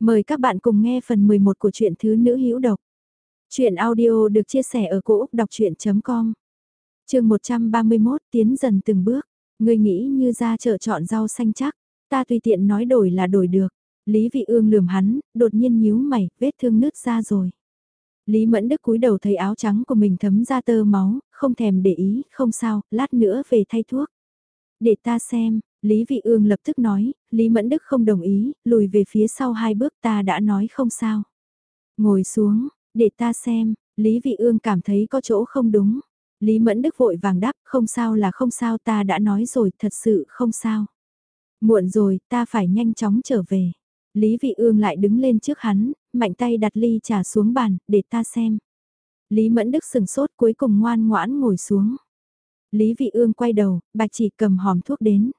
Mời các bạn cùng nghe phần 11 của truyện Thứ Nữ Hữu Độc. Chuyện audio được chia sẻ ở cỗ đọc chuyện.com Trường 131 tiến dần từng bước, người nghĩ như ra chợ chọn rau xanh chắc, ta tùy tiện nói đổi là đổi được. Lý Vị Ương lườm hắn, đột nhiên nhíu mày, vết thương nứt ra rồi. Lý Mẫn Đức cúi đầu thấy áo trắng của mình thấm ra tơ máu, không thèm để ý, không sao, lát nữa về thay thuốc. Để ta xem, Lý Vị Ương lập tức nói, Lý Mẫn Đức không đồng ý, lùi về phía sau hai bước ta đã nói không sao. Ngồi xuống, để ta xem, Lý Vị Ương cảm thấy có chỗ không đúng. Lý Mẫn Đức vội vàng đáp, không sao là không sao ta đã nói rồi, thật sự không sao. Muộn rồi, ta phải nhanh chóng trở về. Lý Vị Ương lại đứng lên trước hắn, mạnh tay đặt ly trà xuống bàn, để ta xem. Lý Mẫn Đức sừng sốt cuối cùng ngoan ngoãn ngồi xuống. Lý Vị Ương quay đầu, bạch chỉ cầm hòm thuốc đến.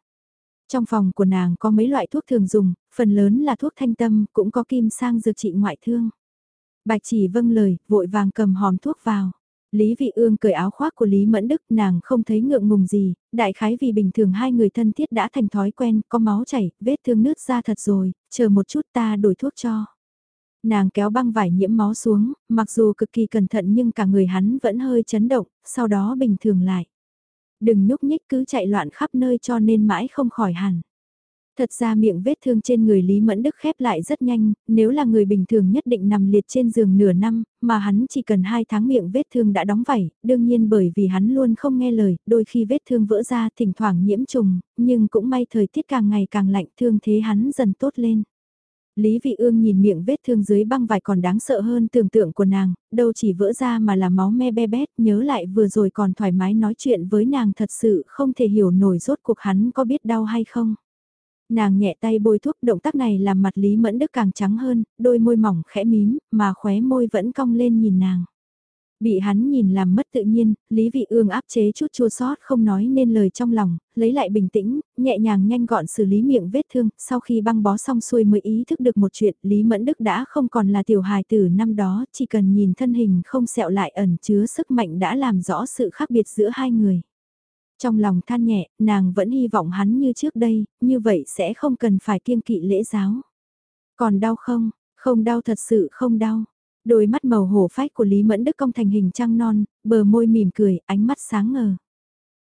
Trong phòng của nàng có mấy loại thuốc thường dùng, phần lớn là thuốc thanh tâm, cũng có kim sang dược trị ngoại thương. Bạch chỉ vâng lời, vội vàng cầm hòm thuốc vào. Lý Vị Ương cởi áo khoác của Lý Mẫn Đức, nàng không thấy ngượng ngùng gì, đại khái vì bình thường hai người thân thiết đã thành thói quen, có máu chảy, vết thương nứt ra thật rồi, chờ một chút ta đổi thuốc cho. Nàng kéo băng vải nhiễm máu xuống, mặc dù cực kỳ cẩn thận nhưng cả người hắn vẫn hơi chấn động, sau đó bình thường lại đừng nhúc nhích cứ chạy loạn khắp nơi cho nên mãi không khỏi hẳn. Thật ra miệng vết thương trên người Lý Mẫn Đức khép lại rất nhanh, nếu là người bình thường nhất định nằm liệt trên giường nửa năm, mà hắn chỉ cần 2 tháng miệng vết thương đã đóng vảy, đương nhiên bởi vì hắn luôn không nghe lời, đôi khi vết thương vỡ ra thỉnh thoảng nhiễm trùng, nhưng cũng may thời tiết càng ngày càng lạnh thương thế hắn dần tốt lên. Lý Vị Ương nhìn miệng vết thương dưới băng vải còn đáng sợ hơn tưởng tượng của nàng, đâu chỉ vỡ ra mà là máu me be bét, nhớ lại vừa rồi còn thoải mái nói chuyện với nàng thật sự không thể hiểu nổi rốt cuộc hắn có biết đau hay không. Nàng nhẹ tay bôi thuốc động tác này làm mặt Lý Mẫn Đức càng trắng hơn, đôi môi mỏng khẽ mím, mà khóe môi vẫn cong lên nhìn nàng. Bị hắn nhìn làm mất tự nhiên, Lý Vị Ương áp chế chút chua sót không nói nên lời trong lòng, lấy lại bình tĩnh, nhẹ nhàng nhanh gọn xử lý miệng vết thương, sau khi băng bó xong xuôi mới ý thức được một chuyện, Lý Mẫn Đức đã không còn là tiểu hài tử năm đó, chỉ cần nhìn thân hình không sẹo lại ẩn chứa sức mạnh đã làm rõ sự khác biệt giữa hai người. Trong lòng than nhẹ, nàng vẫn hy vọng hắn như trước đây, như vậy sẽ không cần phải kiêng kỵ lễ giáo. Còn đau không? Không đau thật sự không đau. Đôi mắt màu hổ phách của Lý Mẫn Đức cong thành hình trăng non, bờ môi mỉm cười, ánh mắt sáng ngờ.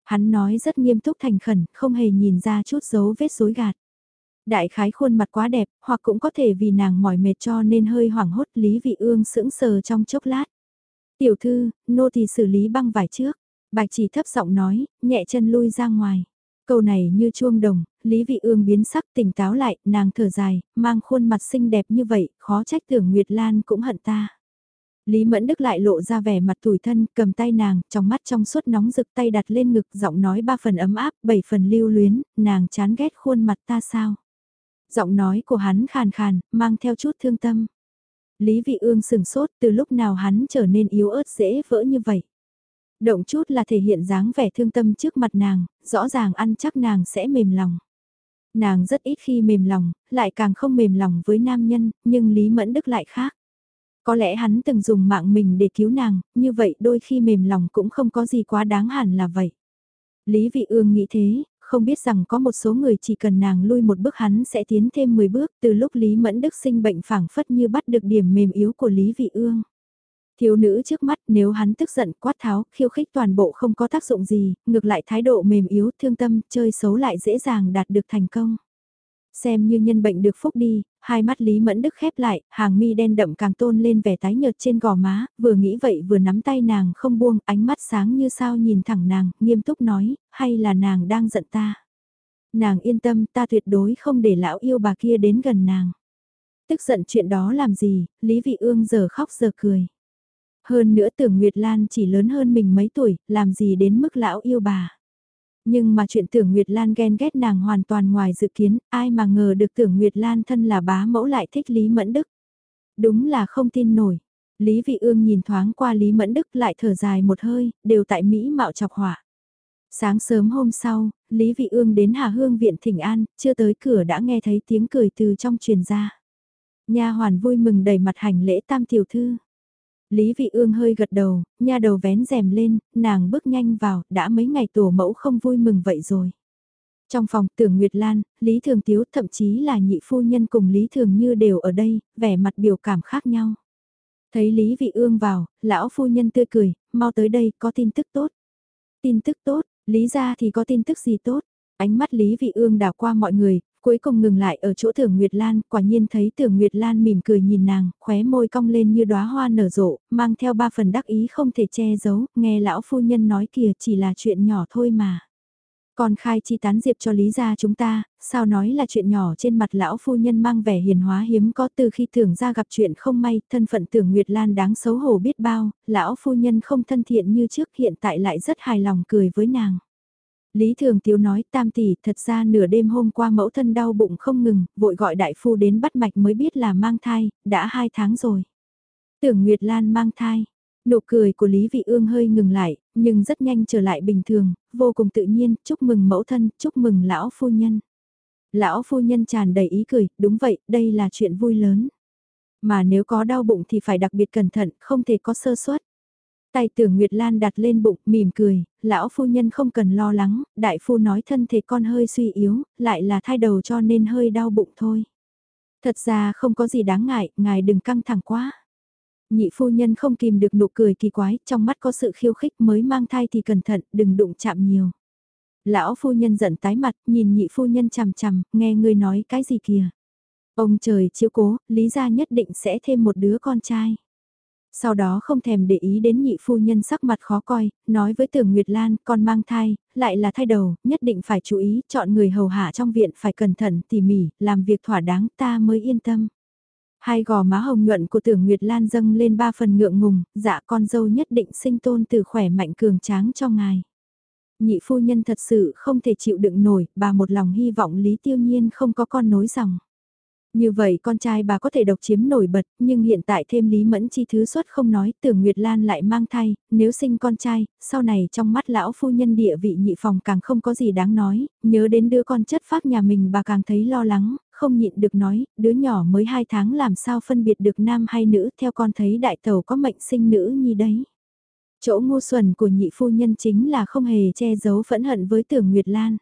Hắn nói rất nghiêm túc thành khẩn, không hề nhìn ra chút dấu vết rối gạt. Đại khái khuôn mặt quá đẹp, hoặc cũng có thể vì nàng mỏi mệt cho nên hơi hoảng hốt Lý Vị Ương sững sờ trong chốc lát. Tiểu thư, nô thì xử lý băng vải trước. Bạch chỉ thấp giọng nói, nhẹ chân lui ra ngoài. Câu này như chuông đồng, Lý Vị Ương biến sắc tỉnh táo lại, nàng thở dài, mang khuôn mặt xinh đẹp như vậy, khó trách tưởng Nguyệt Lan cũng hận ta. Lý Mẫn Đức lại lộ ra vẻ mặt tủi thân, cầm tay nàng, trong mắt trong suốt nóng rực tay đặt lên ngực, giọng nói ba phần ấm áp, bảy phần lưu luyến, nàng chán ghét khuôn mặt ta sao. Giọng nói của hắn khàn khàn, mang theo chút thương tâm. Lý Vị Ương sừng sốt từ lúc nào hắn trở nên yếu ớt dễ vỡ như vậy. Động chút là thể hiện dáng vẻ thương tâm trước mặt nàng, rõ ràng ăn chắc nàng sẽ mềm lòng. Nàng rất ít khi mềm lòng, lại càng không mềm lòng với nam nhân, nhưng Lý Mẫn Đức lại khác. Có lẽ hắn từng dùng mạng mình để cứu nàng, như vậy đôi khi mềm lòng cũng không có gì quá đáng hẳn là vậy. Lý Vị Ương nghĩ thế, không biết rằng có một số người chỉ cần nàng lui một bước hắn sẽ tiến thêm 10 bước từ lúc Lý Mẫn Đức sinh bệnh phảng phất như bắt được điểm mềm yếu của Lý Vị Ương. Thiếu nữ trước mắt nếu hắn tức giận quát tháo, khiêu khích toàn bộ không có tác dụng gì, ngược lại thái độ mềm yếu thương tâm, chơi xấu lại dễ dàng đạt được thành công. Xem như nhân bệnh được phúc đi, hai mắt Lý Mẫn Đức khép lại, hàng mi đen đậm càng tôn lên vẻ tái nhợt trên gò má, vừa nghĩ vậy vừa nắm tay nàng không buông, ánh mắt sáng như sao nhìn thẳng nàng, nghiêm túc nói, hay là nàng đang giận ta. Nàng yên tâm ta tuyệt đối không để lão yêu bà kia đến gần nàng. Tức giận chuyện đó làm gì, Lý Vị Ương giờ khóc giờ cười. Hơn nữa tưởng Nguyệt Lan chỉ lớn hơn mình mấy tuổi, làm gì đến mức lão yêu bà. Nhưng mà chuyện tưởng Nguyệt Lan ghen ghét nàng hoàn toàn ngoài dự kiến, ai mà ngờ được tưởng Nguyệt Lan thân là bá mẫu lại thích Lý Mẫn Đức. Đúng là không tin nổi. Lý Vị Ương nhìn thoáng qua Lý Mẫn Đức lại thở dài một hơi, đều tại Mỹ mạo chọc hỏa. Sáng sớm hôm sau, Lý Vị Ương đến Hà Hương viện Thịnh An, chưa tới cửa đã nghe thấy tiếng cười từ trong truyền ra. Nha hoàn vui mừng đầy mặt hành lễ tam tiểu thư. Lý Vị Ương hơi gật đầu, nha đầu vén rèm lên, nàng bước nhanh vào, đã mấy ngày tổ mẫu không vui mừng vậy rồi. Trong phòng tưởng Nguyệt Lan, Lý Thường Tiếu thậm chí là nhị phu nhân cùng Lý Thường Như đều ở đây, vẻ mặt biểu cảm khác nhau. Thấy Lý Vị Ương vào, lão phu nhân tươi cười, mau tới đây, có tin tức tốt. Tin tức tốt, Lý gia thì có tin tức gì tốt. Ánh mắt Lý Vị Ương đảo qua mọi người, cuối cùng ngừng lại ở chỗ Tưởng Nguyệt Lan, quả nhiên thấy Tưởng Nguyệt Lan mỉm cười nhìn nàng, khóe môi cong lên như đóa hoa nở rộ, mang theo ba phần đắc ý không thể che giấu, nghe lão phu nhân nói kìa chỉ là chuyện nhỏ thôi mà. Còn khai chi tán diệp cho lý gia chúng ta, sao nói là chuyện nhỏ trên mặt lão phu nhân mang vẻ hiền hóa hiếm có từ khi tưởng ra gặp chuyện không may, thân phận tưởng Nguyệt Lan đáng xấu hổ biết bao, lão phu nhân không thân thiện như trước hiện tại lại rất hài lòng cười với nàng. Lý Thường Tiếu nói tam tỷ thật ra nửa đêm hôm qua mẫu thân đau bụng không ngừng, vội gọi đại phu đến bắt mạch mới biết là mang thai, đã hai tháng rồi. Tưởng Nguyệt Lan mang thai, Nụ cười của Lý Vị Ương hơi ngừng lại, nhưng rất nhanh trở lại bình thường, vô cùng tự nhiên, chúc mừng mẫu thân, chúc mừng lão phu nhân. Lão phu nhân tràn đầy ý cười, đúng vậy, đây là chuyện vui lớn. Mà nếu có đau bụng thì phải đặc biệt cẩn thận, không thể có sơ suất. Tay tưởng Nguyệt Lan đặt lên bụng, mỉm cười, lão phu nhân không cần lo lắng, đại phu nói thân thể con hơi suy yếu, lại là thai đầu cho nên hơi đau bụng thôi. Thật ra không có gì đáng ngại, ngài đừng căng thẳng quá. Nhị phu nhân không kìm được nụ cười kỳ quái, trong mắt có sự khiêu khích mới mang thai thì cẩn thận, đừng đụng chạm nhiều. Lão phu nhân giận tái mặt, nhìn nhị phu nhân chằm chằm, nghe người nói cái gì kìa. Ông trời chiếu cố, lý gia nhất định sẽ thêm một đứa con trai. Sau đó không thèm để ý đến nhị phu nhân sắc mặt khó coi, nói với tưởng Nguyệt Lan, con mang thai, lại là thai đầu, nhất định phải chú ý, chọn người hầu hạ trong viện phải cẩn thận, tỉ mỉ, làm việc thỏa đáng ta mới yên tâm. Hai gò má hồng nhuận của tưởng Nguyệt Lan dâng lên ba phần ngượng ngùng, dạ con dâu nhất định sinh tôn từ khỏe mạnh cường tráng cho ngài. Nhị phu nhân thật sự không thể chịu đựng nổi, bà một lòng hy vọng Lý Tiêu Nhiên không có con nối dòng. Như vậy con trai bà có thể độc chiếm nổi bật, nhưng hiện tại thêm Lý Mẫn chi thứ xuất không nói, tưởng Nguyệt Lan lại mang thai, nếu sinh con trai, sau này trong mắt lão phu nhân địa vị nhị phòng càng không có gì đáng nói, nhớ đến đứa con chất phát nhà mình bà càng thấy lo lắng, không nhịn được nói, đứa nhỏ mới 2 tháng làm sao phân biệt được nam hay nữ, theo con thấy đại tàu có mệnh sinh nữ như đấy. Chỗ ngu xuẩn của nhị phu nhân chính là không hề che giấu phẫn hận với tưởng Nguyệt Lan.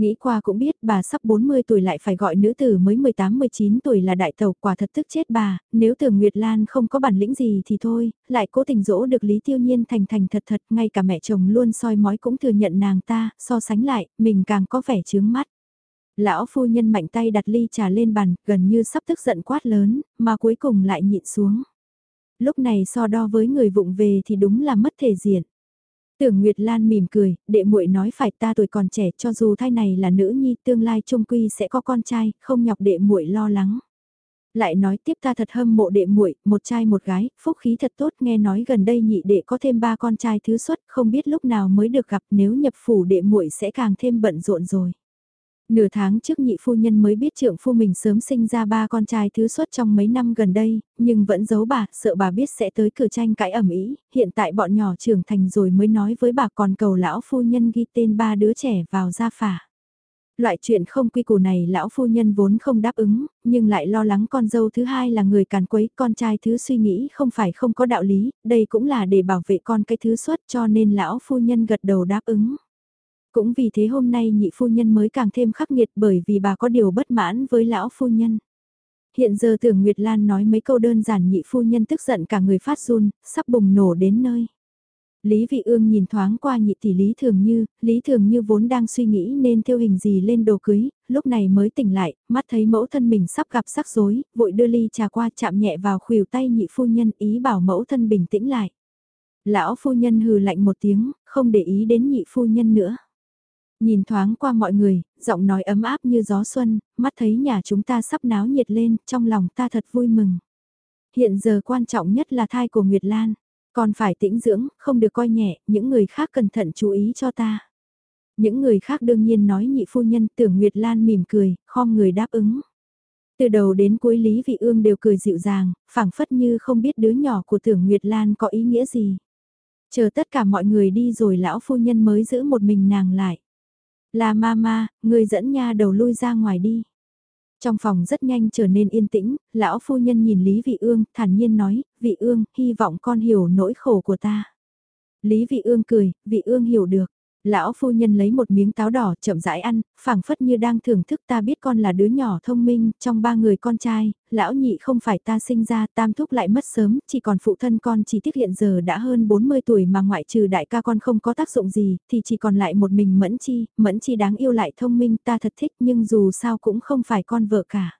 Nghĩ qua cũng biết bà sắp 40 tuổi lại phải gọi nữ tử mới 18-19 tuổi là đại tàu quả thật tức chết bà, nếu tưởng Nguyệt Lan không có bản lĩnh gì thì thôi, lại cố tình dỗ được Lý Tiêu Nhiên thành thành thật thật, ngay cả mẹ chồng luôn soi mói cũng thừa nhận nàng ta, so sánh lại, mình càng có vẻ chướng mắt. Lão phu nhân mạnh tay đặt ly trà lên bàn, gần như sắp tức giận quát lớn, mà cuối cùng lại nhịn xuống. Lúc này so đo với người vụng về thì đúng là mất thể diện. Tưởng Nguyệt Lan mỉm cười, đệ muội nói phải ta tuổi còn trẻ cho dù thai này là nữ nhi tương lai trung quy sẽ có con trai, không nhọc đệ muội lo lắng. Lại nói tiếp ta thật hâm mộ đệ muội, một trai một gái, phúc khí thật tốt, nghe nói gần đây nhị đệ có thêm ba con trai thứ xuất, không biết lúc nào mới được gặp, nếu nhập phủ đệ muội sẽ càng thêm bận rộn rồi. Nửa tháng trước nhị phu nhân mới biết trượng phu mình sớm sinh ra ba con trai thứ xuất trong mấy năm gần đây, nhưng vẫn giấu bà, sợ bà biết sẽ tới cửa tranh cãi ẩm ý, hiện tại bọn nhỏ trưởng thành rồi mới nói với bà còn cầu lão phu nhân ghi tên ba đứa trẻ vào gia phả. Loại chuyện không quy củ này lão phu nhân vốn không đáp ứng, nhưng lại lo lắng con dâu thứ hai là người càn quấy, con trai thứ suy nghĩ không phải không có đạo lý, đây cũng là để bảo vệ con cái thứ xuất cho nên lão phu nhân gật đầu đáp ứng. Cũng vì thế hôm nay nhị phu nhân mới càng thêm khắc nghiệt bởi vì bà có điều bất mãn với lão phu nhân. Hiện giờ tưởng Nguyệt Lan nói mấy câu đơn giản nhị phu nhân tức giận cả người phát run, sắp bùng nổ đến nơi. Lý Vị Ương nhìn thoáng qua nhị tỷ Lý Thường Như, Lý Thường Như vốn đang suy nghĩ nên theo hình gì lên đồ cưới, lúc này mới tỉnh lại, mắt thấy mẫu thân mình sắp gặp rắc rối, vội đưa ly trà qua chạm nhẹ vào khuỷu tay nhị phu nhân ý bảo mẫu thân bình tĩnh lại. Lão phu nhân hừ lạnh một tiếng, không để ý đến nhị phu nhân nữa. Nhìn thoáng qua mọi người, giọng nói ấm áp như gió xuân, mắt thấy nhà chúng ta sắp náo nhiệt lên, trong lòng ta thật vui mừng. Hiện giờ quan trọng nhất là thai của Nguyệt Lan, còn phải tĩnh dưỡng, không được coi nhẹ, những người khác cẩn thận chú ý cho ta. Những người khác đương nhiên nói nhị phu nhân tưởng Nguyệt Lan mỉm cười, khom người đáp ứng. Từ đầu đến cuối Lý Vị Ương đều cười dịu dàng, phảng phất như không biết đứa nhỏ của tưởng Nguyệt Lan có ý nghĩa gì. Chờ tất cả mọi người đi rồi lão phu nhân mới giữ một mình nàng lại. Là mama, người dẫn nha đầu lui ra ngoài đi. Trong phòng rất nhanh trở nên yên tĩnh, lão phu nhân nhìn Lý Vị Ương, thản nhiên nói, Vị Ương, hy vọng con hiểu nỗi khổ của ta. Lý Vị Ương cười, Vị Ương hiểu được. Lão phu nhân lấy một miếng táo đỏ chậm rãi ăn, phảng phất như đang thưởng thức ta biết con là đứa nhỏ thông minh, trong ba người con trai, lão nhị không phải ta sinh ra, tam thúc lại mất sớm, chỉ còn phụ thân con chỉ tiếc hiện giờ đã hơn 40 tuổi mà ngoại trừ đại ca con không có tác dụng gì, thì chỉ còn lại một mình mẫn chi, mẫn chi đáng yêu lại thông minh ta thật thích nhưng dù sao cũng không phải con vợ cả.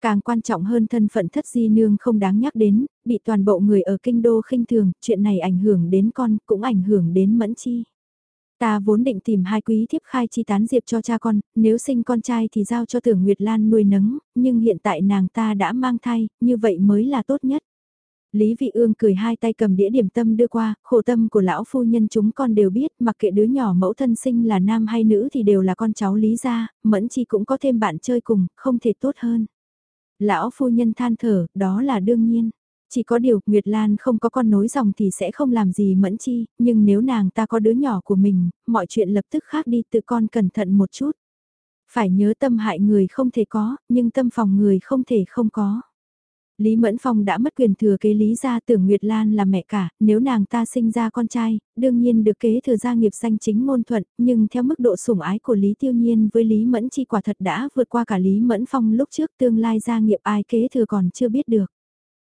Càng quan trọng hơn thân phận thất di nương không đáng nhắc đến, bị toàn bộ người ở kinh đô khinh thường, chuyện này ảnh hưởng đến con, cũng ảnh hưởng đến mẫn chi. Ta vốn định tìm hai quý thiếp khai chi tán diệp cho cha con, nếu sinh con trai thì giao cho tưởng Nguyệt Lan nuôi nấng, nhưng hiện tại nàng ta đã mang thai, như vậy mới là tốt nhất. Lý Vị Ương cười hai tay cầm đĩa điểm tâm đưa qua, khổ tâm của lão phu nhân chúng con đều biết, mặc kệ đứa nhỏ mẫu thân sinh là nam hay nữ thì đều là con cháu Lý gia, mẫn chi cũng có thêm bạn chơi cùng, không thể tốt hơn. Lão phu nhân than thở, đó là đương nhiên. Chỉ có điều, Nguyệt Lan không có con nối dòng thì sẽ không làm gì mẫn chi, nhưng nếu nàng ta có đứa nhỏ của mình, mọi chuyện lập tức khác đi tự con cẩn thận một chút. Phải nhớ tâm hại người không thể có, nhưng tâm phòng người không thể không có. Lý Mẫn Phong đã mất quyền thừa kế Lý gia tưởng Nguyệt Lan là mẹ cả, nếu nàng ta sinh ra con trai, đương nhiên được kế thừa gia nghiệp danh chính ngôn thuận, nhưng theo mức độ sủng ái của Lý Tiêu Nhiên với Lý Mẫn chi quả thật đã vượt qua cả Lý Mẫn Phong lúc trước tương lai gia nghiệp ai kế thừa còn chưa biết được.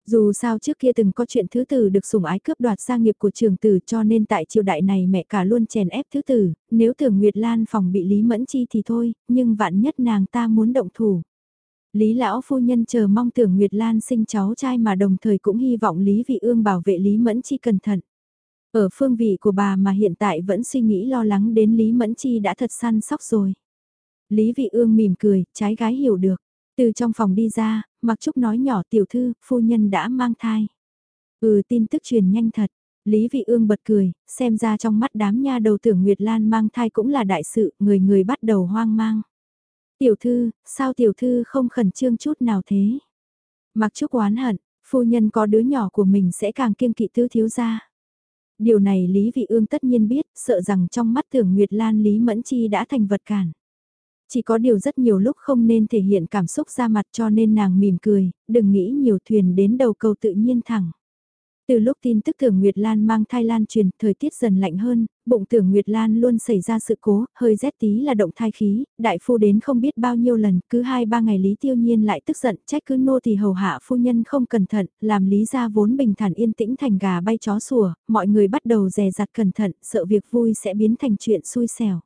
Dù sao trước kia từng có chuyện thứ tử được sủng ái cướp đoạt gia nghiệp của trường tử cho nên tại triều đại này mẹ cả luôn chèn ép thứ tử, nếu tưởng Nguyệt Lan phòng bị Lý Mẫn Chi thì thôi, nhưng vạn nhất nàng ta muốn động thủ. Lý lão phu nhân chờ mong tưởng Nguyệt Lan sinh cháu trai mà đồng thời cũng hy vọng Lý Vị Ương bảo vệ Lý Mẫn Chi cẩn thận. Ở phương vị của bà mà hiện tại vẫn suy nghĩ lo lắng đến Lý Mẫn Chi đã thật săn sóc rồi. Lý Vị Ương mỉm cười, trái gái hiểu được. Từ trong phòng đi ra, Mặc Trúc nói nhỏ tiểu thư, phu nhân đã mang thai. Ừ tin tức truyền nhanh thật. Lý Vị Ương bật cười, xem ra trong mắt đám nha đầu tưởng Nguyệt Lan mang thai cũng là đại sự, người người bắt đầu hoang mang. Tiểu thư, sao tiểu thư không khẩn trương chút nào thế? Mặc Trúc oán hận, phu nhân có đứa nhỏ của mình sẽ càng kiêng kỵ tứ thiếu gia. Điều này Lý Vị Ương tất nhiên biết, sợ rằng trong mắt tưởng Nguyệt Lan Lý Mẫn Chi đã thành vật cản. Chỉ có điều rất nhiều lúc không nên thể hiện cảm xúc ra mặt cho nên nàng mỉm cười, đừng nghĩ nhiều thuyền đến đầu cầu tự nhiên thẳng. Từ lúc tin tức Tưởng Nguyệt Lan mang thai lan truyền, thời tiết dần lạnh hơn, bụng Tưởng Nguyệt Lan luôn xảy ra sự cố, hơi rét tí là động thai khí, đại phu đến không biết bao nhiêu lần, cứ hai ba ngày Lý Tiêu Nhiên lại tức giận, trách cứ nô thì hầu hạ phu nhân không cẩn thận, làm Lý gia vốn bình thản yên tĩnh thành gà bay chó sủa, mọi người bắt đầu dè dặt cẩn thận, sợ việc vui sẽ biến thành chuyện xui xẻo.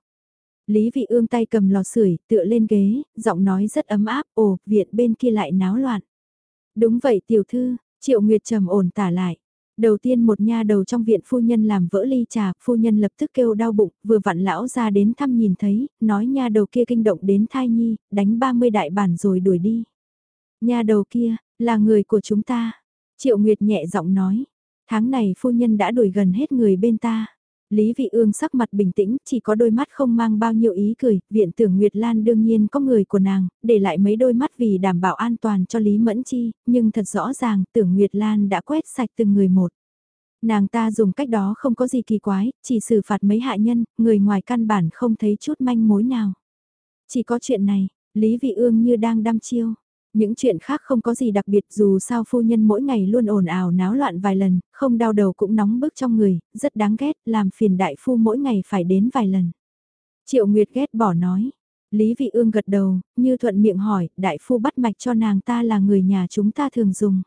Lý Vị Ương tay cầm lò sưởi, tựa lên ghế, giọng nói rất ấm áp, ồ, viện bên kia lại náo loạn. Đúng vậy tiểu thư, Triệu Nguyệt trầm ổn tả lại. Đầu tiên một nha đầu trong viện phu nhân làm vỡ ly trà, phu nhân lập tức kêu đau bụng, vừa vặn lão ra đến thăm nhìn thấy, nói nha đầu kia kinh động đến thai nhi, đánh 30 đại bản rồi đuổi đi. Nha đầu kia, là người của chúng ta. Triệu Nguyệt nhẹ giọng nói, tháng này phu nhân đã đuổi gần hết người bên ta. Lý Vị Ương sắc mặt bình tĩnh, chỉ có đôi mắt không mang bao nhiêu ý cười, viện tưởng Nguyệt Lan đương nhiên có người của nàng, để lại mấy đôi mắt vì đảm bảo an toàn cho Lý Mẫn Chi, nhưng thật rõ ràng tưởng Nguyệt Lan đã quét sạch từng người một. Nàng ta dùng cách đó không có gì kỳ quái, chỉ xử phạt mấy hạ nhân, người ngoài căn bản không thấy chút manh mối nào. Chỉ có chuyện này, Lý Vị Ương như đang đăm chiêu. Những chuyện khác không có gì đặc biệt dù sao phu nhân mỗi ngày luôn ồn ào náo loạn vài lần, không đau đầu cũng nóng bức trong người, rất đáng ghét, làm phiền đại phu mỗi ngày phải đến vài lần. Triệu Nguyệt ghét bỏ nói. Lý Vị Ương gật đầu, như thuận miệng hỏi, đại phu bắt mạch cho nàng ta là người nhà chúng ta thường dùng.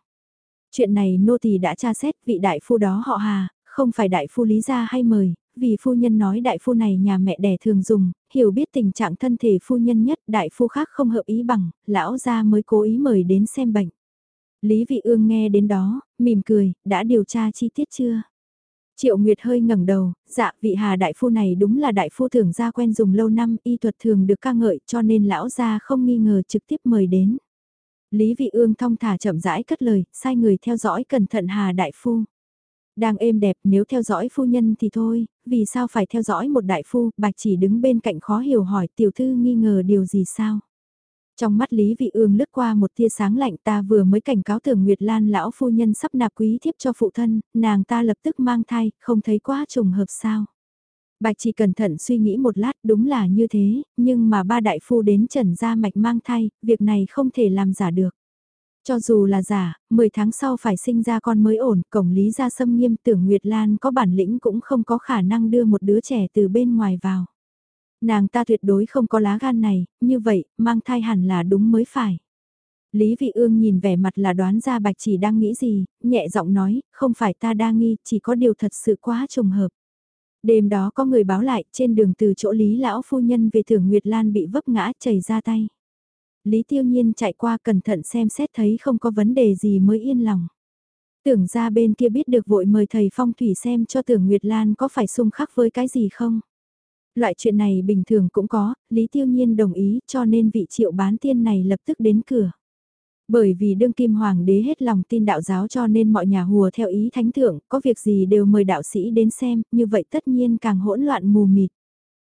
Chuyện này nô tỳ đã tra xét vị đại phu đó họ Hà, không phải đại phu Lý gia hay mời, vì phu nhân nói đại phu này nhà mẹ đẻ thường dùng, hiểu biết tình trạng thân thể phu nhân nhất, đại phu khác không hợp ý bằng, lão gia mới cố ý mời đến xem bệnh. Lý Vị Ương nghe đến đó, mỉm cười, đã điều tra chi tiết chưa? Triệu Nguyệt hơi ngẩng đầu, dạ vị hà đại phu này đúng là đại phu thường gia quen dùng lâu năm, y thuật thường được ca ngợi cho nên lão gia không nghi ngờ trực tiếp mời đến. Lý Vị Ương thong thả chậm rãi cất lời, sai người theo dõi cẩn thận hà đại phu. Đang êm đẹp nếu theo dõi phu nhân thì thôi, vì sao phải theo dõi một đại phu, bạch chỉ đứng bên cạnh khó hiểu hỏi tiểu thư nghi ngờ điều gì sao. Trong mắt Lý Vị Ương lướt qua một tia sáng lạnh ta vừa mới cảnh cáo tưởng Nguyệt Lan lão phu nhân sắp nạp quý thiếp cho phụ thân, nàng ta lập tức mang thai, không thấy quá trùng hợp sao. Bạch chỉ cẩn thận suy nghĩ một lát đúng là như thế, nhưng mà ba đại phu đến trần gia mạch mang thai, việc này không thể làm giả được. Cho dù là giả, 10 tháng sau phải sinh ra con mới ổn, cổng lý gia sâm nghiêm tưởng Nguyệt Lan có bản lĩnh cũng không có khả năng đưa một đứa trẻ từ bên ngoài vào. Nàng ta tuyệt đối không có lá gan này, như vậy, mang thai hẳn là đúng mới phải. Lý Vị Ương nhìn vẻ mặt là đoán ra Bạch Chỉ đang nghĩ gì, nhẹ giọng nói, không phải ta đa nghi, chỉ có điều thật sự quá trùng hợp. Đêm đó có người báo lại, trên đường từ chỗ Lý Lão Phu Nhân về thưởng Nguyệt Lan bị vấp ngã chảy ra tay. Lý Tiêu Nhiên chạy qua cẩn thận xem xét thấy không có vấn đề gì mới yên lòng. Tưởng ra bên kia biết được vội mời thầy phong thủy xem cho tưởng Nguyệt Lan có phải xung khắc với cái gì không. Loại chuyện này bình thường cũng có, Lý Tiêu Nhiên đồng ý cho nên vị triệu bán tiên này lập tức đến cửa. Bởi vì đương kim hoàng đế hết lòng tin đạo giáo cho nên mọi nhà hùa theo ý thánh thượng, có việc gì đều mời đạo sĩ đến xem, như vậy tất nhiên càng hỗn loạn mù mịt.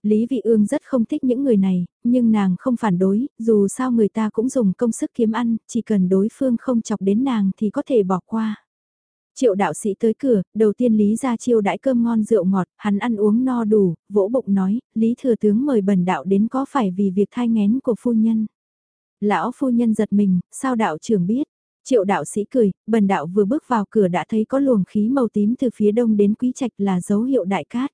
Lý Vị Ương rất không thích những người này, nhưng nàng không phản đối, dù sao người ta cũng dùng công sức kiếm ăn, chỉ cần đối phương không chọc đến nàng thì có thể bỏ qua. Triệu đạo sĩ tới cửa, đầu tiên Lý ra chiêu đãi cơm ngon rượu ngọt, hắn ăn uống no đủ, vỗ bụng nói, Lý thừa tướng mời bần đạo đến có phải vì việc thai ngén của phu nhân. Lão phu nhân giật mình, sao đạo trưởng biết? Triệu đạo sĩ cười, bần đạo vừa bước vào cửa đã thấy có luồng khí màu tím từ phía đông đến quý trạch là dấu hiệu đại cát.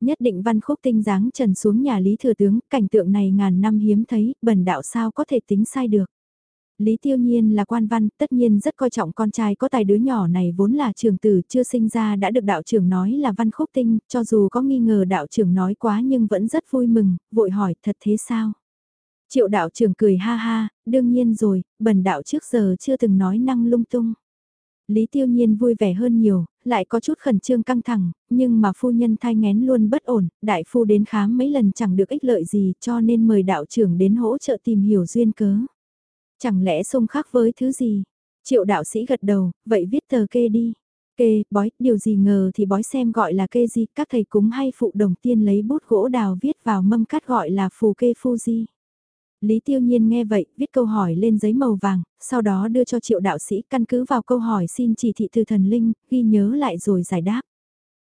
Nhất định văn khúc tinh dáng trần xuống nhà Lý Thừa Tướng, cảnh tượng này ngàn năm hiếm thấy, bần đạo sao có thể tính sai được. Lý Tiêu Nhiên là quan văn, tất nhiên rất coi trọng con trai có tài đứa nhỏ này vốn là trường tử chưa sinh ra đã được đạo trưởng nói là văn khúc tinh, cho dù có nghi ngờ đạo trưởng nói quá nhưng vẫn rất vui mừng, vội hỏi thật thế sao? Triệu đạo trưởng cười ha ha, đương nhiên rồi, bần đạo trước giờ chưa từng nói năng lung tung. Lý Tiêu Nhiên vui vẻ hơn nhiều, lại có chút khẩn trương căng thẳng, nhưng mà phu nhân thai ngén luôn bất ổn, đại phu đến khám mấy lần chẳng được ích lợi gì cho nên mời đạo trưởng đến hỗ trợ tìm hiểu duyên cớ. Chẳng lẽ xung khắc với thứ gì? Triệu đạo sĩ gật đầu, vậy viết tờ kê đi. Kê, bói, điều gì ngờ thì bói xem gọi là kê gì, các thầy cúng hay phụ đồng tiên lấy bút gỗ đào viết vào mâm cắt gọi là phù kê phu di. Lý Tiêu Nhiên nghe vậy, viết câu hỏi lên giấy màu vàng, sau đó đưa cho triệu đạo sĩ căn cứ vào câu hỏi xin chỉ thị từ thần linh, ghi nhớ lại rồi giải đáp.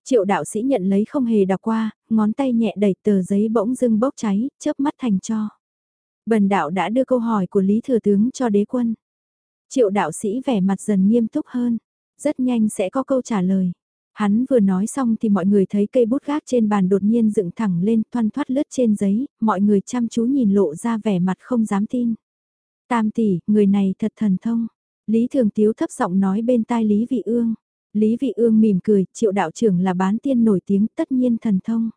Triệu đạo sĩ nhận lấy không hề đọc qua, ngón tay nhẹ đẩy tờ giấy bỗng dưng bốc cháy, chớp mắt thành cho. Bần đạo đã đưa câu hỏi của Lý Thừa Tướng cho đế quân. Triệu đạo sĩ vẻ mặt dần nghiêm túc hơn, rất nhanh sẽ có câu trả lời. Hắn vừa nói xong thì mọi người thấy cây bút gác trên bàn đột nhiên dựng thẳng lên thoăn thoát lướt trên giấy, mọi người chăm chú nhìn lộ ra vẻ mặt không dám tin. Tam tỷ, người này thật thần thông. Lý Thường Tiếu thấp giọng nói bên tai Lý Vị Ương. Lý Vị Ương mỉm cười, triệu đạo trưởng là bán tiên nổi tiếng tất nhiên thần thông.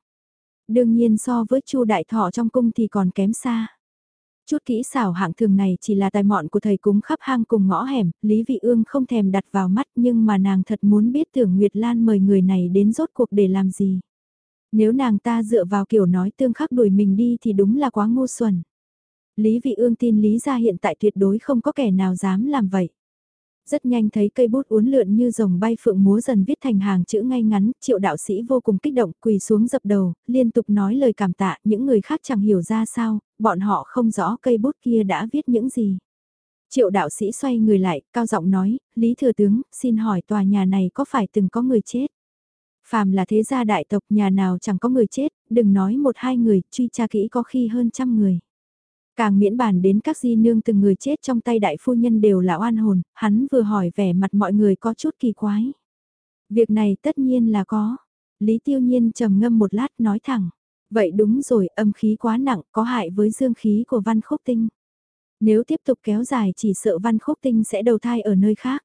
Đương nhiên so với chu đại thọ trong cung thì còn kém xa. Chút kỹ xảo hạng thường này chỉ là tài mọn của thầy cúng khắp hang cùng ngõ hẻm, Lý Vị Ương không thèm đặt vào mắt nhưng mà nàng thật muốn biết tưởng Nguyệt Lan mời người này đến rốt cuộc để làm gì. Nếu nàng ta dựa vào kiểu nói tương khắc đuổi mình đi thì đúng là quá ngu xuẩn. Lý Vị Ương tin Lý gia hiện tại tuyệt đối không có kẻ nào dám làm vậy. Rất nhanh thấy cây bút uốn lượn như rồng bay phượng múa dần viết thành hàng chữ ngay ngắn, triệu đạo sĩ vô cùng kích động quỳ xuống dập đầu, liên tục nói lời cảm tạ, những người khác chẳng hiểu ra sao, bọn họ không rõ cây bút kia đã viết những gì. Triệu đạo sĩ xoay người lại, cao giọng nói, Lý Thừa Tướng, xin hỏi tòa nhà này có phải từng có người chết? Phàm là thế gia đại tộc nhà nào chẳng có người chết, đừng nói một hai người, truy tra kỹ có khi hơn trăm người. Càng miễn bàn đến các di nương từng người chết trong tay đại phu nhân đều là oan hồn, hắn vừa hỏi vẻ mặt mọi người có chút kỳ quái. Việc này tất nhiên là có. Lý tiêu nhiên trầm ngâm một lát nói thẳng. Vậy đúng rồi, âm khí quá nặng, có hại với dương khí của văn khúc tinh. Nếu tiếp tục kéo dài chỉ sợ văn khúc tinh sẽ đầu thai ở nơi khác.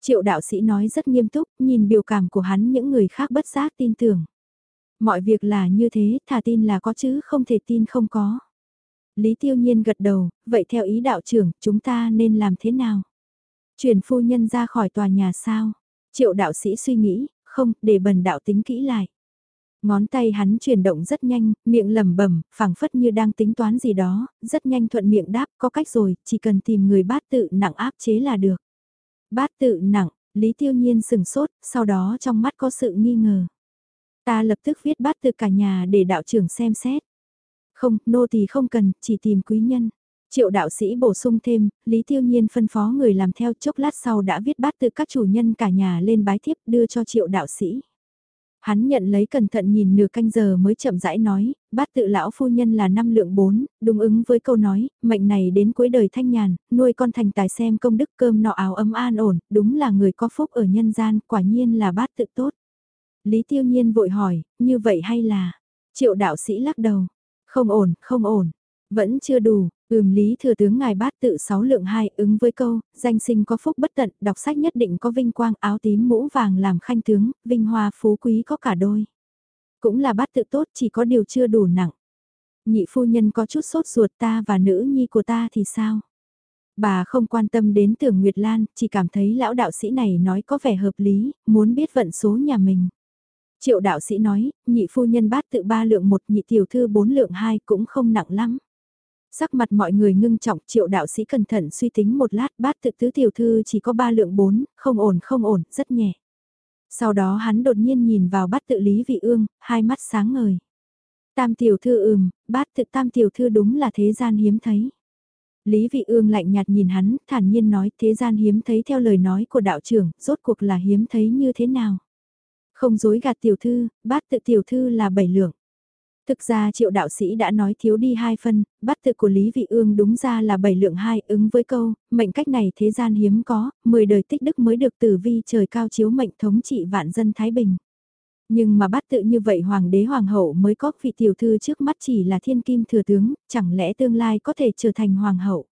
Triệu đạo sĩ nói rất nghiêm túc, nhìn biểu cảm của hắn những người khác bất giác tin tưởng. Mọi việc là như thế, thà tin là có chứ không thể tin không có. Lý Tiêu Nhiên gật đầu, vậy theo ý đạo trưởng, chúng ta nên làm thế nào? Chuyển phu nhân ra khỏi tòa nhà sao? Triệu đạo sĩ suy nghĩ, không, để bần đạo tính kỹ lại. Ngón tay hắn chuyển động rất nhanh, miệng lẩm bẩm, phảng phất như đang tính toán gì đó, rất nhanh thuận miệng đáp, có cách rồi, chỉ cần tìm người bát tự nặng áp chế là được. Bát tự nặng, Lý Tiêu Nhiên sừng sốt, sau đó trong mắt có sự nghi ngờ. Ta lập tức viết bát tự cả nhà để đạo trưởng xem xét. Không, nô tỳ không cần, chỉ tìm quý nhân. Triệu đạo sĩ bổ sung thêm, Lý Tiêu Nhiên phân phó người làm theo chốc lát sau đã viết bát tự các chủ nhân cả nhà lên bái thiếp đưa cho triệu đạo sĩ. Hắn nhận lấy cẩn thận nhìn nửa canh giờ mới chậm rãi nói, bát tự lão phu nhân là năm lượng bốn, đúng ứng với câu nói, mệnh này đến cuối đời thanh nhàn, nuôi con thành tài xem công đức cơm nọ áo ấm an ổn, đúng là người có phúc ở nhân gian, quả nhiên là bát tự tốt. Lý tiêu nhiên vội hỏi, như vậy hay là, triệu đạo sĩ lắc đầu, không ổn, không ổn, vẫn chưa đủ, ừm lý thừa tướng ngài bát tự sáu lượng hai ứng với câu, danh sinh có phúc bất tận, đọc sách nhất định có vinh quang áo tím mũ vàng làm khanh tướng, vinh hoa phú quý có cả đôi. Cũng là bát tự tốt chỉ có điều chưa đủ nặng. Nhị phu nhân có chút sốt ruột ta và nữ nhi của ta thì sao? Bà không quan tâm đến tưởng Nguyệt Lan, chỉ cảm thấy lão đạo sĩ này nói có vẻ hợp lý, muốn biết vận số nhà mình. Triệu đạo sĩ nói, nhị phu nhân bát tự ba lượng một nhị tiểu thư bốn lượng hai cũng không nặng lắm. Sắc mặt mọi người ngưng trọng triệu đạo sĩ cẩn thận suy tính một lát bát tự tứ tiểu thư chỉ có ba lượng bốn, không ổn không ổn, rất nhẹ. Sau đó hắn đột nhiên nhìn vào bát tự Lý Vị Ương, hai mắt sáng ngời. Tam tiểu thư ừm, bát tự tam tiểu thư đúng là thế gian hiếm thấy. Lý Vị Ương lạnh nhạt nhìn hắn, thản nhiên nói thế gian hiếm thấy theo lời nói của đạo trưởng, rốt cuộc là hiếm thấy như thế nào. Không dối gạt tiểu thư, bát tự tiểu thư là bảy lượng. Thực ra triệu đạo sĩ đã nói thiếu đi hai phân, bắt tự của Lý Vị Ương đúng ra là bảy lượng hai ứng với câu, mệnh cách này thế gian hiếm có, 10 đời tích đức mới được tử vi trời cao chiếu mệnh thống trị vạn dân Thái Bình. Nhưng mà bắt tự như vậy hoàng đế hoàng hậu mới có vị tiểu thư trước mắt chỉ là thiên kim thừa tướng, chẳng lẽ tương lai có thể trở thành hoàng hậu.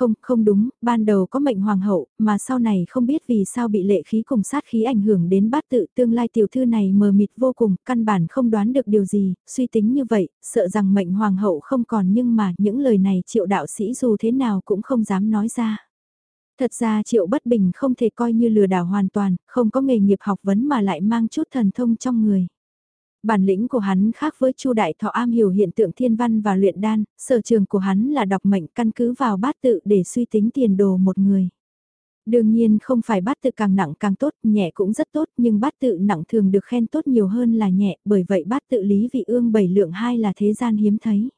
Không, không đúng, ban đầu có mệnh hoàng hậu, mà sau này không biết vì sao bị lệ khí cùng sát khí ảnh hưởng đến bát tự tương lai tiểu thư này mờ mịt vô cùng, căn bản không đoán được điều gì, suy tính như vậy, sợ rằng mệnh hoàng hậu không còn nhưng mà những lời này triệu đạo sĩ dù thế nào cũng không dám nói ra. Thật ra triệu bất bình không thể coi như lừa đảo hoàn toàn, không có nghề nghiệp học vấn mà lại mang chút thần thông trong người. Bản lĩnh của hắn khác với Chu Đại Thọ am hiểu hiện tượng thiên văn và luyện đan, sở trường của hắn là đọc mệnh căn cứ vào bát tự để suy tính tiền đồ một người. Đương nhiên không phải bát tự càng nặng càng tốt, nhẹ cũng rất tốt, nhưng bát tự nặng thường được khen tốt nhiều hơn là nhẹ, bởi vậy bát tự lý vị ương bảy lượng hai là thế gian hiếm thấy.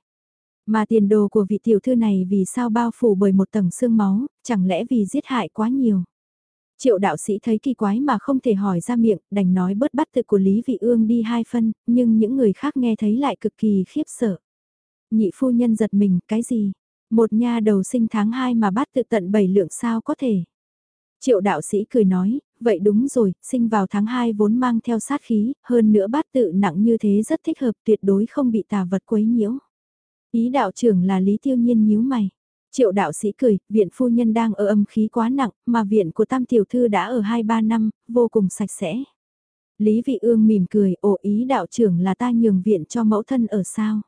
Mà tiền đồ của vị tiểu thư này vì sao bao phủ bởi một tầng xương máu, chẳng lẽ vì giết hại quá nhiều. Triệu đạo sĩ thấy kỳ quái mà không thể hỏi ra miệng, đành nói bớt bắt tự của Lý Vị Ương đi hai phân, nhưng những người khác nghe thấy lại cực kỳ khiếp sợ. Nhị phu nhân giật mình, cái gì? Một nha đầu sinh tháng 2 mà bắt tự tận bảy lượng sao có thể? Triệu đạo sĩ cười nói, vậy đúng rồi, sinh vào tháng 2 vốn mang theo sát khí, hơn nữa bát tự nặng như thế rất thích hợp tuyệt đối không bị tà vật quấy nhiễu. Ý đạo trưởng là Lý Tiêu Nhiên nhíu mày. Triệu đạo sĩ cười, viện phu nhân đang ở âm khí quá nặng, mà viện của tam tiểu thư đã ở 2-3 năm, vô cùng sạch sẽ. Lý vị ương mỉm cười, ổ ý đạo trưởng là ta nhường viện cho mẫu thân ở sao.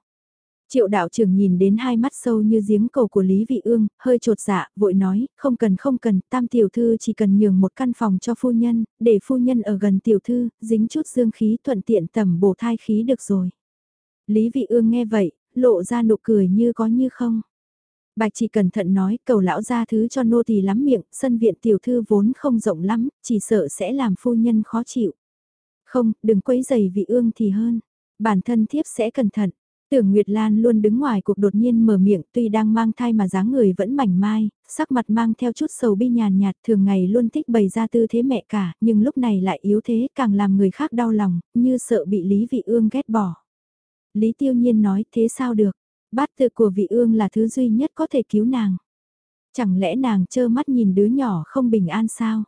Triệu đạo trưởng nhìn đến hai mắt sâu như giếng cầu của Lý Vị Ương, hơi trột dạ, vội nói, không cần không cần, tam tiểu thư chỉ cần nhường một căn phòng cho phu nhân, để phu nhân ở gần tiểu thư, dính chút dương khí thuận tiện tầm bổ thai khí được rồi. Lý Vị Ương nghe vậy, lộ ra nụ cười như có như không. Bạch chỉ cẩn thận nói cầu lão ra thứ cho nô tỳ lắm miệng, sân viện tiểu thư vốn không rộng lắm, chỉ sợ sẽ làm phu nhân khó chịu. Không, đừng quấy giày vị ương thì hơn. Bản thân thiếp sẽ cẩn thận. Tưởng Nguyệt Lan luôn đứng ngoài cuộc đột nhiên mở miệng tuy đang mang thai mà dáng người vẫn mảnh mai, sắc mặt mang theo chút sầu bi nhàn nhạt thường ngày luôn thích bày ra tư thế mẹ cả, nhưng lúc này lại yếu thế càng làm người khác đau lòng, như sợ bị Lý Vị Ương ghét bỏ. Lý Tiêu Nhiên nói thế sao được, Bát tự của vị ương là thứ duy nhất có thể cứu nàng. Chẳng lẽ nàng trơ mắt nhìn đứa nhỏ không bình an sao?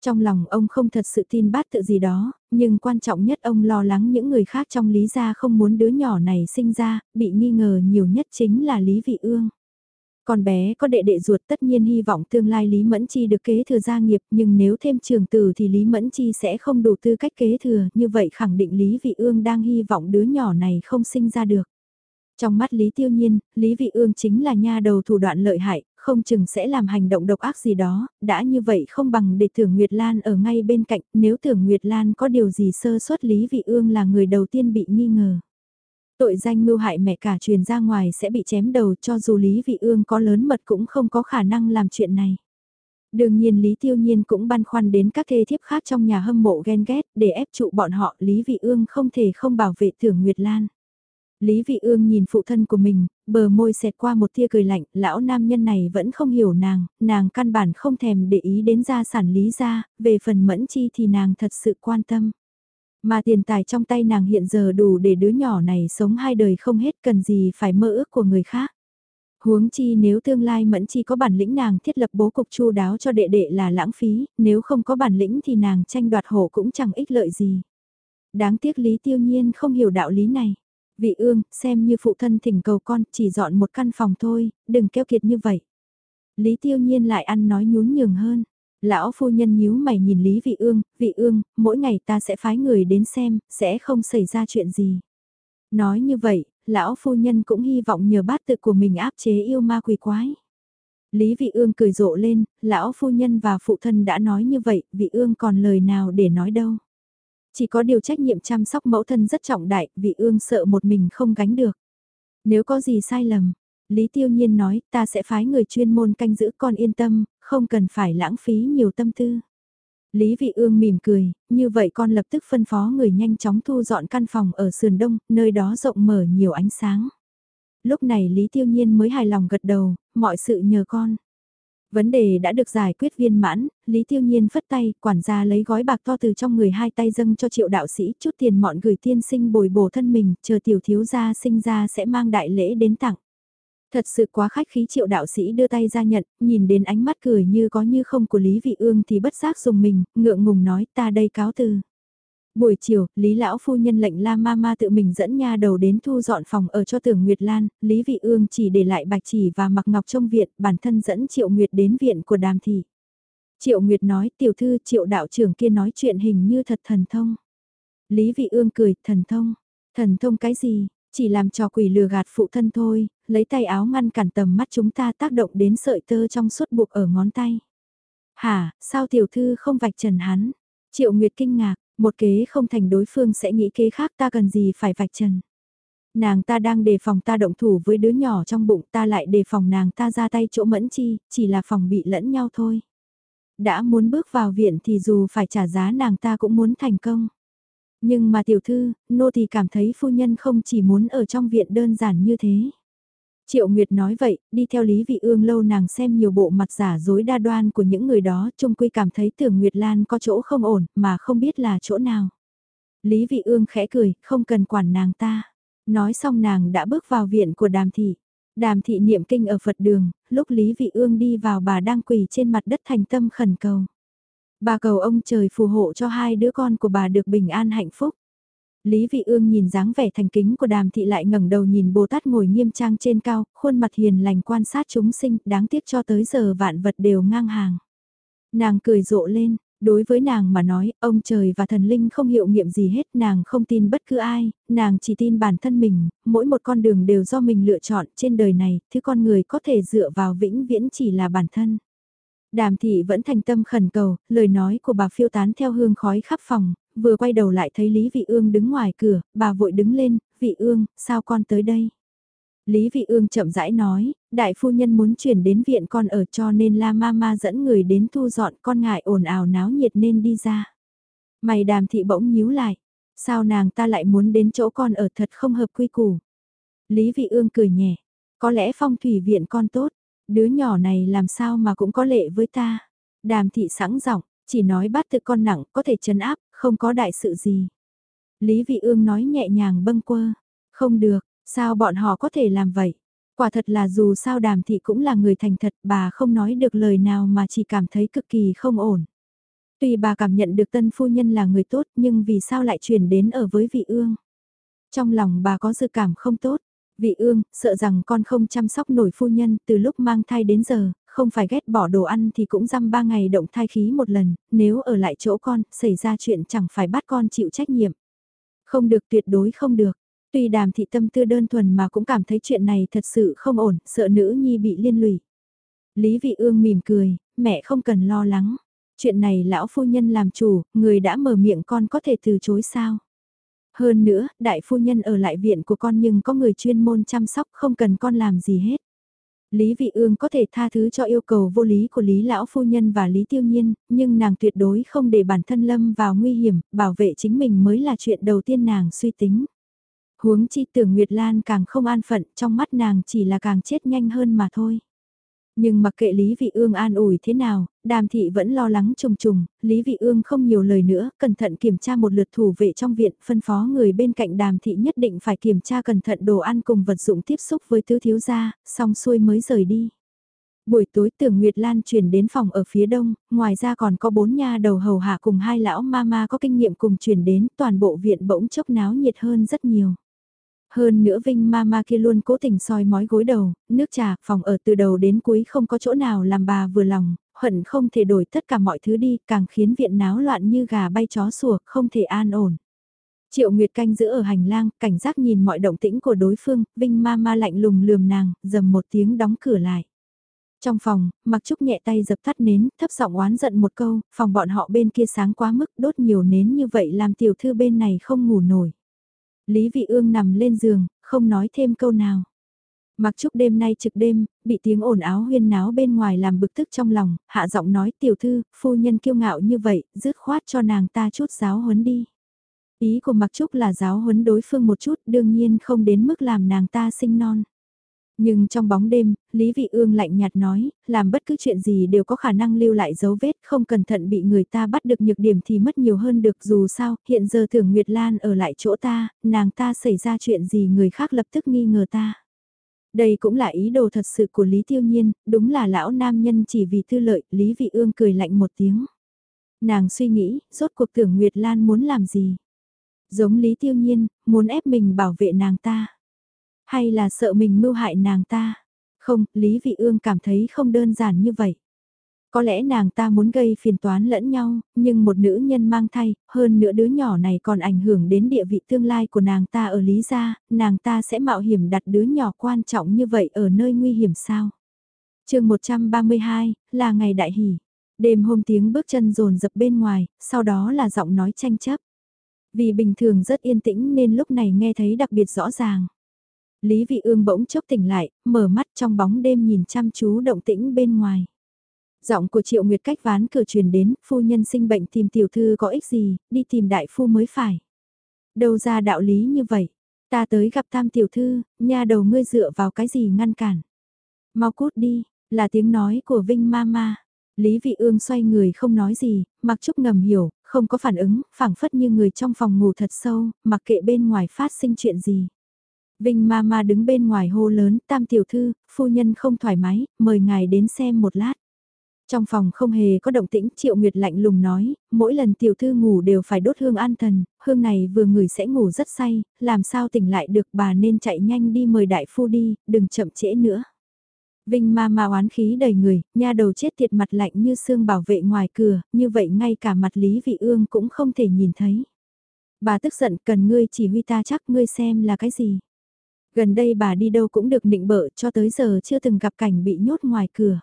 Trong lòng ông không thật sự tin bát tự gì đó, nhưng quan trọng nhất ông lo lắng những người khác trong Lý gia không muốn đứa nhỏ này sinh ra, bị nghi ngờ nhiều nhất chính là Lý Vị Ương. Con bé có đệ đệ ruột tất nhiên hy vọng tương lai Lý Mẫn Chi được kế thừa gia nghiệp nhưng nếu thêm trường tử thì Lý Mẫn Chi sẽ không đủ tư cách kế thừa, như vậy khẳng định Lý Vị Ương đang hy vọng đứa nhỏ này không sinh ra được. Trong mắt Lý Tiêu Nhiên, Lý Vị Ương chính là nha đầu thủ đoạn lợi hại, không chừng sẽ làm hành động độc ác gì đó, đã như vậy không bằng để thưởng Nguyệt Lan ở ngay bên cạnh, nếu thưởng Nguyệt Lan có điều gì sơ suất Lý Vị Ương là người đầu tiên bị nghi ngờ. Tội danh mưu hại mẹ cả truyền ra ngoài sẽ bị chém đầu cho dù Lý Vị Ương có lớn mật cũng không có khả năng làm chuyện này. Đương nhiên Lý Tiêu Nhiên cũng băn khoăn đến các thê thiếp khác trong nhà hâm mộ ghen ghét để ép trụ bọn họ Lý Vị Ương không thể không bảo vệ thưởng Nguyệt Lan. Lý Vị Ương nhìn phụ thân của mình, bờ môi xẹt qua một tia cười lạnh, lão nam nhân này vẫn không hiểu nàng, nàng căn bản không thèm để ý đến gia sản Lý gia, về phần mẫn chi thì nàng thật sự quan tâm. Mà tiền tài trong tay nàng hiện giờ đủ để đứa nhỏ này sống hai đời không hết cần gì phải mơ ước của người khác. Huống chi nếu tương lai mẫn chi có bản lĩnh nàng thiết lập bố cục chu đáo cho đệ đệ là lãng phí, nếu không có bản lĩnh thì nàng tranh đoạt hổ cũng chẳng ích lợi gì. Đáng tiếc Lý Tiêu Nhiên không hiểu đạo lý này. Vị ương, xem như phụ thân thỉnh cầu con, chỉ dọn một căn phòng thôi, đừng keo kiệt như vậy. Lý Tiêu Nhiên lại ăn nói nhún nhường hơn. Lão phu nhân nhíu mày nhìn Lý Vị Ương, Vị Ương, mỗi ngày ta sẽ phái người đến xem, sẽ không xảy ra chuyện gì. Nói như vậy, lão phu nhân cũng hy vọng nhờ bát tự của mình áp chế yêu ma quỷ quái. Lý Vị Ương cười rộ lên, lão phu nhân và phụ thân đã nói như vậy, Vị Ương còn lời nào để nói đâu. Chỉ có điều trách nhiệm chăm sóc mẫu thân rất trọng đại, Vị Ương sợ một mình không gánh được. Nếu có gì sai lầm, Lý Tiêu Nhiên nói, ta sẽ phái người chuyên môn canh giữ con yên tâm, không cần phải lãng phí nhiều tâm tư. Lý Vị Ương mỉm cười, như vậy con lập tức phân phó người nhanh chóng thu dọn căn phòng ở sườn đông, nơi đó rộng mở nhiều ánh sáng. Lúc này Lý Tiêu Nhiên mới hài lòng gật đầu, mọi sự nhờ con. Vấn đề đã được giải quyết viên mãn, Lý Tiêu Nhiên phất tay, quản gia lấy gói bạc to từ trong người hai tay dâng cho triệu đạo sĩ, chút tiền mọn gửi tiên sinh bồi bổ thân mình, chờ tiểu thiếu gia sinh ra sẽ mang đại lễ đến tặng. Thật sự quá khách khí triệu đạo sĩ đưa tay ra nhận, nhìn đến ánh mắt cười như có như không của Lý Vị Ương thì bất giác dùng mình, ngượng ngùng nói ta đây cáo từ. Buổi chiều, Lý Lão Phu Nhân lệnh La Mama tự mình dẫn nha đầu đến thu dọn phòng ở cho tưởng Nguyệt Lan, Lý Vị Ương chỉ để lại bạch chỉ và mặc ngọc trong viện, bản thân dẫn Triệu Nguyệt đến viện của đàm thị. Triệu Nguyệt nói tiểu thư Triệu đạo trưởng kia nói chuyện hình như thật thần thông. Lý Vị Ương cười, thần thông, thần thông cái gì, chỉ làm trò quỷ lừa gạt phụ thân thôi, lấy tay áo ngăn cản tầm mắt chúng ta tác động đến sợi tơ trong suốt buộc ở ngón tay. Hả, sao tiểu thư không vạch trần hắn? Triệu Nguyệt kinh ngạc, một kế không thành đối phương sẽ nghĩ kế khác ta cần gì phải vạch trần. Nàng ta đang đề phòng ta động thủ với đứa nhỏ trong bụng ta lại đề phòng nàng ta ra tay chỗ mẫn chi, chỉ là phòng bị lẫn nhau thôi. Đã muốn bước vào viện thì dù phải trả giá nàng ta cũng muốn thành công. Nhưng mà tiểu thư, nô thì cảm thấy phu nhân không chỉ muốn ở trong viện đơn giản như thế. Triệu Nguyệt nói vậy, đi theo Lý Vị Ương lâu nàng xem nhiều bộ mặt giả dối đa đoan của những người đó, Chung quy cảm thấy tưởng Nguyệt Lan có chỗ không ổn, mà không biết là chỗ nào. Lý Vị Ương khẽ cười, không cần quản nàng ta. Nói xong nàng đã bước vào viện của đàm thị. Đàm thị niệm kinh ở Phật đường, lúc Lý Vị Ương đi vào bà đang quỳ trên mặt đất thành tâm khẩn cầu. Bà cầu ông trời phù hộ cho hai đứa con của bà được bình an hạnh phúc. Lý Vị Ương nhìn dáng vẻ thành kính của đàm thị lại ngẩng đầu nhìn Bồ Tát ngồi nghiêm trang trên cao, khuôn mặt hiền lành quan sát chúng sinh, đáng tiếc cho tới giờ vạn vật đều ngang hàng. Nàng cười rộ lên, đối với nàng mà nói, ông trời và thần linh không hiệu nghiệm gì hết, nàng không tin bất cứ ai, nàng chỉ tin bản thân mình, mỗi một con đường đều do mình lựa chọn, trên đời này, thứ con người có thể dựa vào vĩnh viễn chỉ là bản thân. Đàm thị vẫn thành tâm khẩn cầu, lời nói của bà phiêu tán theo hương khói khắp phòng, vừa quay đầu lại thấy Lý Vị Ương đứng ngoài cửa, bà vội đứng lên, Vị Ương, sao con tới đây? Lý Vị Ương chậm rãi nói, đại phu nhân muốn chuyển đến viện con ở cho nên La Mama dẫn người đến thu dọn con ngại ồn ào náo nhiệt nên đi ra. Mày đàm thị bỗng nhíu lại, sao nàng ta lại muốn đến chỗ con ở thật không hợp quy củ. Lý Vị Ương cười nhẹ, có lẽ phong thủy viện con tốt, đứa nhỏ này làm sao mà cũng có lệ với ta. Đàm thị sẵn giọng, chỉ nói bắt tự con nặng có thể chấn áp, không có đại sự gì. Lý Vị Ương nói nhẹ nhàng bâng quơ, không được, sao bọn họ có thể làm vậy? Quả thật là dù sao đàm thị cũng là người thành thật bà không nói được lời nào mà chỉ cảm thấy cực kỳ không ổn. Tuy bà cảm nhận được tân phu nhân là người tốt nhưng vì sao lại chuyển đến ở với vị ương? Trong lòng bà có dự cảm không tốt, vị ương, sợ rằng con không chăm sóc nổi phu nhân từ lúc mang thai đến giờ, không phải ghét bỏ đồ ăn thì cũng dăm ba ngày động thai khí một lần, nếu ở lại chỗ con, xảy ra chuyện chẳng phải bắt con chịu trách nhiệm. Không được tuyệt đối không được. Tuy đàm thị tâm tư đơn thuần mà cũng cảm thấy chuyện này thật sự không ổn, sợ nữ nhi bị liên lụy. Lý vị ương mỉm cười, mẹ không cần lo lắng. Chuyện này lão phu nhân làm chủ, người đã mở miệng con có thể từ chối sao? Hơn nữa, đại phu nhân ở lại viện của con nhưng có người chuyên môn chăm sóc không cần con làm gì hết. Lý Vị Ương có thể tha thứ cho yêu cầu vô lý của Lý Lão Phu Nhân và Lý Tiêu Nhiên, nhưng nàng tuyệt đối không để bản thân lâm vào nguy hiểm, bảo vệ chính mình mới là chuyện đầu tiên nàng suy tính. Huống chi tưởng Nguyệt Lan càng không an phận, trong mắt nàng chỉ là càng chết nhanh hơn mà thôi. Nhưng mặc kệ Lý Vị Ương an ủi thế nào, đàm thị vẫn lo lắng trùng trùng, Lý Vị Ương không nhiều lời nữa, cẩn thận kiểm tra một lượt thủ vệ trong viện, phân phó người bên cạnh đàm thị nhất định phải kiểm tra cẩn thận đồ ăn cùng vật dụng tiếp xúc với tứ thiếu gia, xong xuôi mới rời đi. Buổi tối tưởng Nguyệt Lan chuyển đến phòng ở phía đông, ngoài ra còn có bốn nha đầu hầu hạ cùng hai lão ma ma có kinh nghiệm cùng chuyển đến, toàn bộ viện bỗng chốc náo nhiệt hơn rất nhiều. Hơn nữa Vinh Mama kia luôn cố tình soi mói gối đầu, nước trà, phòng ở từ đầu đến cuối không có chỗ nào làm bà vừa lòng, hận không thể đổi tất cả mọi thứ đi, càng khiến viện náo loạn như gà bay chó sủa, không thể an ổn. Triệu Nguyệt canh giữ ở hành lang, cảnh giác nhìn mọi động tĩnh của đối phương, Vinh Mama lạnh lùng lườm nàng, dầm một tiếng đóng cửa lại. Trong phòng, Mặc Trúc nhẹ tay dập tắt nến, thấp giọng oán giận một câu, phòng bọn họ bên kia sáng quá mức, đốt nhiều nến như vậy làm tiểu thư bên này không ngủ nổi. Lý Vị Ương nằm lên giường, không nói thêm câu nào. Mặc Trúc đêm nay trực đêm, bị tiếng ồn áo huyên náo bên ngoài làm bực tức trong lòng, hạ giọng nói tiểu thư, phu nhân kiêu ngạo như vậy, dứt khoát cho nàng ta chút giáo huấn đi. Ý của Mặc Trúc là giáo huấn đối phương một chút, đương nhiên không đến mức làm nàng ta sinh non. Nhưng trong bóng đêm, Lý Vị Ương lạnh nhạt nói, làm bất cứ chuyện gì đều có khả năng lưu lại dấu vết, không cẩn thận bị người ta bắt được nhược điểm thì mất nhiều hơn được dù sao, hiện giờ thường Nguyệt Lan ở lại chỗ ta, nàng ta xảy ra chuyện gì người khác lập tức nghi ngờ ta. Đây cũng là ý đồ thật sự của Lý Tiêu Nhiên, đúng là lão nam nhân chỉ vì tư lợi, Lý Vị Ương cười lạnh một tiếng. Nàng suy nghĩ, rốt cuộc tưởng Nguyệt Lan muốn làm gì? Giống Lý Tiêu Nhiên, muốn ép mình bảo vệ nàng ta. Hay là sợ mình mưu hại nàng ta? Không, Lý Vị Ương cảm thấy không đơn giản như vậy. Có lẽ nàng ta muốn gây phiền toán lẫn nhau, nhưng một nữ nhân mang thai, hơn nữa đứa nhỏ này còn ảnh hưởng đến địa vị tương lai của nàng ta ở Lý Gia, nàng ta sẽ mạo hiểm đặt đứa nhỏ quan trọng như vậy ở nơi nguy hiểm sao? chương 132, là ngày đại hỷ. Đêm hôm tiếng bước chân rồn dập bên ngoài, sau đó là giọng nói tranh chấp. Vì bình thường rất yên tĩnh nên lúc này nghe thấy đặc biệt rõ ràng. Lý Vị Ương bỗng chốc tỉnh lại, mở mắt trong bóng đêm nhìn chăm chú động tĩnh bên ngoài. Giọng của Triệu Nguyệt cách ván cửa truyền đến, phu nhân sinh bệnh tìm tiểu thư có ích gì, đi tìm đại phu mới phải. Đâu ra đạo lý như vậy, ta tới gặp tam tiểu thư, nhà đầu ngươi dựa vào cái gì ngăn cản. Mau cút đi, là tiếng nói của Vinh Mama. Lý Vị Ương xoay người không nói gì, mặc Trúc ngầm hiểu, không có phản ứng, phảng phất như người trong phòng ngủ thật sâu, mặc kệ bên ngoài phát sinh chuyện gì. Vinh Mama đứng bên ngoài hô lớn, tam tiểu thư, phu nhân không thoải mái, mời ngài đến xem một lát. Trong phòng không hề có động tĩnh, Triệu Nguyệt lạnh lùng nói, mỗi lần tiểu thư ngủ đều phải đốt hương an thần, hương này vừa ngửi sẽ ngủ rất say, làm sao tỉnh lại được bà nên chạy nhanh đi mời đại phu đi, đừng chậm trễ nữa. Vinh ma ma oán khí đầy người, nha đầu chết tiệt mặt lạnh như xương bảo vệ ngoài cửa, như vậy ngay cả mặt Lý Vị Ương cũng không thể nhìn thấy. Bà tức giận cần ngươi chỉ huy ta chắc ngươi xem là cái gì. Gần đây bà đi đâu cũng được nịnh bợ cho tới giờ chưa từng gặp cảnh bị nhốt ngoài cửa.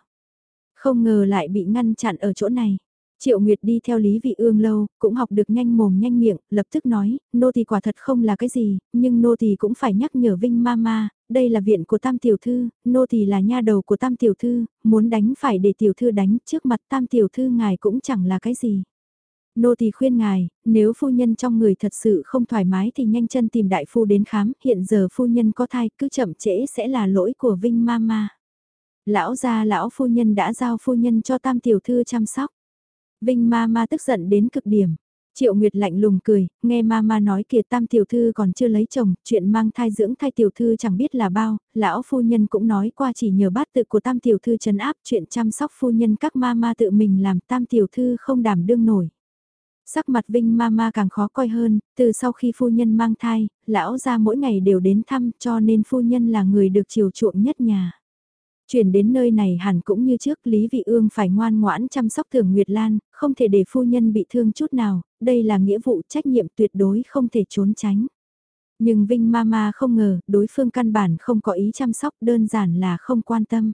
Không ngờ lại bị ngăn chặn ở chỗ này. Triệu Nguyệt đi theo Lý Vị Ương lâu, cũng học được nhanh mồm nhanh miệng, lập tức nói, nô tỳ quả thật không là cái gì, nhưng nô tỳ cũng phải nhắc nhở Vinh Mama, đây là viện của Tam tiểu thư, nô tỳ là nha đầu của Tam tiểu thư, muốn đánh phải để tiểu thư đánh, trước mặt Tam tiểu thư ngài cũng chẳng là cái gì. Nô thì khuyên ngài, nếu phu nhân trong người thật sự không thoải mái thì nhanh chân tìm đại phu đến khám, hiện giờ phu nhân có thai cứ chậm trễ sẽ là lỗi của Vinh Mama. Lão gia lão phu nhân đã giao phu nhân cho tam tiểu thư chăm sóc. Vinh Mama tức giận đến cực điểm. Triệu Nguyệt lạnh lùng cười, nghe mama nói kìa tam tiểu thư còn chưa lấy chồng, chuyện mang thai dưỡng thai tiểu thư chẳng biết là bao, lão phu nhân cũng nói qua chỉ nhờ bát tự của tam tiểu thư chấn áp chuyện chăm sóc phu nhân các mama tự mình làm tam tiểu thư không đảm đương nổi. Sắc mặt Vinh Mama càng khó coi hơn, từ sau khi phu nhân mang thai, lão ra mỗi ngày đều đến thăm cho nên phu nhân là người được chiều chuộng nhất nhà. Chuyển đến nơi này hẳn cũng như trước Lý Vị Ương phải ngoan ngoãn chăm sóc Thường Nguyệt Lan, không thể để phu nhân bị thương chút nào, đây là nghĩa vụ trách nhiệm tuyệt đối không thể trốn tránh. Nhưng Vinh Mama không ngờ, đối phương căn bản không có ý chăm sóc đơn giản là không quan tâm.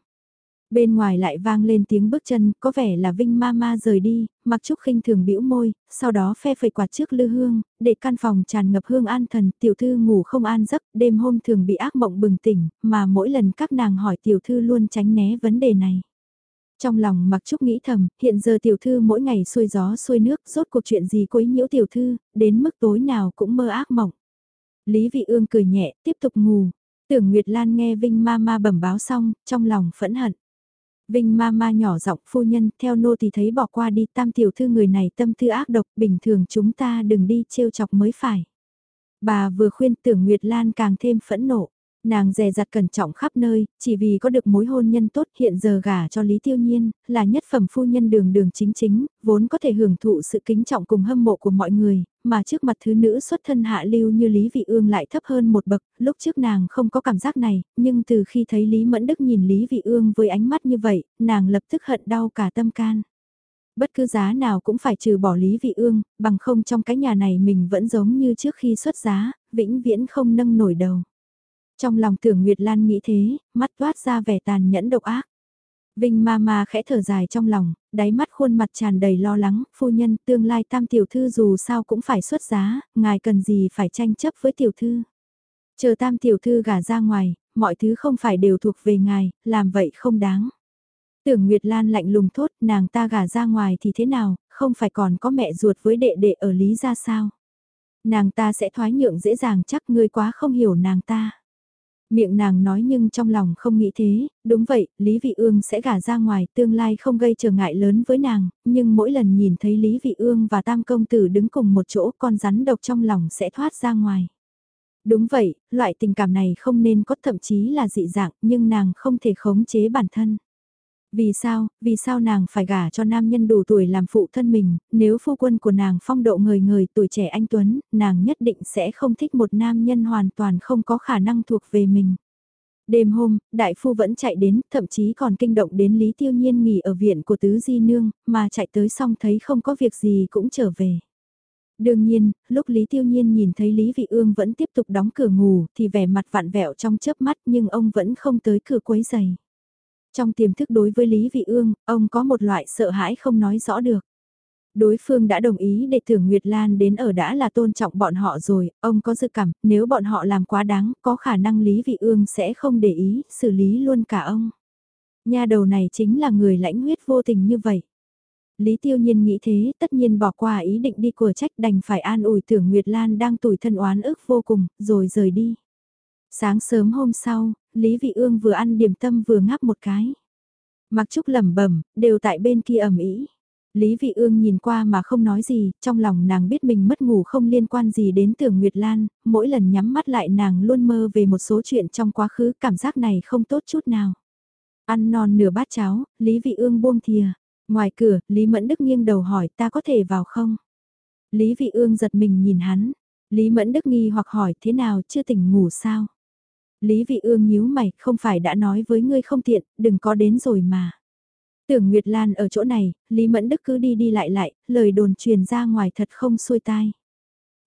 Bên ngoài lại vang lên tiếng bước chân, có vẻ là Vinh Mama rời đi, mặc trúc khinh thường bĩu môi, sau đó phe phẩy quạt trước lư hương, để căn phòng tràn ngập hương an thần, tiểu thư ngủ không an giấc, đêm hôm thường bị ác mộng bừng tỉnh, mà mỗi lần các nàng hỏi tiểu thư luôn tránh né vấn đề này. Trong lòng mặc trúc nghĩ thầm, hiện giờ tiểu thư mỗi ngày xuôi gió xuôi nước, rốt cuộc chuyện gì quấy nhiễu tiểu thư, đến mức tối nào cũng mơ ác mộng. Lý vị ương cười nhẹ, tiếp tục ngủ. Tưởng Nguyệt Lan nghe Vinh mama bẩm báo xong, trong lòng phẫn hận. Vinh ma ma nhỏ giọng phu nhân, theo nô thì thấy bỏ qua đi tam tiểu thư người này tâm tư ác độc, bình thường chúng ta đừng đi trêu chọc mới phải. Bà vừa khuyên tưởng Nguyệt Lan càng thêm phẫn nộ. Nàng dè dặt cẩn trọng khắp nơi, chỉ vì có được mối hôn nhân tốt hiện giờ gả cho Lý Tiêu Nhiên, là nhất phẩm phu nhân đường đường chính chính, vốn có thể hưởng thụ sự kính trọng cùng hâm mộ của mọi người, mà trước mặt thứ nữ xuất thân hạ lưu như Lý Vị Ương lại thấp hơn một bậc, lúc trước nàng không có cảm giác này, nhưng từ khi thấy Lý Mẫn Đức nhìn Lý Vị Ương với ánh mắt như vậy, nàng lập tức hận đau cả tâm can bất cứ giá nào cũng phải trừ bỏ Lý Vị Ương, bằng không trong cái nhà này mình vẫn giống như trước khi xuất giá, vĩnh viễn không nâng nổi đầu. Trong lòng tưởng Nguyệt Lan nghĩ thế, mắt toát ra vẻ tàn nhẫn độc ác. Vinh ma ma khẽ thở dài trong lòng, đáy mắt khuôn mặt tràn đầy lo lắng, phu nhân tương lai tam tiểu thư dù sao cũng phải xuất giá, ngài cần gì phải tranh chấp với tiểu thư. Chờ tam tiểu thư gả ra ngoài, mọi thứ không phải đều thuộc về ngài, làm vậy không đáng. Tưởng Nguyệt Lan lạnh lùng thốt, nàng ta gả ra ngoài thì thế nào, không phải còn có mẹ ruột với đệ đệ ở Lý ra sao. Nàng ta sẽ thoái nhượng dễ dàng chắc ngươi quá không hiểu nàng ta. Miệng nàng nói nhưng trong lòng không nghĩ thế, đúng vậy, Lý Vị Ương sẽ gả ra ngoài, tương lai không gây trở ngại lớn với nàng, nhưng mỗi lần nhìn thấy Lý Vị Ương và Tam Công Tử đứng cùng một chỗ con rắn độc trong lòng sẽ thoát ra ngoài. Đúng vậy, loại tình cảm này không nên có thậm chí là dị dạng, nhưng nàng không thể khống chế bản thân. Vì sao, vì sao nàng phải gả cho nam nhân đủ tuổi làm phụ thân mình, nếu phu quân của nàng phong độ người người tuổi trẻ anh Tuấn, nàng nhất định sẽ không thích một nam nhân hoàn toàn không có khả năng thuộc về mình. Đêm hôm, đại phu vẫn chạy đến, thậm chí còn kinh động đến Lý Tiêu Nhiên nghỉ ở viện của Tứ Di Nương, mà chạy tới xong thấy không có việc gì cũng trở về. Đương nhiên, lúc Lý Tiêu Nhiên nhìn thấy Lý Vị Ương vẫn tiếp tục đóng cửa ngủ thì vẻ mặt vạn vẹo trong chớp mắt nhưng ông vẫn không tới cửa quấy giày. Trong tiềm thức đối với Lý Vị Ương, ông có một loại sợ hãi không nói rõ được. Đối phương đã đồng ý để Tưởng Nguyệt Lan đến ở đã là tôn trọng bọn họ rồi, ông có dự cảm, nếu bọn họ làm quá đáng, có khả năng Lý Vị Ương sẽ không để ý, xử lý luôn cả ông. Nhà đầu này chính là người lãnh huyết vô tình như vậy. Lý Tiêu Nhiên nghĩ thế, tất nhiên bỏ qua ý định đi của trách đành phải an ủi Tưởng Nguyệt Lan đang tủi thân oán ức vô cùng, rồi rời đi. Sáng sớm hôm sau, Lý Vị Ương vừa ăn điểm tâm vừa ngáp một cái. Mặc Trúc lẩm bẩm, đều tại bên kia ẩm ĩ. Lý Vị Ương nhìn qua mà không nói gì, trong lòng nàng biết mình mất ngủ không liên quan gì đến tưởng Nguyệt Lan, mỗi lần nhắm mắt lại nàng luôn mơ về một số chuyện trong quá khứ, cảm giác này không tốt chút nào. Ăn non nửa bát cháo, Lý Vị Ương buông thìa. Ngoài cửa, Lý Mẫn Đức nghiêng đầu hỏi ta có thể vào không? Lý Vị Ương giật mình nhìn hắn. Lý Mẫn Đức nghi hoặc hỏi thế nào chưa tỉnh ngủ sao? Lý Vị Ương nhíu mày, không phải đã nói với ngươi không tiện, đừng có đến rồi mà. Tưởng Nguyệt Lan ở chỗ này, Lý Mẫn Đức cứ đi đi lại lại, lời đồn truyền ra ngoài thật không xuôi tai.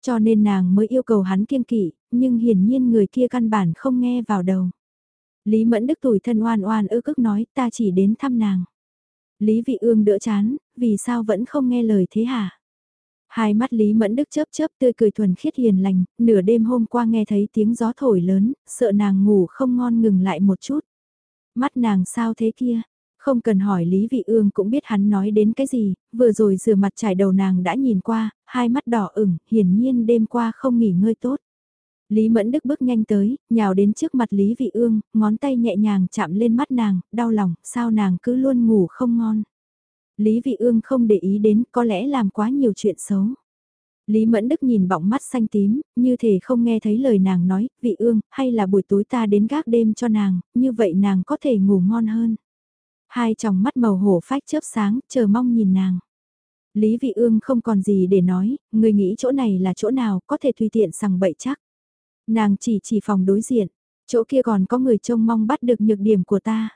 Cho nên nàng mới yêu cầu hắn kiêng kỵ, nhưng hiển nhiên người kia căn bản không nghe vào đầu. Lý Mẫn Đức tủi thân oan oan ư cức nói ta chỉ đến thăm nàng. Lý Vị Ương đỡ chán, vì sao vẫn không nghe lời thế hả? Hai mắt Lý Mẫn Đức chớp chớp tươi cười thuần khiết hiền lành, nửa đêm hôm qua nghe thấy tiếng gió thổi lớn, sợ nàng ngủ không ngon ngừng lại một chút. Mắt nàng sao thế kia? Không cần hỏi Lý Vị Ương cũng biết hắn nói đến cái gì, vừa rồi rửa mặt trải đầu nàng đã nhìn qua, hai mắt đỏ ửng, hiển nhiên đêm qua không nghỉ ngơi tốt. Lý Mẫn Đức bước nhanh tới, nhào đến trước mặt Lý Vị Ương, ngón tay nhẹ nhàng chạm lên mắt nàng, đau lòng, sao nàng cứ luôn ngủ không ngon. Lý Vị Ương không để ý đến có lẽ làm quá nhiều chuyện xấu. Lý Mẫn Đức nhìn bọng mắt xanh tím, như thể không nghe thấy lời nàng nói, vị ương, hay là buổi tối ta đến gác đêm cho nàng, như vậy nàng có thể ngủ ngon hơn. Hai tròng mắt màu hổ phách chớp sáng, chờ mong nhìn nàng. Lý Vị Ương không còn gì để nói, người nghĩ chỗ này là chỗ nào, có thể tùy tiện sằng bậy chắc. Nàng chỉ chỉ phòng đối diện, chỗ kia còn có người trông mong bắt được nhược điểm của ta.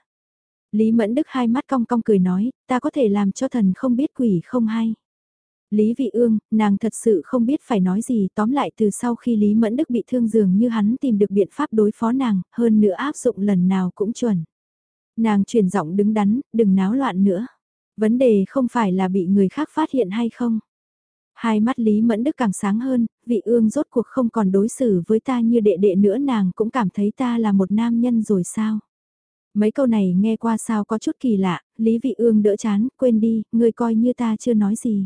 Lý Mẫn Đức hai mắt cong cong cười nói, ta có thể làm cho thần không biết quỷ không hay. Lý Vị Ương, nàng thật sự không biết phải nói gì tóm lại từ sau khi Lý Mẫn Đức bị thương dường như hắn tìm được biện pháp đối phó nàng, hơn nữa áp dụng lần nào cũng chuẩn. Nàng chuyển giọng đứng đắn, đừng náo loạn nữa. Vấn đề không phải là bị người khác phát hiện hay không. Hai mắt Lý Mẫn Đức càng sáng hơn, vị ương rốt cuộc không còn đối xử với ta như đệ đệ nữa nàng cũng cảm thấy ta là một nam nhân rồi sao. Mấy câu này nghe qua sao có chút kỳ lạ, Lý Vị Ương đỡ chán, quên đi, ngươi coi như ta chưa nói gì.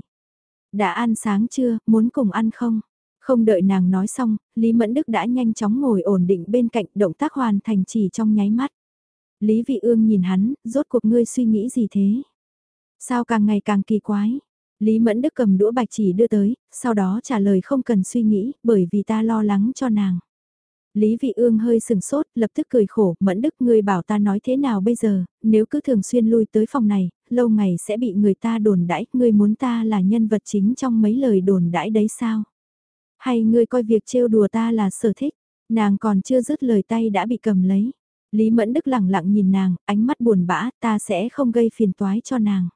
Đã ăn sáng chưa, muốn cùng ăn không? Không đợi nàng nói xong, Lý Mẫn Đức đã nhanh chóng ngồi ổn định bên cạnh động tác hoàn thành chỉ trong nháy mắt. Lý Vị Ương nhìn hắn, rốt cuộc ngươi suy nghĩ gì thế? Sao càng ngày càng kỳ quái? Lý Mẫn Đức cầm đũa bạch chỉ đưa tới, sau đó trả lời không cần suy nghĩ, bởi vì ta lo lắng cho nàng. Lý Vị Ương hơi sừng sốt, lập tức cười khổ, Mẫn Đức ngươi bảo ta nói thế nào bây giờ, nếu cứ thường xuyên lui tới phòng này, lâu ngày sẽ bị người ta đồn đãi, ngươi muốn ta là nhân vật chính trong mấy lời đồn đãi đấy sao? Hay ngươi coi việc trêu đùa ta là sở thích, nàng còn chưa dứt lời tay đã bị cầm lấy. Lý Mẫn Đức lẳng lặng nhìn nàng, ánh mắt buồn bã, ta sẽ không gây phiền toái cho nàng.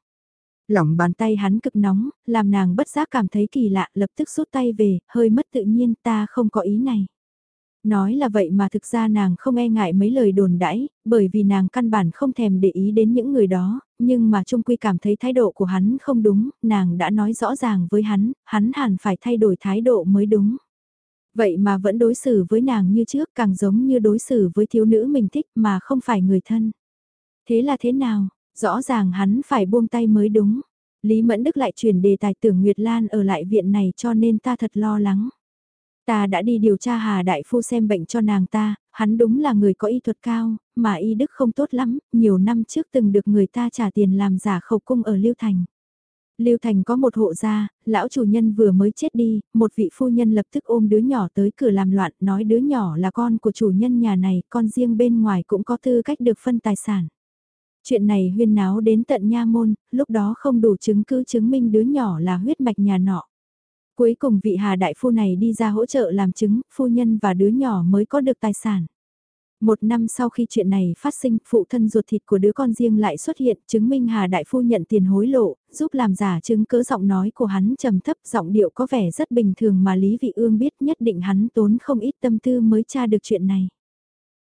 Lỏng bàn tay hắn cực nóng, làm nàng bất giác cảm thấy kỳ lạ, lập tức rút tay về, hơi mất tự nhiên, ta không có ý này. Nói là vậy mà thực ra nàng không e ngại mấy lời đồn đãi, bởi vì nàng căn bản không thèm để ý đến những người đó, nhưng mà Trung Quy cảm thấy thái độ của hắn không đúng, nàng đã nói rõ ràng với hắn, hắn hẳn phải thay đổi thái độ mới đúng. Vậy mà vẫn đối xử với nàng như trước càng giống như đối xử với thiếu nữ mình thích mà không phải người thân. Thế là thế nào, rõ ràng hắn phải buông tay mới đúng. Lý Mẫn Đức lại chuyển đề tài tưởng Nguyệt Lan ở lại viện này cho nên ta thật lo lắng. Ta đã đi điều tra Hà Đại Phu xem bệnh cho nàng ta, hắn đúng là người có y thuật cao, mà y đức không tốt lắm, nhiều năm trước từng được người ta trả tiền làm giả khẩu cung ở Lưu Thành. Lưu Thành có một hộ gia, lão chủ nhân vừa mới chết đi, một vị phu nhân lập tức ôm đứa nhỏ tới cửa làm loạn, nói đứa nhỏ là con của chủ nhân nhà này, con riêng bên ngoài cũng có tư cách được phân tài sản. Chuyện này huyên náo đến tận nha môn, lúc đó không đủ chứng cứ chứng minh đứa nhỏ là huyết mạch nhà nọ. Cuối cùng vị hà đại phu này đi ra hỗ trợ làm chứng, phu nhân và đứa nhỏ mới có được tài sản. Một năm sau khi chuyện này phát sinh, phụ thân ruột thịt của đứa con riêng lại xuất hiện, chứng minh Hà Đại Phu nhận tiền hối lộ, giúp làm giả chứng cớ giọng nói của hắn trầm thấp, giọng điệu có vẻ rất bình thường mà Lý Vị Ương biết nhất định hắn tốn không ít tâm tư mới tra được chuyện này.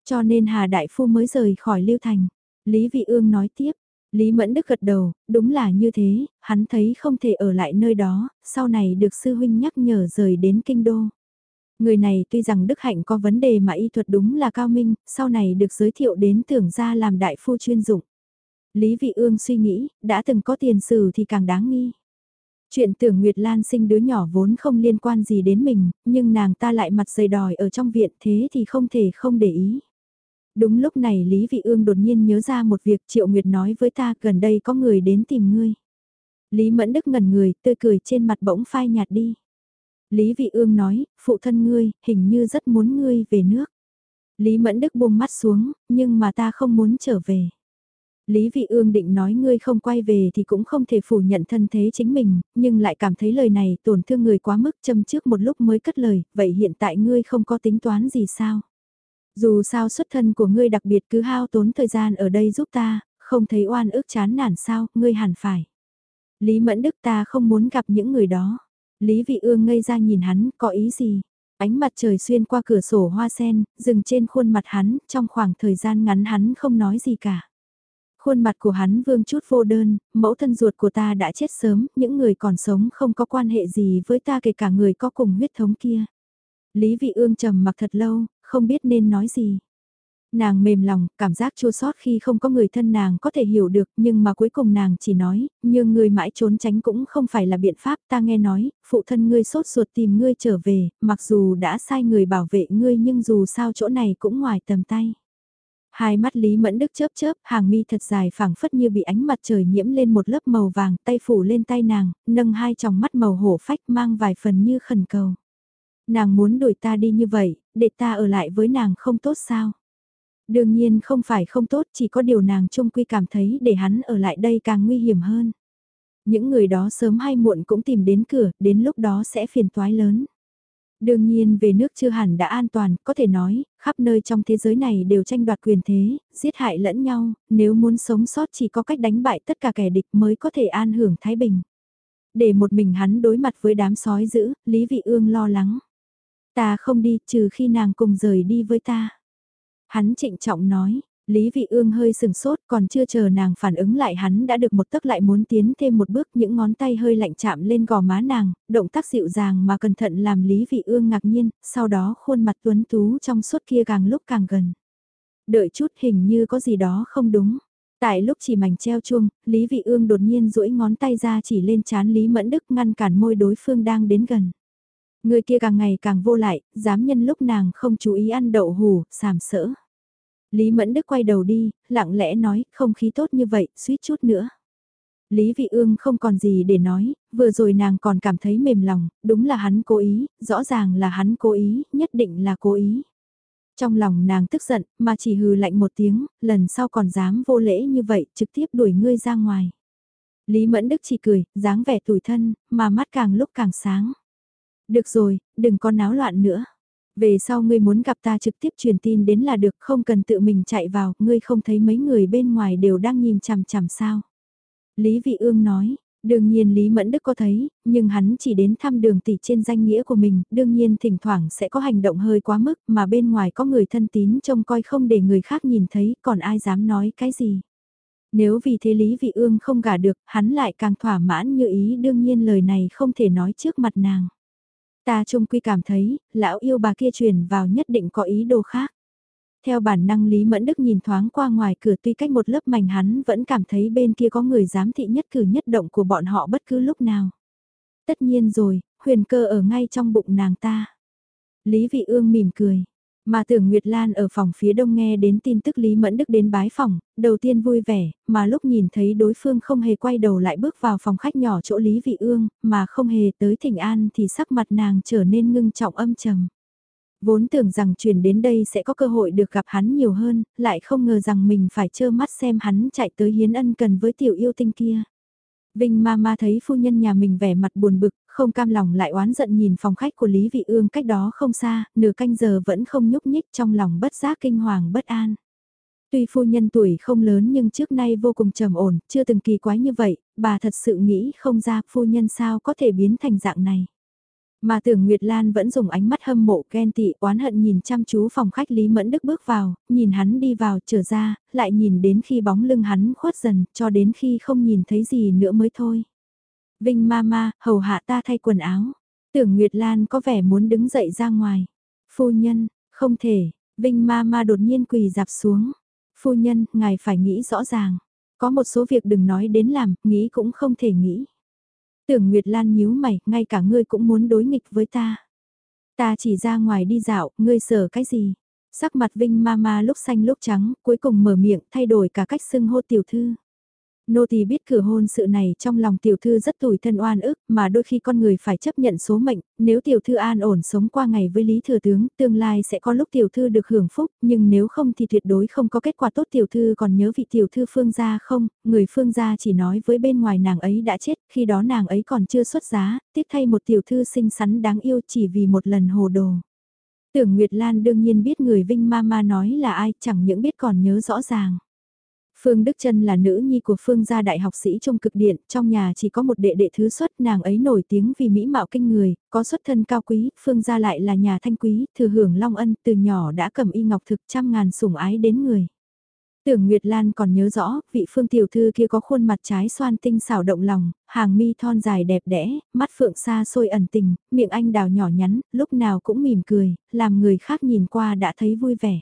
Cho nên Hà Đại Phu mới rời khỏi Lưu Thành. Lý Vị Ương nói tiếp, Lý Mẫn Đức gật đầu, đúng là như thế, hắn thấy không thể ở lại nơi đó, sau này được sư huynh nhắc nhở rời đến kinh đô. Người này tuy rằng Đức Hạnh có vấn đề mà y thuật đúng là cao minh, sau này được giới thiệu đến tưởng ra làm đại phu chuyên dụng. Lý Vị Ương suy nghĩ, đã từng có tiền sử thì càng đáng nghi. Chuyện tưởng Nguyệt Lan sinh đứa nhỏ vốn không liên quan gì đến mình, nhưng nàng ta lại mặt dày đòi ở trong viện thế thì không thể không để ý. Đúng lúc này Lý Vị Ương đột nhiên nhớ ra một việc Triệu Nguyệt nói với ta gần đây có người đến tìm ngươi. Lý Mẫn Đức ngẩn người, tươi cười trên mặt bỗng phai nhạt đi. Lý Vị Ương nói, phụ thân ngươi, hình như rất muốn ngươi về nước. Lý Mẫn Đức buông mắt xuống, nhưng mà ta không muốn trở về. Lý Vị Ương định nói ngươi không quay về thì cũng không thể phủ nhận thân thế chính mình, nhưng lại cảm thấy lời này tổn thương người quá mức châm trước một lúc mới cất lời, vậy hiện tại ngươi không có tính toán gì sao? Dù sao xuất thân của ngươi đặc biệt cứ hao tốn thời gian ở đây giúp ta, không thấy oan ức chán nản sao, ngươi hẳn phải. Lý Mẫn Đức ta không muốn gặp những người đó. Lý Vị Ương ngây ra nhìn hắn, có ý gì? Ánh mặt trời xuyên qua cửa sổ hoa sen, dừng trên khuôn mặt hắn, trong khoảng thời gian ngắn hắn không nói gì cả. Khuôn mặt của hắn vương chút vô đơn, mẫu thân ruột của ta đã chết sớm, những người còn sống không có quan hệ gì với ta kể cả người có cùng huyết thống kia. Lý Vị Ương trầm mặc thật lâu, không biết nên nói gì. Nàng mềm lòng, cảm giác chua sót khi không có người thân nàng có thể hiểu được nhưng mà cuối cùng nàng chỉ nói, nhưng người mãi trốn tránh cũng không phải là biện pháp ta nghe nói, phụ thân ngươi sốt ruột tìm ngươi trở về, mặc dù đã sai người bảo vệ ngươi nhưng dù sao chỗ này cũng ngoài tầm tay. Hai mắt Lý Mẫn Đức chớp chớp, hàng mi thật dài phẳng phất như bị ánh mặt trời nhiễm lên một lớp màu vàng, tay phủ lên tay nàng, nâng hai tròng mắt màu hổ phách mang vài phần như khẩn cầu. Nàng muốn đuổi ta đi như vậy, để ta ở lại với nàng không tốt sao? Đương nhiên không phải không tốt, chỉ có điều nàng trung quy cảm thấy để hắn ở lại đây càng nguy hiểm hơn. Những người đó sớm hay muộn cũng tìm đến cửa, đến lúc đó sẽ phiền toái lớn. Đương nhiên về nước chưa hẳn đã an toàn, có thể nói, khắp nơi trong thế giới này đều tranh đoạt quyền thế, giết hại lẫn nhau, nếu muốn sống sót chỉ có cách đánh bại tất cả kẻ địch mới có thể an hưởng Thái Bình. Để một mình hắn đối mặt với đám sói dữ, Lý Vị Ương lo lắng. Ta không đi, trừ khi nàng cùng rời đi với ta. Hắn trịnh trọng nói, Lý Vị Ương hơi sừng sốt còn chưa chờ nàng phản ứng lại hắn đã được một tấc lại muốn tiến thêm một bước những ngón tay hơi lạnh chạm lên gò má nàng, động tác dịu dàng mà cẩn thận làm Lý Vị Ương ngạc nhiên, sau đó khuôn mặt tuấn tú trong suốt kia càng lúc càng gần. Đợi chút hình như có gì đó không đúng. Tại lúc chỉ mảnh treo chuông, Lý Vị Ương đột nhiên duỗi ngón tay ra chỉ lên chán Lý Mẫn Đức ngăn cản môi đối phương đang đến gần. Người kia càng ngày càng vô lại, dám nhân lúc nàng không chú ý ăn đậu hù, sàm sỡ. Lý Mẫn Đức quay đầu đi, lặng lẽ nói, không khí tốt như vậy, suýt chút nữa. Lý Vị Ương không còn gì để nói, vừa rồi nàng còn cảm thấy mềm lòng, đúng là hắn cố ý, rõ ràng là hắn cố ý, nhất định là cố ý. Trong lòng nàng tức giận, mà chỉ hừ lạnh một tiếng, lần sau còn dám vô lễ như vậy, trực tiếp đuổi ngươi ra ngoài. Lý Mẫn Đức chỉ cười, dáng vẻ tủi thân, mà mắt càng lúc càng sáng. Được rồi, đừng có náo loạn nữa. Về sau ngươi muốn gặp ta trực tiếp truyền tin đến là được, không cần tự mình chạy vào, ngươi không thấy mấy người bên ngoài đều đang nhìn chằm chằm sao. Lý Vị Ương nói, đương nhiên Lý Mẫn Đức có thấy, nhưng hắn chỉ đến thăm đường tỷ trên danh nghĩa của mình, đương nhiên thỉnh thoảng sẽ có hành động hơi quá mức mà bên ngoài có người thân tín trông coi không để người khác nhìn thấy, còn ai dám nói cái gì. Nếu vì thế Lý Vị Ương không gả được, hắn lại càng thỏa mãn như ý đương nhiên lời này không thể nói trước mặt nàng. Ta chung quy cảm thấy, lão yêu bà kia truyền vào nhất định có ý đồ khác. Theo bản năng Lý Mẫn Đức nhìn thoáng qua ngoài cửa tuy cách một lớp mảnh hắn vẫn cảm thấy bên kia có người giám thị nhất cử nhất động của bọn họ bất cứ lúc nào. Tất nhiên rồi, huyền cơ ở ngay trong bụng nàng ta. Lý Vị Ương mỉm cười. Mà tưởng Nguyệt Lan ở phòng phía đông nghe đến tin tức Lý Mẫn Đức đến bái phòng, đầu tiên vui vẻ, mà lúc nhìn thấy đối phương không hề quay đầu lại bước vào phòng khách nhỏ chỗ Lý Vị Ương, mà không hề tới thỉnh an thì sắc mặt nàng trở nên ngưng trọng âm trầm. Vốn tưởng rằng chuyển đến đây sẽ có cơ hội được gặp hắn nhiều hơn, lại không ngờ rằng mình phải trơ mắt xem hắn chạy tới hiến ân cần với tiểu yêu tinh kia. Vinh ma ma thấy phu nhân nhà mình vẻ mặt buồn bực, không cam lòng lại oán giận nhìn phòng khách của Lý Vị Ương cách đó không xa, nửa canh giờ vẫn không nhúc nhích trong lòng bất giác kinh hoàng bất an. Tuy phu nhân tuổi không lớn nhưng trước nay vô cùng trầm ổn, chưa từng kỳ quái như vậy, bà thật sự nghĩ không ra phu nhân sao có thể biến thành dạng này. Mà tưởng Nguyệt Lan vẫn dùng ánh mắt hâm mộ ghen tị oán hận nhìn chăm chú phòng khách Lý Mẫn Đức bước vào, nhìn hắn đi vào trở ra, lại nhìn đến khi bóng lưng hắn khuất dần, cho đến khi không nhìn thấy gì nữa mới thôi. Vinh Mama, hầu hạ ta thay quần áo. Tưởng Nguyệt Lan có vẻ muốn đứng dậy ra ngoài. Phu nhân, không thể, Vinh Mama đột nhiên quỳ dạp xuống. Phu nhân, ngài phải nghĩ rõ ràng. Có một số việc đừng nói đến làm, nghĩ cũng không thể nghĩ. Tưởng Nguyệt Lan nhíu mày, ngay cả ngươi cũng muốn đối nghịch với ta. Ta chỉ ra ngoài đi dạo, ngươi sợ cái gì? Sắc mặt Vinh Mama lúc xanh lúc trắng, cuối cùng mở miệng thay đổi cả cách xưng hô tiểu thư. Nô tỳ biết cửa hôn sự này trong lòng tiểu thư rất tủi thân oan ức, mà đôi khi con người phải chấp nhận số mệnh, nếu tiểu thư an ổn sống qua ngày với Lý Thừa Tướng, tương lai sẽ có lúc tiểu thư được hưởng phúc, nhưng nếu không thì tuyệt đối không có kết quả tốt tiểu thư còn nhớ vị tiểu thư phương gia không, người phương gia chỉ nói với bên ngoài nàng ấy đã chết, khi đó nàng ấy còn chưa xuất giá, tiếp thay một tiểu thư xinh xắn đáng yêu chỉ vì một lần hồ đồ. Tưởng Nguyệt Lan đương nhiên biết người Vinh Mama nói là ai, chẳng những biết còn nhớ rõ ràng. Phương Đức Trân là nữ nhi của Phương gia đại học sĩ trong cực điện, trong nhà chỉ có một đệ đệ thứ xuất, nàng ấy nổi tiếng vì mỹ mạo kinh người, có xuất thân cao quý, Phương gia lại là nhà thanh quý, thừa hưởng long ân, từ nhỏ đã cầm y ngọc thực trăm ngàn sủng ái đến người. Tưởng Nguyệt Lan còn nhớ rõ, vị phương tiểu thư kia có khuôn mặt trái xoan tinh xảo động lòng, hàng mi thon dài đẹp đẽ, mắt phượng xa xôi ẩn tình, miệng anh đào nhỏ nhắn, lúc nào cũng mỉm cười, làm người khác nhìn qua đã thấy vui vẻ.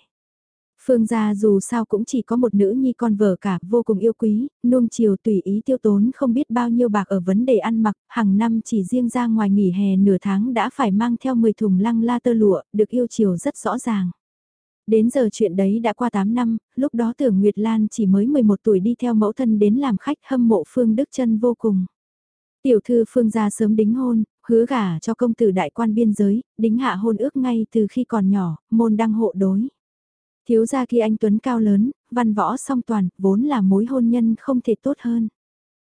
Phương gia dù sao cũng chỉ có một nữ nhi con vợ cả, vô cùng yêu quý, nuông chiều tùy ý tiêu tốn không biết bao nhiêu bạc ở vấn đề ăn mặc, hàng năm chỉ riêng ra ngoài nghỉ hè nửa tháng đã phải mang theo 10 thùng lăng la tơ lụa, được yêu chiều rất rõ ràng. Đến giờ chuyện đấy đã qua 8 năm, lúc đó tưởng Nguyệt Lan chỉ mới 11 tuổi đi theo mẫu thân đến làm khách hâm mộ Phương Đức chân vô cùng. Tiểu thư Phương gia sớm đính hôn, hứa gả cho công tử đại quan biên giới, đính hạ hôn ước ngay từ khi còn nhỏ, môn đăng hộ đối. Thiếu gia kia anh Tuấn cao lớn, văn võ song toàn, vốn là mối hôn nhân không thể tốt hơn.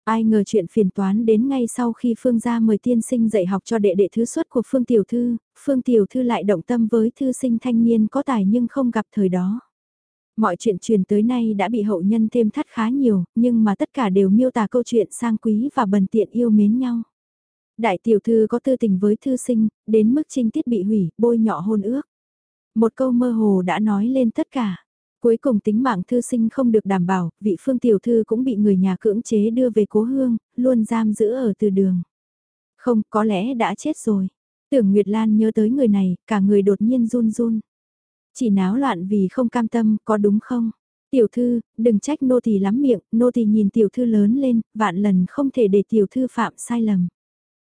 Ai ngờ chuyện phiền toán đến ngay sau khi Phương gia mời tiên sinh dạy học cho đệ đệ thứ xuất của Phương Tiểu Thư, Phương Tiểu Thư lại động tâm với thư sinh thanh niên có tài nhưng không gặp thời đó. Mọi chuyện truyền tới nay đã bị hậu nhân thêm thắt khá nhiều, nhưng mà tất cả đều miêu tả câu chuyện sang quý và bần tiện yêu mến nhau. Đại tiểu thư có tư tình với thư sinh, đến mức trinh tiết bị hủy, bôi nhọ hôn ước. Một câu mơ hồ đã nói lên tất cả. Cuối cùng tính mạng thư sinh không được đảm bảo, vị phương tiểu thư cũng bị người nhà cưỡng chế đưa về cố hương, luôn giam giữ ở từ đường. Không, có lẽ đã chết rồi. Tưởng Nguyệt Lan nhớ tới người này, cả người đột nhiên run run. Chỉ náo loạn vì không cam tâm, có đúng không? Tiểu thư, đừng trách nô tỳ lắm miệng, nô tỳ nhìn tiểu thư lớn lên, vạn lần không thể để tiểu thư phạm sai lầm.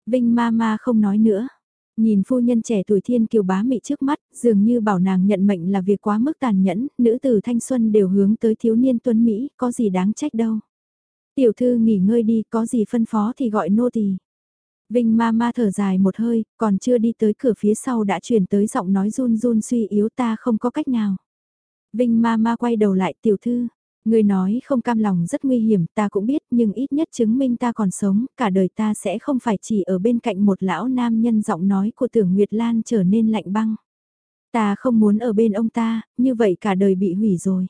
Vinh ma ma không nói nữa. Nhìn phu nhân trẻ tuổi thiên kiều bá mị trước mắt, dường như bảo nàng nhận mệnh là việc quá mức tàn nhẫn, nữ tử thanh xuân đều hướng tới thiếu niên tuấn Mỹ, có gì đáng trách đâu. Tiểu thư nghỉ ngơi đi, có gì phân phó thì gọi nô tỳ. Vinh ma ma thở dài một hơi, còn chưa đi tới cửa phía sau đã chuyển tới giọng nói run run suy yếu ta không có cách nào. Vinh ma ma quay đầu lại tiểu thư, người nói không cam lòng rất nguy hiểm ta cũng biết nhưng ít nhất chứng minh ta còn sống, cả đời ta sẽ không phải chỉ ở bên cạnh một lão nam nhân giọng nói của tưởng Nguyệt Lan trở nên lạnh băng. Ta không muốn ở bên ông ta, như vậy cả đời bị hủy rồi.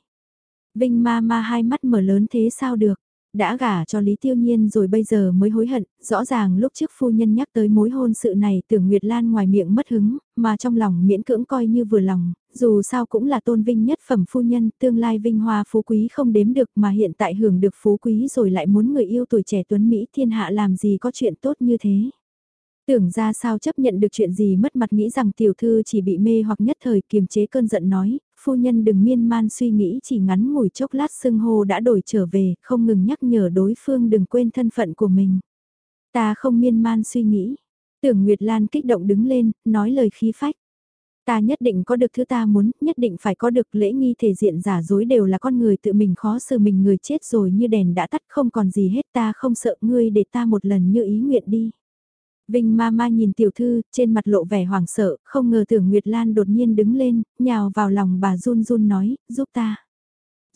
Vinh ma ma hai mắt mở lớn thế sao được, đã gả cho Lý Tiêu Nhiên rồi bây giờ mới hối hận, rõ ràng lúc trước phu nhân nhắc tới mối hôn sự này tưởng Nguyệt Lan ngoài miệng mất hứng, mà trong lòng miễn cưỡng coi như vừa lòng, dù sao cũng là tôn vinh nhất phẩm phu nhân, tương lai vinh hoa phú quý không đếm được mà hiện tại hưởng được phú quý rồi lại muốn người yêu tuổi trẻ tuấn Mỹ thiên hạ làm gì có chuyện tốt như thế. Tưởng ra sao chấp nhận được chuyện gì mất mặt nghĩ rằng tiểu thư chỉ bị mê hoặc nhất thời kiềm chế cơn giận nói, phu nhân đừng miên man suy nghĩ chỉ ngắn ngủi chốc lát sưng hô đã đổi trở về, không ngừng nhắc nhở đối phương đừng quên thân phận của mình. Ta không miên man suy nghĩ. Tưởng Nguyệt Lan kích động đứng lên, nói lời khí phách. Ta nhất định có được thứ ta muốn, nhất định phải có được lễ nghi thể diện giả dối đều là con người tự mình khó xử mình người chết rồi như đèn đã tắt không còn gì hết ta không sợ ngươi để ta một lần như ý nguyện đi. Vinh ma ma nhìn tiểu thư, trên mặt lộ vẻ hoảng sợ, không ngờ tưởng Nguyệt Lan đột nhiên đứng lên, nhào vào lòng bà run run nói, giúp ta.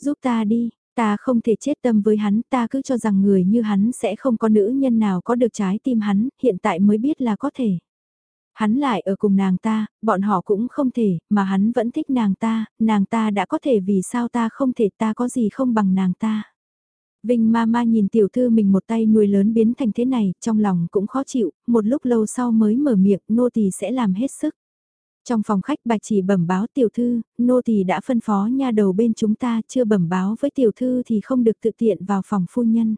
Giúp ta đi, ta không thể chết tâm với hắn, ta cứ cho rằng người như hắn sẽ không có nữ nhân nào có được trái tim hắn, hiện tại mới biết là có thể. Hắn lại ở cùng nàng ta, bọn họ cũng không thể, mà hắn vẫn thích nàng ta, nàng ta đã có thể vì sao ta không thể ta có gì không bằng nàng ta. Vinh ma ma nhìn tiểu thư mình một tay nuôi lớn biến thành thế này, trong lòng cũng khó chịu, một lúc lâu sau mới mở miệng, nô tỳ sẽ làm hết sức. Trong phòng khách bạch chỉ bẩm báo tiểu thư, nô tỳ đã phân phó nha đầu bên chúng ta chưa bẩm báo với tiểu thư thì không được tự tiện vào phòng phu nhân.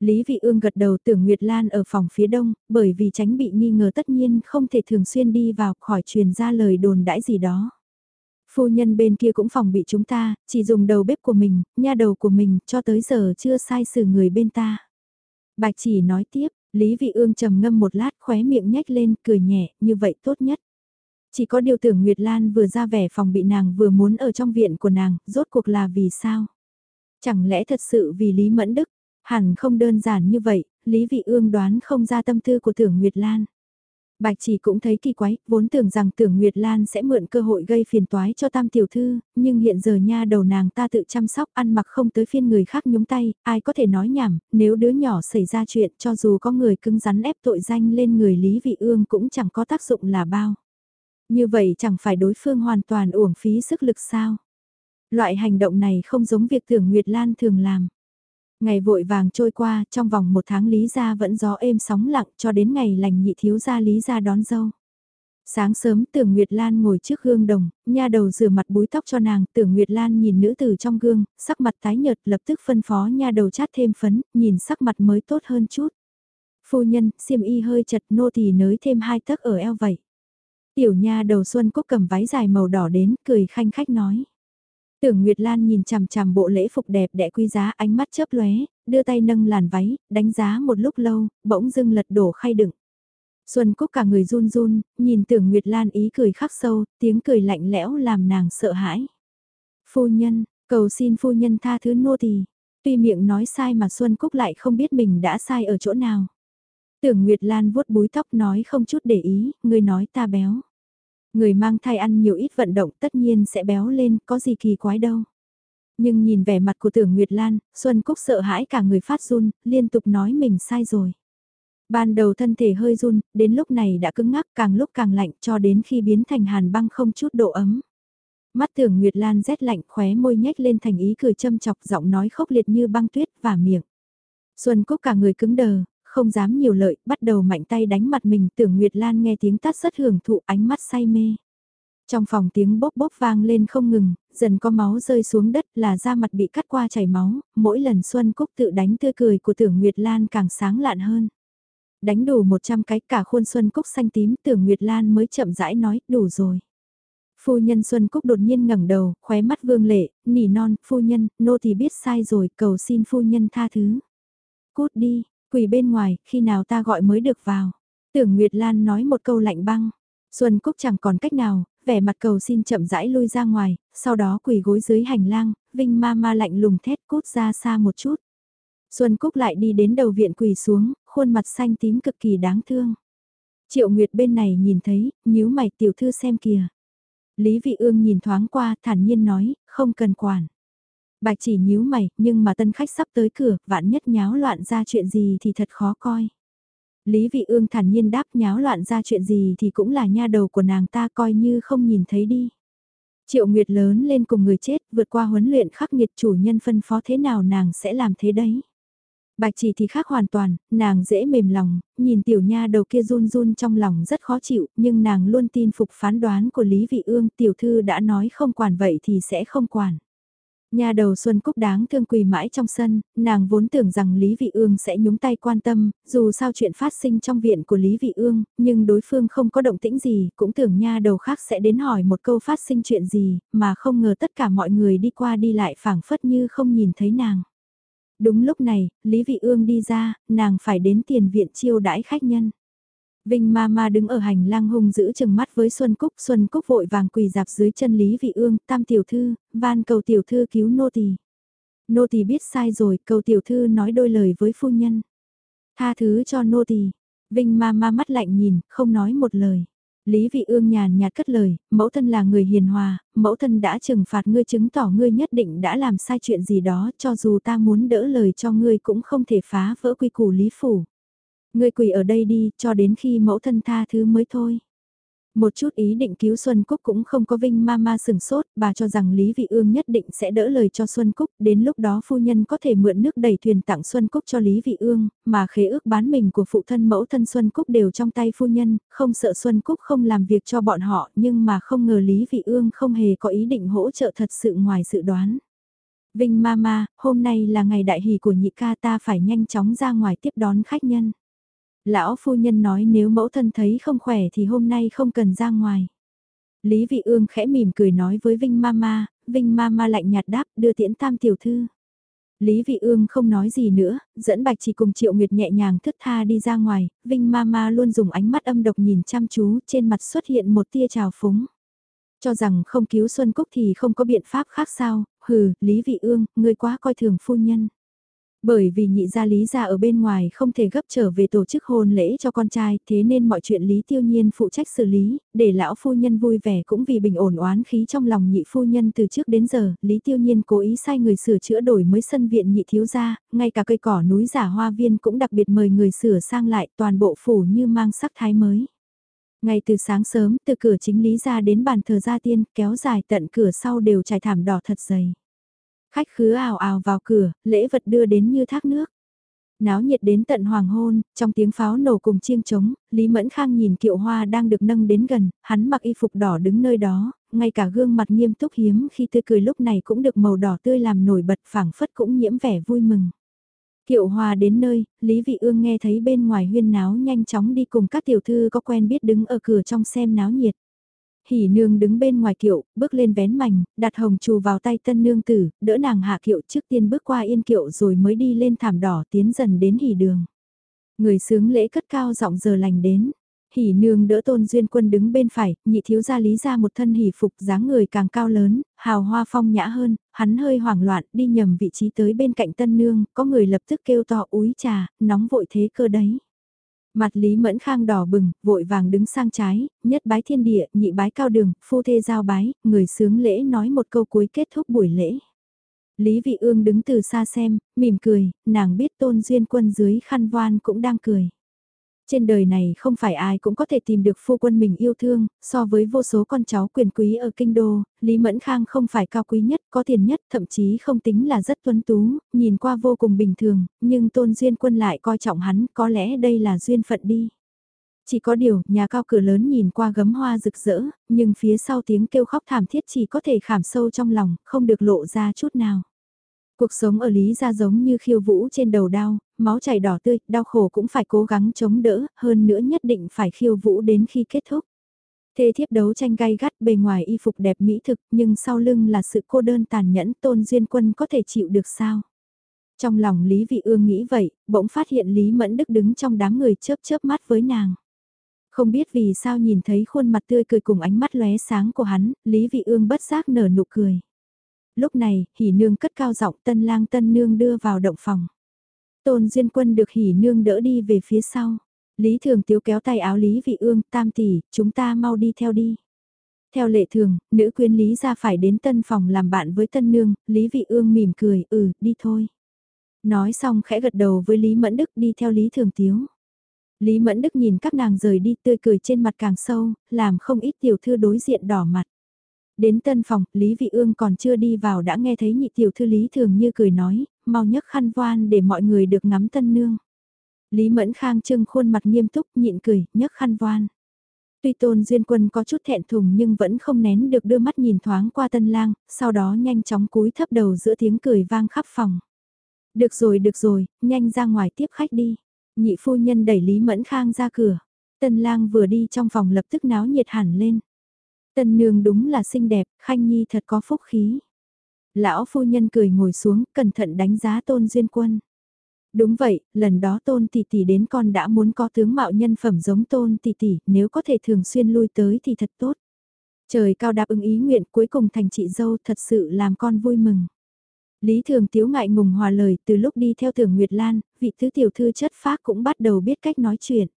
Lý Vị Ương gật đầu tưởng Nguyệt Lan ở phòng phía đông, bởi vì tránh bị nghi ngờ tất nhiên không thể thường xuyên đi vào khỏi truyền ra lời đồn đãi gì đó. Phu nhân bên kia cũng phòng bị chúng ta, chỉ dùng đầu bếp của mình, nha đầu của mình, cho tới giờ chưa sai xử người bên ta. Bạch chỉ nói tiếp, Lý Vị Ương trầm ngâm một lát khóe miệng nhếch lên, cười nhẹ, như vậy tốt nhất. Chỉ có điều tưởng Nguyệt Lan vừa ra vẻ phòng bị nàng vừa muốn ở trong viện của nàng, rốt cuộc là vì sao? Chẳng lẽ thật sự vì Lý Mẫn Đức? Hẳn không đơn giản như vậy, Lý Vị Ương đoán không ra tâm tư của tưởng Nguyệt Lan. Bạch chỉ cũng thấy kỳ quái, vốn tưởng rằng tưởng Nguyệt Lan sẽ mượn cơ hội gây phiền toái cho tam tiểu thư, nhưng hiện giờ nha đầu nàng ta tự chăm sóc ăn mặc không tới phiên người khác nhúng tay, ai có thể nói nhảm, nếu đứa nhỏ xảy ra chuyện cho dù có người cứng rắn ép tội danh lên người Lý Vị Ương cũng chẳng có tác dụng là bao. Như vậy chẳng phải đối phương hoàn toàn uổng phí sức lực sao? Loại hành động này không giống việc tưởng Nguyệt Lan thường làm. Ngày vội vàng trôi qua, trong vòng một tháng Lý Gia vẫn gió êm sóng lặng cho đến ngày lành nhị thiếu gia Lý Gia đón dâu. Sáng sớm Tưởng Nguyệt Lan ngồi trước gương đồng, nha đầu rửa mặt búi tóc cho nàng, Tưởng Nguyệt Lan nhìn nữ tử trong gương, sắc mặt tái nhợt lập tức phân phó nha đầu chát thêm phấn, nhìn sắc mặt mới tốt hơn chút. Phu nhân, xiêm y hơi chật nô thì nới thêm hai tấc ở eo vậy. Tiểu nha đầu Xuân Cúc cầm váy dài màu đỏ đến, cười khanh khách nói. Tưởng Nguyệt Lan nhìn chằm chằm bộ lễ phục đẹp đẽ quý giá ánh mắt chớp lóe, đưa tay nâng làn váy, đánh giá một lúc lâu, bỗng dưng lật đổ khay đựng. Xuân Cúc cả người run run, nhìn tưởng Nguyệt Lan ý cười khắc sâu, tiếng cười lạnh lẽo làm nàng sợ hãi. Phu nhân, cầu xin phu nhân tha thứ nô tỳ. Tuy miệng nói sai mà Xuân Cúc lại không biết mình đã sai ở chỗ nào. Tưởng Nguyệt Lan vuốt búi tóc nói không chút để ý, người nói ta béo. Người mang thai ăn nhiều ít vận động tất nhiên sẽ béo lên, có gì kỳ quái đâu. Nhưng nhìn vẻ mặt của tưởng Nguyệt Lan, Xuân Cúc sợ hãi cả người phát run, liên tục nói mình sai rồi. Ban đầu thân thể hơi run, đến lúc này đã cứng ngắc càng lúc càng lạnh cho đến khi biến thành hàn băng không chút độ ấm. Mắt tưởng Nguyệt Lan rét lạnh khóe môi nhếch lên thành ý cười châm chọc giọng nói khốc liệt như băng tuyết và miệng. Xuân Cúc cả người cứng đờ, không dám nhiều lợi, bắt đầu mạnh tay đánh mặt mình tưởng Nguyệt Lan nghe tiếng tắt rất hưởng thụ ánh mắt say mê. Trong phòng tiếng bốc bốc vang lên không ngừng, dần có máu rơi xuống đất là da mặt bị cắt qua chảy máu, mỗi lần Xuân Cúc tự đánh tươi cười của tưởng Nguyệt Lan càng sáng lạn hơn. Đánh đủ 100 cái cả khuôn Xuân Cúc xanh tím tưởng Nguyệt Lan mới chậm rãi nói đủ rồi. Phu nhân Xuân Cúc đột nhiên ngẩng đầu, khóe mắt vương lệ, nỉ non, phu nhân, nô thì biết sai rồi, cầu xin phu nhân tha thứ. Cút đi, quỳ bên ngoài, khi nào ta gọi mới được vào. Tưởng Nguyệt Lan nói một câu lạnh băng. Xuân Cúc chẳng còn cách nào, vẻ mặt cầu xin chậm rãi lui ra ngoài, sau đó quỳ gối dưới hành lang, Vinh ma ma lạnh lùng thét cút ra xa một chút. Xuân Cúc lại đi đến đầu viện quỳ xuống, khuôn mặt xanh tím cực kỳ đáng thương. Triệu Nguyệt bên này nhìn thấy, nhíu mày tiểu thư xem kìa. Lý Vị Ương nhìn thoáng qua, thản nhiên nói, không cần quản. Bạch chỉ nhíu mày, nhưng mà tân khách sắp tới cửa, vạn nhất nháo loạn ra chuyện gì thì thật khó coi. Lý Vị Ương thản nhiên đáp nháo loạn ra chuyện gì thì cũng là nha đầu của nàng ta coi như không nhìn thấy đi. Triệu Nguyệt lớn lên cùng người chết, vượt qua huấn luyện khắc nghiệt chủ nhân phân phó thế nào nàng sẽ làm thế đấy. Bạch chỉ thì khác hoàn toàn, nàng dễ mềm lòng, nhìn tiểu nha đầu kia run run trong lòng rất khó chịu, nhưng nàng luôn tin phục phán đoán của Lý Vị Ương tiểu thư đã nói không quản vậy thì sẽ không quản. Nhà đầu Xuân Cúc đáng thương quỳ mãi trong sân, nàng vốn tưởng rằng Lý Vị Ương sẽ nhúng tay quan tâm, dù sao chuyện phát sinh trong viện của Lý Vị Ương, nhưng đối phương không có động tĩnh gì, cũng tưởng nha đầu khác sẽ đến hỏi một câu phát sinh chuyện gì, mà không ngờ tất cả mọi người đi qua đi lại phảng phất như không nhìn thấy nàng. Đúng lúc này, Lý Vị Ương đi ra, nàng phải đến tiền viện chiêu đãi khách nhân. Vinh ma ma đứng ở hành lang hung giữ chừng mắt với Xuân Cúc, Xuân Cúc vội vàng quỳ dạp dưới chân Lý Vị Ương, tam tiểu thư, van cầu tiểu thư cứu nô tỳ. Nô tỳ biết sai rồi, cầu tiểu thư nói đôi lời với phu nhân. Tha thứ cho nô tỳ. Vinh ma ma mắt lạnh nhìn, không nói một lời. Lý Vị Ương nhàn nhạt cất lời, mẫu thân là người hiền hòa, mẫu thân đã trừng phạt ngươi chứng tỏ ngươi nhất định đã làm sai chuyện gì đó cho dù ta muốn đỡ lời cho ngươi cũng không thể phá vỡ quy củ Lý Phủ. Ngươi quỳ ở đây đi, cho đến khi mẫu thân tha thứ mới thôi. Một chút ý định cứu Xuân Cúc cũng không có Vinh Mama sừng sốt, bà cho rằng Lý Vị Ương nhất định sẽ đỡ lời cho Xuân Cúc, đến lúc đó phu nhân có thể mượn nước đẩy thuyền tặng Xuân Cúc cho Lý Vị Ương, mà khế ước bán mình của phụ thân mẫu thân Xuân Cúc đều trong tay phu nhân, không sợ Xuân Cúc không làm việc cho bọn họ, nhưng mà không ngờ Lý Vị Ương không hề có ý định hỗ trợ thật sự ngoài dự đoán. Vinh Mama, hôm nay là ngày đại hỷ của nhị ca ta phải nhanh chóng ra ngoài tiếp đón khách nhân. Lão phu nhân nói nếu mẫu thân thấy không khỏe thì hôm nay không cần ra ngoài. Lý Vị Ương khẽ mỉm cười nói với Vinh Mama, Vinh Mama lạnh nhạt đáp đưa tiễn tam tiểu thư. Lý Vị Ương không nói gì nữa, dẫn Bạch chỉ cùng Triệu Nguyệt nhẹ nhàng thức tha đi ra ngoài, Vinh Mama luôn dùng ánh mắt âm độc nhìn chăm chú, trên mặt xuất hiện một tia trào phúng. Cho rằng không cứu Xuân Cúc thì không có biện pháp khác sao, hừ, Lý Vị Ương, ngươi quá coi thường phu nhân. Bởi vì nhị gia lý gia ở bên ngoài không thể gấp trở về tổ chức hôn lễ cho con trai, thế nên mọi chuyện Lý Tiêu Nhiên phụ trách xử lý, để lão phu nhân vui vẻ cũng vì bình ổn oán khí trong lòng nhị phu nhân từ trước đến giờ, Lý Tiêu Nhiên cố ý sai người sửa chữa đổi mới sân viện nhị thiếu gia, ngay cả cây cỏ núi giả hoa viên cũng đặc biệt mời người sửa sang lại toàn bộ phủ như mang sắc thái mới. Ngay từ sáng sớm, từ cửa chính Lý ra đến bàn thờ gia tiên, kéo dài tận cửa sau đều trải thảm đỏ thật dày. Khách khứa ào ào vào cửa, lễ vật đưa đến như thác nước. Náo nhiệt đến tận hoàng hôn, trong tiếng pháo nổ cùng chiêng trống, Lý Mẫn Khang nhìn kiệu hoa đang được nâng đến gần, hắn mặc y phục đỏ đứng nơi đó, ngay cả gương mặt nghiêm túc hiếm khi tươi cười lúc này cũng được màu đỏ tươi làm nổi bật phảng phất cũng nhiễm vẻ vui mừng. Kiệu hoa đến nơi, Lý Vị Ương nghe thấy bên ngoài huyên náo nhanh chóng đi cùng các tiểu thư có quen biết đứng ở cửa trong xem náo nhiệt. Hỉ nương đứng bên ngoài kiệu, bước lên vén mảnh, đặt hồng trù vào tay tân nương tử, đỡ nàng hạ kiệu trước tiên bước qua yên kiệu rồi mới đi lên thảm đỏ tiến dần đến hỉ đường. Người sướng lễ cất cao giọng giờ lành đến. Hỉ nương đỡ tôn duyên quân đứng bên phải, nhị thiếu gia lý ra một thân hỉ phục dáng người càng cao lớn, hào hoa phong nhã hơn, hắn hơi hoảng loạn đi nhầm vị trí tới bên cạnh tân nương, có người lập tức kêu to úi trà, nóng vội thế cơ đấy. Mặt Lý Mẫn Khang đỏ bừng, vội vàng đứng sang trái, nhất bái thiên địa, nhị bái cao đường, phu thê giao bái, người sướng lễ nói một câu cuối kết thúc buổi lễ. Lý Vị Ương đứng từ xa xem, mỉm cười, nàng biết tôn duyên quân dưới khăn voan cũng đang cười. Trên đời này không phải ai cũng có thể tìm được phu quân mình yêu thương, so với vô số con cháu quyền quý ở kinh đô, Lý Mẫn Khang không phải cao quý nhất, có tiền nhất, thậm chí không tính là rất tuấn tú, nhìn qua vô cùng bình thường, nhưng Tôn Duyên Quân lại coi trọng hắn, có lẽ đây là duyên phận đi. Chỉ có điều, nhà cao cửa lớn nhìn qua gấm hoa rực rỡ, nhưng phía sau tiếng kêu khóc thảm thiết chỉ có thể khảm sâu trong lòng, không được lộ ra chút nào. Cuộc sống ở Lý gia giống như khiêu vũ trên đầu đao, máu chảy đỏ tươi, đau khổ cũng phải cố gắng chống đỡ, hơn nữa nhất định phải khiêu vũ đến khi kết thúc. Thê thiếp đấu tranh gay gắt bề ngoài y phục đẹp mỹ thực nhưng sau lưng là sự cô đơn tàn nhẫn tôn duyên quân có thể chịu được sao. Trong lòng Lý Vị Ương nghĩ vậy, bỗng phát hiện Lý Mẫn Đức đứng trong đám người chớp chớp mắt với nàng. Không biết vì sao nhìn thấy khuôn mặt tươi cười cùng ánh mắt lóe sáng của hắn, Lý Vị Ương bất giác nở nụ cười. Lúc này, hỉ nương cất cao giọng tân lang tân nương đưa vào động phòng. Tôn Duyên Quân được hỉ nương đỡ đi về phía sau. Lý Thường Tiếu kéo tay áo Lý Vị Ương, tam tỷ, chúng ta mau đi theo đi. Theo lệ thường, nữ quyến Lý ra phải đến tân phòng làm bạn với tân nương, Lý Vị Ương mỉm cười, ừ, đi thôi. Nói xong khẽ gật đầu với Lý Mẫn Đức đi theo Lý Thường Tiếu. Lý Mẫn Đức nhìn các nàng rời đi tươi cười trên mặt càng sâu, làm không ít tiểu thư đối diện đỏ mặt. Đến tân phòng, Lý Vị Ương còn chưa đi vào đã nghe thấy nhị tiểu thư Lý Thường như cười nói, mau nhấc khăn voan để mọi người được ngắm tân nương. Lý Mẫn Khang trưng khuôn mặt nghiêm túc nhịn cười, nhấc khăn voan. Tuy Tôn Duyên Quân có chút thẹn thùng nhưng vẫn không nén được đưa mắt nhìn thoáng qua tân lang, sau đó nhanh chóng cúi thấp đầu giữa tiếng cười vang khắp phòng. Được rồi được rồi, nhanh ra ngoài tiếp khách đi. Nhị phu nhân đẩy Lý Mẫn Khang ra cửa. Tân lang vừa đi trong phòng lập tức náo nhiệt hẳn lên. Tân nương đúng là xinh đẹp, Khanh Nhi thật có phúc khí. Lão phu nhân cười ngồi xuống, cẩn thận đánh giá Tôn Duyên Quân. Đúng vậy, lần đó Tôn Tỷ Tỷ đến con đã muốn có tướng mạo nhân phẩm giống Tôn Tỷ Tỷ, nếu có thể thường xuyên lui tới thì thật tốt. Trời cao đáp ứng ý nguyện cuối cùng thành chị dâu thật sự làm con vui mừng. Lý Thường Tiếu ngại ngùng hòa lời từ lúc đi theo Thường Nguyệt Lan, vị thứ tiểu thư chất phác cũng bắt đầu biết cách nói chuyện.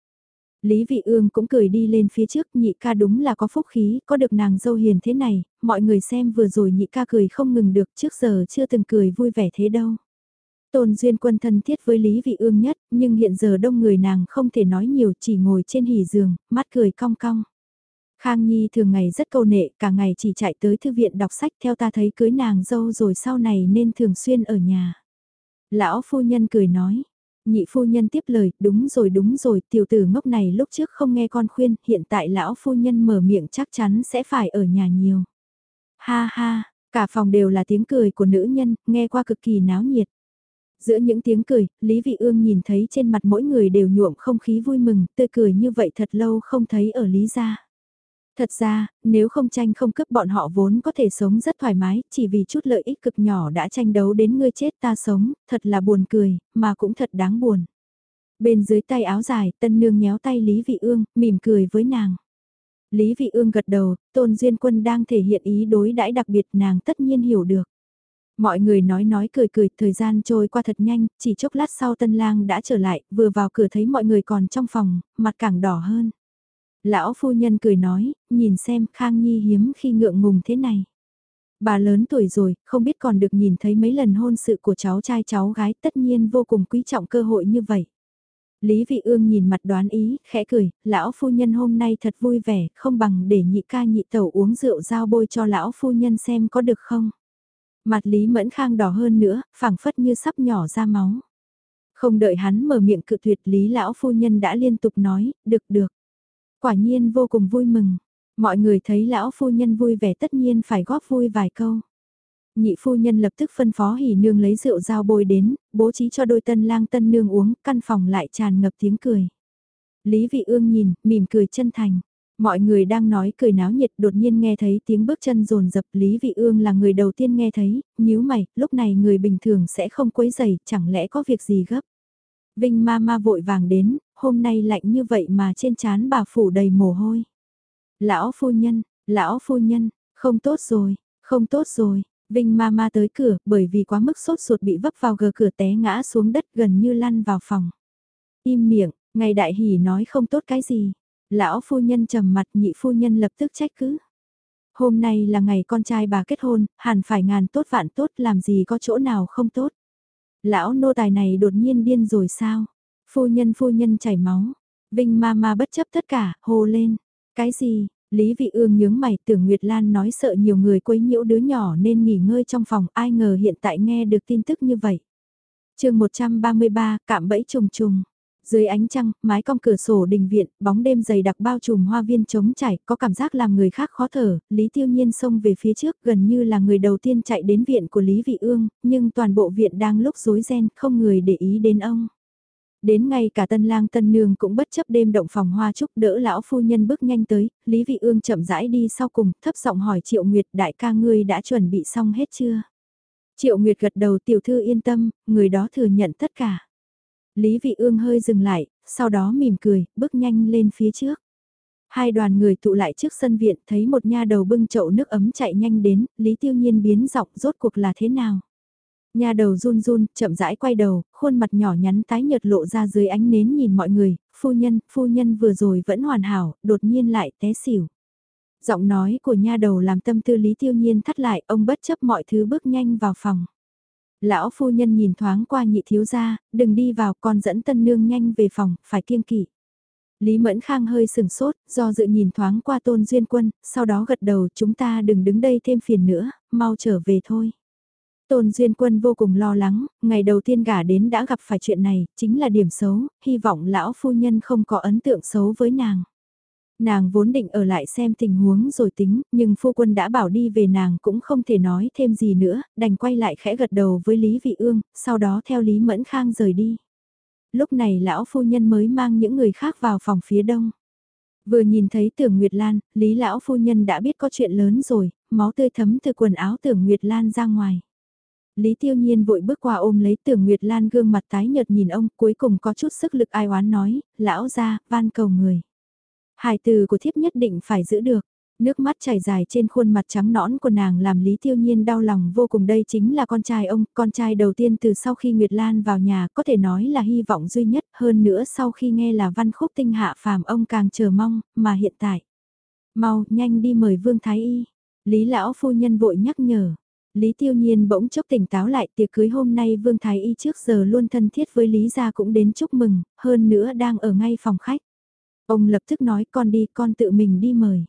Lý Vị Ương cũng cười đi lên phía trước, nhị ca đúng là có phúc khí, có được nàng dâu hiền thế này, mọi người xem vừa rồi nhị ca cười không ngừng được, trước giờ chưa từng cười vui vẻ thế đâu. Tôn Duyên Quân thân thiết với Lý Vị Ương nhất, nhưng hiện giờ đông người nàng không thể nói nhiều chỉ ngồi trên hỉ giường, mắt cười cong cong. Khang Nhi thường ngày rất câu nệ, cả ngày chỉ chạy tới thư viện đọc sách theo ta thấy cưới nàng dâu rồi sau này nên thường xuyên ở nhà. Lão phu nhân cười nói, nhị phu nhân tiếp lời, đúng rồi đúng rồi, tiểu tử ngốc này lúc trước không nghe con khuyên, hiện tại lão phu nhân mở miệng chắc chắn sẽ phải ở nhà nhiều. Ha ha, cả phòng đều là tiếng cười của nữ nhân, nghe qua cực kỳ náo nhiệt. Giữa những tiếng cười, Lý Vị Ương nhìn thấy trên mặt mỗi người đều nhuộm không khí vui mừng, tươi cười như vậy thật lâu không thấy ở Lý gia. Thật ra, nếu không tranh không cướp bọn họ vốn có thể sống rất thoải mái, chỉ vì chút lợi ích cực nhỏ đã tranh đấu đến ngươi chết ta sống, thật là buồn cười, mà cũng thật đáng buồn. Bên dưới tay áo dài, tân nương nhéo tay Lý Vị Ương, mỉm cười với nàng. Lý Vị Ương gật đầu, Tôn Duyên Quân đang thể hiện ý đối đãi đặc biệt nàng tất nhiên hiểu được. Mọi người nói nói cười cười, thời gian trôi qua thật nhanh, chỉ chốc lát sau tân lang đã trở lại, vừa vào cửa thấy mọi người còn trong phòng, mặt càng đỏ hơn. Lão phu nhân cười nói, nhìn xem Khang Nhi hiếm khi ngượng ngùng thế này. Bà lớn tuổi rồi, không biết còn được nhìn thấy mấy lần hôn sự của cháu trai cháu gái tất nhiên vô cùng quý trọng cơ hội như vậy. Lý Vị Ương nhìn mặt đoán ý, khẽ cười, lão phu nhân hôm nay thật vui vẻ, không bằng để nhị ca nhị tẩu uống rượu giao bôi cho lão phu nhân xem có được không. Mặt Lý Mẫn Khang đỏ hơn nữa, phảng phất như sắp nhỏ ra máu. Không đợi hắn mở miệng cự tuyệt Lý lão phu nhân đã liên tục nói, được được. Quả nhiên vô cùng vui mừng. Mọi người thấy lão phu nhân vui vẻ tất nhiên phải góp vui vài câu. Nhị phu nhân lập tức phân phó hỉ nương lấy rượu dao bôi đến, bố trí cho đôi tân lang tân nương uống, căn phòng lại tràn ngập tiếng cười. Lý vị ương nhìn, mỉm cười chân thành. Mọi người đang nói cười náo nhiệt đột nhiên nghe thấy tiếng bước chân rồn dập Lý Vị Ương là người đầu tiên nghe thấy, nhíu mày, lúc này người bình thường sẽ không quấy giày, chẳng lẽ có việc gì gấp. Vinh ma ma vội vàng đến, hôm nay lạnh như vậy mà trên trán bà phủ đầy mồ hôi. Lão phu nhân, lão phu nhân, không tốt rồi, không tốt rồi. Vinh ma ma tới cửa bởi vì quá mức sốt ruột bị vấp vào gờ cửa té ngã xuống đất gần như lăn vào phòng. Im miệng, ngày đại hỉ nói không tốt cái gì. Lão phu nhân trầm mặt nhị phu nhân lập tức trách cứ. Hôm nay là ngày con trai bà kết hôn, hẳn phải ngàn tốt vạn tốt làm gì có chỗ nào không tốt. Lão nô tài này đột nhiên điên rồi sao? Phu nhân phu nhân chảy máu. Vinh ma ma bất chấp tất cả, hô lên. Cái gì? Lý Vị Ương nhướng mày tưởng Nguyệt Lan nói sợ nhiều người quấy nhiễu đứa nhỏ nên nghỉ ngơi trong phòng ai ngờ hiện tại nghe được tin tức như vậy. chương 133, cạm bẫy trùng trùng. Dưới ánh trăng, mái cong cửa sổ đình viện, bóng đêm dày đặc bao trùm hoa viên trống trải, có cảm giác làm người khác khó thở, Lý Tiêu Nhiên xông về phía trước gần như là người đầu tiên chạy đến viện của Lý Vị Ương, nhưng toàn bộ viện đang lúc rối ren, không người để ý đến ông. Đến ngay cả tân lang tân nương cũng bất chấp đêm động phòng hoa chúc đỡ lão phu nhân bước nhanh tới, Lý Vị Ương chậm rãi đi sau cùng, thấp giọng hỏi Triệu Nguyệt đại ca ngươi đã chuẩn bị xong hết chưa? Triệu Nguyệt gật đầu tiểu thư yên tâm, người đó thừa nhận tất cả. Lý Vị Ương hơi dừng lại, sau đó mỉm cười, bước nhanh lên phía trước. Hai đoàn người tụ lại trước sân viện thấy một nha đầu bưng chậu nước ấm chạy nhanh đến, Lý Tiêu Nhiên biến giọng rốt cuộc là thế nào. Nha đầu run run, chậm rãi quay đầu, khuôn mặt nhỏ nhắn tái nhợt lộ ra dưới ánh nến nhìn mọi người, phu nhân, phu nhân vừa rồi vẫn hoàn hảo, đột nhiên lại té xỉu. Giọng nói của nha đầu làm tâm tư Lý Tiêu Nhiên thắt lại, ông bất chấp mọi thứ bước nhanh vào phòng. Lão phu nhân nhìn thoáng qua nhị thiếu gia, đừng đi vào con dẫn tân nương nhanh về phòng, phải kiêng kỵ. Lý Mẫn Khang hơi sừng sốt, do dự nhìn thoáng qua tôn duyên quân, sau đó gật đầu chúng ta đừng đứng đây thêm phiền nữa, mau trở về thôi. Tôn Duyên Quân vô cùng lo lắng, ngày đầu tiên gả đến đã gặp phải chuyện này, chính là điểm xấu, hy vọng lão phu nhân không có ấn tượng xấu với nàng. Nàng vốn định ở lại xem tình huống rồi tính, nhưng phu quân đã bảo đi về nàng cũng không thể nói thêm gì nữa, đành quay lại khẽ gật đầu với Lý Vị Ương, sau đó theo Lý Mẫn Khang rời đi. Lúc này lão phu nhân mới mang những người khác vào phòng phía đông. Vừa nhìn thấy tưởng Nguyệt Lan, Lý lão phu nhân đã biết có chuyện lớn rồi, máu tươi thấm từ quần áo tưởng Nguyệt Lan ra ngoài. Lý Tiêu Nhiên vội bước qua ôm lấy tưởng Nguyệt Lan gương mặt tái nhợt nhìn ông cuối cùng có chút sức lực ai oán nói, lão ra, van cầu người. Hài từ của thiếp nhất định phải giữ được. Nước mắt chảy dài trên khuôn mặt trắng nõn của nàng làm Lý Tiêu Nhiên đau lòng vô cùng đây chính là con trai ông, con trai đầu tiên từ sau khi Nguyệt Lan vào nhà có thể nói là hy vọng duy nhất hơn nữa sau khi nghe là văn khúc tinh hạ phàm ông càng chờ mong, mà hiện tại. Mau, nhanh đi mời Vương Thái Y. Lý lão phu nhân vội nhắc nhở. Lý Tiêu Nhiên bỗng chốc tỉnh táo lại tiệc cưới hôm nay Vương Thái Y trước giờ luôn thân thiết với Lý gia cũng đến chúc mừng, hơn nữa đang ở ngay phòng khách. Ông lập tức nói con đi con tự mình đi mời.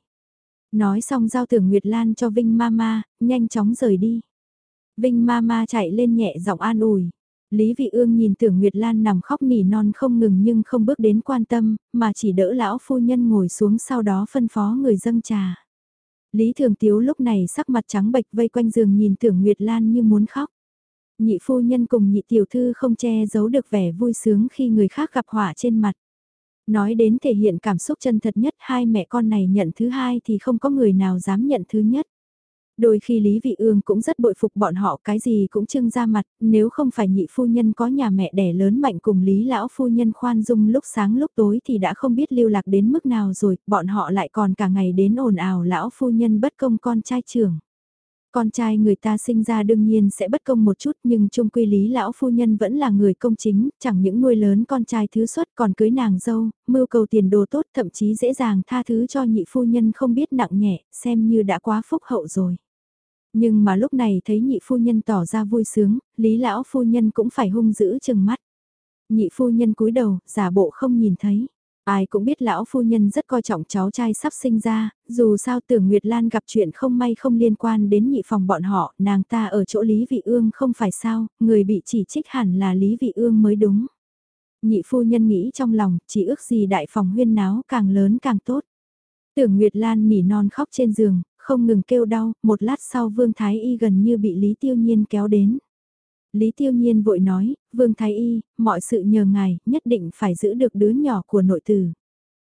Nói xong giao tưởng Nguyệt Lan cho Vinh Mama, nhanh chóng rời đi. Vinh Mama chạy lên nhẹ giọng an ủi. Lý Vị Ương nhìn tưởng Nguyệt Lan nằm khóc nỉ non không ngừng nhưng không bước đến quan tâm, mà chỉ đỡ lão phu nhân ngồi xuống sau đó phân phó người dâng trà. Lý Thường Tiếu lúc này sắc mặt trắng bệch vây quanh giường nhìn tưởng Nguyệt Lan như muốn khóc. Nhị phu nhân cùng nhị tiểu thư không che giấu được vẻ vui sướng khi người khác gặp họa trên mặt. Nói đến thể hiện cảm xúc chân thật nhất, hai mẹ con này nhận thứ hai thì không có người nào dám nhận thứ nhất. Đôi khi Lý Vị Ương cũng rất bội phục bọn họ cái gì cũng trưng ra mặt, nếu không phải nhị phu nhân có nhà mẹ đẻ lớn mạnh cùng Lý lão phu nhân khoan dung lúc sáng lúc tối thì đã không biết lưu lạc đến mức nào rồi, bọn họ lại còn cả ngày đến ồn ào lão phu nhân bất công con trai trưởng. Con trai người ta sinh ra đương nhiên sẽ bất công một chút nhưng trung quy lý lão phu nhân vẫn là người công chính, chẳng những nuôi lớn con trai thứ xuất còn cưới nàng dâu, mưu cầu tiền đồ tốt thậm chí dễ dàng tha thứ cho nhị phu nhân không biết nặng nhẹ, xem như đã quá phúc hậu rồi. Nhưng mà lúc này thấy nhị phu nhân tỏ ra vui sướng, lý lão phu nhân cũng phải hung dữ chừng mắt. Nhị phu nhân cúi đầu, giả bộ không nhìn thấy. Ai cũng biết lão phu nhân rất coi trọng cháu trai sắp sinh ra, dù sao tưởng Nguyệt Lan gặp chuyện không may không liên quan đến nhị phòng bọn họ, nàng ta ở chỗ Lý Vị Ương không phải sao, người bị chỉ trích hẳn là Lý Vị Ương mới đúng. Nhị phu nhân nghĩ trong lòng, chỉ ước gì đại phòng huyên náo càng lớn càng tốt. Tưởng Nguyệt Lan nỉ non khóc trên giường, không ngừng kêu đau, một lát sau Vương Thái Y gần như bị Lý Tiêu Nhiên kéo đến. Lý Tiêu Nhiên vội nói, Vương Thái Y, mọi sự nhờ ngài, nhất định phải giữ được đứa nhỏ của nội tử.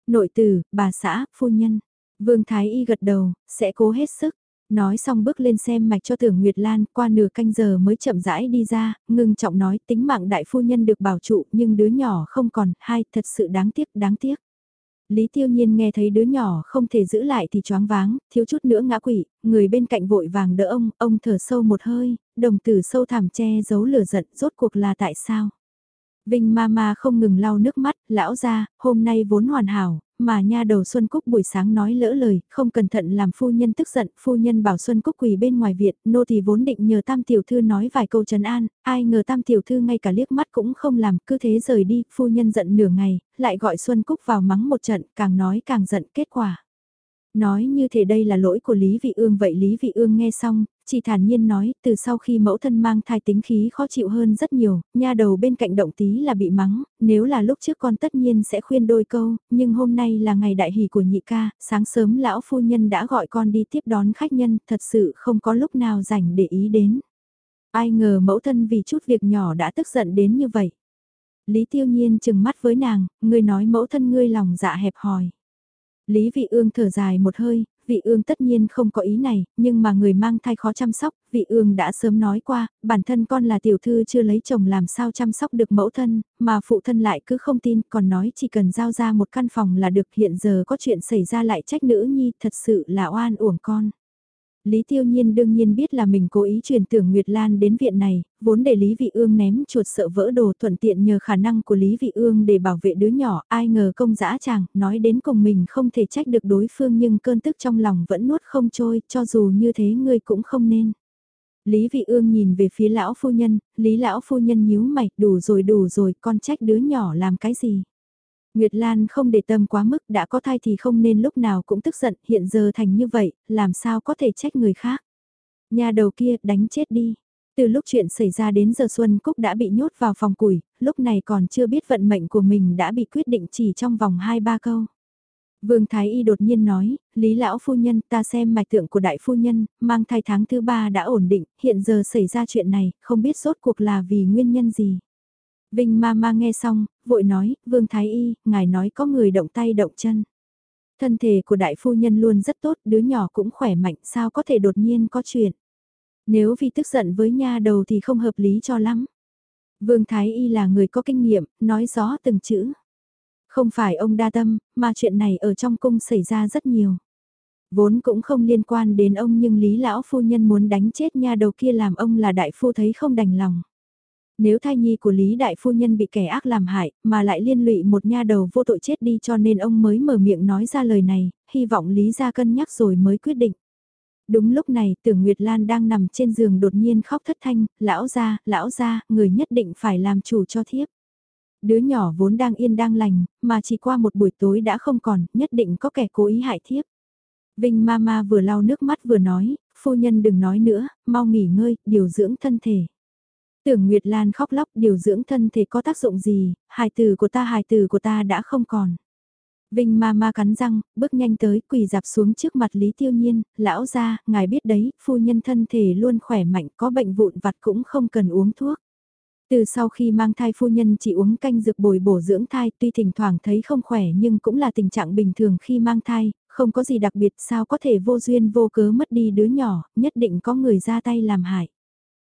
Nội tử, bà xã, phu nhân. Vương Thái Y gật đầu, sẽ cố hết sức. Nói xong bước lên xem mạch cho tưởng Nguyệt Lan, qua nửa canh giờ mới chậm rãi đi ra, ngưng trọng nói tính mạng đại phu nhân được bảo trụ nhưng đứa nhỏ không còn, hai, thật sự đáng tiếc, đáng tiếc. Lý Tiêu Nhiên nghe thấy đứa nhỏ không thể giữ lại thì choáng váng, thiếu chút nữa ngã quỵ, người bên cạnh vội vàng đỡ ông, ông thở sâu một hơi, đồng tử sâu thẳm che giấu lửa giận, rốt cuộc là tại sao? Vinh Mama không ngừng lau nước mắt, lão ra, hôm nay vốn hoàn hảo, mà nha đầu Xuân Cúc buổi sáng nói lỡ lời, không cẩn thận làm phu nhân tức giận, phu nhân bảo Xuân Cúc quỳ bên ngoài viện, nô thì vốn định nhờ tam tiểu thư nói vài câu trấn an, ai ngờ tam tiểu thư ngay cả liếc mắt cũng không làm, cứ thế rời đi, phu nhân giận nửa ngày, lại gọi Xuân Cúc vào mắng một trận, càng nói càng giận kết quả. Nói như thế đây là lỗi của Lý Vị Ương vậy Lý Vị Ương nghe xong, chỉ thản nhiên nói, từ sau khi mẫu thân mang thai tính khí khó chịu hơn rất nhiều, nha đầu bên cạnh động tí là bị mắng, nếu là lúc trước con tất nhiên sẽ khuyên đôi câu, nhưng hôm nay là ngày đại hỷ của nhị ca, sáng sớm lão phu nhân đã gọi con đi tiếp đón khách nhân, thật sự không có lúc nào rảnh để ý đến. Ai ngờ mẫu thân vì chút việc nhỏ đã tức giận đến như vậy. Lý tiêu nhiên chừng mắt với nàng, ngươi nói mẫu thân ngươi lòng dạ hẹp hòi. Lý Vị Ương thở dài một hơi, vị ương tất nhiên không có ý này, nhưng mà người mang thai khó chăm sóc, vị ương đã sớm nói qua, bản thân con là tiểu thư chưa lấy chồng làm sao chăm sóc được mẫu thân, mà phụ thân lại cứ không tin, còn nói chỉ cần giao ra một căn phòng là được hiện giờ có chuyện xảy ra lại trách nữ nhi, thật sự là oan uổng con. Lý Tiêu Nhiên đương nhiên biết là mình cố ý truyền tưởng Nguyệt Lan đến viện này, vốn để Lý Vị Ương ném chuột sợ vỡ đồ thuận tiện nhờ khả năng của Lý Vị Ương để bảo vệ đứa nhỏ, ai ngờ công dã chàng, nói đến cùng mình không thể trách được đối phương nhưng cơn tức trong lòng vẫn nuốt không trôi, cho dù như thế ngươi cũng không nên. Lý Vị Ương nhìn về phía lão phu nhân, Lý lão phu nhân nhíu mày, đủ rồi đủ rồi, con trách đứa nhỏ làm cái gì. Nguyệt Lan không để tâm quá mức đã có thai thì không nên lúc nào cũng tức giận, hiện giờ thành như vậy, làm sao có thể trách người khác. Nhà đầu kia đánh chết đi. Từ lúc chuyện xảy ra đến giờ Xuân Cúc đã bị nhốt vào phòng củi, lúc này còn chưa biết vận mệnh của mình đã bị quyết định chỉ trong vòng 2-3 câu. Vương Thái Y đột nhiên nói, Lý Lão Phu Nhân ta xem mạch tượng của Đại Phu Nhân, mang thai tháng thứ ba đã ổn định, hiện giờ xảy ra chuyện này, không biết rốt cuộc là vì nguyên nhân gì. Vinh ma ma nghe xong, vội nói, Vương Thái Y, ngài nói có người động tay động chân. Thân thể của đại phu nhân luôn rất tốt, đứa nhỏ cũng khỏe mạnh, sao có thể đột nhiên có chuyện. Nếu vì tức giận với nha đầu thì không hợp lý cho lắm. Vương Thái Y là người có kinh nghiệm, nói rõ từng chữ. Không phải ông đa tâm, mà chuyện này ở trong cung xảy ra rất nhiều. Vốn cũng không liên quan đến ông nhưng Lý Lão Phu Nhân muốn đánh chết nha đầu kia làm ông là đại phu thấy không đành lòng. Nếu thai nhi của Lý Đại Phu Nhân bị kẻ ác làm hại, mà lại liên lụy một nha đầu vô tội chết đi cho nên ông mới mở miệng nói ra lời này, hy vọng Lý ra cân nhắc rồi mới quyết định. Đúng lúc này tưởng Nguyệt Lan đang nằm trên giường đột nhiên khóc thất thanh, lão ra, lão ra, người nhất định phải làm chủ cho thiếp. Đứa nhỏ vốn đang yên đang lành, mà chỉ qua một buổi tối đã không còn, nhất định có kẻ cố ý hại thiếp. Vinh Mama vừa lau nước mắt vừa nói, phu nhân đừng nói nữa, mau nghỉ ngơi, điều dưỡng thân thể. Tưởng Nguyệt Lan khóc lóc điều dưỡng thân thể có tác dụng gì, hài tử của ta hài tử của ta đã không còn. Vinh ma ma cắn răng, bước nhanh tới quỳ dạp xuống trước mặt Lý Tiêu Nhiên, lão ra, ngài biết đấy, phu nhân thân thể luôn khỏe mạnh, có bệnh vụn vặt cũng không cần uống thuốc. Từ sau khi mang thai phu nhân chỉ uống canh dược bồi bổ dưỡng thai tuy thỉnh thoảng thấy không khỏe nhưng cũng là tình trạng bình thường khi mang thai, không có gì đặc biệt sao có thể vô duyên vô cớ mất đi đứa nhỏ, nhất định có người ra tay làm hại.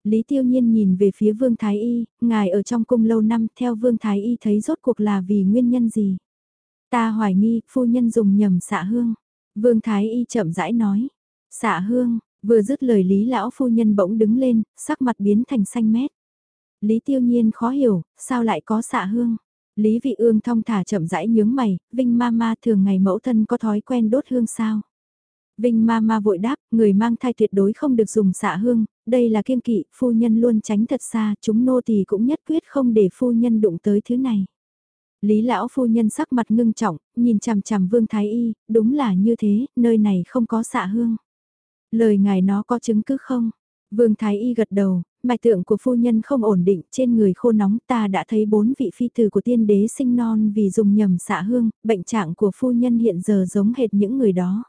Lý Tiêu Nhiên nhìn về phía Vương Thái Y, ngài ở trong cung lâu năm theo Vương Thái Y thấy rốt cuộc là vì nguyên nhân gì. Ta hoài nghi, phu nhân dùng nhầm xạ hương. Vương Thái Y chậm rãi nói. Xạ hương, vừa dứt lời Lý Lão phu nhân bỗng đứng lên, sắc mặt biến thành xanh mét. Lý Tiêu Nhiên khó hiểu, sao lại có xạ hương. Lý Vị Ương thong thả chậm rãi nhướng mày, Vinh ma ma thường ngày mẫu thân có thói quen đốt hương sao. Vinh ma ma vội đáp, người mang thai tuyệt đối không được dùng xạ hương, đây là kiêng kỵ, phu nhân luôn tránh thật xa, chúng nô tỳ cũng nhất quyết không để phu nhân đụng tới thứ này. Lý lão phu nhân sắc mặt ngưng trọng, nhìn chằm chằm vương thái y, đúng là như thế, nơi này không có xạ hương. Lời ngài nó có chứng cứ không? Vương thái y gật đầu, mạch tượng của phu nhân không ổn định, trên người khô nóng ta đã thấy bốn vị phi tử của tiên đế sinh non vì dùng nhầm xạ hương, bệnh trạng của phu nhân hiện giờ giống hệt những người đó.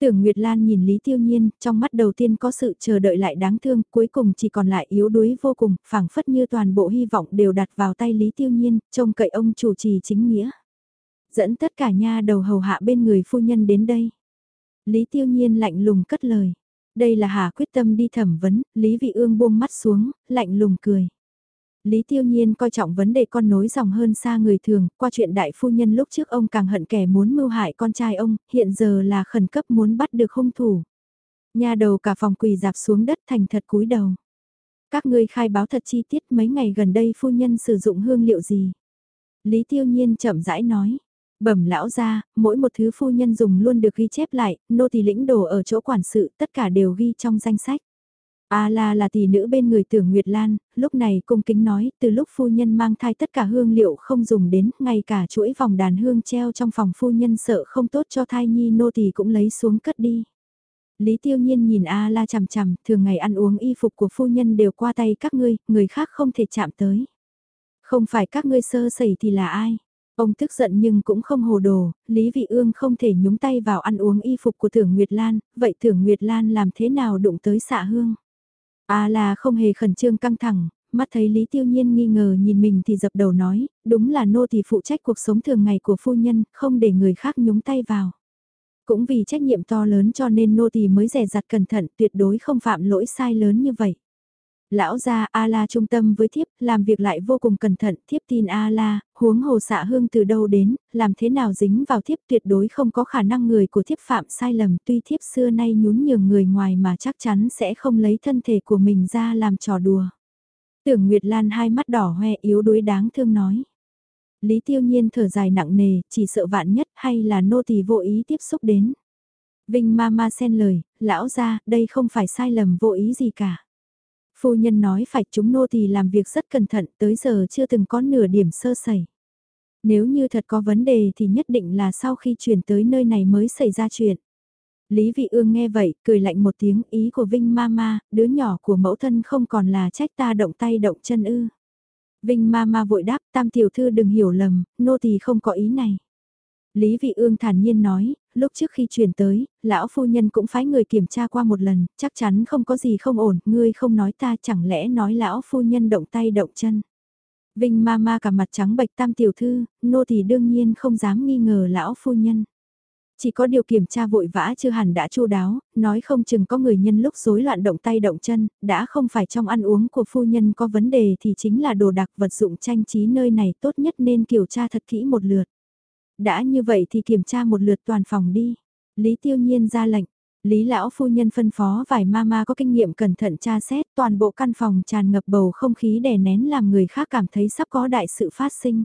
Tưởng Nguyệt Lan nhìn Lý Tiêu Nhiên, trong mắt đầu tiên có sự chờ đợi lại đáng thương, cuối cùng chỉ còn lại yếu đuối vô cùng, phảng phất như toàn bộ hy vọng đều đặt vào tay Lý Tiêu Nhiên, trông cậy ông chủ trì chính nghĩa. Dẫn tất cả nha đầu hầu hạ bên người phu nhân đến đây. Lý Tiêu Nhiên lạnh lùng cất lời. Đây là Hà quyết tâm đi thẩm vấn, Lý Vị Ương buông mắt xuống, lạnh lùng cười. Lý Tiêu Nhiên coi trọng vấn đề con nối dòng hơn xa người thường, qua chuyện đại phu nhân lúc trước ông càng hận kẻ muốn mưu hại con trai ông, hiện giờ là khẩn cấp muốn bắt được hung thủ. Nhà đầu cả phòng quỳ dạp xuống đất thành thật cúi đầu. Các ngươi khai báo thật chi tiết mấy ngày gần đây phu nhân sử dụng hương liệu gì. Lý Tiêu Nhiên chậm rãi nói. Bẩm lão ra, mỗi một thứ phu nhân dùng luôn được ghi chép lại, nô tỳ lĩnh đồ ở chỗ quản sự, tất cả đều ghi trong danh sách. A la là tỷ nữ bên người tưởng Nguyệt Lan, lúc này cung kính nói, từ lúc phu nhân mang thai tất cả hương liệu không dùng đến, ngay cả chuỗi vòng đàn hương treo trong phòng phu nhân sợ không tốt cho thai nhi nô tỳ cũng lấy xuống cất đi. Lý tiêu nhiên nhìn A la chằm chằm, thường ngày ăn uống y phục của phu nhân đều qua tay các ngươi, người khác không thể chạm tới. Không phải các ngươi sơ sẩy thì là ai? Ông tức giận nhưng cũng không hồ đồ, Lý Vị Ương không thể nhúng tay vào ăn uống y phục của Thưởng Nguyệt Lan, vậy Thưởng Nguyệt Lan làm thế nào đụng tới xạ hương? A là không hề khẩn trương căng thẳng, mắt thấy Lý Tiêu Nhiên nghi ngờ nhìn mình thì dập đầu nói, đúng là nô thì phụ trách cuộc sống thường ngày của phu nhân, không để người khác nhúng tay vào. Cũng vì trách nhiệm to lớn cho nên nô tỳ mới rẻ rặt cẩn thận tuyệt đối không phạm lỗi sai lớn như vậy. Lão gia A-la trung tâm với thiếp, làm việc lại vô cùng cẩn thận, thiếp tin A-la, huống hồ xạ hương từ đâu đến, làm thế nào dính vào thiếp tuyệt đối không có khả năng người của thiếp phạm sai lầm tuy thiếp xưa nay nhún nhường người ngoài mà chắc chắn sẽ không lấy thân thể của mình ra làm trò đùa. Tưởng Nguyệt Lan hai mắt đỏ hoe yếu đuối đáng thương nói. Lý Tiêu Nhiên thở dài nặng nề, chỉ sợ vạn nhất hay là nô tỳ vô ý tiếp xúc đến. Vinh ma ma xen lời, lão ra, đây không phải sai lầm vô ý gì cả. Phu nhân nói phải chúng nô tỳ làm việc rất cẩn thận, tới giờ chưa từng có nửa điểm sơ sẩy. Nếu như thật có vấn đề thì nhất định là sau khi chuyển tới nơi này mới xảy ra chuyện. Lý Vị Ương nghe vậy, cười lạnh một tiếng ý của Vinh Mama, đứa nhỏ của mẫu thân không còn là trách ta động tay động chân ư. Vinh Mama vội đáp, tam tiểu thư đừng hiểu lầm, nô tỳ không có ý này. Lý Vị Ương thản nhiên nói, lúc trước khi chuyển tới, lão phu nhân cũng phái người kiểm tra qua một lần, chắc chắn không có gì không ổn, ngươi không nói ta chẳng lẽ nói lão phu nhân động tay động chân. Vinh ma ma cả mặt trắng bệch tam tiểu thư, nô thì đương nhiên không dám nghi ngờ lão phu nhân. Chỉ có điều kiểm tra vội vã chưa hẳn đã chu đáo, nói không chừng có người nhân lúc rối loạn động tay động chân, đã không phải trong ăn uống của phu nhân có vấn đề thì chính là đồ đặc vật dụng trang trí nơi này tốt nhất nên kiểm tra thật kỹ một lượt. Đã như vậy thì kiểm tra một lượt toàn phòng đi. Lý tiêu nhiên ra lệnh. Lý lão phu nhân phân phó vài mama có kinh nghiệm cẩn thận tra xét toàn bộ căn phòng tràn ngập bầu không khí đè nén làm người khác cảm thấy sắp có đại sự phát sinh.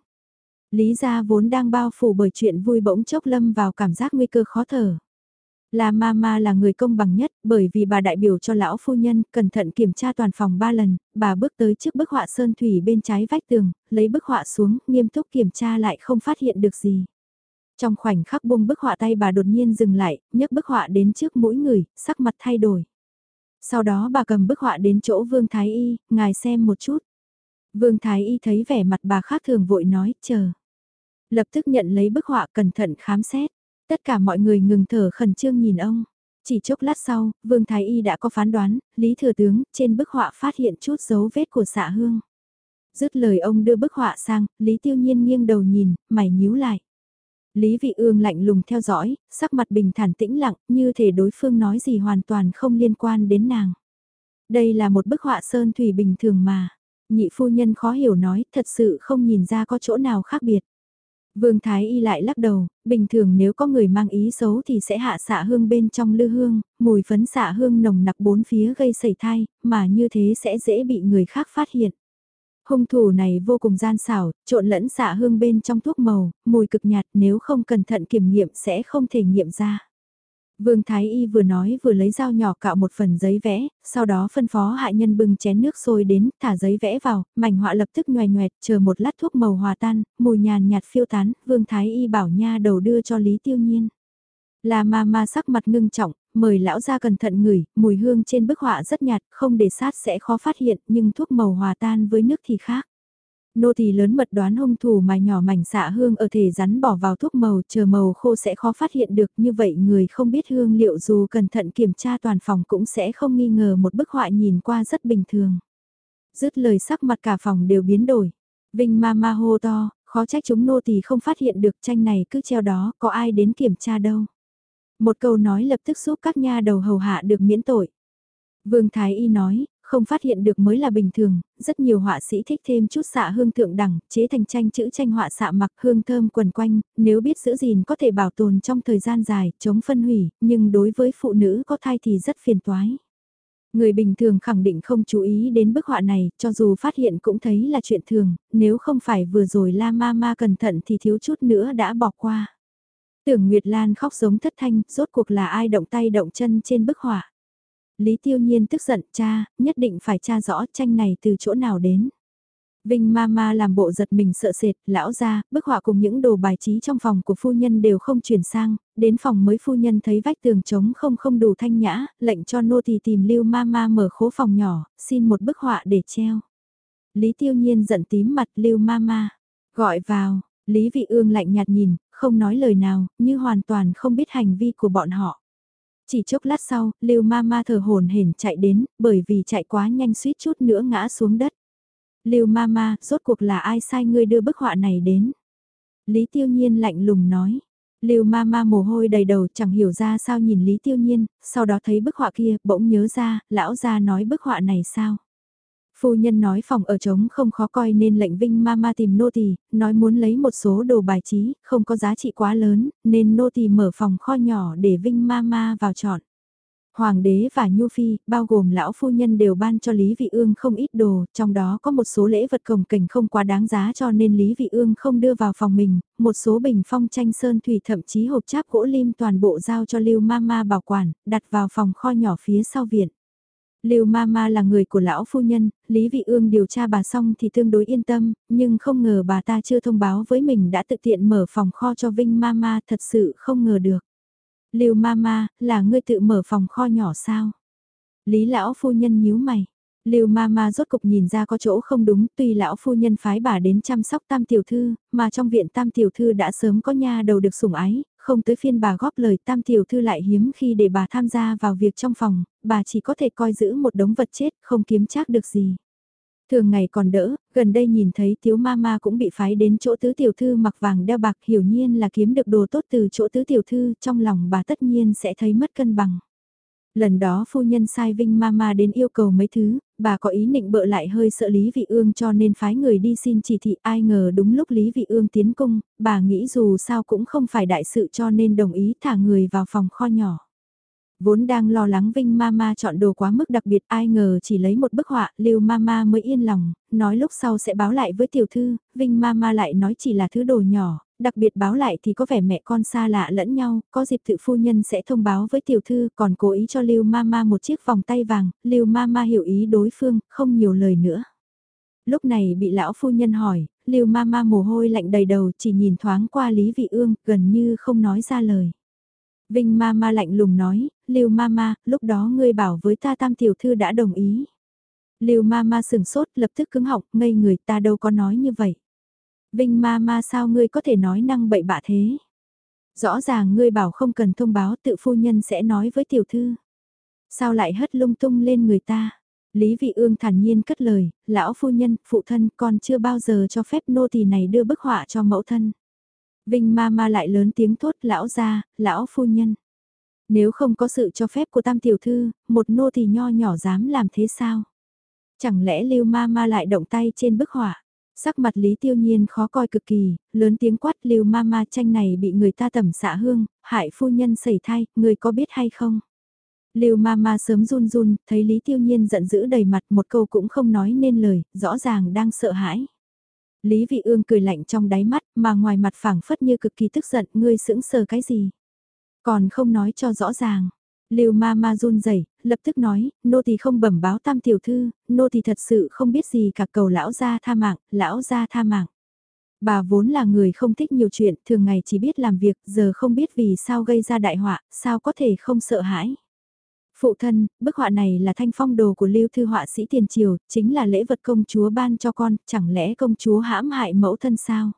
Lý gia vốn đang bao phủ bởi chuyện vui bỗng chốc lâm vào cảm giác nguy cơ khó thở. Là mama là người công bằng nhất bởi vì bà đại biểu cho lão phu nhân cẩn thận kiểm tra toàn phòng ba lần, bà bước tới trước bức họa sơn thủy bên trái vách tường, lấy bức họa xuống, nghiêm túc kiểm tra lại không phát hiện được gì. Trong khoảnh khắc buông bức họa tay bà đột nhiên dừng lại, nhấc bức họa đến trước mũi người, sắc mặt thay đổi. Sau đó bà cầm bức họa đến chỗ Vương Thái Y, ngài xem một chút. Vương Thái Y thấy vẻ mặt bà khác thường vội nói, chờ. Lập tức nhận lấy bức họa cẩn thận khám xét. Tất cả mọi người ngừng thở khẩn trương nhìn ông. Chỉ chốc lát sau, Vương Thái Y đã có phán đoán, Lý Thừa Tướng, trên bức họa phát hiện chút dấu vết của xạ hương. Dứt lời ông đưa bức họa sang, Lý Tiêu Nhiên nghiêng đầu nhìn, mày nhíu lại. Lý Vị Ương lạnh lùng theo dõi, sắc mặt bình thản tĩnh lặng, như thể đối phương nói gì hoàn toàn không liên quan đến nàng. Đây là một bức họa sơn thủy bình thường mà. Nhị phu nhân khó hiểu nói, thật sự không nhìn ra có chỗ nào khác biệt. Vương Thái Y lại lắc đầu, bình thường nếu có người mang ý xấu thì sẽ hạ xạ hương bên trong lư hương, mùi phấn xạ hương nồng nặc bốn phía gây sẩy thai, mà như thế sẽ dễ bị người khác phát hiện. Hung thủ này vô cùng gian xảo, trộn lẫn xạ hương bên trong thuốc màu, mùi cực nhạt nếu không cẩn thận kiểm nghiệm sẽ không thể nghiệm ra. Vương Thái Y vừa nói vừa lấy dao nhỏ cạo một phần giấy vẽ, sau đó phân phó hạ nhân bưng chén nước sôi đến, thả giấy vẽ vào, mảnh họa lập tức nhoài nhoẹt, chờ một lát thuốc màu hòa tan, mùi nhàn nhạt phiêu tán, Vương Thái Y bảo nha đầu đưa cho Lý Tiêu Nhiên. Là ma ma sắc mặt ngưng trọng, mời lão ra cẩn thận ngửi, mùi hương trên bức họa rất nhạt, không để sát sẽ khó phát hiện, nhưng thuốc màu hòa tan với nước thì khác. Nô thì lớn mật đoán hung thủ mài nhỏ mảnh xạ hương ở thể rắn bỏ vào thuốc màu chờ màu khô sẽ khó phát hiện được như vậy người không biết hương liệu dù cẩn thận kiểm tra toàn phòng cũng sẽ không nghi ngờ một bức họa nhìn qua rất bình thường. Dứt lời sắc mặt cả phòng đều biến đổi. Vinh ma ma hô to, khó trách chúng nô thì không phát hiện được tranh này cứ treo đó có ai đến kiểm tra đâu. Một câu nói lập tức giúp các nha đầu hầu hạ được miễn tội. Vương Thái Y nói, không phát hiện được mới là bình thường, rất nhiều họa sĩ thích thêm chút xạ hương thượng đẳng, chế thành tranh chữ tranh họa xạ mặc hương thơm quần quanh, nếu biết giữ gìn có thể bảo tồn trong thời gian dài, chống phân hủy, nhưng đối với phụ nữ có thai thì rất phiền toái. Người bình thường khẳng định không chú ý đến bức họa này, cho dù phát hiện cũng thấy là chuyện thường, nếu không phải vừa rồi la ma ma cẩn thận thì thiếu chút nữa đã bỏ qua. Tưởng Nguyệt Lan khóc giống thất thanh, rốt cuộc là ai động tay động chân trên bức họa. Lý Tiêu Nhiên tức giận, cha, nhất định phải tra rõ tranh này từ chỗ nào đến. Vinh Mama làm bộ giật mình sợ sệt, lão ra, bức họa cùng những đồ bài trí trong phòng của phu nhân đều không chuyển sang, đến phòng mới phu nhân thấy vách tường trống không không đủ thanh nhã, lệnh cho nô tỳ tìm Lưu Mama mở khố phòng nhỏ, xin một bức họa để treo. Lý Tiêu Nhiên giận tím mặt Lưu Mama, gọi vào, Lý Vị Ương lạnh nhạt nhìn, không nói lời nào, như hoàn toàn không biết hành vi của bọn họ. Chỉ chốc lát sau, Lưu Mama thở hổn hển chạy đến, bởi vì chạy quá nhanh suýt chút nữa ngã xuống đất. Lưu Mama, rốt cuộc là ai sai ngươi đưa bức họa này đến? Lý Tiêu Nhiên lạnh lùng nói. Lưu ma ma mồ hôi đầy đầu chẳng hiểu ra sao nhìn Lý Tiêu Nhiên, sau đó thấy bức họa kia, bỗng nhớ ra, lão ra nói bức họa này sao. Phu nhân nói phòng ở trống không khó coi nên lệnh Vinh Mama tìm nô tỳ, nói muốn lấy một số đồ bài trí, không có giá trị quá lớn, nên nô tỳ mở phòng kho nhỏ để Vinh Mama vào chọn. Hoàng đế và Nhu Phi, bao gồm lão phu nhân đều ban cho Lý Vị Ương không ít đồ, trong đó có một số lễ vật cồng kềnh không quá đáng giá cho nên Lý Vị Ương không đưa vào phòng mình, một số bình phong tranh sơn thủy thậm chí hộp cháp gỗ lim toàn bộ giao cho Lưu Mama bảo quản, đặt vào phòng kho nhỏ phía sau viện. Lưu Mama là người của lão phu nhân, Lý Vị Ương điều tra bà xong thì tương đối yên tâm, nhưng không ngờ bà ta chưa thông báo với mình đã tự tiện mở phòng kho cho Vinh Mama thật sự không ngờ được. Lưu Mama, là ngươi tự mở phòng kho nhỏ sao? Lý lão phu nhân nhíu mày. Lưu Mama rốt cục nhìn ra có chỗ không đúng, tuy lão phu nhân phái bà đến chăm sóc tam tiểu thư, mà trong viện tam tiểu thư đã sớm có nha đầu được sủng ái, không tới phiên bà góp lời tam tiểu thư lại hiếm khi để bà tham gia vào việc trong phòng, bà chỉ có thể coi giữ một đống vật chết, không kiếm chắc được gì. Thường ngày còn đỡ, gần đây nhìn thấy thiếu mama cũng bị phái đến chỗ tứ tiểu thư mặc vàng đeo bạc hiểu nhiên là kiếm được đồ tốt từ chỗ tứ tiểu thư, trong lòng bà tất nhiên sẽ thấy mất cân bằng. Lần đó phu nhân sai Vinh Mama đến yêu cầu mấy thứ, bà có ý định bợ lại hơi sợ Lý Vị Ương cho nên phái người đi xin chỉ thị ai ngờ đúng lúc Lý Vị Ương tiến cung, bà nghĩ dù sao cũng không phải đại sự cho nên đồng ý thả người vào phòng kho nhỏ. Vốn đang lo lắng Vinh Mama chọn đồ quá mức đặc biệt ai ngờ chỉ lấy một bức họa, Lưu Mama mới yên lòng, nói lúc sau sẽ báo lại với tiểu thư, Vinh Mama lại nói chỉ là thứ đồ nhỏ, đặc biệt báo lại thì có vẻ mẹ con xa lạ lẫn nhau, có dịp tự phu nhân sẽ thông báo với tiểu thư, còn cố ý cho Lưu Mama một chiếc vòng tay vàng, Lưu Mama hiểu ý đối phương, không nhiều lời nữa. Lúc này bị lão phu nhân hỏi, Lưu Mama mồ hôi lạnh đầy đầu chỉ nhìn thoáng qua Lý Vị Ương, gần như không nói ra lời. Vinh Mama lạnh lùng nói, Lưu Mama, lúc đó ngươi bảo với ta tam tiểu thư đã đồng ý. Lưu Mama sừng sốt lập tức cứng họng, ngây người ta đâu có nói như vậy. Vinh ma ma sao ngươi có thể nói năng bậy bạ thế? Rõ ràng ngươi bảo không cần thông báo tự phu nhân sẽ nói với tiểu thư. Sao lại hất lung tung lên người ta? Lý Vị Ương thản nhiên cất lời, lão phu nhân, phụ thân con chưa bao giờ cho phép nô tỳ này đưa bức họa cho mẫu thân. Vinh ma ma lại lớn tiếng thốt lão ra, lão phu nhân. Nếu không có sự cho phép của tam tiểu thư, một nô tỳ nho nhỏ dám làm thế sao? Chẳng lẽ lưu ma ma lại động tay trên bức họa? Sắc mặt Lý Tiêu Nhiên khó coi cực kỳ, lớn tiếng quát lưu mama tranh này bị người ta tẩm xạ hương, hại phu nhân sẩy thai, người có biết hay không? Lưu Mama sớm run run, thấy Lý Tiêu Nhiên giận dữ đầy mặt một câu cũng không nói nên lời, rõ ràng đang sợ hãi. Lý Vị Ương cười lạnh trong đáy mắt, mà ngoài mặt phảng phất như cực kỳ tức giận, ngươi sững sờ cái gì? Còn không nói cho rõ ràng. Lưu ma ma run rẩy, lập tức nói, nô tỳ không bẩm báo tam tiểu thư, nô tỳ thật sự không biết gì cả cầu lão gia tha mạng, lão gia tha mạng. Bà vốn là người không thích nhiều chuyện, thường ngày chỉ biết làm việc, giờ không biết vì sao gây ra đại họa, sao có thể không sợ hãi. Phụ thân, bức họa này là thanh phong đồ của lưu thư họa sĩ tiền triều, chính là lễ vật công chúa ban cho con, chẳng lẽ công chúa hãm hại mẫu thân sao?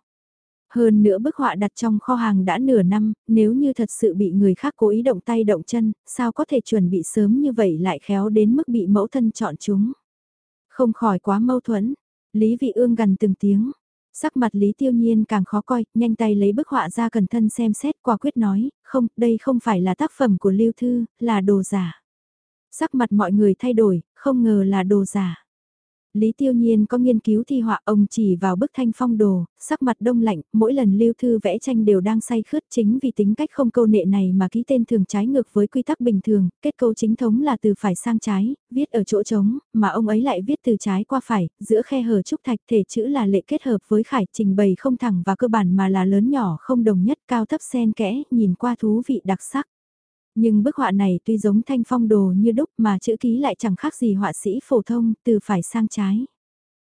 Hơn nữa bức họa đặt trong kho hàng đã nửa năm, nếu như thật sự bị người khác cố ý động tay động chân, sao có thể chuẩn bị sớm như vậy lại khéo đến mức bị mẫu thân chọn chúng. Không khỏi quá mâu thuẫn, Lý Vị Ương gần từng tiếng. Sắc mặt Lý Tiêu Nhiên càng khó coi, nhanh tay lấy bức họa ra cẩn thân xem xét quả quyết nói, không, đây không phải là tác phẩm của Lưu Thư, là đồ giả. Sắc mặt mọi người thay đổi, không ngờ là đồ giả. Lý Tiêu Nhiên có nghiên cứu thi họa ông chỉ vào bức thanh phong đồ, sắc mặt đông lạnh, mỗi lần lưu thư vẽ tranh đều đang say khướt chính vì tính cách không câu nệ này mà ký tên thường trái ngược với quy tắc bình thường, kết cấu chính thống là từ phải sang trái, viết ở chỗ trống, mà ông ấy lại viết từ trái qua phải, giữa khe hở trúc thạch thể chữ là lệ kết hợp với khải trình bày không thẳng và cơ bản mà là lớn nhỏ không đồng nhất cao thấp xen kẽ, nhìn qua thú vị đặc sắc. Nhưng bức họa này tuy giống thanh phong đồ như đúc mà chữ ký lại chẳng khác gì họa sĩ phổ thông từ phải sang trái.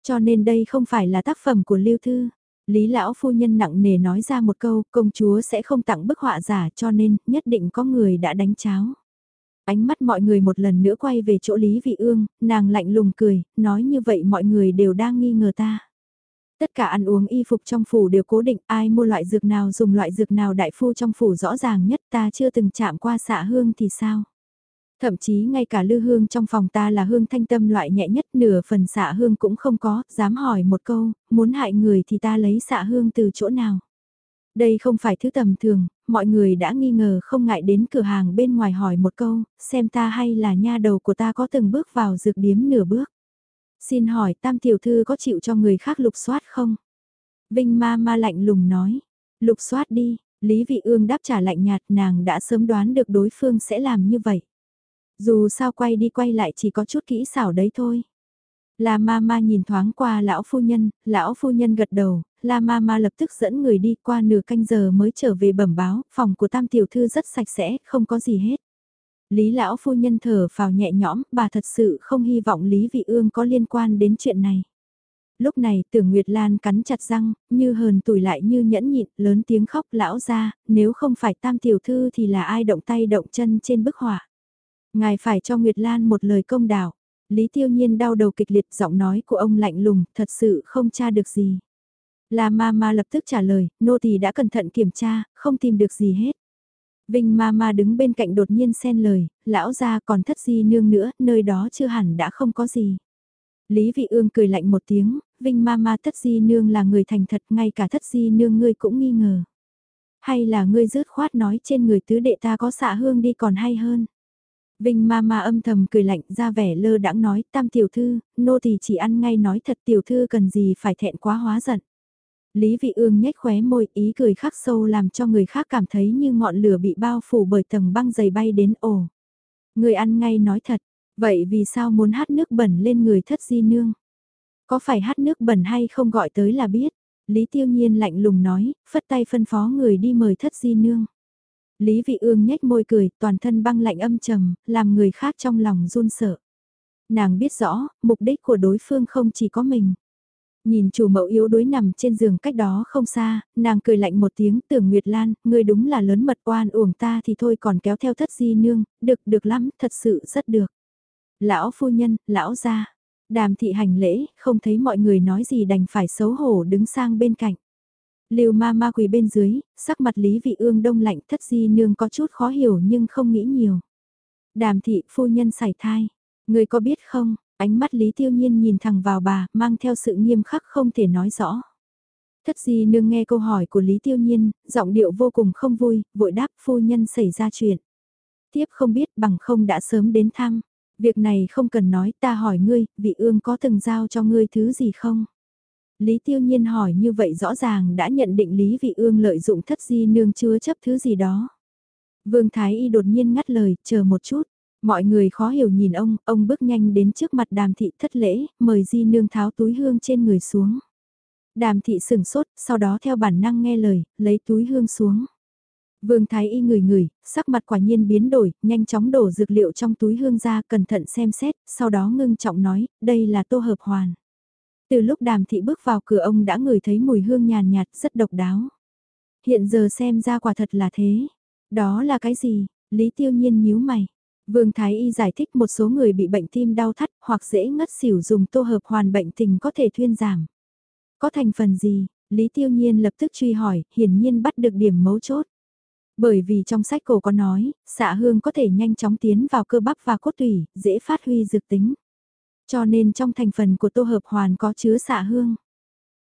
Cho nên đây không phải là tác phẩm của Lưu Thư. Lý lão phu nhân nặng nề nói ra một câu, công chúa sẽ không tặng bức họa giả cho nên nhất định có người đã đánh cháo. Ánh mắt mọi người một lần nữa quay về chỗ Lý Vị Ương, nàng lạnh lùng cười, nói như vậy mọi người đều đang nghi ngờ ta. Tất cả ăn uống y phục trong phủ đều cố định ai mua loại dược nào dùng loại dược nào đại phu trong phủ rõ ràng nhất ta chưa từng chạm qua xạ hương thì sao. Thậm chí ngay cả lư hương trong phòng ta là hương thanh tâm loại nhẹ nhất nửa phần xạ hương cũng không có, dám hỏi một câu, muốn hại người thì ta lấy xạ hương từ chỗ nào. Đây không phải thứ tầm thường, mọi người đã nghi ngờ không ngại đến cửa hàng bên ngoài hỏi một câu, xem ta hay là nha đầu của ta có từng bước vào dược điếm nửa bước. Xin hỏi tam tiểu thư có chịu cho người khác lục soát không? Vinh ma ma lạnh lùng nói, lục soát đi, Lý Vị Ương đáp trả lạnh nhạt nàng đã sớm đoán được đối phương sẽ làm như vậy. Dù sao quay đi quay lại chỉ có chút kỹ xảo đấy thôi. La ma ma nhìn thoáng qua lão phu nhân, lão phu nhân gật đầu, La ma ma lập tức dẫn người đi qua nửa canh giờ mới trở về bẩm báo, phòng của tam tiểu thư rất sạch sẽ, không có gì hết. Lý lão phu nhân thở vào nhẹ nhõm, bà thật sự không hy vọng Lý Vị Ương có liên quan đến chuyện này. Lúc này tưởng Nguyệt Lan cắn chặt răng, như hờn tủi lại như nhẫn nhịn, lớn tiếng khóc lão ra, nếu không phải tam tiểu thư thì là ai động tay động chân trên bức họa. Ngài phải cho Nguyệt Lan một lời công đạo. Lý Tiêu Nhiên đau đầu kịch liệt giọng nói của ông lạnh lùng, thật sự không tra được gì. La ma ma lập tức trả lời, nô tỳ đã cẩn thận kiểm tra, không tìm được gì hết. Vinh ma ma đứng bên cạnh đột nhiên xen lời, lão ra còn thất di nương nữa, nơi đó chưa hẳn đã không có gì. Lý vị ương cười lạnh một tiếng, Vinh ma ma thất di nương là người thành thật, ngay cả thất di nương ngươi cũng nghi ngờ. Hay là ngươi rớt khoát nói trên người tứ đệ ta có xạ hương đi còn hay hơn. Vinh ma ma âm thầm cười lạnh ra vẻ lơ đãng nói tam tiểu thư, nô tỳ chỉ ăn ngay nói thật tiểu thư cần gì phải thẹn quá hóa giận. Lý vị ương nhếch khóe môi ý cười khắc sâu làm cho người khác cảm thấy như ngọn lửa bị bao phủ bởi tầng băng dày bay đến ổ. Người ăn ngay nói thật, vậy vì sao muốn hát nước bẩn lên người thất di nương? Có phải hát nước bẩn hay không gọi tới là biết? Lý tiêu nhiên lạnh lùng nói, phất tay phân phó người đi mời thất di nương. Lý vị ương nhếch môi cười, toàn thân băng lạnh âm trầm, làm người khác trong lòng run sợ. Nàng biết rõ, mục đích của đối phương không chỉ có mình. Nhìn chủ mẫu yếu đuối nằm trên giường cách đó không xa, nàng cười lạnh một tiếng tưởng Nguyệt Lan, ngươi đúng là lớn mật oan uổng ta thì thôi còn kéo theo thất di nương, được được lắm, thật sự rất được. Lão phu nhân, lão gia, đàm thị hành lễ, không thấy mọi người nói gì đành phải xấu hổ đứng sang bên cạnh. Lưu ma ma quỳ bên dưới, sắc mặt Lý Vị Ương đông lạnh thất di nương có chút khó hiểu nhưng không nghĩ nhiều. Đàm thị phu nhân sảy thai, người có biết không, ánh mắt Lý Tiêu Nhiên nhìn thẳng vào bà, mang theo sự nghiêm khắc không thể nói rõ. Thất di nương nghe câu hỏi của Lý Tiêu Nhiên, giọng điệu vô cùng không vui, vội đáp phu nhân xảy ra chuyện. Tiếp không biết bằng không đã sớm đến thăm. Việc này không cần nói ta hỏi ngươi, vị ương có từng giao cho ngươi thứ gì không? Lý Tiêu Nhiên hỏi như vậy rõ ràng đã nhận định Lý Vị Ương lợi dụng thất di nương chứa chấp thứ gì đó. Vương Thái Y đột nhiên ngắt lời, chờ một chút. Mọi người khó hiểu nhìn ông, ông bước nhanh đến trước mặt đàm thị thất lễ, mời di nương tháo túi hương trên người xuống. Đàm thị sừng sốt, sau đó theo bản năng nghe lời, lấy túi hương xuống. Vương Thái Y người người, sắc mặt quả nhiên biến đổi, nhanh chóng đổ dược liệu trong túi hương ra cẩn thận xem xét, sau đó ngưng trọng nói, đây là tô hợp hoàn. Từ lúc đàm thị bước vào cửa ông đã ngửi thấy mùi hương nhàn nhạt rất độc đáo. Hiện giờ xem ra quả thật là thế. Đó là cái gì? Lý tiêu nhiên nhíu mày. Vương Thái Y giải thích một số người bị bệnh tim đau thắt hoặc dễ ngất xỉu dùng tô hợp hoàn bệnh tình có thể thuyên giảm. Có thành phần gì? Lý Tiêu Nhiên lập tức truy hỏi, hiển nhiên bắt được điểm mấu chốt. Bởi vì trong sách cổ có nói, xạ hương có thể nhanh chóng tiến vào cơ bắp và cốt tủy, dễ phát huy dược tính. Cho nên trong thành phần của tô hợp hoàn có chứa xạ hương.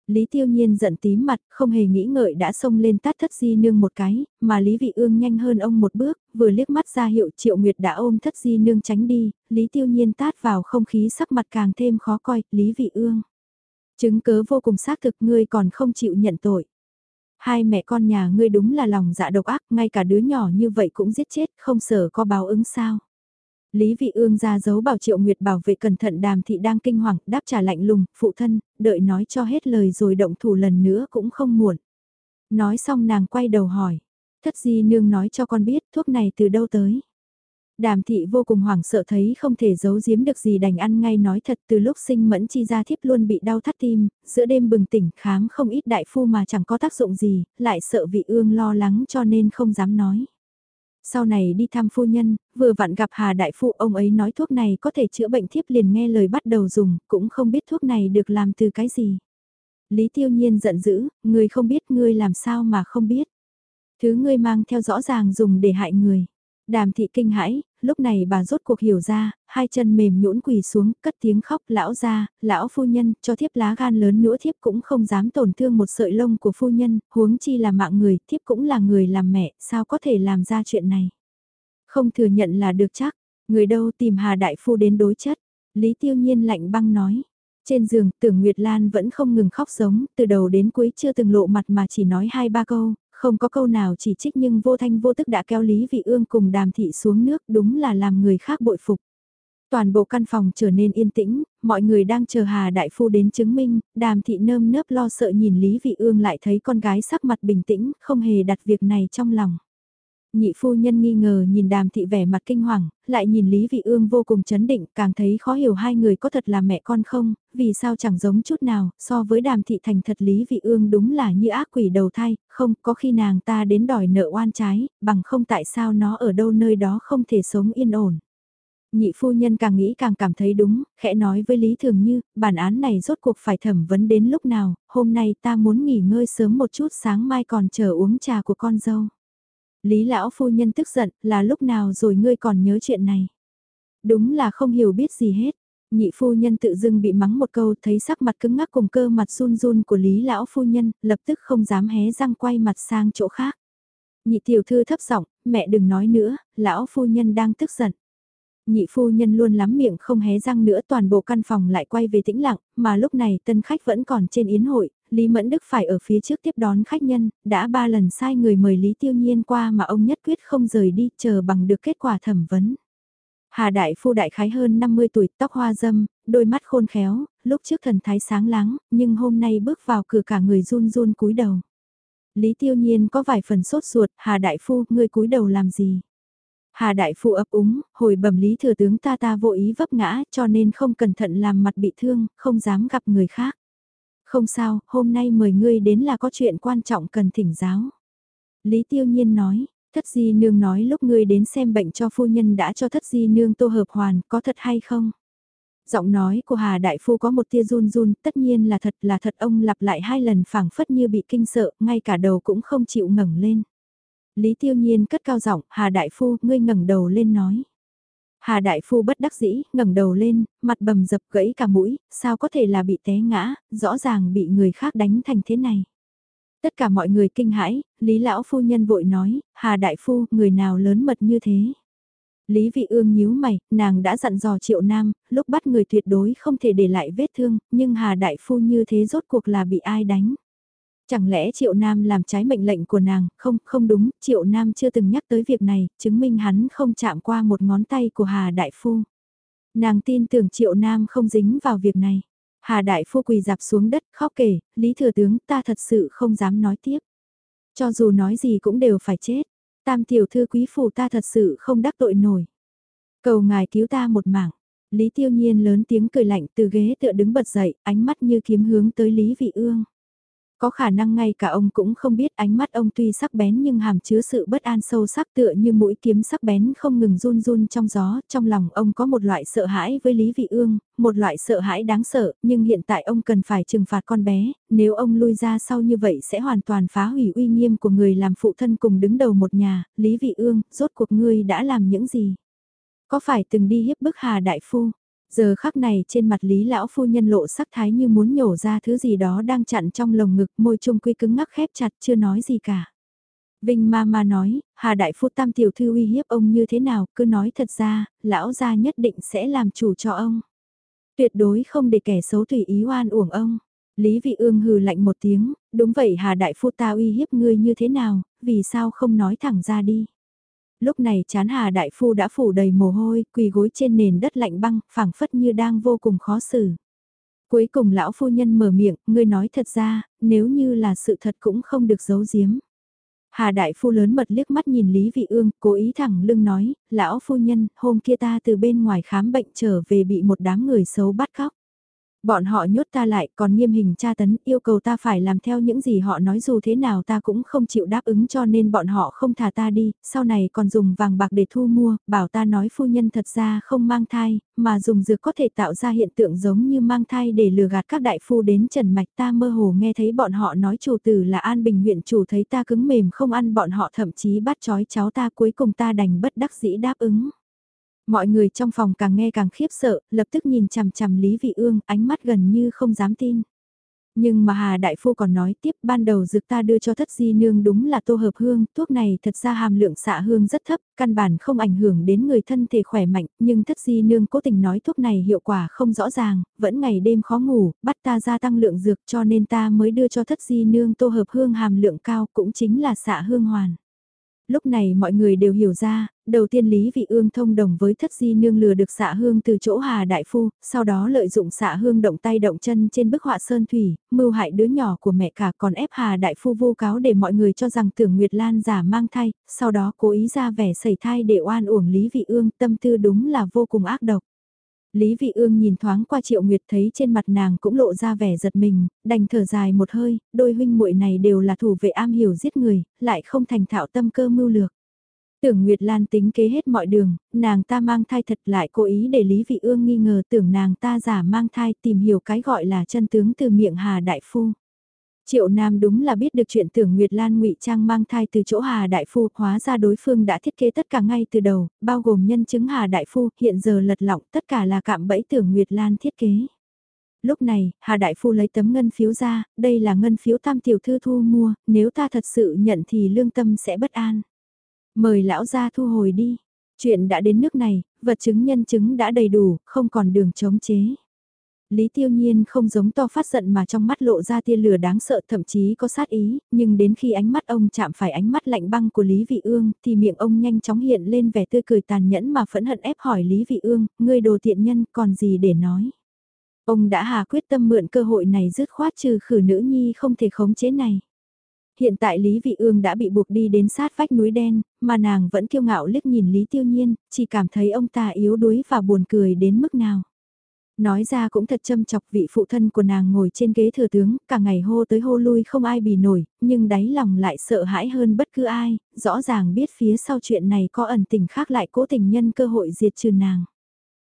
Lý Tiêu Nhiên giận tím mặt, không hề nghĩ ngợi đã xông lên tát thất di nương một cái, mà Lý Vị Ương nhanh hơn ông một bước, vừa liếc mắt ra hiệu Triệu Nguyệt đã ôm thất di nương tránh đi, Lý Tiêu Nhiên tát vào không khí sắc mặt càng thêm khó coi, Lý Vị Ương. Chứng cớ vô cùng xác thực ngươi còn không chịu nhận tội. Hai mẹ con nhà ngươi đúng là lòng dạ độc ác, ngay cả đứa nhỏ như vậy cũng giết chết, không sợ có báo ứng sao. Lý Vị Ương ra dấu bảo Triệu Nguyệt bảo vệ cẩn thận đàm thị đang kinh hoàng, đáp trả lạnh lùng, phụ thân, đợi nói cho hết lời rồi động thủ lần nữa cũng không muộn. Nói xong nàng quay đầu hỏi, thất di nương nói cho con biết thuốc này từ đâu tới. Đàm thị vô cùng hoảng sợ thấy không thể giấu giếm được gì đành ăn ngay nói thật từ lúc sinh mẫn chi ra thiếp luôn bị đau thắt tim, giữa đêm bừng tỉnh khám không ít đại phu mà chẳng có tác dụng gì, lại sợ vị ương lo lắng cho nên không dám nói. Sau này đi thăm phu nhân, vừa vặn gặp Hà Đại phụ ông ấy nói thuốc này có thể chữa bệnh thiếp liền nghe lời bắt đầu dùng, cũng không biết thuốc này được làm từ cái gì. Lý Tiêu Nhiên giận dữ, người không biết ngươi làm sao mà không biết. Thứ ngươi mang theo rõ ràng dùng để hại người. Đàm thị kinh hãi, lúc này bà rốt cuộc hiểu ra, hai chân mềm nhũn quỳ xuống, cất tiếng khóc, lão ra, lão phu nhân, cho thiếp lá gan lớn nữa thiếp cũng không dám tổn thương một sợi lông của phu nhân, huống chi là mạng người, thiếp cũng là người làm mẹ, sao có thể làm ra chuyện này. Không thừa nhận là được chắc, người đâu tìm Hà Đại Phu đến đối chất, Lý Tiêu Nhiên lạnh băng nói. Trên giường, tưởng Nguyệt Lan vẫn không ngừng khóc giống, từ đầu đến cuối chưa từng lộ mặt mà chỉ nói hai ba câu, không có câu nào chỉ trích nhưng vô thanh vô tức đã kéo Lý Vị Ương cùng đàm thị xuống nước đúng là làm người khác bội phục. Toàn bộ căn phòng trở nên yên tĩnh, mọi người đang chờ Hà Đại Phu đến chứng minh, đàm thị nơm nớp lo sợ nhìn Lý Vị Ương lại thấy con gái sắc mặt bình tĩnh, không hề đặt việc này trong lòng. Nhị phu nhân nghi ngờ nhìn đàm thị vẻ mặt kinh hoàng, lại nhìn Lý Vị Ương vô cùng chấn định, càng thấy khó hiểu hai người có thật là mẹ con không, vì sao chẳng giống chút nào, so với đàm thị thành thật Lý Vị Ương đúng là như ác quỷ đầu thai, không có khi nàng ta đến đòi nợ oan trái, bằng không tại sao nó ở đâu nơi đó không thể sống yên ổn. Nhị phu nhân càng nghĩ càng cảm thấy đúng, khẽ nói với Lý Thường Như, bản án này rốt cuộc phải thẩm vấn đến lúc nào, hôm nay ta muốn nghỉ ngơi sớm một chút sáng mai còn chờ uống trà của con dâu. Lý lão phu nhân tức giận, là lúc nào rồi ngươi còn nhớ chuyện này. Đúng là không hiểu biết gì hết. Nhị phu nhân tự dưng bị mắng một câu thấy sắc mặt cứng ngắc cùng cơ mặt run run của Lý lão phu nhân, lập tức không dám hé răng quay mặt sang chỗ khác. Nhị tiểu thư thấp giọng, mẹ đừng nói nữa, lão phu nhân đang tức giận. Nhị phu nhân luôn lắm miệng không hé răng nữa toàn bộ căn phòng lại quay về tĩnh lặng, mà lúc này tân khách vẫn còn trên yến hội, Lý Mẫn Đức phải ở phía trước tiếp đón khách nhân, đã ba lần sai người mời Lý Tiêu Nhiên qua mà ông nhất quyết không rời đi chờ bằng được kết quả thẩm vấn. Hà Đại Phu Đại Khái hơn 50 tuổi, tóc hoa dâm, đôi mắt khôn khéo, lúc trước thần thái sáng láng, nhưng hôm nay bước vào cửa cả người run run cúi đầu. Lý Tiêu Nhiên có vài phần sốt ruột, Hà Đại Phu, ngươi cúi đầu làm gì? Hà Đại Phu ấp úng, hồi bẩm Lý Thừa Tướng ta ta vô ý vấp ngã cho nên không cẩn thận làm mặt bị thương, không dám gặp người khác. Không sao, hôm nay mời ngươi đến là có chuyện quan trọng cần thỉnh giáo. Lý Tiêu Nhiên nói, thất di nương nói lúc ngươi đến xem bệnh cho phu nhân đã cho thất di nương tô hợp hoàn, có thật hay không? Giọng nói của Hà Đại Phu có một tia run run, tất nhiên là thật là thật ông lặp lại hai lần phảng phất như bị kinh sợ, ngay cả đầu cũng không chịu ngẩng lên. Lý Tiêu Nhiên cất cao giọng, Hà Đại Phu, ngươi ngẩng đầu lên nói. Hà Đại Phu bất đắc dĩ, ngẩng đầu lên, mặt bầm dập gãy cả mũi, sao có thể là bị té ngã, rõ ràng bị người khác đánh thành thế này. Tất cả mọi người kinh hãi, Lý Lão Phu Nhân vội nói, Hà Đại Phu, người nào lớn mật như thế. Lý Vị Ương nhíu mày, nàng đã dặn dò Triệu Nam, lúc bắt người tuyệt đối không thể để lại vết thương, nhưng Hà Đại Phu như thế rốt cuộc là bị ai đánh. Chẳng lẽ Triệu Nam làm trái mệnh lệnh của nàng, không, không đúng, Triệu Nam chưa từng nhắc tới việc này, chứng minh hắn không chạm qua một ngón tay của Hà Đại Phu. Nàng tin tưởng Triệu Nam không dính vào việc này. Hà Đại Phu quỳ dạp xuống đất, khóc kể, Lý Thừa Tướng ta thật sự không dám nói tiếp. Cho dù nói gì cũng đều phải chết. Tam tiểu thư quý phủ ta thật sự không đắc tội nổi. Cầu ngài cứu ta một mảng. Lý Tiêu Nhiên lớn tiếng cười lạnh từ ghế tựa đứng bật dậy, ánh mắt như kiếm hướng tới Lý Vị Ương. Có khả năng ngay cả ông cũng không biết ánh mắt ông tuy sắc bén nhưng hàm chứa sự bất an sâu sắc tựa như mũi kiếm sắc bén không ngừng run run trong gió, trong lòng ông có một loại sợ hãi với Lý Vị Ương, một loại sợ hãi đáng sợ, nhưng hiện tại ông cần phải trừng phạt con bé, nếu ông lui ra sau như vậy sẽ hoàn toàn phá hủy uy nghiêm của người làm phụ thân cùng đứng đầu một nhà, Lý Vị Ương, rốt cuộc ngươi đã làm những gì? Có phải từng đi hiếp bức Hà Đại Phu? Giờ khắc này trên mặt Lý lão phu nhân lộ sắc thái như muốn nhổ ra thứ gì đó đang chặn trong lồng ngực môi trung quy cứng ngắc khép chặt chưa nói gì cả. Vinh ma ma nói, Hà Đại Phu Tam Tiểu Thư uy hiếp ông như thế nào, cứ nói thật ra, lão gia nhất định sẽ làm chủ cho ông. Tuyệt đối không để kẻ xấu tùy ý oan uổng ông. Lý Vị Ương hừ lạnh một tiếng, đúng vậy Hà Đại Phu ta uy hiếp ngươi như thế nào, vì sao không nói thẳng ra đi. Lúc này chán Hà Đại Phu đã phủ đầy mồ hôi, quỳ gối trên nền đất lạnh băng, phảng phất như đang vô cùng khó xử. Cuối cùng lão phu nhân mở miệng, ngươi nói thật ra, nếu như là sự thật cũng không được giấu giếm. Hà Đại Phu lớn mật liếc mắt nhìn Lý Vị Ương, cố ý thẳng lưng nói, lão phu nhân, hôm kia ta từ bên ngoài khám bệnh trở về bị một đám người xấu bắt cóc. Bọn họ nhốt ta lại còn nghiêm hình tra tấn yêu cầu ta phải làm theo những gì họ nói dù thế nào ta cũng không chịu đáp ứng cho nên bọn họ không thả ta đi, sau này còn dùng vàng bạc để thu mua, bảo ta nói phu nhân thật ra không mang thai, mà dùng dược có thể tạo ra hiện tượng giống như mang thai để lừa gạt các đại phu đến trần mạch ta mơ hồ nghe thấy bọn họ nói chủ tử là An Bình huyện chủ thấy ta cứng mềm không ăn bọn họ thậm chí bắt chói cháu ta cuối cùng ta đành bất đắc dĩ đáp ứng. Mọi người trong phòng càng nghe càng khiếp sợ, lập tức nhìn chằm chằm Lý Vị Ương, ánh mắt gần như không dám tin. Nhưng mà Hà Đại Phu còn nói tiếp ban đầu dược ta đưa cho thất di nương đúng là tô hợp hương, thuốc này thật ra hàm lượng xạ hương rất thấp, căn bản không ảnh hưởng đến người thân thể khỏe mạnh, nhưng thất di nương cố tình nói thuốc này hiệu quả không rõ ràng, vẫn ngày đêm khó ngủ, bắt ta gia tăng lượng dược cho nên ta mới đưa cho thất di nương tô hợp hương hàm lượng cao cũng chính là xạ hương hoàn. Lúc này mọi người đều hiểu ra, đầu tiên Lý Vị Ương thông đồng với thất di nương lừa được xạ hương từ chỗ Hà Đại Phu, sau đó lợi dụng xạ hương động tay động chân trên bức họa Sơn Thủy, mưu hại đứa nhỏ của mẹ cả còn ép Hà Đại Phu vô cáo để mọi người cho rằng tưởng Nguyệt Lan giả mang thai, sau đó cố ý ra vẻ sẩy thai để oan uổng Lý Vị Ương tâm tư đúng là vô cùng ác độc. Lý Vị Ương nhìn thoáng qua Triệu Nguyệt thấy trên mặt nàng cũng lộ ra vẻ giật mình, đành thở dài một hơi, đôi huynh muội này đều là thủ vệ am hiểu giết người, lại không thành thạo tâm cơ mưu lược. Tưởng Nguyệt Lan tính kế hết mọi đường, nàng ta mang thai thật lại cố ý để Lý Vị Ương nghi ngờ tưởng nàng ta giả mang thai tìm hiểu cái gọi là chân tướng từ miệng Hà Đại Phu. Triệu Nam đúng là biết được chuyện tưởng Nguyệt Lan ngụy trang mang thai từ chỗ Hà Đại Phu, hóa ra đối phương đã thiết kế tất cả ngay từ đầu, bao gồm nhân chứng Hà Đại Phu, hiện giờ lật lọng tất cả là cạm bẫy tưởng Nguyệt Lan thiết kế. Lúc này, Hà Đại Phu lấy tấm ngân phiếu ra, đây là ngân phiếu tam tiểu thư thu mua, nếu ta thật sự nhận thì lương tâm sẽ bất an. Mời lão ra thu hồi đi. Chuyện đã đến nước này, vật chứng nhân chứng đã đầy đủ, không còn đường chống chế. Lý Tiêu Nhiên không giống to phát giận mà trong mắt lộ ra tia lửa đáng sợ thậm chí có sát ý, nhưng đến khi ánh mắt ông chạm phải ánh mắt lạnh băng của Lý Vị Ương thì miệng ông nhanh chóng hiện lên vẻ tươi cười tàn nhẫn mà phẫn hận ép hỏi Lý Vị Ương, ngươi đồ tiện nhân còn gì để nói. Ông đã hà quyết tâm mượn cơ hội này dứt khoát trừ khử nữ nhi không thể khống chế này. Hiện tại Lý Vị Ương đã bị buộc đi đến sát vách núi đen, mà nàng vẫn kiêu ngạo liếc nhìn Lý Tiêu Nhiên, chỉ cảm thấy ông ta yếu đuối và buồn cười đến mức nào. Nói ra cũng thật châm chọc vị phụ thân của nàng ngồi trên ghế thừa tướng, cả ngày hô tới hô lui không ai bì nổi, nhưng đáy lòng lại sợ hãi hơn bất cứ ai, rõ ràng biết phía sau chuyện này có ẩn tình khác lại cố tình nhân cơ hội diệt trừ nàng.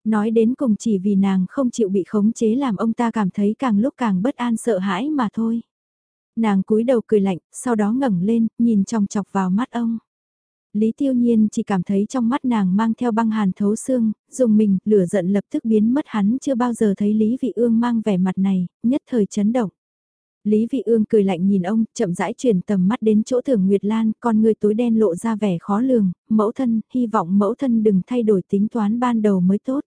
Nói đến cùng chỉ vì nàng không chịu bị khống chế làm ông ta cảm thấy càng lúc càng bất an sợ hãi mà thôi. Nàng cúi đầu cười lạnh, sau đó ngẩng lên, nhìn trong chọc vào mắt ông. Lý Tiêu Nhiên chỉ cảm thấy trong mắt nàng mang theo băng hàn thấu xương, dùng mình, lửa giận lập tức biến mất hắn chưa bao giờ thấy Lý Vị Ương mang vẻ mặt này, nhất thời chấn động. Lý Vị Ương cười lạnh nhìn ông, chậm rãi chuyển tầm mắt đến chỗ Thường Nguyệt Lan, con người tối đen lộ ra vẻ khó lường, mẫu thân, hy vọng mẫu thân đừng thay đổi tính toán ban đầu mới tốt.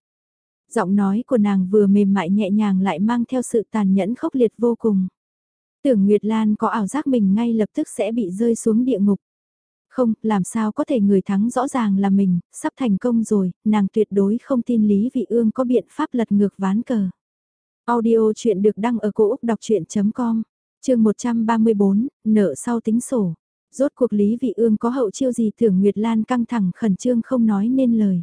Giọng nói của nàng vừa mềm mại nhẹ nhàng lại mang theo sự tàn nhẫn khốc liệt vô cùng. Tưởng Nguyệt Lan có ảo giác mình ngay lập tức sẽ bị rơi xuống địa ngục. Không, làm sao có thể người thắng rõ ràng là mình, sắp thành công rồi, nàng tuyệt đối không tin Lý Vị Ương có biện pháp lật ngược ván cờ. Audio chuyện được đăng ở cổ Úc đọc chuyện.com, trường 134, nợ sau tính sổ. Rốt cuộc Lý Vị Ương có hậu chiêu gì tưởng Nguyệt Lan căng thẳng khẩn trương không nói nên lời.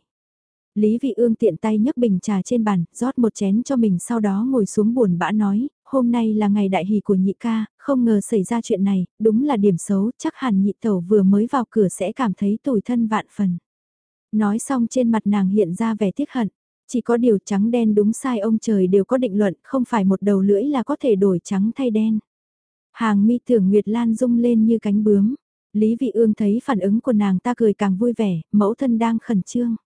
Lý Vị Ương tiện tay nhấc bình trà trên bàn, rót một chén cho mình sau đó ngồi xuống buồn bã nói, hôm nay là ngày đại hỷ của nhị ca, không ngờ xảy ra chuyện này, đúng là điểm xấu, chắc hẳn nhị tẩu vừa mới vào cửa sẽ cảm thấy tủi thân vạn phần. Nói xong trên mặt nàng hiện ra vẻ tiếc hận, chỉ có điều trắng đen đúng sai ông trời đều có định luận, không phải một đầu lưỡi là có thể đổi trắng thay đen. Hàng mi tưởng Nguyệt Lan rung lên như cánh bướm, Lý Vị Ương thấy phản ứng của nàng ta cười càng vui vẻ, mẫu thân đang khẩn trương.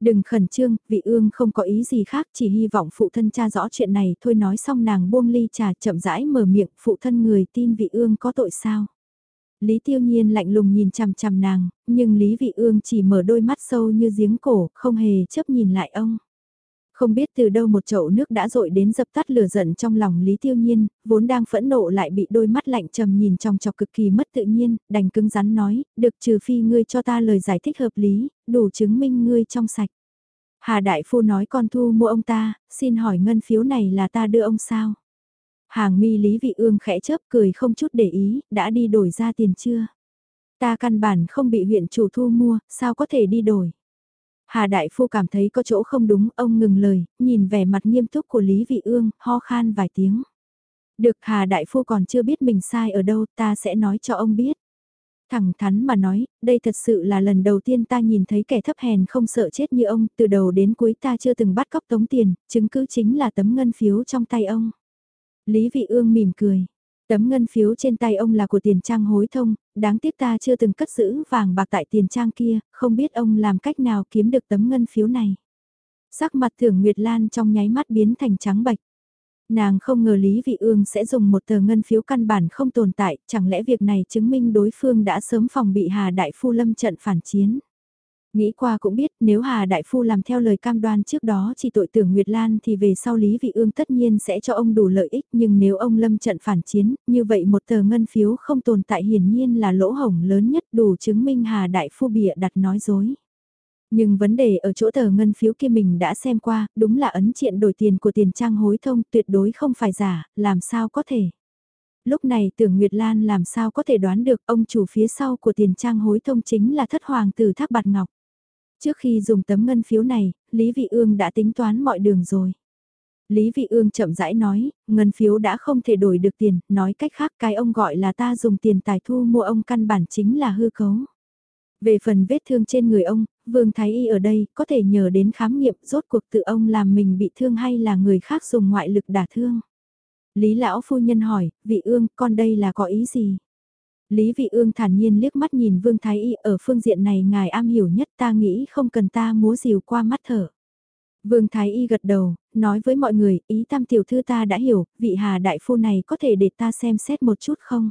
Đừng khẩn trương, vị ương không có ý gì khác, chỉ hy vọng phụ thân cha rõ chuyện này thôi nói xong nàng buông ly trà chậm rãi mở miệng, phụ thân người tin vị ương có tội sao. Lý tiêu nhiên lạnh lùng nhìn chằm chằm nàng, nhưng Lý vị ương chỉ mở đôi mắt sâu như giếng cổ, không hề chấp nhìn lại ông. Không biết từ đâu một chậu nước đã rội đến dập tắt lửa giận trong lòng Lý Tiêu Nhiên, vốn đang phẫn nộ lại bị đôi mắt lạnh trầm nhìn trong chọc cực kỳ mất tự nhiên, đành cứng rắn nói, được trừ phi ngươi cho ta lời giải thích hợp lý, đủ chứng minh ngươi trong sạch. Hà Đại Phu nói con thu mua ông ta, xin hỏi ngân phiếu này là ta đưa ông sao? Hàng mi Lý Vị Ương khẽ chớp cười không chút để ý, đã đi đổi ra tiền chưa? Ta căn bản không bị huyện chủ thu mua, sao có thể đi đổi? Hà Đại Phu cảm thấy có chỗ không đúng, ông ngừng lời, nhìn vẻ mặt nghiêm túc của Lý Vị Ương, ho khan vài tiếng. Được Hà Đại Phu còn chưa biết mình sai ở đâu, ta sẽ nói cho ông biết. Thẳng thắn mà nói, đây thật sự là lần đầu tiên ta nhìn thấy kẻ thấp hèn không sợ chết như ông, từ đầu đến cuối ta chưa từng bắt cóc tống tiền, chứng cứ chính là tấm ngân phiếu trong tay ông. Lý Vị Ương mỉm cười. Tấm ngân phiếu trên tay ông là của tiền trang hối thông, đáng tiếc ta chưa từng cất giữ vàng bạc tại tiền trang kia, không biết ông làm cách nào kiếm được tấm ngân phiếu này. Sắc mặt thưởng Nguyệt Lan trong nháy mắt biến thành trắng bạch. Nàng không ngờ Lý Vị Ương sẽ dùng một tờ ngân phiếu căn bản không tồn tại, chẳng lẽ việc này chứng minh đối phương đã sớm phòng bị Hà Đại Phu lâm trận phản chiến. Nghĩ qua cũng biết nếu Hà Đại Phu làm theo lời cam đoan trước đó chỉ tội tưởng Nguyệt Lan thì về sau Lý Vị Ương tất nhiên sẽ cho ông đủ lợi ích nhưng nếu ông lâm trận phản chiến, như vậy một tờ ngân phiếu không tồn tại hiển nhiên là lỗ hổng lớn nhất đủ chứng minh Hà Đại Phu bịa đặt nói dối. Nhưng vấn đề ở chỗ tờ ngân phiếu kia mình đã xem qua, đúng là ấn triện đổi tiền của tiền trang hối thông tuyệt đối không phải giả, làm sao có thể. Lúc này tưởng Nguyệt Lan làm sao có thể đoán được ông chủ phía sau của tiền trang hối thông chính là thất hoàng tử Thác Bạt Ngọc. Trước khi dùng tấm ngân phiếu này, Lý Vị Ương đã tính toán mọi đường rồi. Lý Vị Ương chậm rãi nói, ngân phiếu đã không thể đổi được tiền, nói cách khác cái ông gọi là ta dùng tiền tài thu mua ông căn bản chính là hư cấu. Về phần vết thương trên người ông, Vương Thái Y ở đây có thể nhờ đến khám nghiệm rốt cuộc tự ông làm mình bị thương hay là người khác dùng ngoại lực đả thương. Lý Lão Phu Nhân hỏi, vị ương, con đây là có ý gì? Lý Vị Ương thản nhiên liếc mắt nhìn Vương Thái Y ở phương diện này ngài am hiểu nhất ta nghĩ không cần ta múa rìu qua mắt thở. Vương Thái Y gật đầu, nói với mọi người, ý tam tiểu thư ta đã hiểu, vị Hà Đại Phu này có thể để ta xem xét một chút không?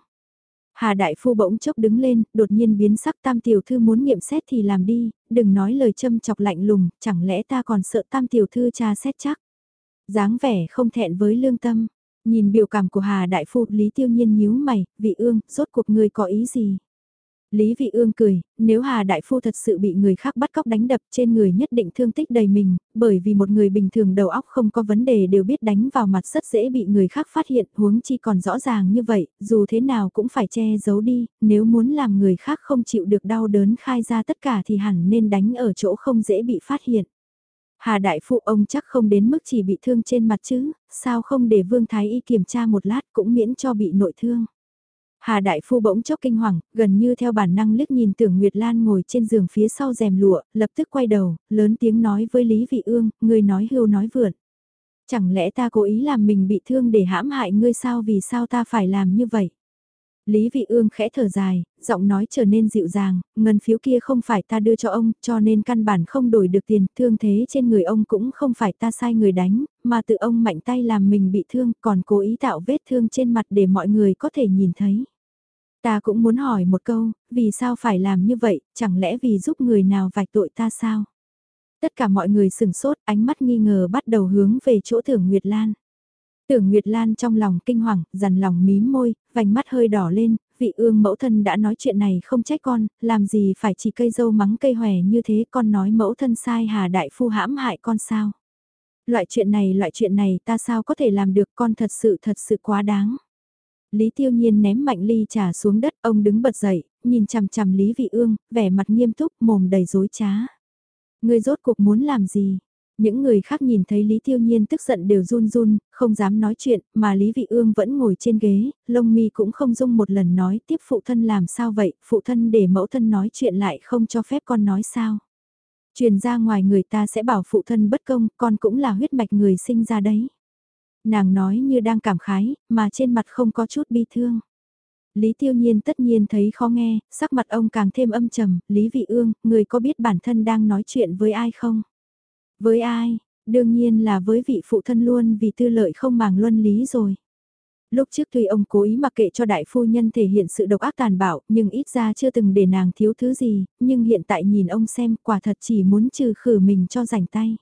Hà Đại Phu bỗng chốc đứng lên, đột nhiên biến sắc tam tiểu thư muốn nghiệm xét thì làm đi, đừng nói lời châm chọc lạnh lùng, chẳng lẽ ta còn sợ tam tiểu thư tra xét chắc. dáng vẻ không thẹn với lương tâm, nhìn biểu cảm của Hà Đại Phu Lý Tiêu Nhiên nhíu mày, vị ương, rốt cuộc người có ý gì? Lý Vị Ương cười, nếu Hà Đại Phu thật sự bị người khác bắt cóc đánh đập trên người nhất định thương tích đầy mình, bởi vì một người bình thường đầu óc không có vấn đề đều biết đánh vào mặt rất dễ bị người khác phát hiện huống chi còn rõ ràng như vậy, dù thế nào cũng phải che giấu đi, nếu muốn làm người khác không chịu được đau đớn khai ra tất cả thì hẳn nên đánh ở chỗ không dễ bị phát hiện. Hà Đại Phu ông chắc không đến mức chỉ bị thương trên mặt chứ, sao không để Vương Thái Y kiểm tra một lát cũng miễn cho bị nội thương. Hà Đại Phu bỗng chốc kinh hoàng, gần như theo bản năng liếc nhìn tưởng Nguyệt Lan ngồi trên giường phía sau rèm lụa, lập tức quay đầu, lớn tiếng nói với Lý Vị Ương, người nói hưu nói vượn. Chẳng lẽ ta cố ý làm mình bị thương để hãm hại ngươi sao vì sao ta phải làm như vậy? Lý Vị Ương khẽ thở dài, giọng nói trở nên dịu dàng, ngân phiếu kia không phải ta đưa cho ông, cho nên căn bản không đổi được tiền, thương thế trên người ông cũng không phải ta sai người đánh, mà tự ông mạnh tay làm mình bị thương, còn cố ý tạo vết thương trên mặt để mọi người có thể nhìn thấy. Ta cũng muốn hỏi một câu, vì sao phải làm như vậy, chẳng lẽ vì giúp người nào vạch tội ta sao? Tất cả mọi người sừng sốt, ánh mắt nghi ngờ bắt đầu hướng về chỗ Thưởng Nguyệt Lan. Tưởng Nguyệt Lan trong lòng kinh hoàng, dằn lòng mím môi, vành mắt hơi đỏ lên, vị ương mẫu thân đã nói chuyện này không trách con, làm gì phải chỉ cây dâu mắng cây hòe như thế con nói mẫu thân sai hà đại phu hãm hại con sao. Loại chuyện này loại chuyện này ta sao có thể làm được con thật sự thật sự quá đáng. Lý Tiêu Nhiên ném mạnh ly trà xuống đất, ông đứng bật dậy, nhìn chằm chằm Lý Vị Ương, vẻ mặt nghiêm túc, mồm đầy dối trá. Ngươi rốt cuộc muốn làm gì? Những người khác nhìn thấy Lý Tiêu Nhiên tức giận đều run run, không dám nói chuyện, mà Lý Vị Ương vẫn ngồi trên ghế, lông mi cũng không dung một lần nói tiếp phụ thân làm sao vậy, phụ thân để mẫu thân nói chuyện lại không cho phép con nói sao. Truyền ra ngoài người ta sẽ bảo phụ thân bất công, con cũng là huyết mạch người sinh ra đấy. Nàng nói như đang cảm khái, mà trên mặt không có chút bi thương. Lý Tiêu Nhiên tất nhiên thấy khó nghe, sắc mặt ông càng thêm âm trầm, Lý Vị Ương, người có biết bản thân đang nói chuyện với ai không? Với ai? Đương nhiên là với vị phụ thân luôn vì tư lợi không màng luân lý rồi. Lúc trước tuy ông cố ý mặc kệ cho đại phu nhân thể hiện sự độc ác tàn bạo, nhưng ít ra chưa từng để nàng thiếu thứ gì, nhưng hiện tại nhìn ông xem quả thật chỉ muốn trừ khử mình cho rảnh tay.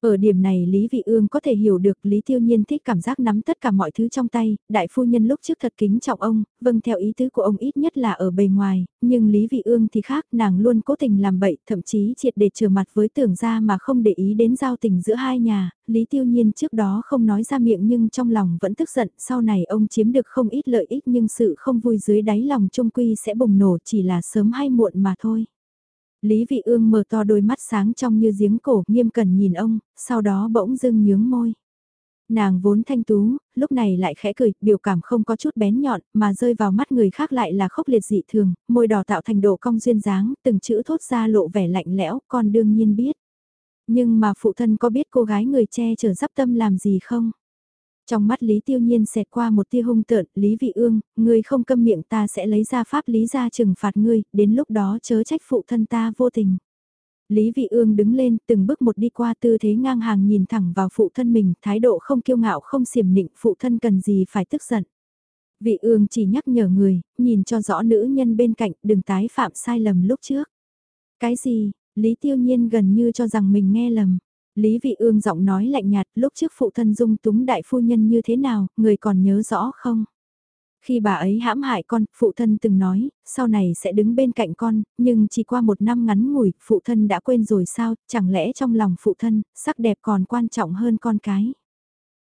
Ở điểm này Lý Vị Ương có thể hiểu được Lý Tiêu Nhiên thích cảm giác nắm tất cả mọi thứ trong tay, đại phu nhân lúc trước thật kính trọng ông, vâng theo ý tứ của ông ít nhất là ở bề ngoài, nhưng Lý Vị Ương thì khác, nàng luôn cố tình làm bậy, thậm chí triệt để trở mặt với tưởng gia mà không để ý đến giao tình giữa hai nhà, Lý Tiêu Nhiên trước đó không nói ra miệng nhưng trong lòng vẫn tức giận, sau này ông chiếm được không ít lợi ích nhưng sự không vui dưới đáy lòng trung quy sẽ bùng nổ chỉ là sớm hay muộn mà thôi. Lý Vị Ương mở to đôi mắt sáng trong như giếng cổ nghiêm cẩn nhìn ông, sau đó bỗng dưng nhướng môi. Nàng vốn thanh tú, lúc này lại khẽ cười, biểu cảm không có chút bén nhọn, mà rơi vào mắt người khác lại là khốc liệt dị thường, môi đỏ tạo thành độ cong duyên dáng, từng chữ thốt ra lộ vẻ lạnh lẽo, con đương nhiên biết. Nhưng mà phụ thân có biết cô gái người che chở dắp tâm làm gì không? Trong mắt Lý Tiêu Nhiên xẹt qua một tia hung tợn, Lý Vị Ương, ngươi không câm miệng ta sẽ lấy ra pháp lý ra trừng phạt ngươi, đến lúc đó chớ trách phụ thân ta vô tình. Lý Vị Ương đứng lên, từng bước một đi qua tư thế ngang hàng nhìn thẳng vào phụ thân mình, thái độ không kiêu ngạo không xiểm nịnh, phụ thân cần gì phải tức giận. Vị Ương chỉ nhắc nhở người, nhìn cho rõ nữ nhân bên cạnh, đừng tái phạm sai lầm lúc trước. Cái gì, Lý Tiêu Nhiên gần như cho rằng mình nghe lầm. Lý Vị Ương giọng nói lạnh nhạt, lúc trước phụ thân dung túng đại phu nhân như thế nào, người còn nhớ rõ không? Khi bà ấy hãm hại con, phụ thân từng nói, sau này sẽ đứng bên cạnh con, nhưng chỉ qua một năm ngắn ngủi, phụ thân đã quên rồi sao, chẳng lẽ trong lòng phụ thân, sắc đẹp còn quan trọng hơn con cái.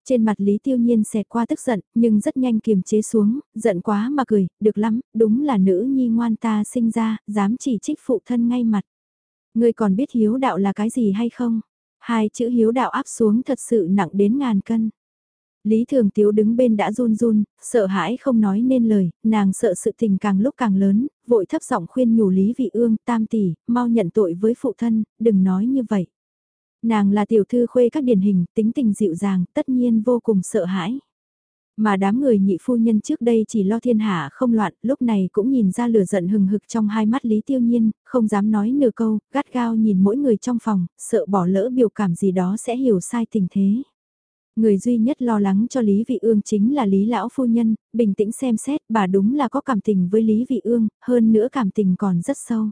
Trên mặt Lý Tiêu Nhiên xẹt qua tức giận, nhưng rất nhanh kiềm chế xuống, giận quá mà cười, được lắm, đúng là nữ nhi ngoan ta sinh ra, dám chỉ trích phụ thân ngay mặt. Người còn biết hiếu đạo là cái gì hay không? Hai chữ hiếu đạo áp xuống thật sự nặng đến ngàn cân. Lý Thường Tiếu đứng bên đã run run, sợ hãi không nói nên lời, nàng sợ sự tình càng lúc càng lớn, vội thấp giọng khuyên nhủ Lý Vị Ương, tam tỷ, mau nhận tội với phụ thân, đừng nói như vậy. Nàng là tiểu thư khuê các điển hình, tính tình dịu dàng, tất nhiên vô cùng sợ hãi. Mà đám người nhị phu nhân trước đây chỉ lo thiên hạ không loạn, lúc này cũng nhìn ra lửa giận hừng hực trong hai mắt Lý Tiêu Nhiên, không dám nói nửa câu, gắt gao nhìn mỗi người trong phòng, sợ bỏ lỡ biểu cảm gì đó sẽ hiểu sai tình thế. Người duy nhất lo lắng cho Lý Vị Ương chính là Lý Lão Phu Nhân, bình tĩnh xem xét bà đúng là có cảm tình với Lý Vị Ương, hơn nữa cảm tình còn rất sâu.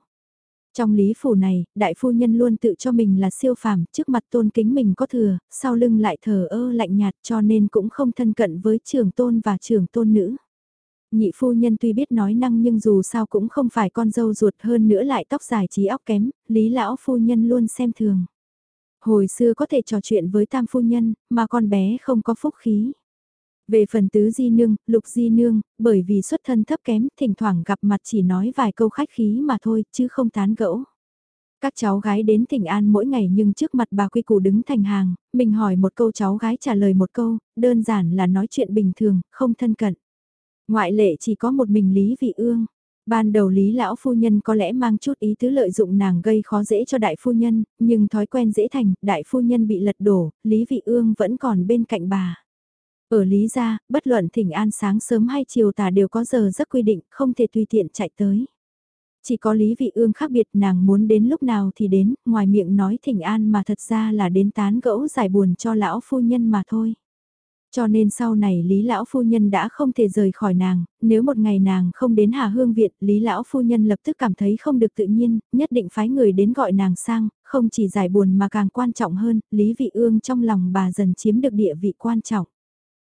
Trong lý phủ này, đại phu nhân luôn tự cho mình là siêu phàm, trước mặt tôn kính mình có thừa, sau lưng lại thờ ơ lạnh nhạt cho nên cũng không thân cận với trưởng tôn và trưởng tôn nữ. Nhị phu nhân tuy biết nói năng nhưng dù sao cũng không phải con dâu ruột hơn nữa lại tóc dài trí óc kém, lý lão phu nhân luôn xem thường. Hồi xưa có thể trò chuyện với tam phu nhân, mà con bé không có phúc khí. Về phần tứ di nương, lục di nương, bởi vì xuất thân thấp kém, thỉnh thoảng gặp mặt chỉ nói vài câu khách khí mà thôi, chứ không tán gẫu. Các cháu gái đến thỉnh an mỗi ngày nhưng trước mặt bà quy củ đứng thành hàng, mình hỏi một câu cháu gái trả lời một câu, đơn giản là nói chuyện bình thường, không thân cận. Ngoại lệ chỉ có một mình Lý Vị Ương. Ban đầu Lý Lão Phu Nhân có lẽ mang chút ý tứ lợi dụng nàng gây khó dễ cho Đại Phu Nhân, nhưng thói quen dễ thành, Đại Phu Nhân bị lật đổ, Lý Vị Ương vẫn còn bên cạnh bà. Ở Lý gia, bất luận thỉnh an sáng sớm hay chiều tà đều có giờ rất quy định, không thể tùy tiện chạy tới. Chỉ có Lý Vị Ương khác biệt nàng muốn đến lúc nào thì đến, ngoài miệng nói thỉnh an mà thật ra là đến tán gẫu giải buồn cho lão phu nhân mà thôi. Cho nên sau này Lý Lão Phu Nhân đã không thể rời khỏi nàng, nếu một ngày nàng không đến Hà Hương Viện, Lý Lão Phu Nhân lập tức cảm thấy không được tự nhiên, nhất định phái người đến gọi nàng sang, không chỉ giải buồn mà càng quan trọng hơn, Lý Vị Ương trong lòng bà dần chiếm được địa vị quan trọng.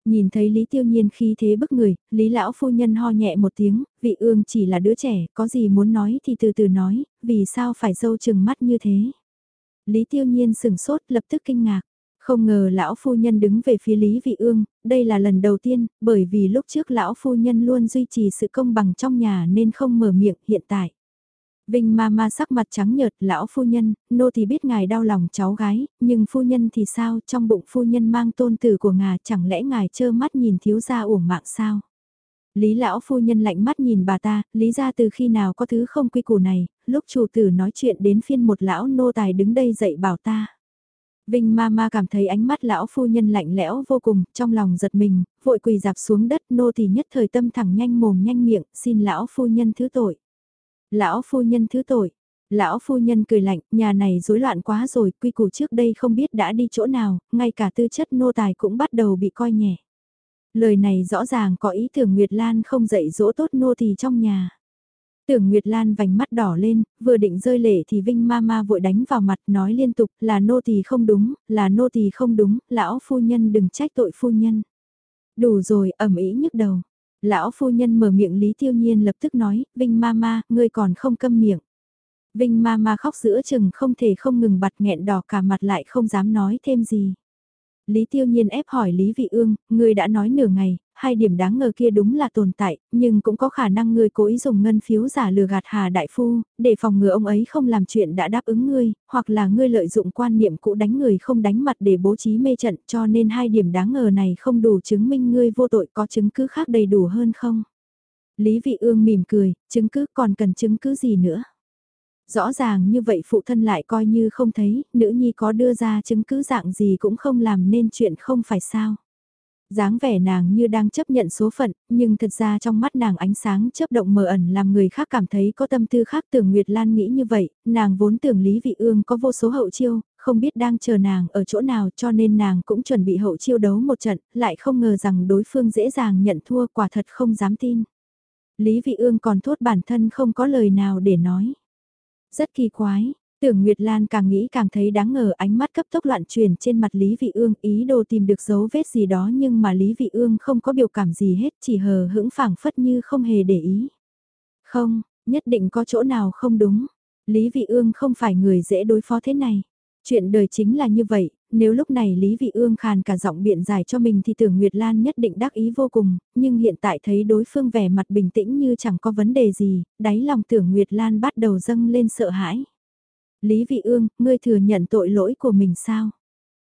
Nhìn thấy Lý Tiêu Nhiên khi thế bức người, Lý Lão Phu Nhân ho nhẹ một tiếng, vị ương chỉ là đứa trẻ, có gì muốn nói thì từ từ nói, vì sao phải dâu chừng mắt như thế. Lý Tiêu Nhiên sừng sốt lập tức kinh ngạc. Không ngờ lão phu nhân đứng về phía Lý Vị Ương, đây là lần đầu tiên, bởi vì lúc trước lão phu nhân luôn duy trì sự công bằng trong nhà nên không mở miệng hiện tại. Vinh ma ma sắc mặt trắng nhợt, lão phu nhân, nô thì biết ngài đau lòng cháu gái, nhưng phu nhân thì sao, trong bụng phu nhân mang tôn tử của ngài, chẳng lẽ ngài trơ mắt nhìn thiếu gia uổng mạng sao? Lý lão phu nhân lạnh mắt nhìn bà ta, lý ra từ khi nào có thứ không quy củ này, lúc chủ tử nói chuyện đến phiên một lão nô tài đứng đây dạy bảo ta. Vinh ma ma cảm thấy ánh mắt lão phu nhân lạnh lẽo vô cùng, trong lòng giật mình, vội quỳ dạp xuống đất nô thì nhất thời tâm thẳng nhanh mồm nhanh miệng, xin lão phu nhân thứ tội. Lão phu nhân thứ tội. Lão phu nhân cười lạnh, nhà này rối loạn quá rồi, quy củ trước đây không biết đã đi chỗ nào, ngay cả tư chất nô tài cũng bắt đầu bị coi nhẹ. Lời này rõ ràng có ý tưởng Nguyệt Lan không dạy dỗ tốt nô tỳ trong nhà. Tưởng Nguyệt Lan vành mắt đỏ lên, vừa định rơi lệ thì Vinh Mama vội đánh vào mặt nói liên tục là nô tỳ không đúng, là nô tỳ không đúng, lão phu nhân đừng trách tội phu nhân. Đủ rồi, ẩm ý nhức đầu. Lão phu nhân mở miệng Lý Tiêu Nhiên lập tức nói, Vinh Mama, ngươi còn không câm miệng. Vinh Mama khóc giữa chừng không thể không ngừng bặt nghẹn đỏ cả mặt lại không dám nói thêm gì. Lý Tiêu Nhiên ép hỏi Lý Vị Ương, ngươi đã nói nửa ngày, hai điểm đáng ngờ kia đúng là tồn tại, nhưng cũng có khả năng ngươi cố ý dùng ngân phiếu giả lừa gạt Hà Đại Phu, để phòng ngừa ông ấy không làm chuyện đã đáp ứng ngươi, hoặc là ngươi lợi dụng quan niệm cũ đánh người không đánh mặt để bố trí mê trận cho nên hai điểm đáng ngờ này không đủ chứng minh ngươi vô tội có chứng cứ khác đầy đủ hơn không? Lý Vị Ương mỉm cười, chứng cứ còn cần chứng cứ gì nữa? Rõ ràng như vậy phụ thân lại coi như không thấy, nữ nhi có đưa ra chứng cứ dạng gì cũng không làm nên chuyện không phải sao dáng vẻ nàng như đang chấp nhận số phận, nhưng thật ra trong mắt nàng ánh sáng chớp động mờ ẩn làm người khác cảm thấy có tâm tư khác tưởng Nguyệt Lan nghĩ như vậy, nàng vốn tưởng Lý Vị Ương có vô số hậu chiêu, không biết đang chờ nàng ở chỗ nào cho nên nàng cũng chuẩn bị hậu chiêu đấu một trận, lại không ngờ rằng đối phương dễ dàng nhận thua quả thật không dám tin. Lý Vị Ương còn thốt bản thân không có lời nào để nói. Rất kỳ quái, tưởng Nguyệt Lan càng nghĩ càng thấy đáng ngờ ánh mắt cấp tốc loạn chuyển trên mặt Lý Vị Ương ý đồ tìm được dấu vết gì đó nhưng mà Lý Vị Ương không có biểu cảm gì hết chỉ hờ hững phảng phất như không hề để ý. Không, nhất định có chỗ nào không đúng. Lý Vị Ương không phải người dễ đối phó thế này. Chuyện đời chính là như vậy, nếu lúc này Lý Vị Ương khàn cả giọng biện giải cho mình thì tưởng Nguyệt Lan nhất định đắc ý vô cùng, nhưng hiện tại thấy đối phương vẻ mặt bình tĩnh như chẳng có vấn đề gì, đáy lòng tưởng Nguyệt Lan bắt đầu dâng lên sợ hãi. Lý Vị Ương, ngươi thừa nhận tội lỗi của mình sao?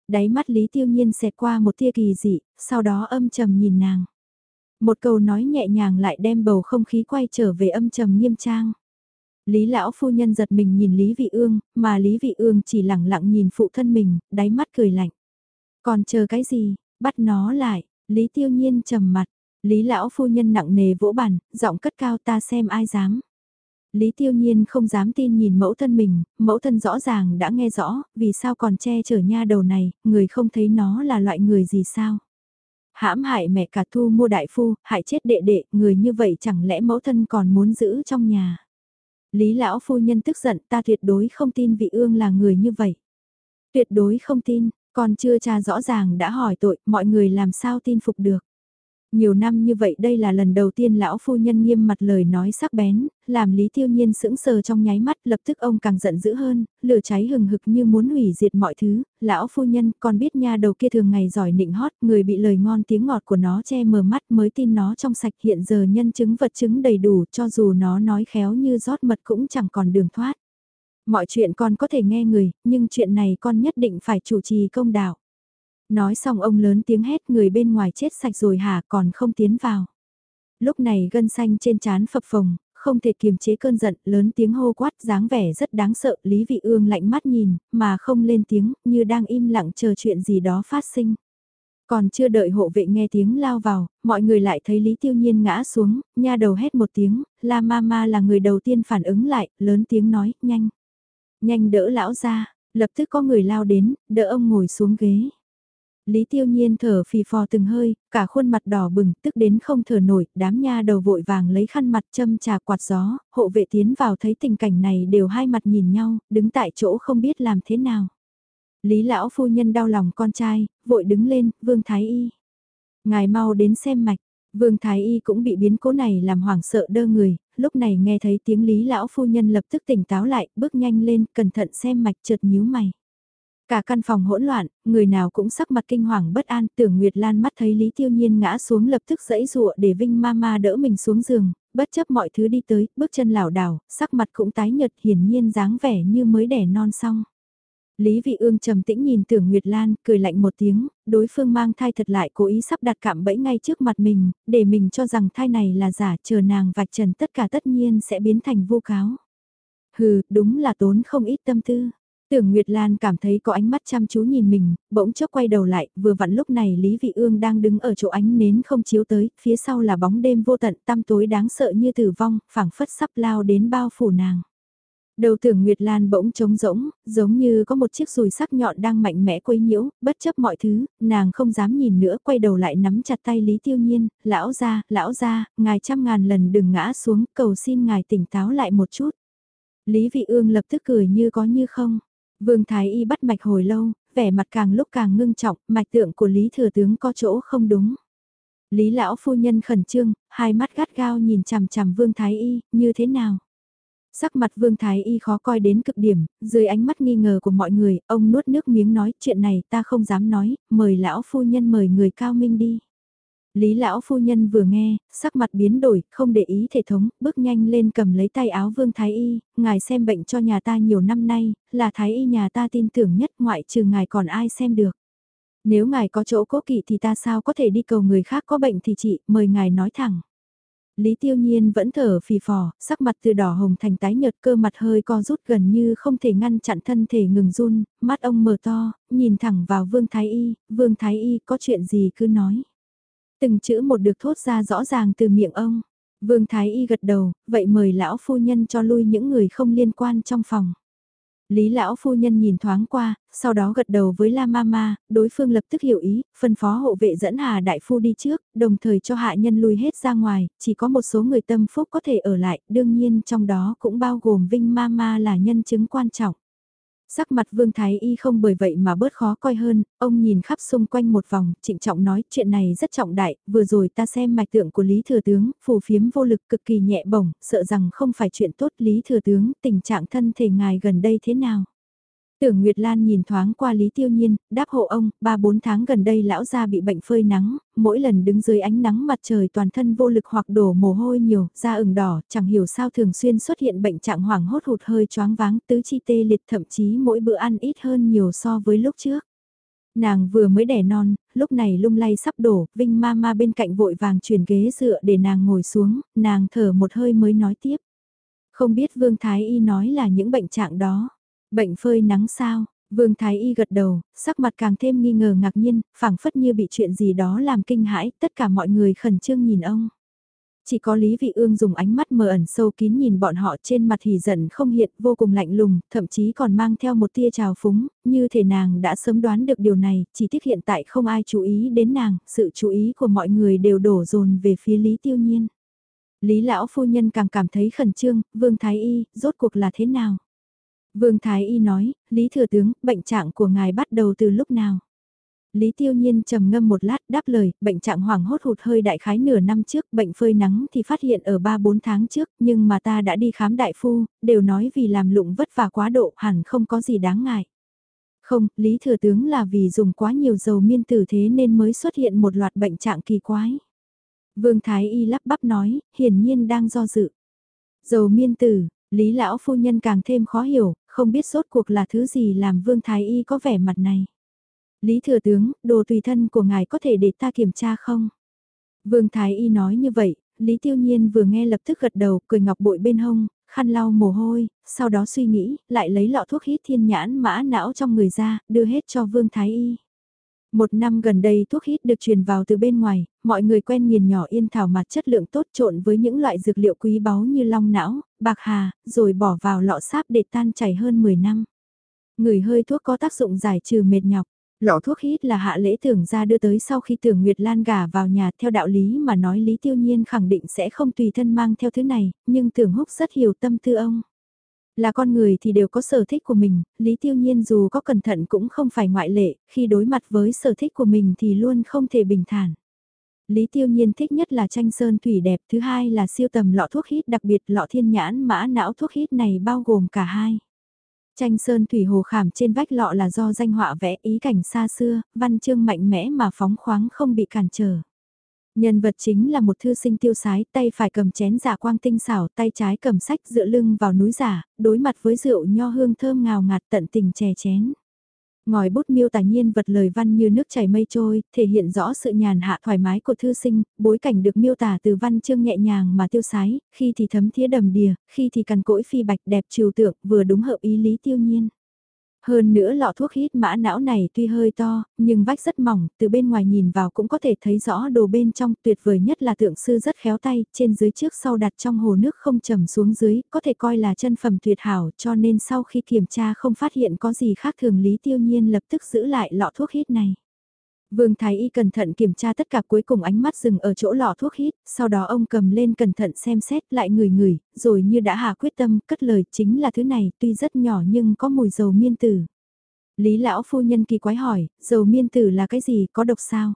Đáy mắt Lý Tiêu Nhiên xẹt qua một tia kỳ dị, sau đó âm trầm nhìn nàng. Một câu nói nhẹ nhàng lại đem bầu không khí quay trở về âm trầm nghiêm trang. Lý lão phu nhân giật mình nhìn Lý Vị Ương, mà Lý Vị Ương chỉ lặng lặng nhìn phụ thân mình, đáy mắt cười lạnh. Còn chờ cái gì, bắt nó lại, Lý Tiêu Nhiên trầm mặt, Lý lão phu nhân nặng nề vỗ bàn, giọng cất cao ta xem ai dám. Lý Tiêu Nhiên không dám tin nhìn mẫu thân mình, mẫu thân rõ ràng đã nghe rõ, vì sao còn che chở nha đầu này, người không thấy nó là loại người gì sao. Hãm hại mẹ cả thu mua đại phu, hại chết đệ đệ, người như vậy chẳng lẽ mẫu thân còn muốn giữ trong nhà. Lý lão phu nhân tức giận ta tuyệt đối không tin vị ương là người như vậy. Tuyệt đối không tin, còn chưa tra rõ ràng đã hỏi tội, mọi người làm sao tin phục được. Nhiều năm như vậy đây là lần đầu tiên lão phu nhân nghiêm mặt lời nói sắc bén, làm Lý Tiêu Nhiên sững sờ trong nháy mắt lập tức ông càng giận dữ hơn, lửa cháy hừng hực như muốn hủy diệt mọi thứ, lão phu nhân còn biết nha đầu kia thường ngày giỏi nịnh hót, người bị lời ngon tiếng ngọt của nó che mờ mắt mới tin nó trong sạch hiện giờ nhân chứng vật chứng đầy đủ cho dù nó nói khéo như rót mật cũng chẳng còn đường thoát. Mọi chuyện con có thể nghe người, nhưng chuyện này con nhất định phải chủ trì công đạo. Nói xong ông lớn tiếng hét người bên ngoài chết sạch rồi hả còn không tiến vào. Lúc này gân xanh trên trán phập phồng, không thể kiềm chế cơn giận, lớn tiếng hô quát dáng vẻ rất đáng sợ, Lý Vị Ương lạnh mắt nhìn, mà không lên tiếng, như đang im lặng chờ chuyện gì đó phát sinh. Còn chưa đợi hộ vệ nghe tiếng lao vào, mọi người lại thấy Lý Tiêu Nhiên ngã xuống, nha đầu hét một tiếng, La Mama là người đầu tiên phản ứng lại, lớn tiếng nói, nhanh. Nhanh đỡ lão ra, lập tức có người lao đến, đỡ ông ngồi xuống ghế. Lý Tiêu Nhiên thở phì phò từng hơi, cả khuôn mặt đỏ bừng, tức đến không thở nổi, đám nha đầu vội vàng lấy khăn mặt châm trà quạt gió, hộ vệ tiến vào thấy tình cảnh này đều hai mặt nhìn nhau, đứng tại chỗ không biết làm thế nào. Lý lão phu nhân đau lòng con trai, vội đứng lên, Vương Thái Y. Ngài mau đến xem mạch, Vương Thái Y cũng bị biến cố này làm hoảng sợ đơ người, lúc này nghe thấy tiếng Lý lão phu nhân lập tức tỉnh táo lại, bước nhanh lên, cẩn thận xem mạch chợt nhíu mày. Cả căn phòng hỗn loạn, người nào cũng sắc mặt kinh hoàng bất an, tưởng Nguyệt Lan mắt thấy Lý Tiêu Nhiên ngã xuống lập tức dẫy dụa để Vinh Mama đỡ mình xuống giường, bất chấp mọi thứ đi tới, bước chân lảo đảo, sắc mặt cũng tái nhợt hiển nhiên dáng vẻ như mới đẻ non xong. Lý Vị Ương trầm tĩnh nhìn Tưởng Nguyệt Lan, cười lạnh một tiếng, đối phương mang thai thật lại cố ý sắp đặt cạm bẫy ngay trước mặt mình, để mình cho rằng thai này là giả, chờ nàng vạch trần tất cả tất nhiên sẽ biến thành vô cáo. Hừ, đúng là tốn không ít tâm tư. Tưởng Nguyệt Lan cảm thấy có ánh mắt chăm chú nhìn mình, bỗng chốc quay đầu lại, vừa vặn lúc này Lý Vị Ương đang đứng ở chỗ ánh nến không chiếu tới, phía sau là bóng đêm vô tận tăm tối đáng sợ như tử vong, phảng phất sắp lao đến bao phủ nàng. Đầu tưởng Nguyệt Lan bỗng trống rỗng, giống như có một chiếc rùi sắc nhọn đang mạnh mẽ quấy nhiễu, bất chấp mọi thứ, nàng không dám nhìn nữa, quay đầu lại nắm chặt tay Lý Tiêu Nhiên, lão gia, lão gia, ngài trăm ngàn lần đừng ngã xuống, cầu xin ngài tỉnh táo lại một chút. Lý Vị Ương lập tức cười như có như không. Vương Thái Y bắt mạch hồi lâu, vẻ mặt càng lúc càng ngưng trọng, mạch tượng của Lý Thừa Tướng có chỗ không đúng. Lý Lão Phu Nhân khẩn trương, hai mắt gắt gao nhìn chằm chằm Vương Thái Y, như thế nào? Sắc mặt Vương Thái Y khó coi đến cực điểm, dưới ánh mắt nghi ngờ của mọi người, ông nuốt nước miếng nói chuyện này ta không dám nói, mời Lão Phu Nhân mời người cao minh đi. Lý lão phu nhân vừa nghe, sắc mặt biến đổi, không để ý thể thống, bước nhanh lên cầm lấy tay áo Vương Thái Y, ngài xem bệnh cho nhà ta nhiều năm nay, là Thái Y nhà ta tin tưởng nhất ngoại trừ ngài còn ai xem được. Nếu ngài có chỗ cố kỵ thì ta sao có thể đi cầu người khác có bệnh thì chị, mời ngài nói thẳng. Lý Tiêu Nhiên vẫn thở phì phò, sắc mặt từ đỏ hồng thành tái nhợt cơ mặt hơi co rút gần như không thể ngăn chặn thân thể ngừng run, mắt ông mở to, nhìn thẳng vào Vương Thái Y, Vương Thái Y có chuyện gì cứ nói. Từng chữ một được thốt ra rõ ràng từ miệng ông. Vương Thái Y gật đầu, vậy mời lão phu nhân cho lui những người không liên quan trong phòng. Lý lão phu nhân nhìn thoáng qua, sau đó gật đầu với La Mama, đối phương lập tức hiểu ý, phân phó hộ vệ dẫn Hà Đại Phu đi trước, đồng thời cho hạ nhân lui hết ra ngoài, chỉ có một số người tâm phúc có thể ở lại, đương nhiên trong đó cũng bao gồm Vinh Mama là nhân chứng quan trọng. Sắc mặt Vương Thái Y không bởi vậy mà bớt khó coi hơn, ông nhìn khắp xung quanh một vòng, trịnh trọng nói chuyện này rất trọng đại, vừa rồi ta xem mạch tượng của Lý Thừa Tướng, phù phiếm vô lực cực kỳ nhẹ bổng, sợ rằng không phải chuyện tốt Lý Thừa Tướng, tình trạng thân thể ngài gần đây thế nào. Tưởng Nguyệt Lan nhìn thoáng qua Lý Tiêu Nhiên, đáp hộ ông, ba bốn tháng gần đây lão gia bị bệnh phơi nắng, mỗi lần đứng dưới ánh nắng mặt trời toàn thân vô lực hoặc đổ mồ hôi nhiều, da ửng đỏ, chẳng hiểu sao thường xuyên xuất hiện bệnh trạng hoảng hốt hụt hơi choáng váng, tứ chi tê liệt thậm chí mỗi bữa ăn ít hơn nhiều so với lúc trước. Nàng vừa mới đẻ non, lúc này lung lay sắp đổ, Vinh Mama bên cạnh vội vàng chuyển ghế dựa để nàng ngồi xuống, nàng thở một hơi mới nói tiếp. Không biết Vương Thái Y nói là những bệnh trạng đó. Bệnh phơi nắng sao? Vương Thái Y gật đầu, sắc mặt càng thêm nghi ngờ ngạc nhiên, phảng phất như bị chuyện gì đó làm kinh hãi, tất cả mọi người khẩn trương nhìn ông. Chỉ có Lý Vị Ương dùng ánh mắt mờ ẩn sâu kín nhìn bọn họ trên mặt hỉ giận không hiện, vô cùng lạnh lùng, thậm chí còn mang theo một tia trào phúng, như thể nàng đã sớm đoán được điều này, chỉ tiếc hiện tại không ai chú ý đến nàng, sự chú ý của mọi người đều đổ dồn về phía Lý Tiêu Nhiên. Lý lão phu nhân càng cảm thấy khẩn trương, Vương Thái Y, rốt cuộc là thế nào? Vương Thái Y nói, Lý Thừa Tướng, bệnh trạng của ngài bắt đầu từ lúc nào? Lý Tiêu Nhiên trầm ngâm một lát đáp lời, bệnh trạng hoảng hốt hụt hơi đại khái nửa năm trước, bệnh phơi nắng thì phát hiện ở 3-4 tháng trước, nhưng mà ta đã đi khám đại phu, đều nói vì làm lụng vất vả quá độ hẳn không có gì đáng ngại. Không, Lý Thừa Tướng là vì dùng quá nhiều dầu miên tử thế nên mới xuất hiện một loạt bệnh trạng kỳ quái. Vương Thái Y lắp bắp nói, hiển nhiên đang do dự. Dầu miên tử, Lý lão phu nhân càng thêm khó hiểu, không biết sốt cuộc là thứ gì làm Vương Thái Y có vẻ mặt này. Lý Thừa Tướng, đồ tùy thân của ngài có thể để ta kiểm tra không? Vương Thái Y nói như vậy, Lý Tiêu Nhiên vừa nghe lập tức gật đầu, cười ngọc bội bên hông, khăn lau mồ hôi, sau đó suy nghĩ, lại lấy lọ thuốc hít thiên nhãn mã não trong người ra, đưa hết cho Vương Thái Y. Một năm gần đây thuốc hít được truyền vào từ bên ngoài, mọi người quen nghiền nhỏ yên thảo mặt chất lượng tốt trộn với những loại dược liệu quý báu như long não, bạc hà, rồi bỏ vào lọ sáp để tan chảy hơn 10 năm. Người hơi thuốc có tác dụng giải trừ mệt nhọc. Lọ thuốc hít là hạ lễ tưởng ra đưa tới sau khi tưởng Nguyệt Lan gả vào nhà theo đạo lý mà nói Lý Tiêu Nhiên khẳng định sẽ không tùy thân mang theo thứ này, nhưng tưởng húc rất hiểu tâm tư ông. Là con người thì đều có sở thích của mình, Lý Tiêu Nhiên dù có cẩn thận cũng không phải ngoại lệ, khi đối mặt với sở thích của mình thì luôn không thể bình thản. Lý Tiêu Nhiên thích nhất là tranh sơn thủy đẹp, thứ hai là siêu tầm lọ thuốc hít đặc biệt lọ thiên nhãn mã não thuốc hít này bao gồm cả hai. Tranh sơn thủy hồ khảm trên vách lọ là do danh họa vẽ ý cảnh xa xưa, văn chương mạnh mẽ mà phóng khoáng không bị cản trở. Nhân vật chính là một thư sinh tiêu sái, tay phải cầm chén giả quang tinh xảo, tay trái cầm sách dựa lưng vào núi giả, đối mặt với rượu nho hương thơm ngào ngạt tận tình chè chén. Ngòi bút miêu tả nhiên vật lời văn như nước chảy mây trôi, thể hiện rõ sự nhàn hạ thoải mái của thư sinh, bối cảnh được miêu tả từ văn chương nhẹ nhàng mà tiêu sái, khi thì thấm thía đầm đìa, khi thì cằn cỗi phi bạch đẹp trừu tượng, vừa đúng hợp ý lý tiêu nhiên. Hơn nữa lọ thuốc hít mã não này tuy hơi to, nhưng vách rất mỏng, từ bên ngoài nhìn vào cũng có thể thấy rõ đồ bên trong tuyệt vời nhất là tượng sư rất khéo tay, trên dưới trước sau đặt trong hồ nước không trầm xuống dưới, có thể coi là chân phẩm tuyệt hảo cho nên sau khi kiểm tra không phát hiện có gì khác thường Lý Tiêu Nhiên lập tức giữ lại lọ thuốc hít này. Vương Thái Y cẩn thận kiểm tra tất cả cuối cùng ánh mắt dừng ở chỗ lọ thuốc hít, sau đó ông cầm lên cẩn thận xem xét lại người người, rồi như đã hạ quyết tâm, cất lời chính là thứ này, tuy rất nhỏ nhưng có mùi dầu miên tử. Lý lão phu nhân kỳ quái hỏi, dầu miên tử là cái gì, có độc sao?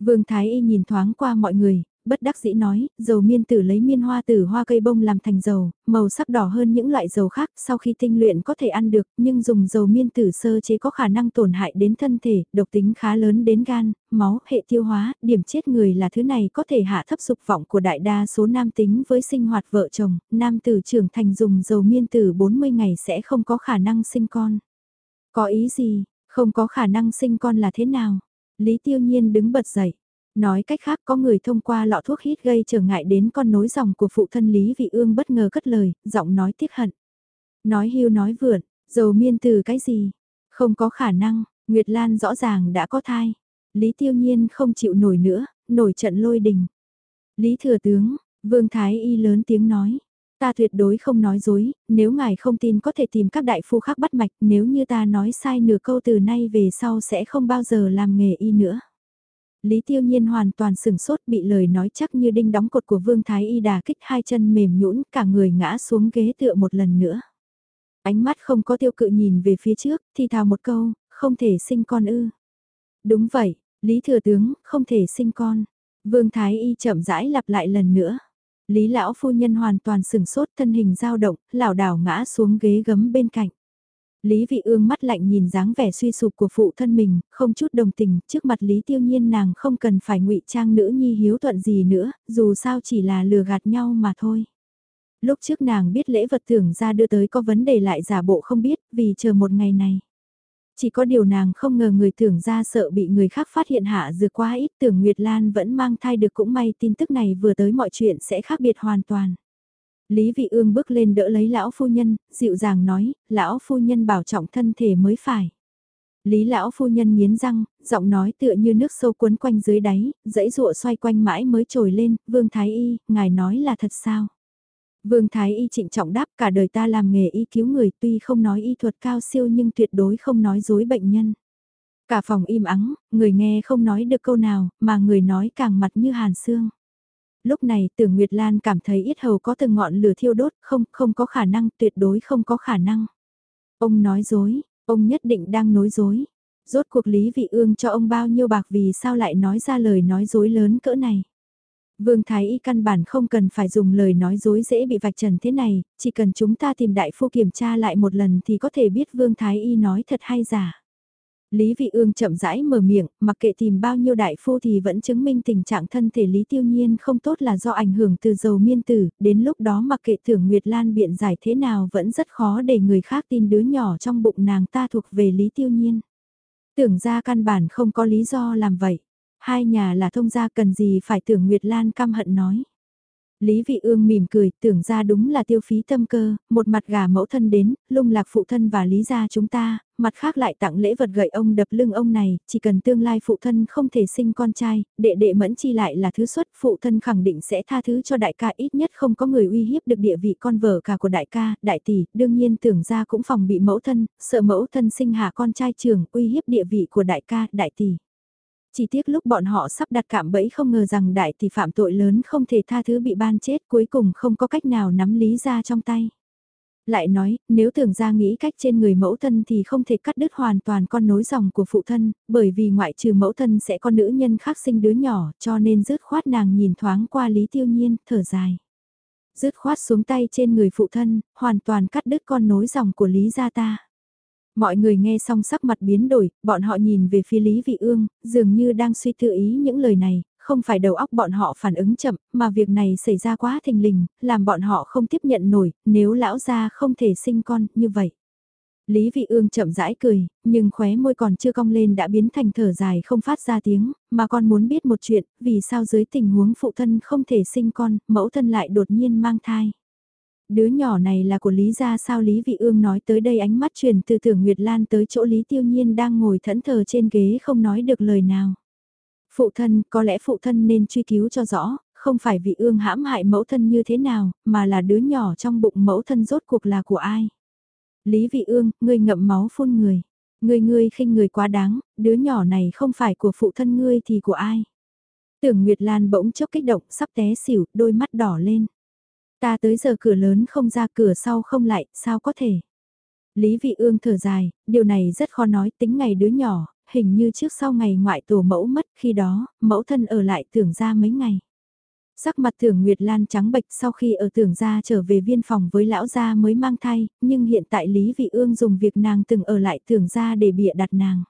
Vương Thái Y nhìn thoáng qua mọi người, bất đắc dĩ nói, dầu miên tử lấy miên hoa tử hoa cây bông làm thành dầu, màu sắc đỏ hơn những loại dầu khác, sau khi tinh luyện có thể ăn được, nhưng dùng dầu miên tử sơ chế có khả năng tổn hại đến thân thể, độc tính khá lớn đến gan, máu, hệ tiêu hóa, điểm chết người là thứ này có thể hạ thấp dục vọng của đại đa số nam tính với sinh hoạt vợ chồng, nam tử trưởng thành dùng dầu miên tử 40 ngày sẽ không có khả năng sinh con. Có ý gì, không có khả năng sinh con là thế nào? Lý Tiêu Nhiên đứng bật dậy. Nói cách khác có người thông qua lọ thuốc hít gây trở ngại đến con nối dòng của phụ thân Lý Vị Ương bất ngờ cất lời, giọng nói tiếc hận. Nói hưu nói vượn, dầu miên từ cái gì? Không có khả năng, Nguyệt Lan rõ ràng đã có thai. Lý Tiêu Nhiên không chịu nổi nữa, nổi trận lôi đình. Lý Thừa Tướng, Vương Thái Y lớn tiếng nói. Ta tuyệt đối không nói dối, nếu ngài không tin có thể tìm các đại phu khác bắt mạch, nếu như ta nói sai nửa câu từ nay về sau sẽ không bao giờ làm nghề y nữa. Lý Tiêu Nhiên hoàn toàn sừng sốt bị lời nói chắc như đinh đóng cột của Vương Thái Y đà kích hai chân mềm nhũn cả người ngã xuống ghế tựa một lần nữa. Ánh mắt không có tiêu cự nhìn về phía trước, thì thào một câu, không thể sinh con ư. Đúng vậy, Lý Thừa Tướng, không thể sinh con. Vương Thái Y chậm rãi lặp lại lần nữa. Lý lão phu nhân hoàn toàn sừng sốt thân hình dao động, lảo đảo ngã xuống ghế gấm bên cạnh. Lý vị ương mắt lạnh nhìn dáng vẻ suy sụp của phụ thân mình, không chút đồng tình, trước mặt Lý tiêu nhiên nàng không cần phải ngụy trang nữ nhi hiếu thuận gì nữa, dù sao chỉ là lừa gạt nhau mà thôi. Lúc trước nàng biết lễ vật thưởng ra đưa tới có vấn đề lại giả bộ không biết, vì chờ một ngày này. Chỉ có điều nàng không ngờ người tưởng ra sợ bị người khác phát hiện hạ dược quá ít tưởng Nguyệt Lan vẫn mang thai được cũng may tin tức này vừa tới mọi chuyện sẽ khác biệt hoàn toàn. Lý Vị Ương bước lên đỡ lấy lão phu nhân, dịu dàng nói, lão phu nhân bảo trọng thân thể mới phải. Lý lão phu nhân nghiến răng, giọng nói tựa như nước sâu cuốn quanh dưới đáy, dãy rụa xoay quanh mãi mới trồi lên, vương thái y, ngài nói là thật sao? Vương Thái Y trịnh trọng đáp cả đời ta làm nghề y cứu người tuy không nói y thuật cao siêu nhưng tuyệt đối không nói dối bệnh nhân. Cả phòng im ắng, người nghe không nói được câu nào, mà người nói càng mặt như hàn xương. Lúc này tưởng Nguyệt Lan cảm thấy ít hầu có từng ngọn lửa thiêu đốt, không, không có khả năng, tuyệt đối không có khả năng. Ông nói dối, ông nhất định đang nói dối. Rốt cuộc Lý Vị Ương cho ông bao nhiêu bạc vì sao lại nói ra lời nói dối lớn cỡ này. Vương Thái Y căn bản không cần phải dùng lời nói dối dễ bị vạch trần thế này, chỉ cần chúng ta tìm đại phu kiểm tra lại một lần thì có thể biết Vương Thái Y nói thật hay giả. Lý Vị Ương chậm rãi mở miệng, mặc kệ tìm bao nhiêu đại phu thì vẫn chứng minh tình trạng thân thể Lý Tiêu Nhiên không tốt là do ảnh hưởng từ dầu miên tử, đến lúc đó mặc kệ thưởng Nguyệt Lan biện giải thế nào vẫn rất khó để người khác tin đứa nhỏ trong bụng nàng ta thuộc về Lý Tiêu Nhiên. Tưởng ra căn bản không có lý do làm vậy. Hai nhà là thông gia cần gì phải tưởng Nguyệt Lan căm hận nói. Lý Vị Ương mỉm cười, tưởng ra đúng là tiêu phí tâm cơ, một mặt gà mẫu thân đến, lung lạc phụ thân và lý gia chúng ta, mặt khác lại tặng lễ vật gậy ông đập lưng ông này, chỉ cần tương lai phụ thân không thể sinh con trai, đệ đệ mẫn chi lại là thứ xuất, phụ thân khẳng định sẽ tha thứ cho đại ca ít nhất không có người uy hiếp được địa vị con vợ cả của đại ca, đại tỷ, đương nhiên tưởng ra cũng phòng bị mẫu thân, sợ mẫu thân sinh hạ con trai trưởng uy hiếp địa vị của đại ca, đại tỷ. Chỉ tiếc lúc bọn họ sắp đặt cạm bẫy không ngờ rằng đại tỷ phạm tội lớn không thể tha thứ bị ban chết cuối cùng không có cách nào nắm lý ra trong tay. Lại nói, nếu tưởng ra nghĩ cách trên người mẫu thân thì không thể cắt đứt hoàn toàn con nối dòng của phụ thân, bởi vì ngoại trừ mẫu thân sẽ có nữ nhân khác sinh đứa nhỏ, cho nên rứt khoát nàng nhìn thoáng qua Lý Tiêu Nhiên, thở dài. Rứt khoát xuống tay trên người phụ thân, hoàn toàn cắt đứt con nối dòng của Lý gia ta. Mọi người nghe xong sắc mặt biến đổi, bọn họ nhìn về phía Lý Vị Ương, dường như đang suy tư ý những lời này, không phải đầu óc bọn họ phản ứng chậm, mà việc này xảy ra quá thình lình, làm bọn họ không tiếp nhận nổi, nếu lão gia không thể sinh con, như vậy. Lý Vị Ương chậm rãi cười, nhưng khóe môi còn chưa cong lên đã biến thành thở dài không phát ra tiếng, mà con muốn biết một chuyện, vì sao dưới tình huống phụ thân không thể sinh con, mẫu thân lại đột nhiên mang thai. Đứa nhỏ này là của Lý gia sao Lý Vị Ương nói tới đây ánh mắt truyền từ tưởng Nguyệt Lan tới chỗ Lý Tiêu Nhiên đang ngồi thẫn thờ trên ghế không nói được lời nào. Phụ thân, có lẽ phụ thân nên truy cứu cho rõ, không phải vị ương hãm hại mẫu thân như thế nào, mà là đứa nhỏ trong bụng mẫu thân rốt cuộc là của ai. Lý vị ương, ngươi ngậm máu phun người. Ngươi ngươi khinh người quá đáng, đứa nhỏ này không phải của phụ thân ngươi thì của ai. Tưởng Nguyệt Lan bỗng chốc kích động, sắp té xỉu, đôi mắt đỏ lên. Ta tới giờ cửa lớn không ra cửa sau không lại, sao có thể? Lý Vị Ương thở dài, điều này rất khó nói tính ngày đứa nhỏ, hình như trước sau ngày ngoại tổ mẫu mất khi đó, mẫu thân ở lại tưởng ra mấy ngày. Sắc mặt tưởng Nguyệt Lan trắng bệch sau khi ở tưởng gia trở về viên phòng với lão gia mới mang thai, nhưng hiện tại Lý Vị Ương dùng việc nàng từng ở lại tưởng gia để bịa đặt nàng.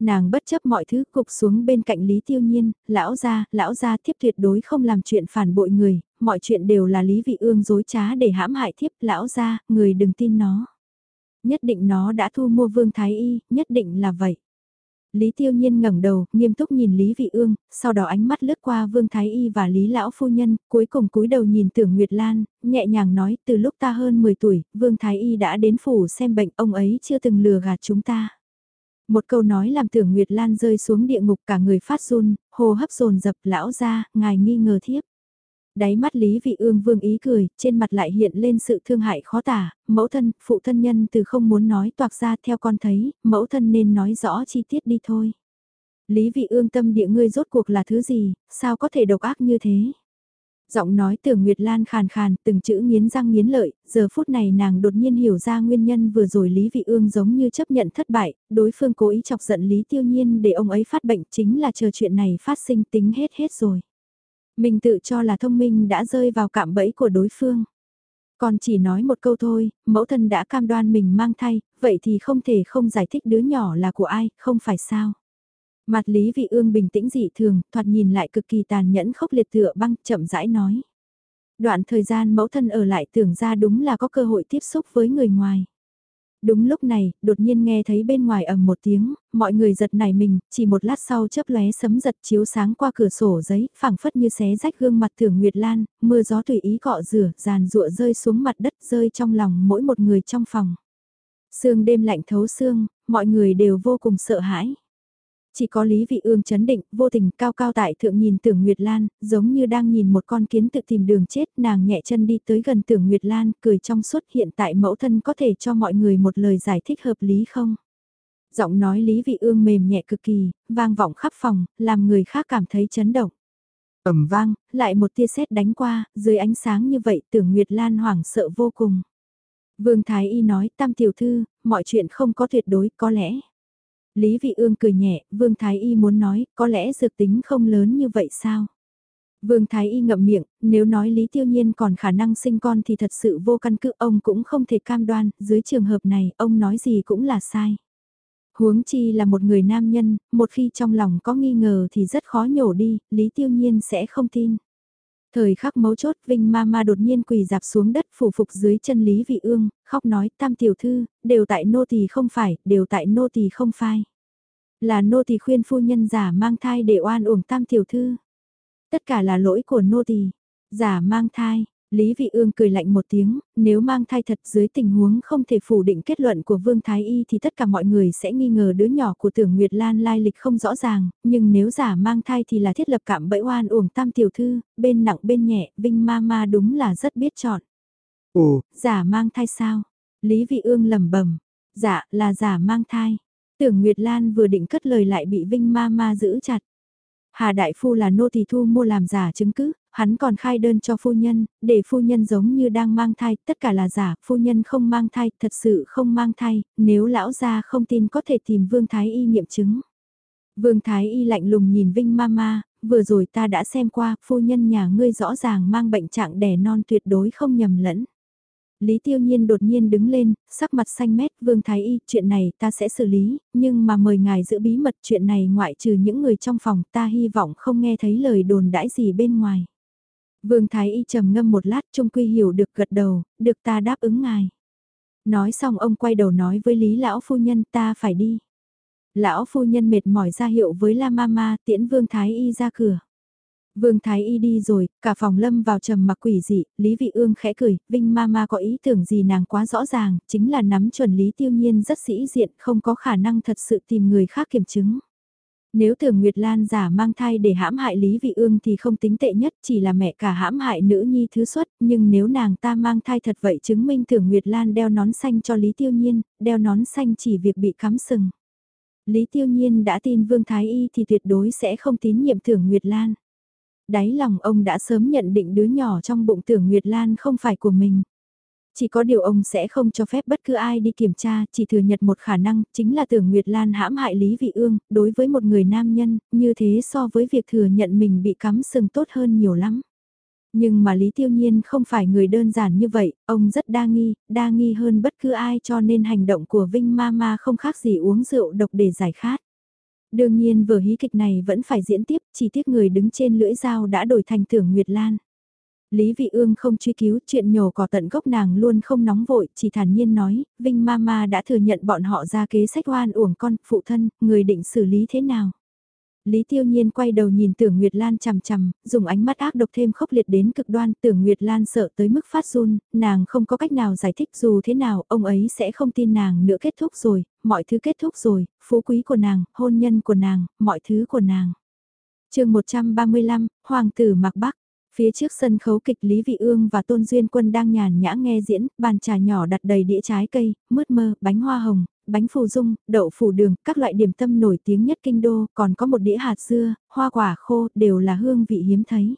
Nàng bất chấp mọi thứ cục xuống bên cạnh Lý Tiêu Nhiên, lão gia, lão gia thiếp tuyệt đối không làm chuyện phản bội người, mọi chuyện đều là Lý Vị Ương dối trá để hãm hại thiếp, lão gia, người đừng tin nó. Nhất định nó đã thu mua Vương Thái Y, nhất định là vậy. Lý Tiêu Nhiên ngẩng đầu, nghiêm túc nhìn Lý Vị Ương, sau đó ánh mắt lướt qua Vương Thái Y và Lý Lão Phu Nhân, cuối cùng cúi đầu nhìn Tưởng Nguyệt Lan, nhẹ nhàng nói, từ lúc ta hơn 10 tuổi, Vương Thái Y đã đến phủ xem bệnh, ông ấy chưa từng lừa gạt chúng ta. Một câu nói làm Tưởng Nguyệt Lan rơi xuống địa ngục cả người phát run, hô hấp dồn dập lão ra, ngài nghi ngờ thiếp đáy mắt Lý Vị Ương vương ý cười, trên mặt lại hiện lên sự thương hại khó tả, mẫu thân, phụ thân nhân từ không muốn nói toạc ra theo con thấy, mẫu thân nên nói rõ chi tiết đi thôi. Lý Vị Ương tâm địa ngươi rốt cuộc là thứ gì, sao có thể độc ác như thế? Giọng nói tưởng Nguyệt Lan khàn khàn, từng chữ nghiến răng nghiến lợi, giờ phút này nàng đột nhiên hiểu ra nguyên nhân vừa rồi Lý Vị Ương giống như chấp nhận thất bại, đối phương cố ý chọc giận Lý Tiêu Nhiên để ông ấy phát bệnh chính là chờ chuyện này phát sinh tính hết hết rồi. Mình tự cho là thông minh đã rơi vào cạm bẫy của đối phương. Còn chỉ nói một câu thôi, mẫu thân đã cam đoan mình mang thai, vậy thì không thể không giải thích đứa nhỏ là của ai, không phải sao. Mặt Lý Vị Ương bình tĩnh dị thường, thoạt nhìn lại cực kỳ tàn nhẫn khốc liệt tựa băng, chậm rãi nói. Đoạn thời gian mẫu thân ở lại tưởng ra đúng là có cơ hội tiếp xúc với người ngoài. Đúng lúc này, đột nhiên nghe thấy bên ngoài ầm một tiếng, mọi người giật nảy mình, chỉ một lát sau chớp lóe sấm giật chiếu sáng qua cửa sổ giấy, phảng phất như xé rách gương mặt Tưởng Nguyệt Lan, mưa gió tùy ý cọ rửa, giàn rụa rơi xuống mặt đất rơi trong lòng mỗi một người trong phòng. Sương đêm lạnh thấu xương, mọi người đều vô cùng sợ hãi. Chỉ có Lý Vị Ương chấn định, vô tình cao cao tại thượng nhìn Tưởng Nguyệt Lan, giống như đang nhìn một con kiến tự tìm đường chết, nàng nhẹ chân đi tới gần Tưởng Nguyệt Lan, cười trong suốt hiện tại mẫu thân có thể cho mọi người một lời giải thích hợp lý không? Giọng nói Lý Vị Ương mềm nhẹ cực kỳ, vang vọng khắp phòng, làm người khác cảm thấy chấn động. ầm vang, lại một tia sét đánh qua, dưới ánh sáng như vậy Tưởng Nguyệt Lan hoảng sợ vô cùng. Vương Thái Y nói, tam tiểu thư, mọi chuyện không có tuyệt đối, có lẽ. Lý Vị Ương cười nhẹ, Vương Thái Y muốn nói, có lẽ dược tính không lớn như vậy sao? Vương Thái Y ngậm miệng, nếu nói Lý Tiêu Nhiên còn khả năng sinh con thì thật sự vô căn cứ ông cũng không thể cam đoan, dưới trường hợp này ông nói gì cũng là sai. Huống chi là một người nam nhân, một khi trong lòng có nghi ngờ thì rất khó nhổ đi, Lý Tiêu Nhiên sẽ không tin. Thời khắc mấu chốt Vinh Mama đột nhiên quỳ dạp xuống đất phủ phục dưới chân Lý Vị Ương, khóc nói tam tiểu thư, đều tại nô tỳ không phải, đều tại nô tỳ không phai. Là nô tỳ khuyên phu nhân giả mang thai để oan uổng tam tiểu thư. Tất cả là lỗi của nô tỳ. Giả mang thai, Lý Vị Ương cười lạnh một tiếng, nếu mang thai thật dưới tình huống không thể phủ định kết luận của Vương Thái Y thì tất cả mọi người sẽ nghi ngờ đứa nhỏ của tưởng Nguyệt Lan lai lịch không rõ ràng, nhưng nếu giả mang thai thì là thiết lập cảm bẫy oan uổng tam tiểu thư, bên nặng bên nhẹ, Vinh Ma Ma đúng là rất biết chọn. Ồ, giả mang thai sao? Lý Vị Ương lẩm bẩm, dạ là giả mang thai. Tưởng Nguyệt Lan vừa định cất lời lại bị Vinh Ma Ma giữ chặt. Hà Đại Phu là nô tỳ thu mua làm giả chứng cứ, hắn còn khai đơn cho phu nhân, để phu nhân giống như đang mang thai, tất cả là giả, phu nhân không mang thai, thật sự không mang thai, nếu lão gia không tin có thể tìm Vương Thái Y nghiệm chứng. Vương Thái Y lạnh lùng nhìn Vinh Mama, vừa rồi ta đã xem qua, phu nhân nhà ngươi rõ ràng mang bệnh trạng đẻ non tuyệt đối không nhầm lẫn. Lý Tiêu Nhiên đột nhiên đứng lên, sắc mặt xanh mét, Vương Thái Y, chuyện này ta sẽ xử lý, nhưng mà mời ngài giữ bí mật chuyện này ngoại trừ những người trong phòng ta hy vọng không nghe thấy lời đồn đãi gì bên ngoài. Vương Thái Y trầm ngâm một lát trung quy hiểu được gật đầu, được ta đáp ứng ngài. Nói xong ông quay đầu nói với Lý Lão Phu Nhân ta phải đi. Lão Phu Nhân mệt mỏi ra hiệu với La Mama tiễn Vương Thái Y ra cửa. Vương Thái Y đi rồi, cả phòng lâm vào trầm mặc quỷ dị, Lý Vị Ương khẽ cười, Vinh Mama có ý tưởng gì nàng quá rõ ràng, chính là nắm chuẩn Lý Tiêu Nhiên rất sĩ diện, không có khả năng thật sự tìm người khác kiểm chứng. Nếu tưởng Nguyệt Lan giả mang thai để hãm hại Lý Vị Ương thì không tính tệ nhất chỉ là mẹ cả hãm hại nữ nhi thứ xuất, nhưng nếu nàng ta mang thai thật vậy chứng minh tưởng Nguyệt Lan đeo nón xanh cho Lý Tiêu Nhiên, đeo nón xanh chỉ việc bị cắm sừng. Lý Tiêu Nhiên đã tin Vương Thái Y thì tuyệt đối sẽ không tín nhiệm tưởng Nguyệt Lan. Đáy lòng ông đã sớm nhận định đứa nhỏ trong bụng tưởng Nguyệt Lan không phải của mình. Chỉ có điều ông sẽ không cho phép bất cứ ai đi kiểm tra, chỉ thừa nhận một khả năng, chính là tưởng Nguyệt Lan hãm hại Lý Vị Ương, đối với một người nam nhân, như thế so với việc thừa nhận mình bị cắm sừng tốt hơn nhiều lắm. Nhưng mà Lý Tiêu Nhiên không phải người đơn giản như vậy, ông rất đa nghi, đa nghi hơn bất cứ ai cho nên hành động của Vinh Mama không khác gì uống rượu độc để giải khát. Đương nhiên vở hí kịch này vẫn phải diễn tiếp, chỉ tiếc người đứng trên lưỡi dao đã đổi thành tưởng Nguyệt Lan. Lý Vị Ương không truy cứu chuyện nhổ cỏ tận gốc nàng luôn không nóng vội, chỉ thản nhiên nói, Vinh Mama đã thừa nhận bọn họ ra kế sách oan uổng con, phụ thân, người định xử lý thế nào. Lý Tiêu Nhiên quay đầu nhìn Tưởng Nguyệt Lan chằm chằm, dùng ánh mắt ác độc thêm khốc liệt đến cực đoan. Tưởng Nguyệt Lan sợ tới mức phát run, nàng không có cách nào giải thích dù thế nào, ông ấy sẽ không tin nàng nữa kết thúc rồi, mọi thứ kết thúc rồi, phú quý của nàng, hôn nhân của nàng, mọi thứ của nàng. chương 135, Hoàng tử Mạc Bắc. Phía trước sân khấu kịch Lý Vị Ương và Tôn Duyên Quân đang nhàn nhã nghe diễn, bàn trà nhỏ đặt đầy đĩa trái cây, mướt mơ, bánh hoa hồng, bánh phù dung, đậu phủ đường, các loại điểm tâm nổi tiếng nhất kinh đô, còn có một đĩa hạt dưa, hoa quả khô, đều là hương vị hiếm thấy.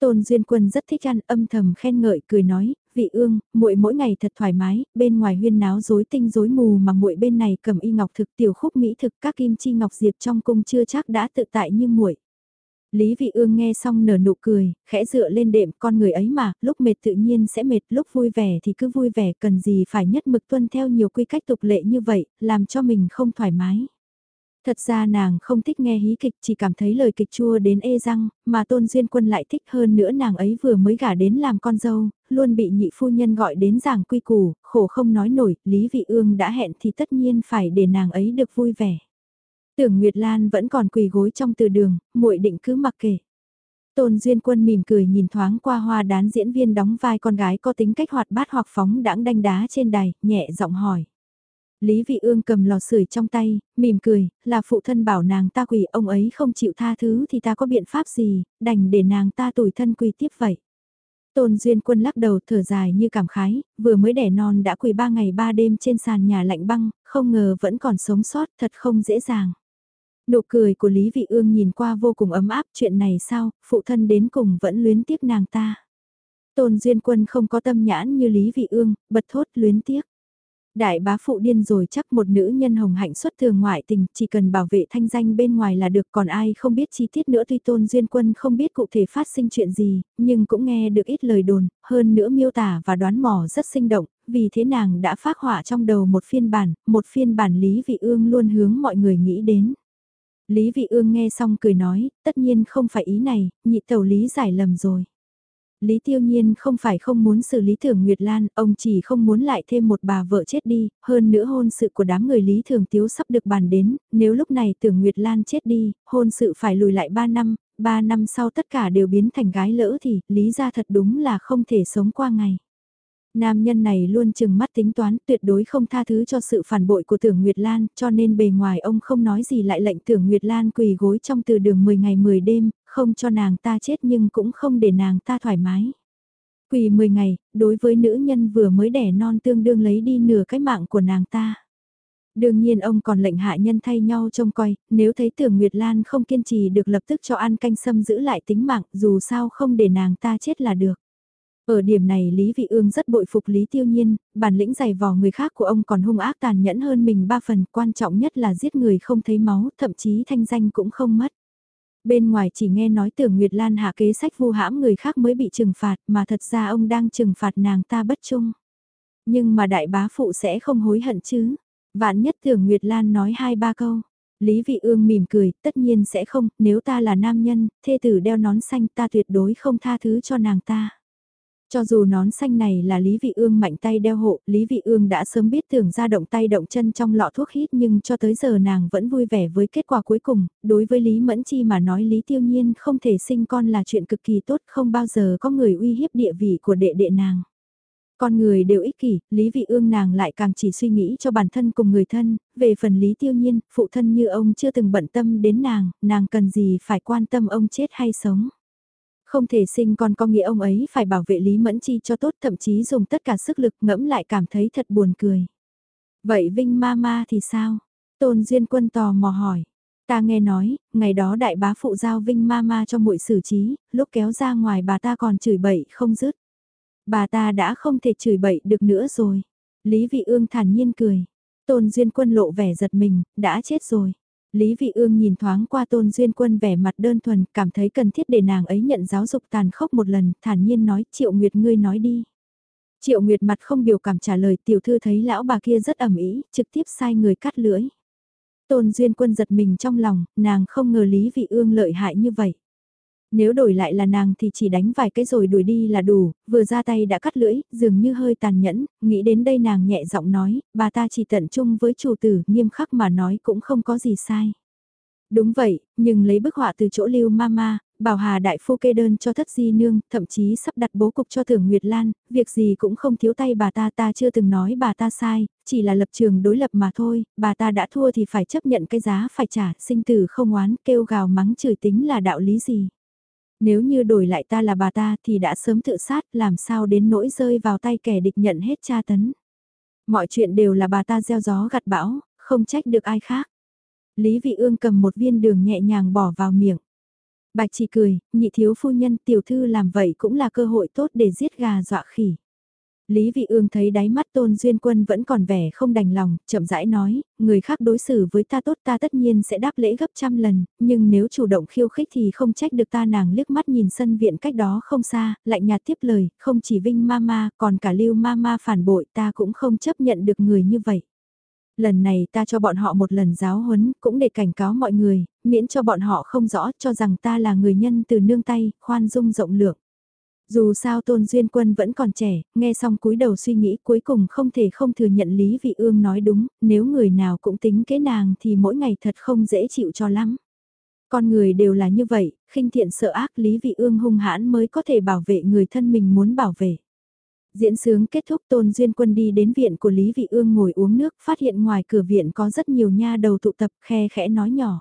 Tôn Duyên Quân rất thích ăn, âm thầm khen ngợi, cười nói, vị ương, muội mỗi ngày thật thoải mái, bên ngoài huyên náo rối tinh rối mù mà muội bên này cầm y ngọc thực tiểu khúc mỹ thực các kim chi ngọc diệp trong cung chưa chắc đã tự tại như muội. Lý Vị Ương nghe xong nở nụ cười, khẽ dựa lên đệm con người ấy mà, lúc mệt tự nhiên sẽ mệt, lúc vui vẻ thì cứ vui vẻ, cần gì phải nhất mực tuân theo nhiều quy cách tục lệ như vậy, làm cho mình không thoải mái. Thật ra nàng không thích nghe hí kịch chỉ cảm thấy lời kịch chua đến ê răng, mà Tôn Duyên Quân lại thích hơn nữa nàng ấy vừa mới gả đến làm con dâu, luôn bị nhị phu nhân gọi đến giảng quy củ, khổ không nói nổi, Lý Vị Ương đã hẹn thì tất nhiên phải để nàng ấy được vui vẻ. Tưởng Nguyệt Lan vẫn còn quỳ gối trong từ đường, muội định cứ mặc kệ. Tôn Duyên Quân mỉm cười nhìn thoáng qua hoa đán diễn viên đóng vai con gái có tính cách hoạt bát hoặc phóng đãng đanh đá trên đài, nhẹ giọng hỏi. Lý Vị Ương cầm lò sưởi trong tay, mỉm cười, là phụ thân bảo nàng ta quỳ ông ấy không chịu tha thứ thì ta có biện pháp gì, đành để nàng ta tủi thân quỳ tiếp vậy. Tôn Duyên Quân lắc đầu thở dài như cảm khái, vừa mới đẻ non đã quỳ ba ngày ba đêm trên sàn nhà lạnh băng, không ngờ vẫn còn sống sót thật không dễ dàng. Nụ cười của Lý Vị Ương nhìn qua vô cùng ấm áp chuyện này sao, phụ thân đến cùng vẫn luyến tiếc nàng ta. Tôn Duyên Quân không có tâm nhãn như Lý Vị Ương, bật thốt luyến tiếc. Đại bá phụ điên rồi chắc một nữ nhân hồng hạnh xuất thường ngoại tình, chỉ cần bảo vệ thanh danh bên ngoài là được còn ai không biết chi tiết nữa tuy Tôn Duyên Quân không biết cụ thể phát sinh chuyện gì, nhưng cũng nghe được ít lời đồn, hơn nữa miêu tả và đoán mò rất sinh động, vì thế nàng đã phát họa trong đầu một phiên bản, một phiên bản Lý Vị Ương luôn hướng mọi người nghĩ đến. Lý Vị Ương nghe xong cười nói, tất nhiên không phải ý này, nhị tàu Lý giải lầm rồi. Lý Tiêu Nhiên không phải không muốn xử lý Thường Nguyệt Lan, ông chỉ không muốn lại thêm một bà vợ chết đi, hơn nữa hôn sự của đám người Lý Thường Tiếu sắp được bàn đến, nếu lúc này Tưởng Nguyệt Lan chết đi, hôn sự phải lùi lại 3 năm, 3 năm sau tất cả đều biến thành gái lỡ thì Lý gia thật đúng là không thể sống qua ngày. Nam nhân này luôn chừng mắt tính toán tuyệt đối không tha thứ cho sự phản bội của Tưởng Nguyệt Lan, cho nên bề ngoài ông không nói gì lại lệnh Tưởng Nguyệt Lan quỳ gối trong từ đường 10 ngày 10 đêm, không cho nàng ta chết nhưng cũng không để nàng ta thoải mái. Quỳ 10 ngày, đối với nữ nhân vừa mới đẻ non tương đương lấy đi nửa cái mạng của nàng ta. Đương nhiên ông còn lệnh hạ nhân thay nhau trông coi, nếu thấy tưởng Nguyệt Lan không kiên trì được lập tức cho ăn canh sâm giữ lại tính mạng dù sao không để nàng ta chết là được. Ở điểm này Lý Vị Ương rất bội phục Lý Tiêu Nhiên, bản lĩnh dày vò người khác của ông còn hung ác tàn nhẫn hơn mình ba phần, quan trọng nhất là giết người không thấy máu, thậm chí thanh danh cũng không mất. Bên ngoài chỉ nghe nói tưởng Nguyệt Lan hạ kế sách vu hãm người khác mới bị trừng phạt mà thật ra ông đang trừng phạt nàng ta bất trung. Nhưng mà đại bá phụ sẽ không hối hận chứ. Vạn nhất tưởng Nguyệt Lan nói hai ba câu. Lý Vị Ương mỉm cười, tất nhiên sẽ không, nếu ta là nam nhân, thê tử đeo nón xanh ta tuyệt đối không tha thứ cho nàng ta. Cho dù nón xanh này là Lý Vị Ương mạnh tay đeo hộ, Lý Vị Ương đã sớm biết tưởng ra động tay động chân trong lọ thuốc hít nhưng cho tới giờ nàng vẫn vui vẻ với kết quả cuối cùng, đối với Lý Mẫn Chi mà nói Lý Tiêu Nhiên không thể sinh con là chuyện cực kỳ tốt không bao giờ có người uy hiếp địa vị của đệ đệ nàng. Con người đều ích kỷ, Lý Vị Ương nàng lại càng chỉ suy nghĩ cho bản thân cùng người thân, về phần Lý Tiêu Nhiên, phụ thân như ông chưa từng bận tâm đến nàng, nàng cần gì phải quan tâm ông chết hay sống. Không thể sinh con có nghĩa ông ấy phải bảo vệ Lý Mẫn Chi cho tốt thậm chí dùng tất cả sức lực ngẫm lại cảm thấy thật buồn cười. Vậy Vinh Mama thì sao? Tôn Duyên Quân tò mò hỏi. Ta nghe nói, ngày đó đại bá phụ giao Vinh Mama cho muội xử trí, lúc kéo ra ngoài bà ta còn chửi bậy không dứt. Bà ta đã không thể chửi bậy được nữa rồi. Lý Vị Ương thản nhiên cười. Tôn Duyên Quân lộ vẻ giật mình, đã chết rồi. Lý Vị Ương nhìn thoáng qua Tôn Duyên Quân vẻ mặt đơn thuần, cảm thấy cần thiết để nàng ấy nhận giáo dục tàn khốc một lần, thản nhiên nói, Triệu Nguyệt ngươi nói đi. Triệu Nguyệt mặt không biểu cảm trả lời, tiểu thư thấy lão bà kia rất ẩm ý, trực tiếp sai người cắt lưỡi. Tôn Duyên Quân giật mình trong lòng, nàng không ngờ Lý Vị Ương lợi hại như vậy. Nếu đổi lại là nàng thì chỉ đánh vài cái rồi đuổi đi là đủ, vừa ra tay đã cắt lưỡi, dường như hơi tàn nhẫn, nghĩ đến đây nàng nhẹ giọng nói, bà ta chỉ tận chung với chủ tử, nghiêm khắc mà nói cũng không có gì sai. Đúng vậy, nhưng lấy bức họa từ chỗ lưu mama, bảo hà đại phu kê đơn cho thất di nương, thậm chí sắp đặt bố cục cho thưởng Nguyệt Lan, việc gì cũng không thiếu tay bà ta ta chưa từng nói bà ta sai, chỉ là lập trường đối lập mà thôi, bà ta đã thua thì phải chấp nhận cái giá phải trả, sinh tử không oán, kêu gào mắng chửi tính là đạo lý gì. Nếu như đổi lại ta là bà ta thì đã sớm tự sát làm sao đến nỗi rơi vào tay kẻ địch nhận hết tra tấn. Mọi chuyện đều là bà ta gieo gió gặt bão, không trách được ai khác. Lý Vị Ương cầm một viên đường nhẹ nhàng bỏ vào miệng. Bạch chỉ cười, nhị thiếu phu nhân tiểu thư làm vậy cũng là cơ hội tốt để giết gà dọa khỉ. Lý Vị Ương thấy đáy mắt Tôn Duyên Quân vẫn còn vẻ không đành lòng, chậm rãi nói, người khác đối xử với ta tốt ta tất nhiên sẽ đáp lễ gấp trăm lần, nhưng nếu chủ động khiêu khích thì không trách được ta nàng liếc mắt nhìn sân viện cách đó không xa, lạnh nhạt tiếp lời, không chỉ Vinh Mama, còn cả Lưu Mama phản bội ta cũng không chấp nhận được người như vậy. Lần này ta cho bọn họ một lần giáo huấn, cũng để cảnh cáo mọi người, miễn cho bọn họ không rõ cho rằng ta là người nhân từ nương tay, khoan dung rộng lượng. Dù sao Tôn Duyên Quân vẫn còn trẻ, nghe xong cúi đầu suy nghĩ cuối cùng không thể không thừa nhận Lý Vị Ương nói đúng, nếu người nào cũng tính kế nàng thì mỗi ngày thật không dễ chịu cho lắm. Con người đều là như vậy, khinh thiện sợ ác Lý Vị Ương hung hãn mới có thể bảo vệ người thân mình muốn bảo vệ. Diễn sướng kết thúc Tôn Duyên Quân đi đến viện của Lý Vị Ương ngồi uống nước, phát hiện ngoài cửa viện có rất nhiều nha đầu tụ tập khe khẽ nói nhỏ.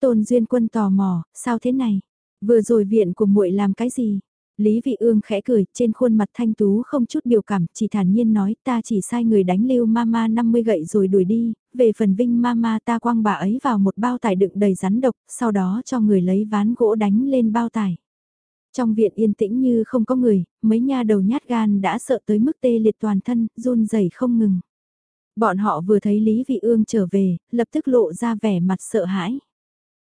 Tôn Duyên Quân tò mò, sao thế này? Vừa rồi viện của muội làm cái gì? Lý Vị Ương khẽ cười, trên khuôn mặt thanh tú không chút biểu cảm, chỉ thản nhiên nói ta chỉ sai người đánh lưu mama 50 gậy rồi đuổi đi, về phần vinh mama ta quăng bà ấy vào một bao tải đựng đầy rắn độc, sau đó cho người lấy ván gỗ đánh lên bao tải. Trong viện yên tĩnh như không có người, mấy nha đầu nhát gan đã sợ tới mức tê liệt toàn thân, run rẩy không ngừng. Bọn họ vừa thấy Lý Vị Ương trở về, lập tức lộ ra vẻ mặt sợ hãi.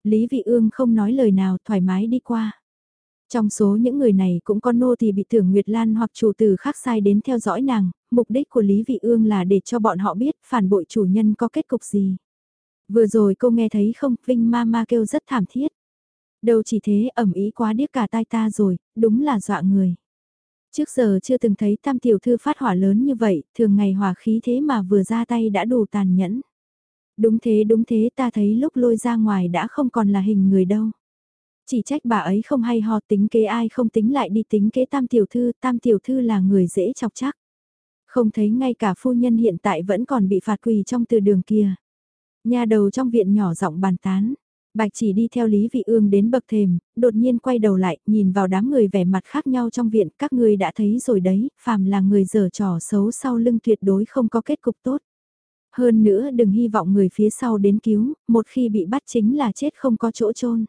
Lý Vị Ương không nói lời nào thoải mái đi qua. Trong số những người này cũng có nô thì bị tưởng Nguyệt Lan hoặc chủ tử khác sai đến theo dõi nàng, mục đích của Lý Vị Ương là để cho bọn họ biết phản bội chủ nhân có kết cục gì. Vừa rồi cô nghe thấy không, Vinh ma ma kêu rất thảm thiết. Đâu chỉ thế ẩm ý quá điếc cả tai ta rồi, đúng là dọa người. Trước giờ chưa từng thấy tam tiểu thư phát hỏa lớn như vậy, thường ngày hỏa khí thế mà vừa ra tay đã đủ tàn nhẫn. Đúng thế đúng thế ta thấy lúc lôi ra ngoài đã không còn là hình người đâu. Chỉ trách bà ấy không hay ho tính kế ai không tính lại đi tính kế tam tiểu thư, tam tiểu thư là người dễ chọc chắc. Không thấy ngay cả phu nhân hiện tại vẫn còn bị phạt quỳ trong từ đường kia. Nhà đầu trong viện nhỏ giọng bàn tán. Bạch chỉ đi theo Lý Vị Ương đến bậc thềm, đột nhiên quay đầu lại, nhìn vào đám người vẻ mặt khác nhau trong viện, các người đã thấy rồi đấy, phàm là người dở trò xấu sau lưng tuyệt đối không có kết cục tốt. Hơn nữa đừng hy vọng người phía sau đến cứu, một khi bị bắt chính là chết không có chỗ chôn.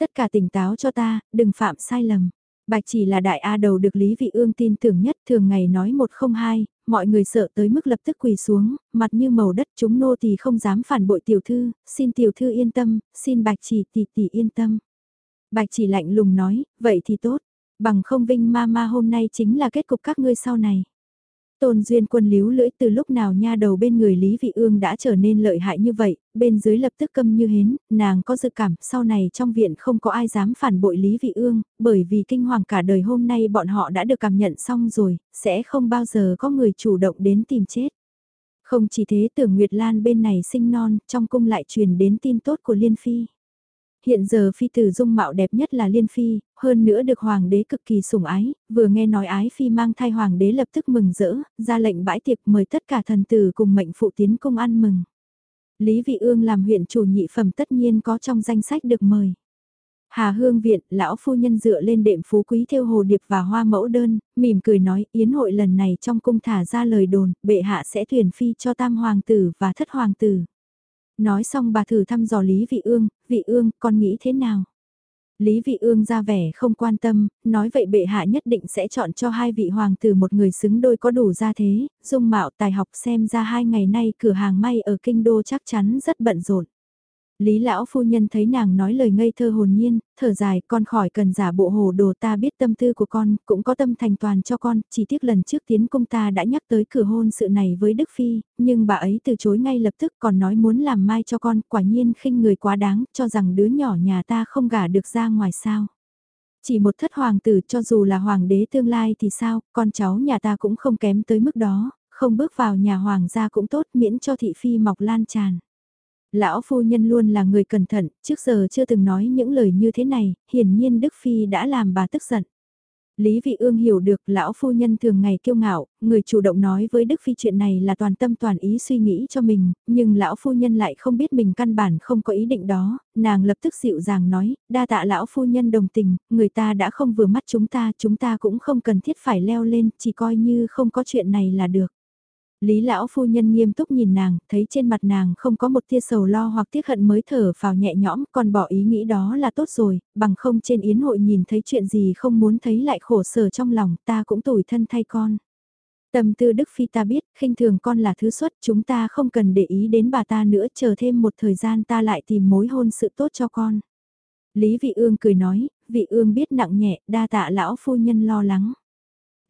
Tất cả tỉnh táo cho ta, đừng phạm sai lầm. Bạch chỉ là đại A đầu được Lý Vị Ương tin tưởng nhất thường ngày nói một không hai, mọi người sợ tới mức lập tức quỳ xuống, mặt như màu đất chúng nô thì không dám phản bội tiểu thư, xin tiểu thư yên tâm, xin bạch chỉ tỷ tỷ yên tâm. Bạch chỉ lạnh lùng nói, vậy thì tốt, bằng không vinh ma ma hôm nay chính là kết cục các ngươi sau này. Tôn Duyên quân líu lưỡi từ lúc nào nha đầu bên người Lý Vị Ương đã trở nên lợi hại như vậy, bên dưới lập tức câm như hến, nàng có dự cảm sau này trong viện không có ai dám phản bội Lý Vị Ương, bởi vì kinh hoàng cả đời hôm nay bọn họ đã được cảm nhận xong rồi, sẽ không bao giờ có người chủ động đến tìm chết. Không chỉ thế tưởng Nguyệt Lan bên này sinh non, trong cung lại truyền đến tin tốt của Liên Phi hiện giờ phi tử dung mạo đẹp nhất là Liên Phi, hơn nữa được hoàng đế cực kỳ sủng ái, vừa nghe nói ái phi mang thai hoàng đế lập tức mừng rỡ, ra lệnh bãi tiệc mời tất cả thần tử cùng mệnh phụ tiến công ăn mừng. Lý Vị Ương làm huyện chủ nhị phẩm tất nhiên có trong danh sách được mời. Hà Hương Viện, lão phu nhân dựa lên đệm phú quý theo hồ điệp và hoa mẫu đơn, mỉm cười nói yến hội lần này trong cung thả ra lời đồn, bệ hạ sẽ tuyển phi cho tam hoàng tử và thất hoàng tử. Nói xong bà thử thăm dò Lý Vị Ương, Vị Ương, con nghĩ thế nào? Lý Vị Ương ra vẻ không quan tâm, nói vậy bệ hạ nhất định sẽ chọn cho hai vị hoàng tử một người xứng đôi có đủ gia thế, dung mạo tài học xem ra hai ngày nay cửa hàng may ở kinh đô chắc chắn rất bận rộn. Lý lão phu nhân thấy nàng nói lời ngây thơ hồn nhiên, thở dài, con khỏi cần giả bộ hồ đồ ta biết tâm tư của con, cũng có tâm thành toàn cho con, chỉ tiếc lần trước tiến công ta đã nhắc tới cửa hôn sự này với Đức Phi, nhưng bà ấy từ chối ngay lập tức còn nói muốn làm mai cho con, quả nhiên khinh người quá đáng, cho rằng đứa nhỏ nhà ta không gả được ra ngoài sao. Chỉ một thất hoàng tử cho dù là hoàng đế tương lai thì sao, con cháu nhà ta cũng không kém tới mức đó, không bước vào nhà hoàng gia cũng tốt miễn cho thị phi mọc lan tràn. Lão phu nhân luôn là người cẩn thận, trước giờ chưa từng nói những lời như thế này, hiển nhiên Đức Phi đã làm bà tức giận. Lý Vị Ương hiểu được lão phu nhân thường ngày kiêu ngạo, người chủ động nói với Đức Phi chuyện này là toàn tâm toàn ý suy nghĩ cho mình, nhưng lão phu nhân lại không biết mình căn bản không có ý định đó, nàng lập tức dịu dàng nói, đa tạ lão phu nhân đồng tình, người ta đã không vừa mắt chúng ta, chúng ta cũng không cần thiết phải leo lên, chỉ coi như không có chuyện này là được. Lý lão phu nhân nghiêm túc nhìn nàng, thấy trên mặt nàng không có một tia sầu lo hoặc tiếc hận mới thở vào nhẹ nhõm, còn bỏ ý nghĩ đó là tốt rồi, bằng không trên yến hội nhìn thấy chuyện gì không muốn thấy lại khổ sở trong lòng, ta cũng tủi thân thay con. Tầm tư Đức Phi ta biết, khinh thường con là thứ xuất, chúng ta không cần để ý đến bà ta nữa, chờ thêm một thời gian ta lại tìm mối hôn sự tốt cho con. Lý Vị Ương cười nói, Vị Ương biết nặng nhẹ, đa tạ lão phu nhân lo lắng.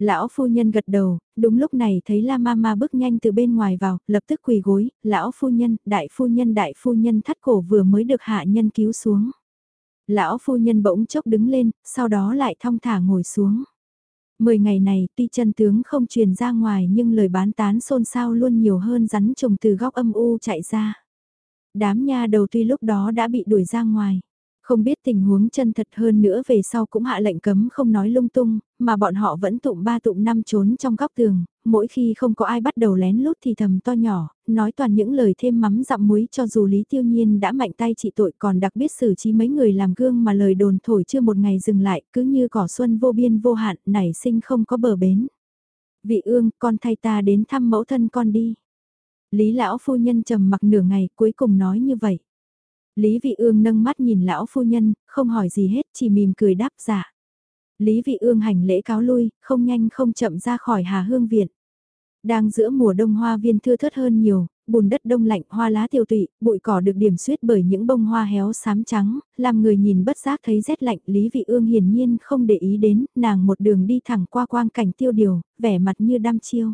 Lão phu nhân gật đầu, đúng lúc này thấy La Mama bước nhanh từ bên ngoài vào, lập tức quỳ gối, lão phu nhân, đại phu nhân đại phu nhân thắt cổ vừa mới được hạ nhân cứu xuống. Lão phu nhân bỗng chốc đứng lên, sau đó lại thong thả ngồi xuống. Mười ngày này tuy chân tướng không truyền ra ngoài nhưng lời bán tán xôn xao luôn nhiều hơn rắn trùng từ góc âm u chạy ra. Đám nha đầu tuy lúc đó đã bị đuổi ra ngoài. Không biết tình huống chân thật hơn nữa về sau cũng hạ lệnh cấm không nói lung tung, mà bọn họ vẫn tụng ba tụng năm trốn trong góc tường, mỗi khi không có ai bắt đầu lén lút thì thầm to nhỏ, nói toàn những lời thêm mắm dặm muối cho dù Lý Tiêu Nhiên đã mạnh tay trị tội còn đặc biết xử trí mấy người làm gương mà lời đồn thổi chưa một ngày dừng lại cứ như cỏ xuân vô biên vô hạn nảy sinh không có bờ bến. Vị ương, con thay ta đến thăm mẫu thân con đi. Lý lão phu nhân trầm mặc nửa ngày cuối cùng nói như vậy. Lý Vị Ương nâng mắt nhìn lão phu nhân, không hỏi gì hết, chỉ mỉm cười đáp giả. Dạ. Lý Vị Ương hành lễ cáo lui, không nhanh không chậm ra khỏi Hà Hương Viện. Đang giữa mùa đông hoa viên thưa thớt hơn nhiều, bùn đất đông lạnh hoa lá tiêu tụy, bụi cỏ được điểm xuyết bởi những bông hoa héo xám trắng, làm người nhìn bất giác thấy rét lạnh. Lý Vị Ương hiển nhiên không để ý đến, nàng một đường đi thẳng qua quang cảnh tiêu điều, vẻ mặt như đăm chiêu.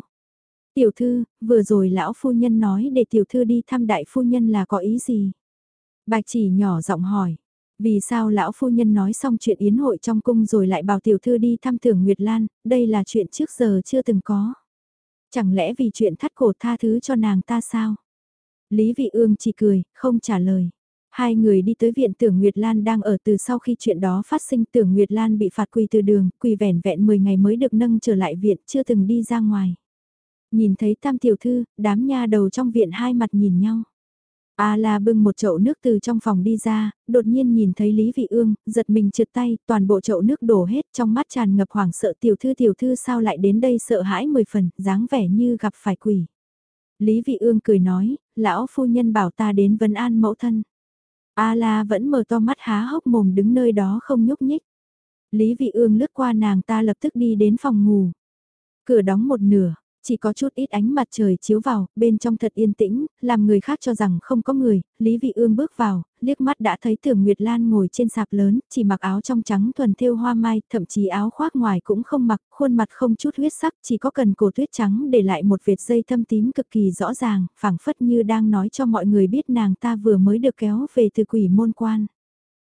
Tiểu thư, vừa rồi lão phu nhân nói để tiểu thư đi thăm đại phu nhân là có ý gì? Bạch chỉ nhỏ giọng hỏi, vì sao lão phu nhân nói xong chuyện yến hội trong cung rồi lại bảo tiểu thư đi thăm tưởng Nguyệt Lan, đây là chuyện trước giờ chưa từng có. Chẳng lẽ vì chuyện thắt cổ tha thứ cho nàng ta sao? Lý Vị Ương chỉ cười, không trả lời. Hai người đi tới viện tưởng Nguyệt Lan đang ở từ sau khi chuyện đó phát sinh tưởng Nguyệt Lan bị phạt quỳ từ đường, quỳ vẻn vẹn 10 ngày mới được nâng trở lại viện, chưa từng đi ra ngoài. Nhìn thấy tam tiểu thư, đám nha đầu trong viện hai mặt nhìn nhau. A la bưng một chậu nước từ trong phòng đi ra, đột nhiên nhìn thấy Lý Vị Ương, giật mình trượt tay, toàn bộ chậu nước đổ hết trong mắt tràn ngập hoảng sợ tiểu thư tiểu thư sao lại đến đây sợ hãi mười phần, dáng vẻ như gặp phải quỷ. Lý Vị Ương cười nói, lão phu nhân bảo ta đến vấn an mẫu thân. A la vẫn mở to mắt há hốc mồm đứng nơi đó không nhúc nhích. Lý Vị Ương lướt qua nàng ta lập tức đi đến phòng ngủ. Cửa đóng một nửa, chỉ có chút ít ánh mặt trời chiếu vào, bên trong thật yên tĩnh, làm người khác cho rằng không có người, Lý Vị Ương bước vào, liếc mắt đã thấy Tưởng Nguyệt Lan ngồi trên sạp lớn, chỉ mặc áo trong trắng thuần thêu hoa mai, thậm chí áo khoác ngoài cũng không mặc, khuôn mặt không chút huyết sắc, chỉ có cần cổ tuyết trắng để lại một vệt dây thâm tím cực kỳ rõ ràng, phảng phất như đang nói cho mọi người biết nàng ta vừa mới được kéo về từ quỷ môn quan.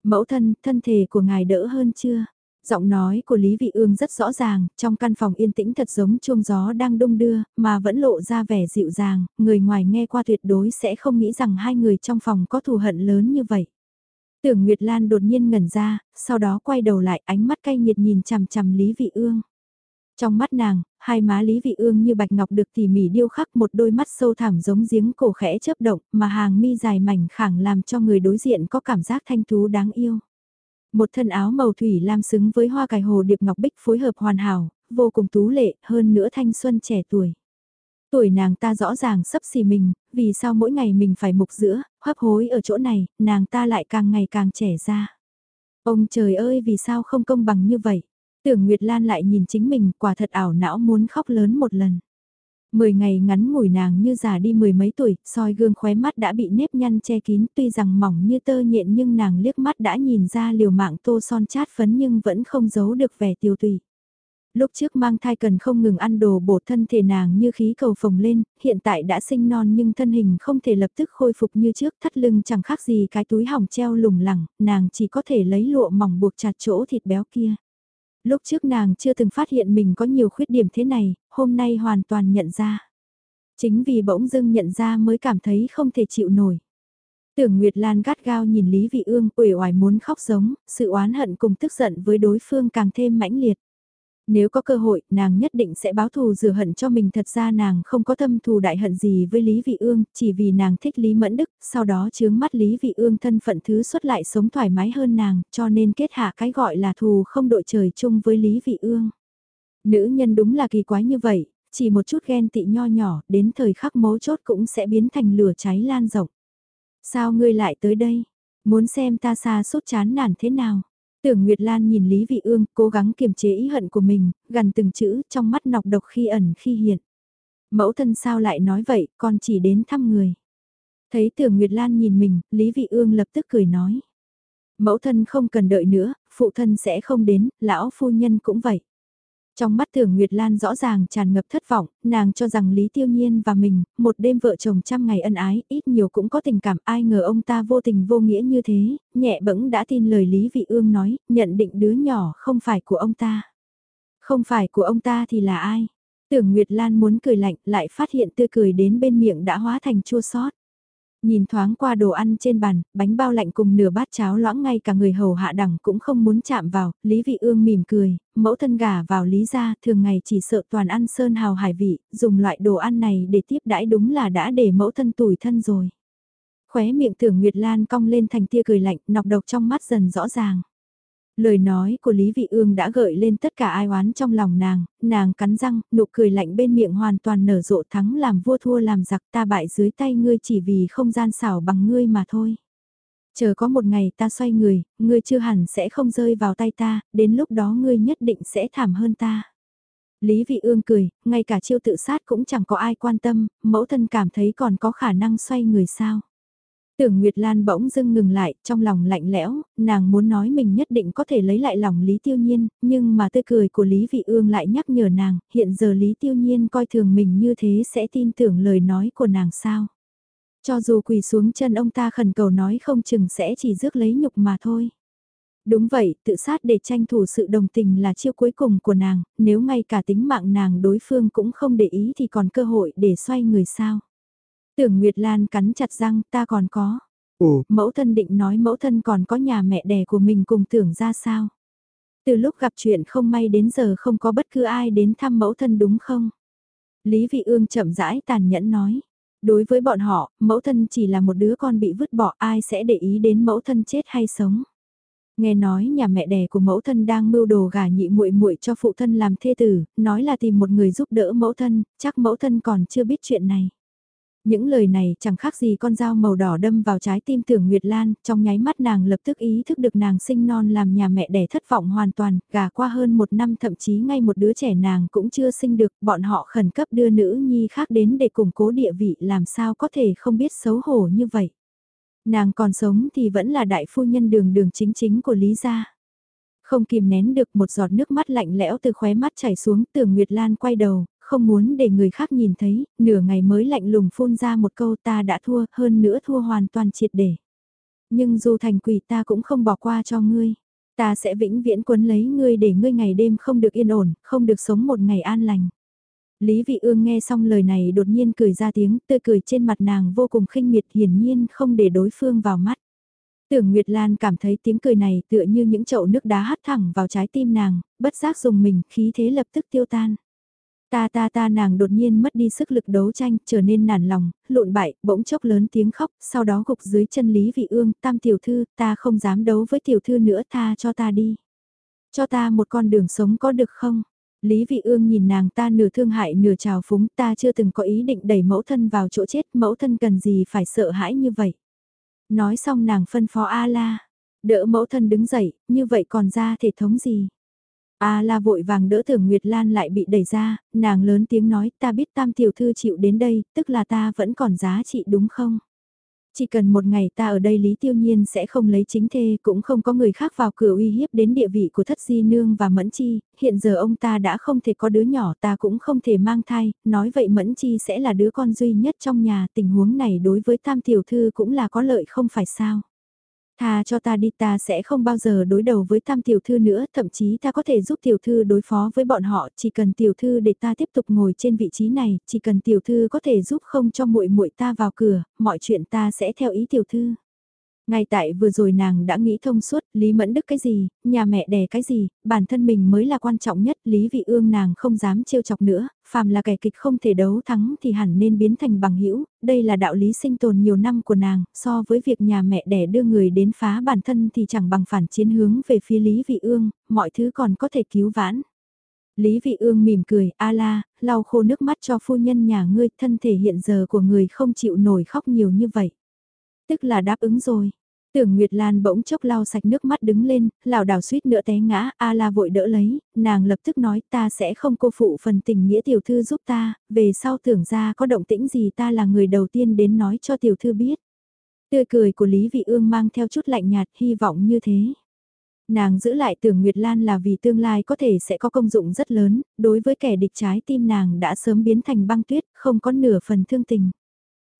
Mẫu thân, thân thể của ngài đỡ hơn chưa? Giọng nói của Lý Vị Ương rất rõ ràng, trong căn phòng yên tĩnh thật giống chuông gió đang đông đưa, mà vẫn lộ ra vẻ dịu dàng, người ngoài nghe qua tuyệt đối sẽ không nghĩ rằng hai người trong phòng có thù hận lớn như vậy. Tưởng Nguyệt Lan đột nhiên ngẩn ra, sau đó quay đầu lại ánh mắt cay nghiệt nhìn chằm chằm Lý Vị Ương. Trong mắt nàng, hai má Lý Vị Ương như bạch ngọc được tỉ mỉ điêu khắc một đôi mắt sâu thẳm giống giếng cổ khẽ chớp động mà hàng mi dài mảnh khẳng làm cho người đối diện có cảm giác thanh thú đáng yêu. Một thân áo màu thủy lam xứng với hoa cài hồ điệp ngọc bích phối hợp hoàn hảo, vô cùng tú lệ, hơn nữa thanh xuân trẻ tuổi. Tuổi nàng ta rõ ràng sấp xỉ mình, vì sao mỗi ngày mình phải mục giữa, hấp hối ở chỗ này, nàng ta lại càng ngày càng trẻ ra. Ông trời ơi vì sao không công bằng như vậy? Tưởng Nguyệt Lan lại nhìn chính mình quả thật ảo não muốn khóc lớn một lần. Mười ngày ngắn ngủi nàng như già đi mười mấy tuổi, soi gương khóe mắt đã bị nếp nhăn che kín tuy rằng mỏng như tơ nhện nhưng nàng liếc mắt đã nhìn ra liều mạng tô son chát phấn nhưng vẫn không giấu được vẻ tiêu tùy. Lúc trước mang thai cần không ngừng ăn đồ bổ thân thể nàng như khí cầu phồng lên, hiện tại đã sinh non nhưng thân hình không thể lập tức khôi phục như trước thắt lưng chẳng khác gì cái túi hỏng treo lủng lẳng, nàng chỉ có thể lấy lụa mỏng buộc chặt chỗ thịt béo kia. Lúc trước nàng chưa từng phát hiện mình có nhiều khuyết điểm thế này, hôm nay hoàn toàn nhận ra. Chính vì bỗng dưng nhận ra mới cảm thấy không thể chịu nổi. Tưởng Nguyệt Lan gắt gao nhìn Lý Vị Ương uể oải muốn khóc giống, sự oán hận cùng tức giận với đối phương càng thêm mãnh liệt. Nếu có cơ hội, nàng nhất định sẽ báo thù rửa hận cho mình thật ra nàng không có thâm thù đại hận gì với Lý Vị Ương, chỉ vì nàng thích Lý Mẫn Đức, sau đó chướng mắt Lý Vị Ương thân phận thứ xuất lại sống thoải mái hơn nàng, cho nên kết hạ cái gọi là thù không đội trời chung với Lý Vị Ương. Nữ nhân đúng là kỳ quái như vậy, chỉ một chút ghen tị nho nhỏ, đến thời khắc mấu chốt cũng sẽ biến thành lửa cháy lan rộng. Sao ngươi lại tới đây? Muốn xem ta xa sốt chán nản thế nào? Tưởng Nguyệt Lan nhìn Lý Vị Ương cố gắng kiềm chế ý hận của mình, gần từng chữ trong mắt nọc độc khi ẩn khi hiện. Mẫu thân sao lại nói vậy, con chỉ đến thăm người. Thấy Tưởng Nguyệt Lan nhìn mình, Lý Vị Ương lập tức cười nói. Mẫu thân không cần đợi nữa, phụ thân sẽ không đến, lão phu nhân cũng vậy. Trong mắt Tưởng Nguyệt Lan rõ ràng tràn ngập thất vọng, nàng cho rằng Lý Tiêu Nhiên và mình, một đêm vợ chồng trăm ngày ân ái, ít nhiều cũng có tình cảm, ai ngờ ông ta vô tình vô nghĩa như thế, nhẹ bẫng đã tin lời Lý Vị Ương nói, nhận định đứa nhỏ không phải của ông ta. Không phải của ông ta thì là ai? Tưởng Nguyệt Lan muốn cười lạnh, lại phát hiện tươi cười đến bên miệng đã hóa thành chua xót. Nhìn thoáng qua đồ ăn trên bàn, bánh bao lạnh cùng nửa bát cháo loãng ngay cả người hầu hạ đẳng cũng không muốn chạm vào, Lý Vị Ương mỉm cười, mẫu thân gà vào Lý gia thường ngày chỉ sợ toàn ăn sơn hào hải vị, dùng loại đồ ăn này để tiếp đãi đúng là đã để mẫu thân tủi thân rồi. Khóe miệng tưởng Nguyệt Lan cong lên thành tia cười lạnh, nọc độc trong mắt dần rõ ràng. Lời nói của Lý Vị Ương đã gợi lên tất cả ai oán trong lòng nàng, nàng cắn răng, nụ cười lạnh bên miệng hoàn toàn nở rộ thắng làm vua thua làm giặc ta bại dưới tay ngươi chỉ vì không gian xảo bằng ngươi mà thôi. Chờ có một ngày ta xoay người, ngươi chưa hẳn sẽ không rơi vào tay ta, đến lúc đó ngươi nhất định sẽ thảm hơn ta. Lý Vị Ương cười, ngay cả chiêu tự sát cũng chẳng có ai quan tâm, mẫu thân cảm thấy còn có khả năng xoay người sao. Tưởng Nguyệt Lan bỗng dưng ngừng lại, trong lòng lạnh lẽo, nàng muốn nói mình nhất định có thể lấy lại lòng Lý Tiêu Nhiên, nhưng mà tươi cười của Lý Vị Ương lại nhắc nhở nàng, hiện giờ Lý Tiêu Nhiên coi thường mình như thế sẽ tin tưởng lời nói của nàng sao. Cho dù quỳ xuống chân ông ta khẩn cầu nói không chừng sẽ chỉ rước lấy nhục mà thôi. Đúng vậy, tự sát để tranh thủ sự đồng tình là chiêu cuối cùng của nàng, nếu ngay cả tính mạng nàng đối phương cũng không để ý thì còn cơ hội để xoay người sao. Tưởng Nguyệt Lan cắn chặt răng ta còn có. Ồ, mẫu thân định nói mẫu thân còn có nhà mẹ đẻ của mình cùng tưởng ra sao. Từ lúc gặp chuyện không may đến giờ không có bất cứ ai đến thăm mẫu thân đúng không? Lý Vị Ương chậm rãi tàn nhẫn nói. Đối với bọn họ, mẫu thân chỉ là một đứa con bị vứt bỏ ai sẽ để ý đến mẫu thân chết hay sống. Nghe nói nhà mẹ đẻ của mẫu thân đang mưu đồ gả nhị muội muội cho phụ thân làm thê tử, nói là tìm một người giúp đỡ mẫu thân, chắc mẫu thân còn chưa biết chuyện này. Những lời này chẳng khác gì con dao màu đỏ đâm vào trái tim tưởng Nguyệt Lan, trong nháy mắt nàng lập tức ý thức được nàng sinh non làm nhà mẹ đẻ thất vọng hoàn toàn, gà qua hơn một năm thậm chí ngay một đứa trẻ nàng cũng chưa sinh được, bọn họ khẩn cấp đưa nữ nhi khác đến để củng cố địa vị làm sao có thể không biết xấu hổ như vậy. Nàng còn sống thì vẫn là đại phu nhân đường đường chính chính của Lý gia. Không kìm nén được một giọt nước mắt lạnh lẽo từ khóe mắt chảy xuống tưởng Nguyệt Lan quay đầu, không muốn để người khác nhìn thấy, nửa ngày mới lạnh lùng phun ra một câu ta đã thua, hơn nữa thua hoàn toàn triệt để. Nhưng dù thành quỷ ta cũng không bỏ qua cho ngươi. Ta sẽ vĩnh viễn quấn lấy ngươi để ngươi ngày đêm không được yên ổn, không được sống một ngày an lành. Lý Vị Ương nghe xong lời này đột nhiên cười ra tiếng, tươi cười trên mặt nàng vô cùng khinh miệt hiển nhiên không để đối phương vào mắt. Tưởng Nguyệt Lan cảm thấy tiếng cười này tựa như những chậu nước đá hắt thẳng vào trái tim nàng, bất giác dùng mình, khí thế lập tức tiêu tan. Ta ta ta nàng đột nhiên mất đi sức lực đấu tranh, trở nên nản lòng, lộn bại, bỗng chốc lớn tiếng khóc, sau đó gục dưới chân Lý Vị Ương, tam tiểu thư, ta không dám đấu với tiểu thư nữa, tha cho ta đi. Cho ta một con đường sống có được không? Lý Vị Ương nhìn nàng ta nửa thương hại nửa trào phúng, ta chưa từng có ý định đẩy mẫu thân vào chỗ chết, mẫu thân cần gì phải sợ hãi như vậy. Nói xong nàng phân phó A-la, đỡ mẫu thân đứng dậy, như vậy còn ra thể thống gì? À, A la vội vàng đỡ tưởng Nguyệt Lan lại bị đẩy ra, nàng lớn tiếng nói ta biết tam tiểu thư chịu đến đây, tức là ta vẫn còn giá trị đúng không? Chỉ cần một ngày ta ở đây Lý Tiêu Nhiên sẽ không lấy chính thê, cũng không có người khác vào cửa uy hiếp đến địa vị của thất di nương và Mẫn Chi, hiện giờ ông ta đã không thể có đứa nhỏ ta cũng không thể mang thai, nói vậy Mẫn Chi sẽ là đứa con duy nhất trong nhà, tình huống này đối với tam tiểu thư cũng là có lợi không phải sao. Tha cho ta đi ta sẽ không bao giờ đối đầu với tam tiểu thư nữa, thậm chí ta có thể giúp tiểu thư đối phó với bọn họ, chỉ cần tiểu thư để ta tiếp tục ngồi trên vị trí này, chỉ cần tiểu thư có thể giúp không cho muội muội ta vào cửa, mọi chuyện ta sẽ theo ý tiểu thư. Ngay tại vừa rồi nàng đã nghĩ thông suốt, Lý Mẫn Đức cái gì, nhà mẹ đẻ cái gì, bản thân mình mới là quan trọng nhất, Lý Vị Ương nàng không dám trêu chọc nữa, phàm là kẻ kịch không thể đấu thắng thì hẳn nên biến thành bằng hữu đây là đạo lý sinh tồn nhiều năm của nàng, so với việc nhà mẹ đẻ đưa người đến phá bản thân thì chẳng bằng phản chiến hướng về phía Lý Vị Ương, mọi thứ còn có thể cứu vãn. Lý Vị Ương mỉm cười, a la, lau khô nước mắt cho phu nhân nhà ngươi, thân thể hiện giờ của người không chịu nổi khóc nhiều như vậy. Tức là đáp ứng rồi. Tưởng Nguyệt Lan bỗng chốc lau sạch nước mắt đứng lên, lảo đảo suýt nữa té ngã, A La vội đỡ lấy, nàng lập tức nói ta sẽ không cô phụ phần tình nghĩa tiểu thư giúp ta, về sau tưởng ra có động tĩnh gì ta là người đầu tiên đến nói cho tiểu thư biết. Tươi cười của Lý Vị Ương mang theo chút lạnh nhạt hy vọng như thế. Nàng giữ lại tưởng Nguyệt Lan là vì tương lai có thể sẽ có công dụng rất lớn, đối với kẻ địch trái tim nàng đã sớm biến thành băng tuyết, không có nửa phần thương tình.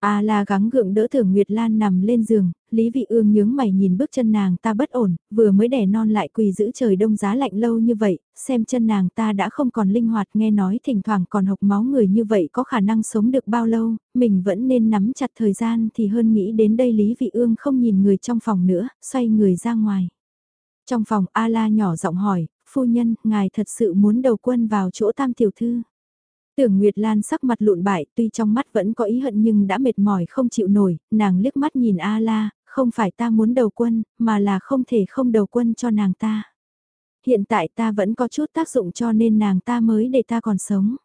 À A la gắng gượng đỡ thưởng Nguyệt Lan nằm lên giường, Lý Vị Ương nhướng mày nhìn bước chân nàng ta bất ổn, vừa mới đẻ non lại quỳ giữ trời đông giá lạnh lâu như vậy, xem chân nàng ta đã không còn linh hoạt nghe nói thỉnh thoảng còn hộc máu người như vậy có khả năng sống được bao lâu, mình vẫn nên nắm chặt thời gian thì hơn nghĩ đến đây Lý Vị Ương không nhìn người trong phòng nữa, xoay người ra ngoài. Trong phòng A la nhỏ giọng hỏi, phu nhân, ngài thật sự muốn đầu quân vào chỗ tam tiểu thư. Tưởng Nguyệt Lan sắc mặt lụn bại, tuy trong mắt vẫn có ý hận nhưng đã mệt mỏi không chịu nổi, nàng liếc mắt nhìn A La, không phải ta muốn đầu quân, mà là không thể không đầu quân cho nàng ta. Hiện tại ta vẫn có chút tác dụng cho nên nàng ta mới để ta còn sống.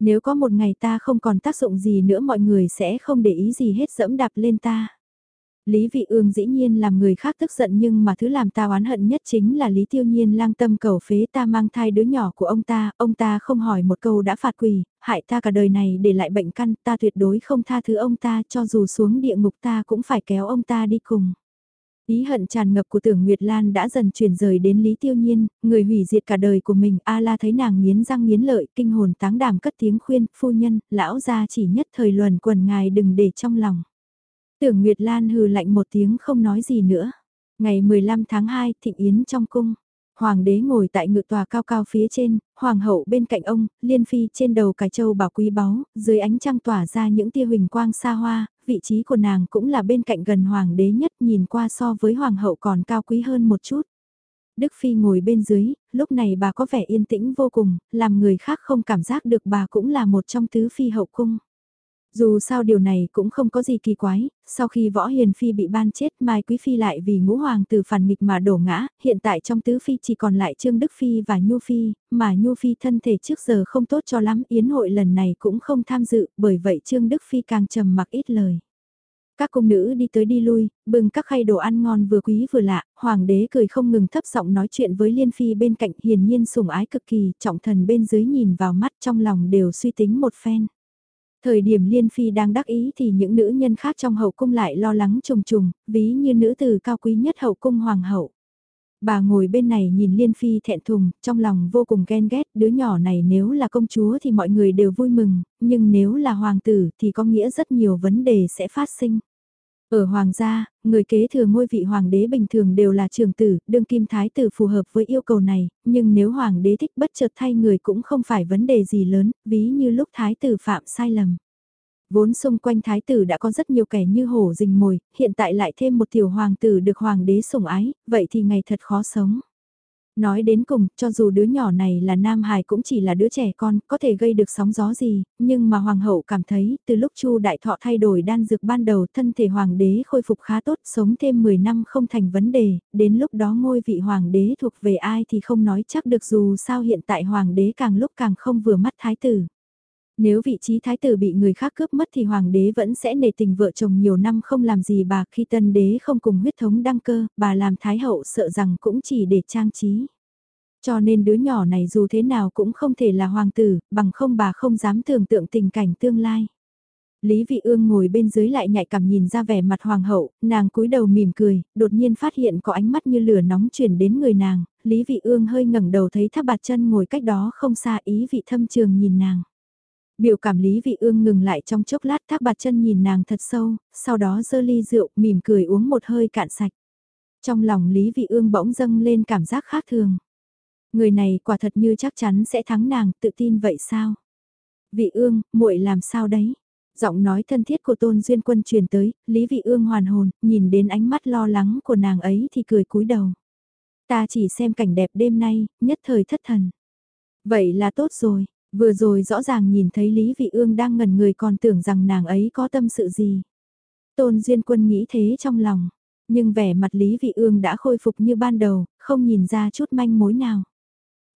Nếu có một ngày ta không còn tác dụng gì nữa mọi người sẽ không để ý gì hết dẫm đạp lên ta. Lý Vị Ương dĩ nhiên làm người khác tức giận nhưng mà thứ làm ta oán hận nhất chính là Lý Tiêu Nhiên lang tâm cầu phế ta mang thai đứa nhỏ của ông ta, ông ta không hỏi một câu đã phạt quỳ, hại ta cả đời này để lại bệnh căn, ta tuyệt đối không tha thứ ông ta cho dù xuống địa ngục ta cũng phải kéo ông ta đi cùng. Ý hận tràn ngập của tưởng Nguyệt Lan đã dần chuyển rời đến Lý Tiêu Nhiên, người hủy diệt cả đời của mình, A La thấy nàng nghiến răng nghiến lợi, kinh hồn táng đảm cất tiếng khuyên, phu nhân, lão gia chỉ nhất thời luẩn quần ngài đừng để trong lòng. Tưởng Nguyệt Lan hừ lạnh một tiếng không nói gì nữa. Ngày 15 tháng 2, thịnh yến trong cung. Hoàng đế ngồi tại ngự tòa cao cao phía trên, hoàng hậu bên cạnh ông, liên phi trên đầu cài châu bảo quý báu, dưới ánh trăng tỏa ra những tia huỳnh quang xa hoa, vị trí của nàng cũng là bên cạnh gần hoàng đế nhất nhìn qua so với hoàng hậu còn cao quý hơn một chút. Đức Phi ngồi bên dưới, lúc này bà có vẻ yên tĩnh vô cùng, làm người khác không cảm giác được bà cũng là một trong tứ phi hậu cung. Dù sao điều này cũng không có gì kỳ quái, sau khi võ hiền phi bị ban chết Mai Quý Phi lại vì ngũ hoàng tử phản nghịch mà đổ ngã, hiện tại trong tứ phi chỉ còn lại Trương Đức Phi và Nhu Phi, mà Nhu Phi thân thể trước giờ không tốt cho lắm, yến hội lần này cũng không tham dự, bởi vậy Trương Đức Phi càng trầm mặc ít lời. Các cung nữ đi tới đi lui, bưng các khay đồ ăn ngon vừa quý vừa lạ, hoàng đế cười không ngừng thấp giọng nói chuyện với Liên Phi bên cạnh hiền nhiên sủng ái cực kỳ, trọng thần bên dưới nhìn vào mắt trong lòng đều suy tính một phen. Thời điểm Liên Phi đang đắc ý thì những nữ nhân khác trong hậu cung lại lo lắng trùng trùng, ví như nữ tử cao quý nhất hậu cung hoàng hậu. Bà ngồi bên này nhìn Liên Phi thẹn thùng, trong lòng vô cùng ghen ghét, đứa nhỏ này nếu là công chúa thì mọi người đều vui mừng, nhưng nếu là hoàng tử thì có nghĩa rất nhiều vấn đề sẽ phát sinh. Ở hoàng gia, người kế thừa ngôi vị hoàng đế bình thường đều là trường tử, đương kim thái tử phù hợp với yêu cầu này, nhưng nếu hoàng đế thích bất chợt thay người cũng không phải vấn đề gì lớn, ví như lúc thái tử phạm sai lầm. Vốn xung quanh thái tử đã có rất nhiều kẻ như hổ rình mồi, hiện tại lại thêm một tiểu hoàng tử được hoàng đế sủng ái, vậy thì ngày thật khó sống. Nói đến cùng, cho dù đứa nhỏ này là nam hài cũng chỉ là đứa trẻ con, có thể gây được sóng gió gì, nhưng mà hoàng hậu cảm thấy, từ lúc Chu đại thọ thay đổi đan dược ban đầu, thân thể hoàng đế khôi phục khá tốt, sống thêm 10 năm không thành vấn đề, đến lúc đó ngôi vị hoàng đế thuộc về ai thì không nói chắc được dù sao hiện tại hoàng đế càng lúc càng không vừa mắt thái tử. Nếu vị trí thái tử bị người khác cướp mất thì hoàng đế vẫn sẽ nề tình vợ chồng nhiều năm không làm gì bà khi tân đế không cùng huyết thống đăng cơ, bà làm thái hậu sợ rằng cũng chỉ để trang trí. Cho nên đứa nhỏ này dù thế nào cũng không thể là hoàng tử, bằng không bà không dám tưởng tượng tình cảnh tương lai. Lý Vị Ương ngồi bên dưới lại nhạy cảm nhìn ra vẻ mặt hoàng hậu, nàng cúi đầu mỉm cười, đột nhiên phát hiện có ánh mắt như lửa nóng chuyển đến người nàng, Lý Vị Ương hơi ngẩng đầu thấy Thác Bạt Chân ngồi cách đó không xa ý vị thâm trường nhìn nàng. Biểu cảm Lý Vị Ương ngừng lại trong chốc lát Thác Bạt Chân nhìn nàng thật sâu, sau đó dơ ly rượu, mỉm cười uống một hơi cạn sạch. Trong lòng Lý Vị Ương bỗng dâng lên cảm giác khác thường. Người này quả thật như chắc chắn sẽ thắng nàng, tự tin vậy sao? Vị Ương, muội làm sao đấy? Giọng nói thân thiết của Tôn Duyên Quân truyền tới, Lý Vị Ương hoàn hồn, nhìn đến ánh mắt lo lắng của nàng ấy thì cười cúi đầu. Ta chỉ xem cảnh đẹp đêm nay, nhất thời thất thần. Vậy là tốt rồi, vừa rồi rõ ràng nhìn thấy Lý Vị Ương đang ngẩn người còn tưởng rằng nàng ấy có tâm sự gì. Tôn Duyên Quân nghĩ thế trong lòng, nhưng vẻ mặt Lý Vị Ương đã khôi phục như ban đầu, không nhìn ra chút manh mối nào.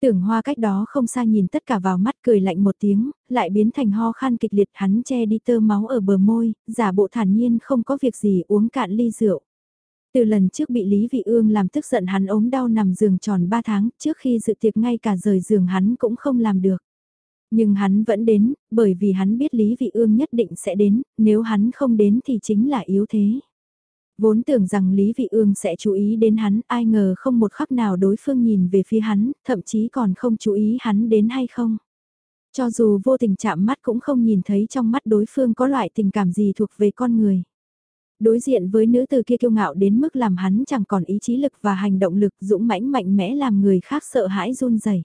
Tưởng hoa cách đó không xa nhìn tất cả vào mắt cười lạnh một tiếng, lại biến thành ho khan kịch liệt hắn che đi tơ máu ở bờ môi, giả bộ thản nhiên không có việc gì uống cạn ly rượu. Từ lần trước bị Lý Vị Ương làm tức giận hắn ốm đau nằm giường tròn 3 tháng, trước khi dự tiệc ngay cả rời giường hắn cũng không làm được. Nhưng hắn vẫn đến, bởi vì hắn biết Lý Vị Ương nhất định sẽ đến, nếu hắn không đến thì chính là yếu thế. Vốn tưởng rằng Lý Vị Ương sẽ chú ý đến hắn, ai ngờ không một khắc nào đối phương nhìn về phía hắn, thậm chí còn không chú ý hắn đến hay không. Cho dù vô tình chạm mắt cũng không nhìn thấy trong mắt đối phương có loại tình cảm gì thuộc về con người. Đối diện với nữ từ kia kiêu ngạo đến mức làm hắn chẳng còn ý chí lực và hành động lực dũng mãnh mạnh mẽ làm người khác sợ hãi run rẩy.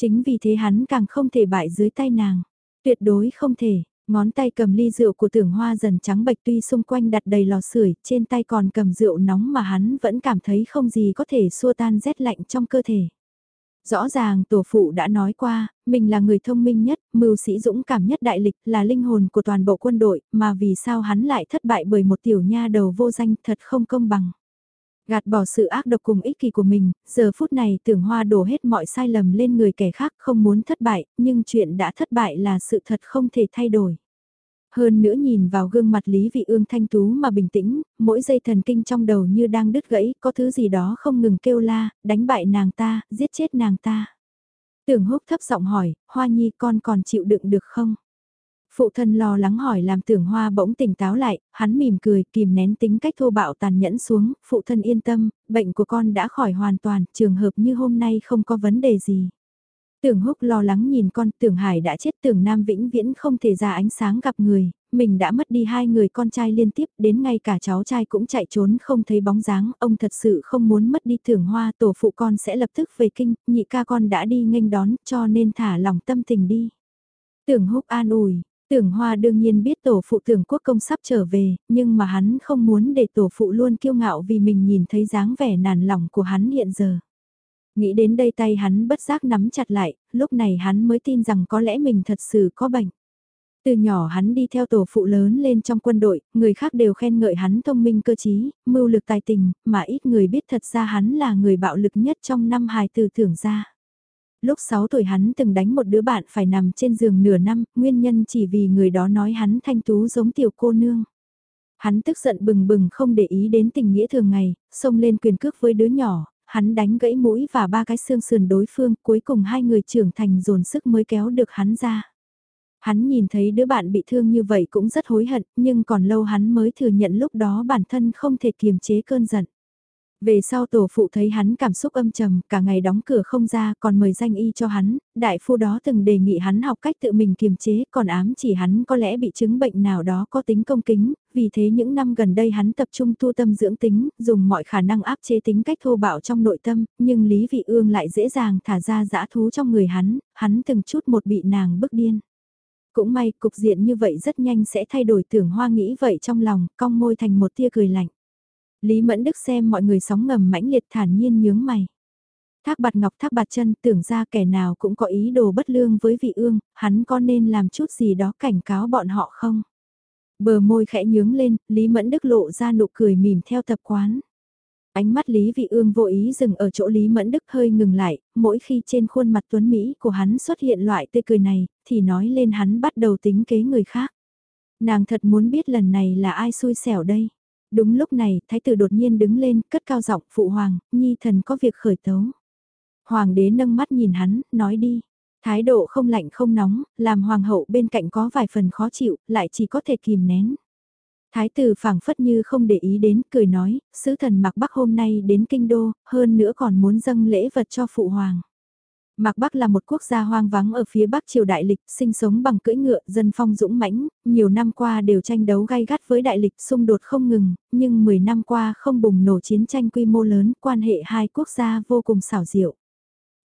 Chính vì thế hắn càng không thể bại dưới tay nàng. Tuyệt đối không thể, Ngón tay cầm ly rượu của tưởng hoa dần trắng bạch tuy xung quanh đặt đầy lò sưởi trên tay còn cầm rượu nóng mà hắn vẫn cảm thấy không gì có thể xua tan rét lạnh trong cơ thể. Rõ ràng tổ phụ đã nói qua, mình là người thông minh nhất, mưu sĩ dũng cảm nhất đại lịch, là linh hồn của toàn bộ quân đội, mà vì sao hắn lại thất bại bởi một tiểu nha đầu vô danh thật không công bằng. Gạt bỏ sự ác độc cùng ích kỷ của mình, giờ phút này tưởng hoa đổ hết mọi sai lầm lên người kẻ khác không muốn thất bại, nhưng chuyện đã thất bại là sự thật không thể thay đổi. Hơn nữa nhìn vào gương mặt Lý Vị Ương thanh tú mà bình tĩnh, mỗi dây thần kinh trong đầu như đang đứt gãy, có thứ gì đó không ngừng kêu la, đánh bại nàng ta, giết chết nàng ta. Tưởng húc thấp giọng hỏi, Hoa Nhi con còn chịu đựng được không? Phụ thân lo lắng hỏi làm tưởng hoa bỗng tỉnh táo lại, hắn mỉm cười, kìm nén tính cách thô bạo tàn nhẫn xuống, phụ thân yên tâm, bệnh của con đã khỏi hoàn toàn, trường hợp như hôm nay không có vấn đề gì. Tưởng húc lo lắng nhìn con, tưởng hải đã chết, tưởng nam vĩnh viễn không thể ra ánh sáng gặp người, mình đã mất đi hai người con trai liên tiếp, đến ngay cả cháu trai cũng chạy trốn không thấy bóng dáng, ông thật sự không muốn mất đi tưởng hoa, tổ phụ con sẽ lập tức về kinh, nhị ca con đã đi nghênh đón, cho nên thả lòng tâm tình đi. Tưởng húc an ủi, Tưởng Hoa đương nhiên biết tổ phụ tưởng quốc công sắp trở về, nhưng mà hắn không muốn để tổ phụ luôn kiêu ngạo vì mình nhìn thấy dáng vẻ nản lòng của hắn hiện giờ. Nghĩ đến đây tay hắn bất giác nắm chặt lại, lúc này hắn mới tin rằng có lẽ mình thật sự có bệnh. Từ nhỏ hắn đi theo tổ phụ lớn lên trong quân đội, người khác đều khen ngợi hắn thông minh cơ trí, mưu lực tài tình, mà ít người biết thật ra hắn là người bạo lực nhất trong năm hài từ tưởng ra lúc 6 tuổi hắn từng đánh một đứa bạn phải nằm trên giường nửa năm, nguyên nhân chỉ vì người đó nói hắn thanh tú giống tiểu cô nương. Hắn tức giận bừng bừng không để ý đến tình nghĩa thường ngày, xông lên quyền cước với đứa nhỏ, hắn đánh gãy mũi và ba cái xương sườn đối phương, cuối cùng hai người trưởng thành dồn sức mới kéo được hắn ra. Hắn nhìn thấy đứa bạn bị thương như vậy cũng rất hối hận, nhưng còn lâu hắn mới thừa nhận lúc đó bản thân không thể kiềm chế cơn giận. Về sau tổ phụ thấy hắn cảm xúc âm trầm, cả ngày đóng cửa không ra, còn mời danh y cho hắn, đại phu đó từng đề nghị hắn học cách tự mình kiềm chế, còn ám chỉ hắn có lẽ bị chứng bệnh nào đó có tính công kính, vì thế những năm gần đây hắn tập trung tu tâm dưỡng tính, dùng mọi khả năng áp chế tính cách thô bạo trong nội tâm, nhưng Lý Vị Ương lại dễ dàng thả ra dã thú trong người hắn, hắn từng chút một bị nàng bức điên. Cũng may, cục diện như vậy rất nhanh sẽ thay đổi tưởng hoa nghĩ vậy trong lòng, cong môi thành một tia cười lạnh. Lý Mẫn Đức xem mọi người sóng ngầm mãnh liệt thản nhiên nhướng mày. Thác bạt ngọc thác bạt chân tưởng ra kẻ nào cũng có ý đồ bất lương với vị ương, hắn có nên làm chút gì đó cảnh cáo bọn họ không? Bờ môi khẽ nhướng lên, Lý Mẫn Đức lộ ra nụ cười mỉm theo tập quán. Ánh mắt Lý Vị Ương vô ý dừng ở chỗ Lý Mẫn Đức hơi ngừng lại, mỗi khi trên khuôn mặt tuấn Mỹ của hắn xuất hiện loại tươi cười này, thì nói lên hắn bắt đầu tính kế người khác. Nàng thật muốn biết lần này là ai xui xẻo đây. Đúng lúc này, thái tử đột nhiên đứng lên, cất cao giọng phụ hoàng, nhi thần có việc khởi tấu. Hoàng đế nâng mắt nhìn hắn, nói đi. Thái độ không lạnh không nóng, làm hoàng hậu bên cạnh có vài phần khó chịu, lại chỉ có thể kìm nén. Thái tử phảng phất như không để ý đến, cười nói, sứ thần mặc bắc hôm nay đến kinh đô, hơn nữa còn muốn dâng lễ vật cho phụ hoàng. Mạc Bắc là một quốc gia hoang vắng ở phía Bắc triều đại lịch, sinh sống bằng cưỡi ngựa, dân phong dũng mãnh, nhiều năm qua đều tranh đấu gay gắt với đại lịch xung đột không ngừng, nhưng 10 năm qua không bùng nổ chiến tranh quy mô lớn, quan hệ hai quốc gia vô cùng xảo diệu.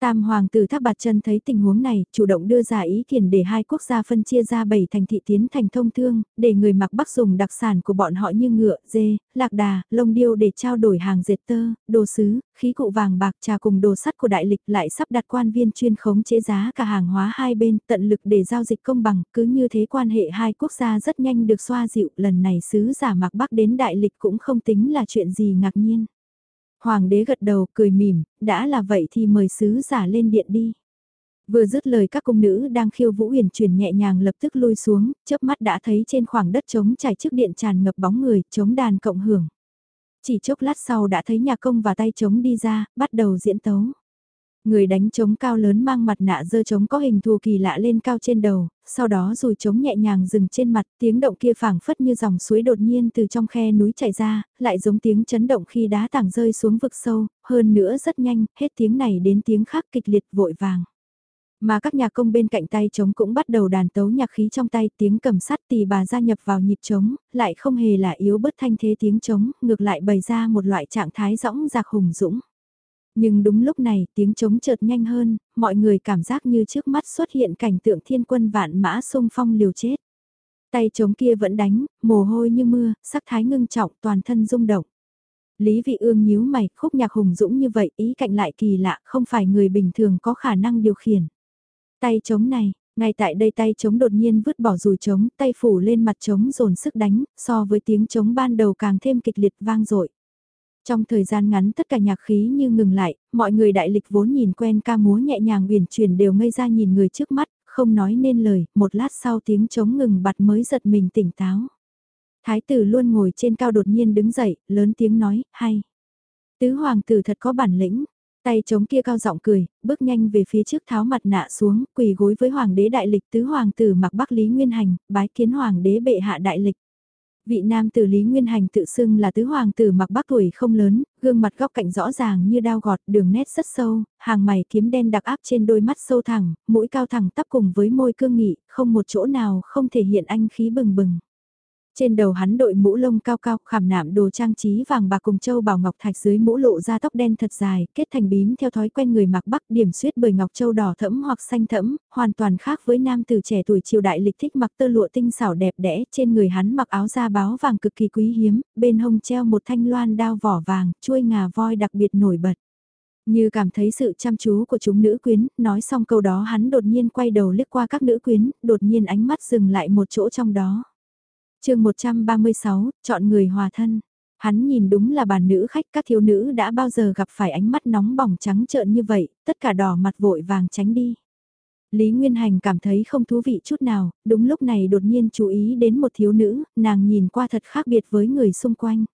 Tam hoàng tử Thác Bạt Chân thấy tình huống này, chủ động đưa ra ý kiến để hai quốc gia phân chia ra bảy thành thị tiến thành thông thương, để người mặc bắc dùng đặc sản của bọn họ như ngựa, dê, lạc đà, lông điêu để trao đổi hàng dệt tơ, đồ sứ, khí cụ vàng bạc trà cùng đồ sắt của đại lịch lại sắp đặt quan viên chuyên khống chế giá cả hàng hóa hai bên, tận lực để giao dịch công bằng, cứ như thế quan hệ hai quốc gia rất nhanh được xoa dịu, lần này sứ giả mặc bắc đến đại lịch cũng không tính là chuyện gì ngạc nhiên. Hoàng đế gật đầu cười mỉm, đã là vậy thì mời sứ giả lên điện đi. Vừa dứt lời các cung nữ đang khiêu vũ huyền chuyển nhẹ nhàng lập tức lui xuống, chớp mắt đã thấy trên khoảng đất trống trải trước điện tràn ngập bóng người, chống đàn cộng hưởng. Chỉ chốc lát sau đã thấy nhà công và tay trống đi ra, bắt đầu diễn tấu. Người đánh trống cao lớn mang mặt nạ dơ trống có hình thù kỳ lạ lên cao trên đầu, sau đó rồi trống nhẹ nhàng dừng trên mặt, tiếng động kia phảng phất như dòng suối đột nhiên từ trong khe núi chảy ra, lại giống tiếng chấn động khi đá tảng rơi xuống vực sâu, hơn nữa rất nhanh, hết tiếng này đến tiếng khác kịch liệt vội vàng. Mà các nhà công bên cạnh tay trống cũng bắt đầu đàn tấu nhạc khí trong tay tiếng cầm sắt tì bà gia nhập vào nhịp trống, lại không hề là yếu bớt thanh thế tiếng trống, ngược lại bày ra một loại trạng thái rõng rạc hùng dũng. Nhưng đúng lúc này tiếng trống chợt nhanh hơn, mọi người cảm giác như trước mắt xuất hiện cảnh tượng thiên quân vạn mã xung phong liều chết. Tay trống kia vẫn đánh, mồ hôi như mưa, sắc thái ngưng trọng toàn thân rung động. Lý vị ương nhíu mày, khúc nhạc hùng dũng như vậy ý cạnh lại kỳ lạ, không phải người bình thường có khả năng điều khiển. Tay trống này, ngay tại đây tay trống đột nhiên vứt bỏ rùi trống, tay phủ lên mặt trống dồn sức đánh, so với tiếng trống ban đầu càng thêm kịch liệt vang dội. Trong thời gian ngắn tất cả nhạc khí như ngừng lại, mọi người đại lịch vốn nhìn quen ca múa nhẹ nhàng uyển chuyển đều ngây ra nhìn người trước mắt, không nói nên lời, một lát sau tiếng trống ngừng bặt mới giật mình tỉnh táo. Thái tử luôn ngồi trên cao đột nhiên đứng dậy, lớn tiếng nói, hay. Tứ hoàng tử thật có bản lĩnh, tay trống kia cao giọng cười, bước nhanh về phía trước tháo mặt nạ xuống, quỳ gối với hoàng đế đại lịch tứ hoàng tử mặc bắc lý nguyên hành, bái kiến hoàng đế bệ hạ đại lịch. Vị nam tử Lý Nguyên Hành tự xưng là tứ hoàng tử mặc bác tuổi không lớn, gương mặt góc cạnh rõ ràng như đao gọt, đường nét rất sâu, hàng mày kiếm đen đặc áp trên đôi mắt sâu thẳng, mũi cao thẳng tắp cùng với môi cương nghị, không một chỗ nào không thể hiện anh khí bừng bừng. Trên đầu hắn đội mũ lông cao cao khảm nạm đồ trang trí vàng bạc cùng châu bảo ngọc thạch dưới mũ lộ ra tóc đen thật dài, kết thành bím theo thói quen người mặc bắc điểm suyết bởi ngọc châu đỏ thẫm hoặc xanh thẫm, hoàn toàn khác với nam tử trẻ tuổi triều đại lịch thích mặc tơ lụa tinh xảo đẹp đẽ, trên người hắn mặc áo da báo vàng cực kỳ quý hiếm, bên hông treo một thanh loan đao vỏ vàng, chuôi ngà voi đặc biệt nổi bật. Như cảm thấy sự chăm chú của chúng nữ quyến, nói xong câu đó hắn đột nhiên quay đầu liếc qua các nữ quyến, đột nhiên ánh mắt dừng lại một chỗ trong đó chương 136, chọn người hòa thân. Hắn nhìn đúng là bà nữ khách các thiếu nữ đã bao giờ gặp phải ánh mắt nóng bỏng trắng trợn như vậy, tất cả đỏ mặt vội vàng tránh đi. Lý Nguyên Hành cảm thấy không thú vị chút nào, đúng lúc này đột nhiên chú ý đến một thiếu nữ, nàng nhìn qua thật khác biệt với người xung quanh.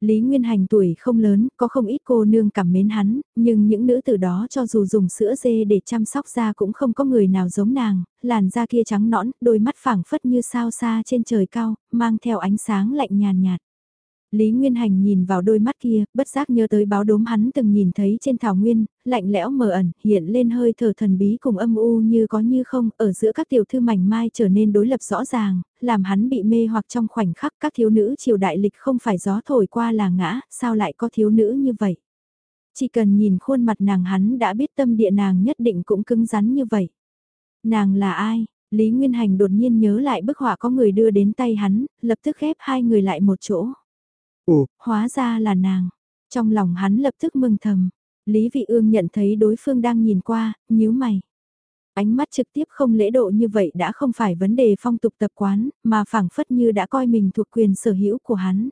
Lý Nguyên Hành tuổi không lớn, có không ít cô nương cảm mến hắn, nhưng những nữ tử đó cho dù dùng sữa dê để chăm sóc da cũng không có người nào giống nàng, làn da kia trắng nõn, đôi mắt phẳng phất như sao xa trên trời cao, mang theo ánh sáng lạnh nhàn nhạt. Lý Nguyên Hành nhìn vào đôi mắt kia, bất giác nhớ tới báo đốm hắn từng nhìn thấy trên thảo nguyên, lạnh lẽo mờ ẩn, hiện lên hơi thở thần bí cùng âm u như có như không, ở giữa các tiểu thư mảnh mai trở nên đối lập rõ ràng, làm hắn bị mê hoặc trong khoảnh khắc các thiếu nữ triều đại lịch không phải gió thổi qua là ngã, sao lại có thiếu nữ như vậy? Chỉ cần nhìn khuôn mặt nàng hắn đã biết tâm địa nàng nhất định cũng cứng rắn như vậy. Nàng là ai? Lý Nguyên Hành đột nhiên nhớ lại bức họa có người đưa đến tay hắn, lập tức ghép hai người lại một chỗ. Ồ, hóa ra là nàng. Trong lòng hắn lập tức mừng thầm. Lý Vị Ương nhận thấy đối phương đang nhìn qua, nhíu mày. Ánh mắt trực tiếp không lễ độ như vậy đã không phải vấn đề phong tục tập quán, mà phảng phất như đã coi mình thuộc quyền sở hữu của hắn.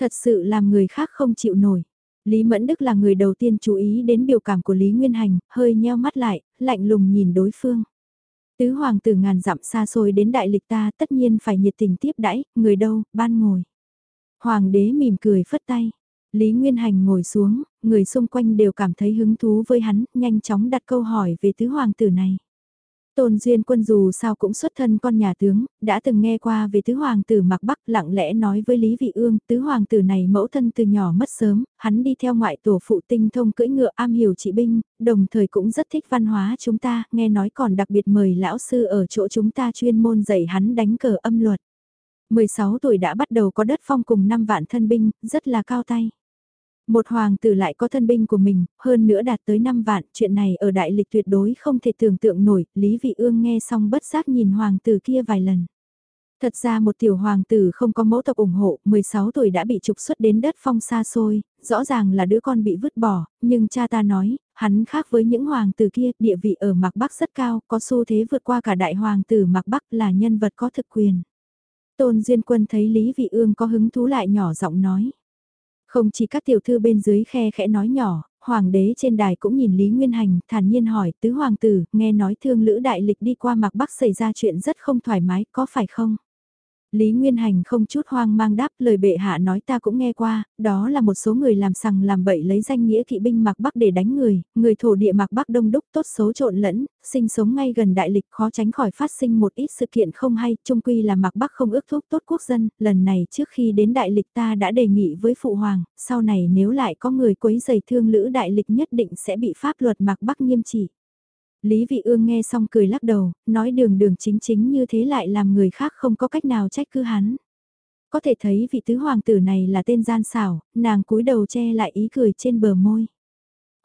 Thật sự làm người khác không chịu nổi. Lý Mẫn Đức là người đầu tiên chú ý đến biểu cảm của Lý Nguyên Hành, hơi nheo mắt lại, lạnh lùng nhìn đối phương. Tứ hoàng tử ngàn dặm xa xôi đến đại lịch ta tất nhiên phải nhiệt tình tiếp đãi, người đâu, ban ngồi. Hoàng đế mỉm cười phất tay. Lý Nguyên Hành ngồi xuống, người xung quanh đều cảm thấy hứng thú với hắn, nhanh chóng đặt câu hỏi về tứ hoàng tử này. Tôn Duyên Quân dù sao cũng xuất thân con nhà tướng, đã từng nghe qua về tứ hoàng tử Mạc Bắc lặng lẽ nói với Lý Vị Ương, tứ hoàng tử này mẫu thân từ nhỏ mất sớm, hắn đi theo ngoại tổ phụ tinh thông cưỡi ngựa am hiểu trị binh, đồng thời cũng rất thích văn hóa chúng ta, nghe nói còn đặc biệt mời lão sư ở chỗ chúng ta chuyên môn dạy hắn đánh cờ âm luật. 16 tuổi đã bắt đầu có đất phong cùng 5 vạn thân binh, rất là cao tay. Một hoàng tử lại có thân binh của mình, hơn nữa đạt tới 5 vạn, chuyện này ở đại lịch tuyệt đối không thể tưởng tượng nổi, Lý Vị Ương nghe xong bất giác nhìn hoàng tử kia vài lần. Thật ra một tiểu hoàng tử không có mẫu tộc ủng hộ, 16 tuổi đã bị trục xuất đến đất phong xa xôi, rõ ràng là đứa con bị vứt bỏ, nhưng cha ta nói, hắn khác với những hoàng tử kia, địa vị ở Mạc Bắc rất cao, có xu thế vượt qua cả đại hoàng tử Mạc Bắc là nhân vật có thực quyền. Tôn Duyên Quân thấy Lý Vị Ương có hứng thú lại nhỏ giọng nói. Không chỉ các tiểu thư bên dưới khe khẽ nói nhỏ, hoàng đế trên đài cũng nhìn Lý Nguyên Hành, thản nhiên hỏi, tứ hoàng tử, nghe nói thương lữ đại lịch đi qua mạc bắc xảy ra chuyện rất không thoải mái, có phải không? Lý Nguyên Hành không chút hoang mang đáp lời bệ hạ nói ta cũng nghe qua, đó là một số người làm sằng làm bậy lấy danh nghĩa kỵ binh Mạc Bắc để đánh người, người thổ địa Mạc Bắc đông đúc tốt xấu trộn lẫn, sinh sống ngay gần đại lịch khó tránh khỏi phát sinh một ít sự kiện không hay, trung quy là Mạc Bắc không ước thúc tốt quốc dân, lần này trước khi đến đại lịch ta đã đề nghị với Phụ Hoàng, sau này nếu lại có người quấy giày thương lữ đại lịch nhất định sẽ bị pháp luật Mạc Bắc nghiêm trị. Lý Vị Ương nghe xong cười lắc đầu, nói đường đường chính chính như thế lại làm người khác không có cách nào trách cứ hắn. Có thể thấy vị tứ hoàng tử này là tên gian xảo, nàng cúi đầu che lại ý cười trên bờ môi.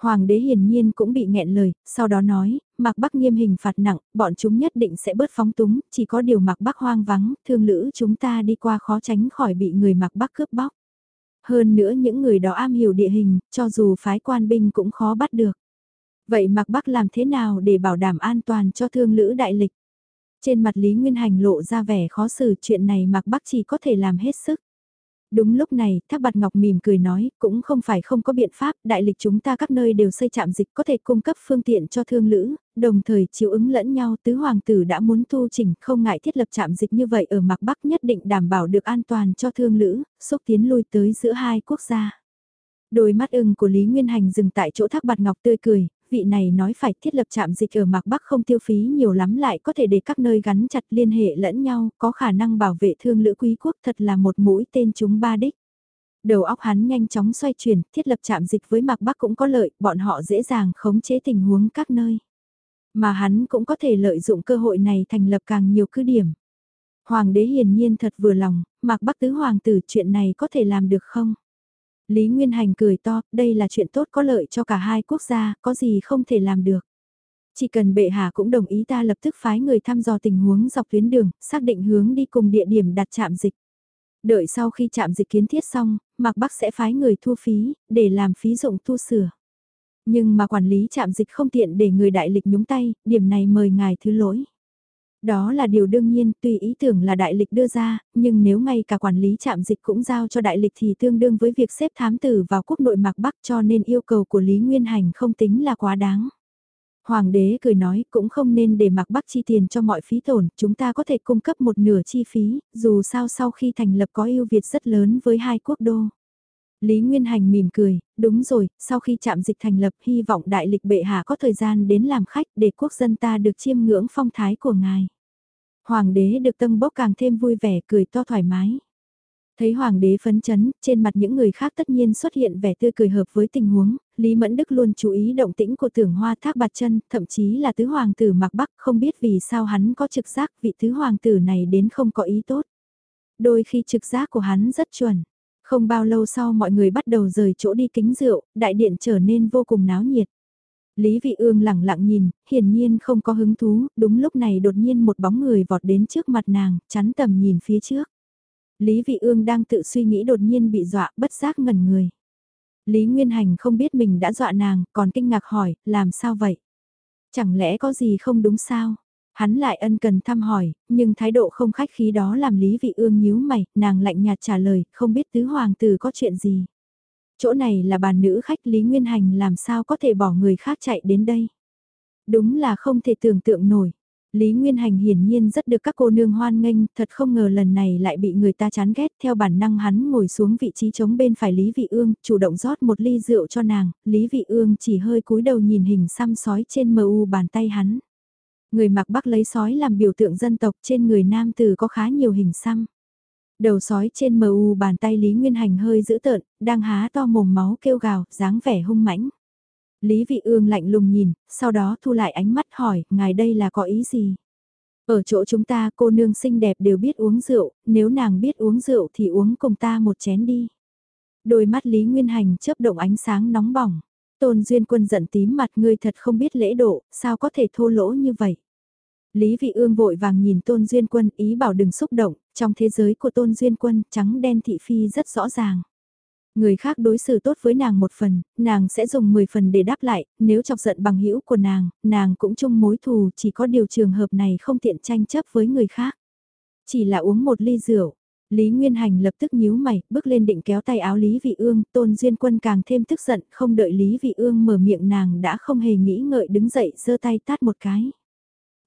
Hoàng đế hiển nhiên cũng bị nghẹn lời, sau đó nói, Mạc Bắc nghiêm hình phạt nặng, bọn chúng nhất định sẽ bớt phóng túng, chỉ có điều Mạc Bắc hoang vắng, thương lữ chúng ta đi qua khó tránh khỏi bị người Mạc Bắc cướp bóc. Hơn nữa những người đó am hiểu địa hình, cho dù phái quan binh cũng khó bắt được. Vậy Mạc Bắc làm thế nào để bảo đảm an toàn cho thương lữ đại lịch? Trên mặt Lý Nguyên Hành lộ ra vẻ khó xử chuyện này Mạc Bắc chỉ có thể làm hết sức. Đúng lúc này, Thác Bạt Ngọc mỉm cười nói, cũng không phải không có biện pháp, đại lịch chúng ta các nơi đều xây trạm dịch có thể cung cấp phương tiện cho thương lữ, đồng thời chiếu ứng lẫn nhau tứ hoàng tử đã muốn tu chỉnh không ngại thiết lập trạm dịch như vậy ở Mạc Bắc nhất định đảm bảo được an toàn cho thương lữ, xúc tiến lui tới giữa hai quốc gia. Đôi mắt ưng của Lý Nguyên Hành dừng tại chỗ Thác Bạt Ngọc tươi cười, vị này nói phải thiết lập trạm dịch ở Mạc Bắc không tiêu phí nhiều lắm lại có thể để các nơi gắn chặt liên hệ lẫn nhau, có khả năng bảo vệ thương lữ quý quốc thật là một mũi tên chúng ba đích. Đầu óc hắn nhanh chóng xoay chuyển, thiết lập trạm dịch với Mạc Bắc cũng có lợi, bọn họ dễ dàng khống chế tình huống các nơi. Mà hắn cũng có thể lợi dụng cơ hội này thành lập càng nhiều cứ điểm. Hoàng đế hiển nhiên thật vừa lòng, Mạc Bắc tứ hoàng tử chuyện này có thể làm được không? Lý Nguyên Hành cười to, đây là chuyện tốt có lợi cho cả hai quốc gia, có gì không thể làm được. Chỉ cần bệ hạ cũng đồng ý ta lập tức phái người thăm dò tình huống dọc tuyến đường, xác định hướng đi cùng địa điểm đặt trạm dịch. Đợi sau khi trạm dịch kiến thiết xong, Mạc Bắc sẽ phái người thu phí, để làm phí dụng tu sửa. Nhưng mà quản lý trạm dịch không tiện để người đại lịch nhúng tay, điểm này mời ngài thứ lỗi. Đó là điều đương nhiên, tuy ý tưởng là đại lịch đưa ra, nhưng nếu ngay cả quản lý trạm dịch cũng giao cho đại lịch thì tương đương với việc xếp thám tử vào quốc nội Mạc Bắc cho nên yêu cầu của Lý Nguyên Hành không tính là quá đáng. Hoàng đế cười nói cũng không nên để Mạc Bắc chi tiền cho mọi phí tổn, chúng ta có thể cung cấp một nửa chi phí, dù sao sau khi thành lập có ưu việt rất lớn với hai quốc đô. Lý Nguyên Hành mỉm cười, đúng rồi, sau khi chạm dịch thành lập hy vọng đại lịch bệ hạ có thời gian đến làm khách để quốc dân ta được chiêm ngưỡng phong thái của ngài. Hoàng đế được tâm bốc càng thêm vui vẻ cười to thoải mái. Thấy hoàng đế phấn chấn, trên mặt những người khác tất nhiên xuất hiện vẻ tươi cười hợp với tình huống, Lý Mẫn Đức luôn chú ý động tĩnh của tưởng hoa thác bạt chân, thậm chí là tứ hoàng tử mặc bắc không biết vì sao hắn có trực giác vị tứ hoàng tử này đến không có ý tốt. Đôi khi trực giác của hắn rất chuẩn. Không bao lâu sau mọi người bắt đầu rời chỗ đi kính rượu, đại điện trở nên vô cùng náo nhiệt. Lý Vị Ương lẳng lặng nhìn, hiển nhiên không có hứng thú, đúng lúc này đột nhiên một bóng người vọt đến trước mặt nàng, chắn tầm nhìn phía trước. Lý Vị Ương đang tự suy nghĩ đột nhiên bị dọa, bất giác ngẩn người. Lý Nguyên Hành không biết mình đã dọa nàng, còn kinh ngạc hỏi, làm sao vậy? Chẳng lẽ có gì không đúng sao? Hắn lại ân cần thăm hỏi, nhưng thái độ không khách khí đó làm Lý Vị Ương nhíu mày, nàng lạnh nhạt trả lời, không biết tứ hoàng tử có chuyện gì. Chỗ này là bàn nữ khách Lý Nguyên Hành làm sao có thể bỏ người khác chạy đến đây. Đúng là không thể tưởng tượng nổi. Lý Nguyên Hành hiển nhiên rất được các cô nương hoan nghênh, thật không ngờ lần này lại bị người ta chán ghét, theo bản năng hắn ngồi xuống vị trí chống bên phải Lý Vị Ương, chủ động rót một ly rượu cho nàng, Lý Vị Ương chỉ hơi cúi đầu nhìn hình xăm sói trên mờ u bàn tay hắn. Người mặc bắc lấy sói làm biểu tượng dân tộc trên người nam tử có khá nhiều hình xăm. Đầu sói trên mờ u bàn tay Lý Nguyên Hành hơi dữ tợn, đang há to mồm máu kêu gào, dáng vẻ hung mãnh. Lý Vị Ương lạnh lùng nhìn, sau đó thu lại ánh mắt hỏi, ngài đây là có ý gì? Ở chỗ chúng ta cô nương xinh đẹp đều biết uống rượu, nếu nàng biết uống rượu thì uống cùng ta một chén đi. Đôi mắt Lý Nguyên Hành chớp động ánh sáng nóng bỏng. Tôn Duyên Quân giận tím mặt ngươi thật không biết lễ độ, sao có thể thô lỗ như vậy? Lý Vị Ương vội vàng nhìn Tôn Duyên Quân ý bảo đừng xúc động, trong thế giới của Tôn Duyên Quân trắng đen thị phi rất rõ ràng. Người khác đối xử tốt với nàng một phần, nàng sẽ dùng 10 phần để đáp lại, nếu chọc giận bằng hữu của nàng, nàng cũng chung mối thù, chỉ có điều trường hợp này không tiện tranh chấp với người khác. Chỉ là uống một ly rượu, Lý Nguyên Hành lập tức nhíu mày, bước lên định kéo tay áo Lý Vị Ương, Tôn Duyên Quân càng thêm tức giận, không đợi Lý Vị Ương mở miệng nàng đã không hề nghĩ ngợi đứng dậy giơ tay tát một cái.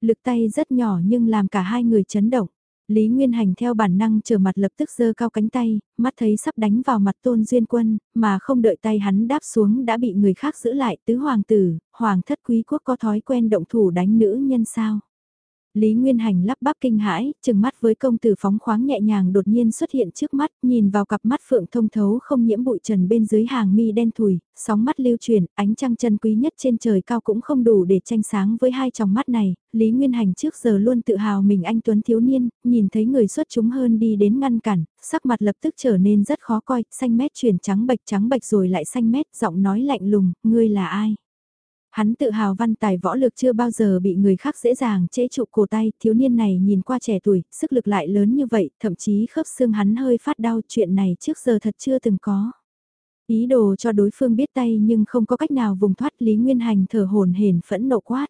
Lực tay rất nhỏ nhưng làm cả hai người chấn động. Lý Nguyên Hành theo bản năng trở mặt lập tức giơ cao cánh tay, mắt thấy sắp đánh vào mặt Tôn Duyên Quân, mà không đợi tay hắn đáp xuống đã bị người khác giữ lại tứ hoàng tử, hoàng thất quý quốc có thói quen động thủ đánh nữ nhân sao. Lý Nguyên Hành lắp bắp kinh hãi, chừng mắt với công tử phóng khoáng nhẹ nhàng đột nhiên xuất hiện trước mắt, nhìn vào cặp mắt phượng thông thấu không nhiễm bụi trần bên dưới hàng mi đen thùi, sóng mắt lưu truyền, ánh trăng chân quý nhất trên trời cao cũng không đủ để tranh sáng với hai tròng mắt này, Lý Nguyên Hành trước giờ luôn tự hào mình anh Tuấn thiếu niên, nhìn thấy người xuất chúng hơn đi đến ngăn cản, sắc mặt lập tức trở nên rất khó coi, xanh mét chuyển trắng bạch trắng bạch rồi lại xanh mét, giọng nói lạnh lùng, ngươi là ai? Hắn tự hào văn tài võ lực chưa bao giờ bị người khác dễ dàng chế trụ cổ tay, thiếu niên này nhìn qua trẻ tuổi, sức lực lại lớn như vậy, thậm chí khớp xương hắn hơi phát đau, chuyện này trước giờ thật chưa từng có. Ý đồ cho đối phương biết tay nhưng không có cách nào vùng thoát Lý Nguyên Hành thở hồn hển phẫn nộ quát.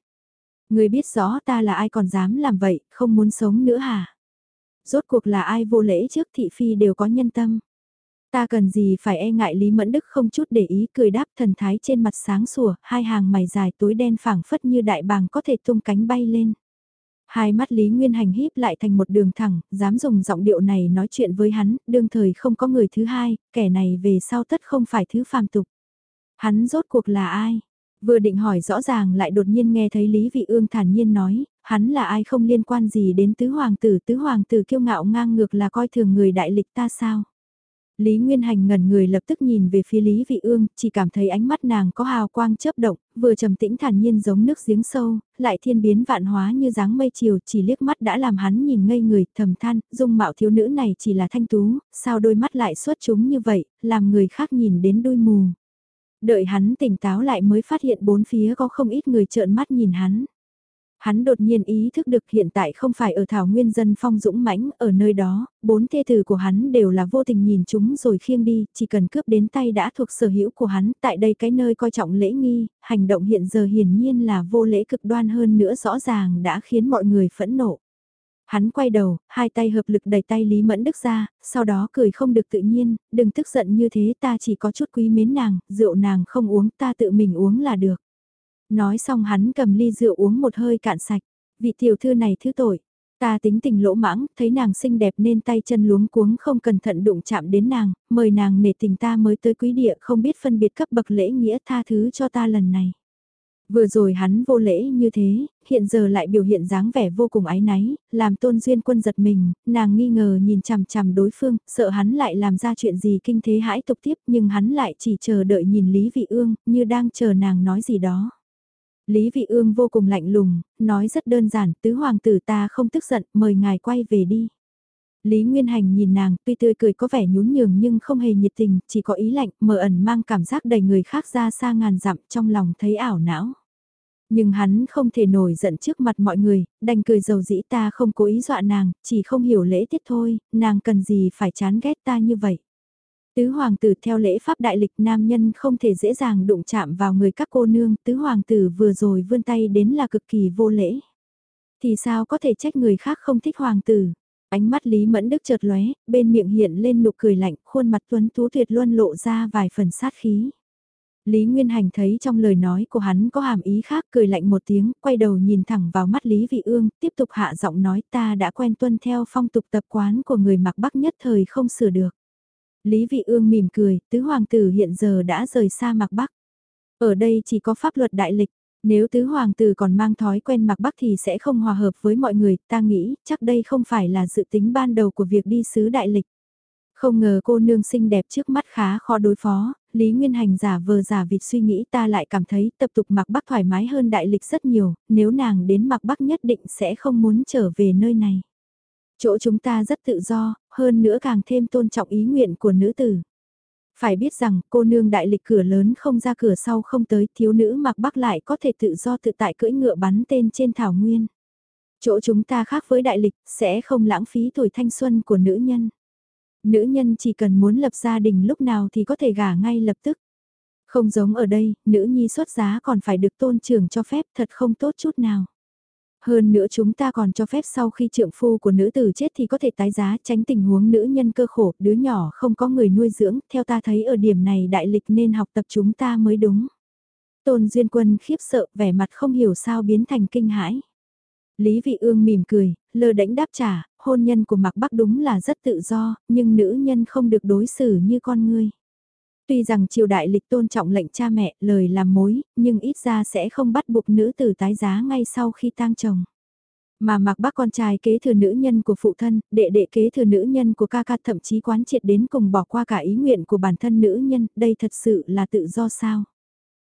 Người biết rõ ta là ai còn dám làm vậy, không muốn sống nữa hả? Rốt cuộc là ai vô lễ trước thị phi đều có nhân tâm. Ta cần gì phải e ngại Lý Mẫn Đức không chút để ý cười đáp thần thái trên mặt sáng sủa, hai hàng mày dài tối đen phẳng phất như đại bàng có thể tung cánh bay lên. Hai mắt Lý Nguyên Hành híp lại thành một đường thẳng, dám dùng giọng điệu này nói chuyện với hắn, đương thời không có người thứ hai, kẻ này về sau tất không phải thứ phàm tục. Hắn rốt cuộc là ai? Vừa định hỏi rõ ràng lại đột nhiên nghe thấy Lý Vị Ương thản nhiên nói, hắn là ai không liên quan gì đến tứ hoàng tử, tứ hoàng tử kiêu ngạo ngang ngược là coi thường người đại lịch ta sao? Lý Nguyên Hành ngẩn người lập tức nhìn về phía Lý Vị Ương, chỉ cảm thấy ánh mắt nàng có hào quang chớp động, vừa trầm tĩnh thản nhiên giống nước giếng sâu, lại thiên biến vạn hóa như dáng mây chiều, chỉ liếc mắt đã làm hắn nhìn ngây người, thầm than, dung mạo thiếu nữ này chỉ là thanh tú, sao đôi mắt lại xuất chúng như vậy, làm người khác nhìn đến đôi mù. Đợi hắn tỉnh táo lại mới phát hiện bốn phía có không ít người trợn mắt nhìn hắn. Hắn đột nhiên ý thức được hiện tại không phải ở thảo nguyên dân phong dũng mãnh ở nơi đó, bốn thê tử của hắn đều là vô tình nhìn chúng rồi khiêng đi, chỉ cần cướp đến tay đã thuộc sở hữu của hắn, tại đây cái nơi coi trọng lễ nghi, hành động hiện giờ hiển nhiên là vô lễ cực đoan hơn nữa rõ ràng đã khiến mọi người phẫn nộ. Hắn quay đầu, hai tay hợp lực đẩy tay Lý Mẫn Đức ra, sau đó cười không được tự nhiên, đừng tức giận như thế ta chỉ có chút quý mến nàng, rượu nàng không uống ta tự mình uống là được. Nói xong hắn cầm ly rượu uống một hơi cạn sạch. Vị tiểu thư này thứ tội. Ta tính tình lỗ mãng, thấy nàng xinh đẹp nên tay chân luống cuống không cẩn thận đụng chạm đến nàng, mời nàng nể tình ta mới tới quý địa không biết phân biệt cấp bậc lễ nghĩa tha thứ cho ta lần này. Vừa rồi hắn vô lễ như thế, hiện giờ lại biểu hiện dáng vẻ vô cùng ái náy, làm tôn duyên quân giật mình, nàng nghi ngờ nhìn chằm chằm đối phương, sợ hắn lại làm ra chuyện gì kinh thế hãi tục tiếp nhưng hắn lại chỉ chờ đợi nhìn Lý Vị Ương, như đang chờ nàng nói gì đó. Lý Vị Ương vô cùng lạnh lùng, nói rất đơn giản, tứ hoàng tử ta không tức giận, mời ngài quay về đi. Lý Nguyên Hành nhìn nàng, tuy tươi cười có vẻ nhún nhường nhưng không hề nhiệt tình, chỉ có ý lạnh, mờ ẩn mang cảm giác đầy người khác ra xa ngàn dặm trong lòng thấy ảo não. Nhưng hắn không thể nổi giận trước mặt mọi người, đành cười dầu dĩ ta không cố ý dọa nàng, chỉ không hiểu lễ tiết thôi, nàng cần gì phải chán ghét ta như vậy. Tứ hoàng tử theo lễ pháp đại lịch nam nhân không thể dễ dàng đụng chạm vào người các cô nương, tứ hoàng tử vừa rồi vươn tay đến là cực kỳ vô lễ. Thì sao có thể trách người khác không thích hoàng tử? Ánh mắt Lý Mẫn Đức chợt lóe, bên miệng hiện lên nụ cười lạnh, khuôn mặt tuấn tú tuyệt luôn lộ ra vài phần sát khí. Lý Nguyên Hành thấy trong lời nói của hắn có hàm ý khác cười lạnh một tiếng, quay đầu nhìn thẳng vào mắt Lý Vị Ương, tiếp tục hạ giọng nói ta đã quen tuân theo phong tục tập quán của người mặc bắc nhất thời không sửa được. Lý Vị Ương mỉm cười, tứ hoàng tử hiện giờ đã rời xa mặc bắc. Ở đây chỉ có pháp luật đại lịch, nếu tứ hoàng tử còn mang thói quen mặc bắc thì sẽ không hòa hợp với mọi người, ta nghĩ chắc đây không phải là dự tính ban đầu của việc đi sứ đại lịch. Không ngờ cô nương xinh đẹp trước mắt khá khó đối phó, Lý Nguyên Hành giả vờ giả vịt suy nghĩ ta lại cảm thấy tập tục mặc bắc thoải mái hơn đại lịch rất nhiều, nếu nàng đến mặc bắc nhất định sẽ không muốn trở về nơi này. Chỗ chúng ta rất tự do, hơn nữa càng thêm tôn trọng ý nguyện của nữ tử. Phải biết rằng cô nương đại lịch cửa lớn không ra cửa sau không tới thiếu nữ mặc bắc lại có thể tự do tự tại cưỡi ngựa bắn tên trên thảo nguyên. Chỗ chúng ta khác với đại lịch sẽ không lãng phí tuổi thanh xuân của nữ nhân. Nữ nhân chỉ cần muốn lập gia đình lúc nào thì có thể gả ngay lập tức. Không giống ở đây, nữ nhi xuất giá còn phải được tôn trưởng cho phép thật không tốt chút nào. Hơn nữa chúng ta còn cho phép sau khi trượng phu của nữ tử chết thì có thể tái giá tránh tình huống nữ nhân cơ khổ, đứa nhỏ không có người nuôi dưỡng, theo ta thấy ở điểm này đại lịch nên học tập chúng ta mới đúng. Tôn Duyên Quân khiếp sợ, vẻ mặt không hiểu sao biến thành kinh hãi. Lý Vị Ương mỉm cười, lơ đánh đáp trả, hôn nhân của Mạc Bắc đúng là rất tự do, nhưng nữ nhân không được đối xử như con ngươi. Tuy rằng triều đại lịch tôn trọng lệnh cha mẹ, lời làm mối, nhưng ít ra sẽ không bắt buộc nữ tử tái giá ngay sau khi tang chồng. Mà mặc bác con trai kế thừa nữ nhân của phụ thân, đệ đệ kế thừa nữ nhân của ca ca thậm chí quán triệt đến cùng bỏ qua cả ý nguyện của bản thân nữ nhân, đây thật sự là tự do sao?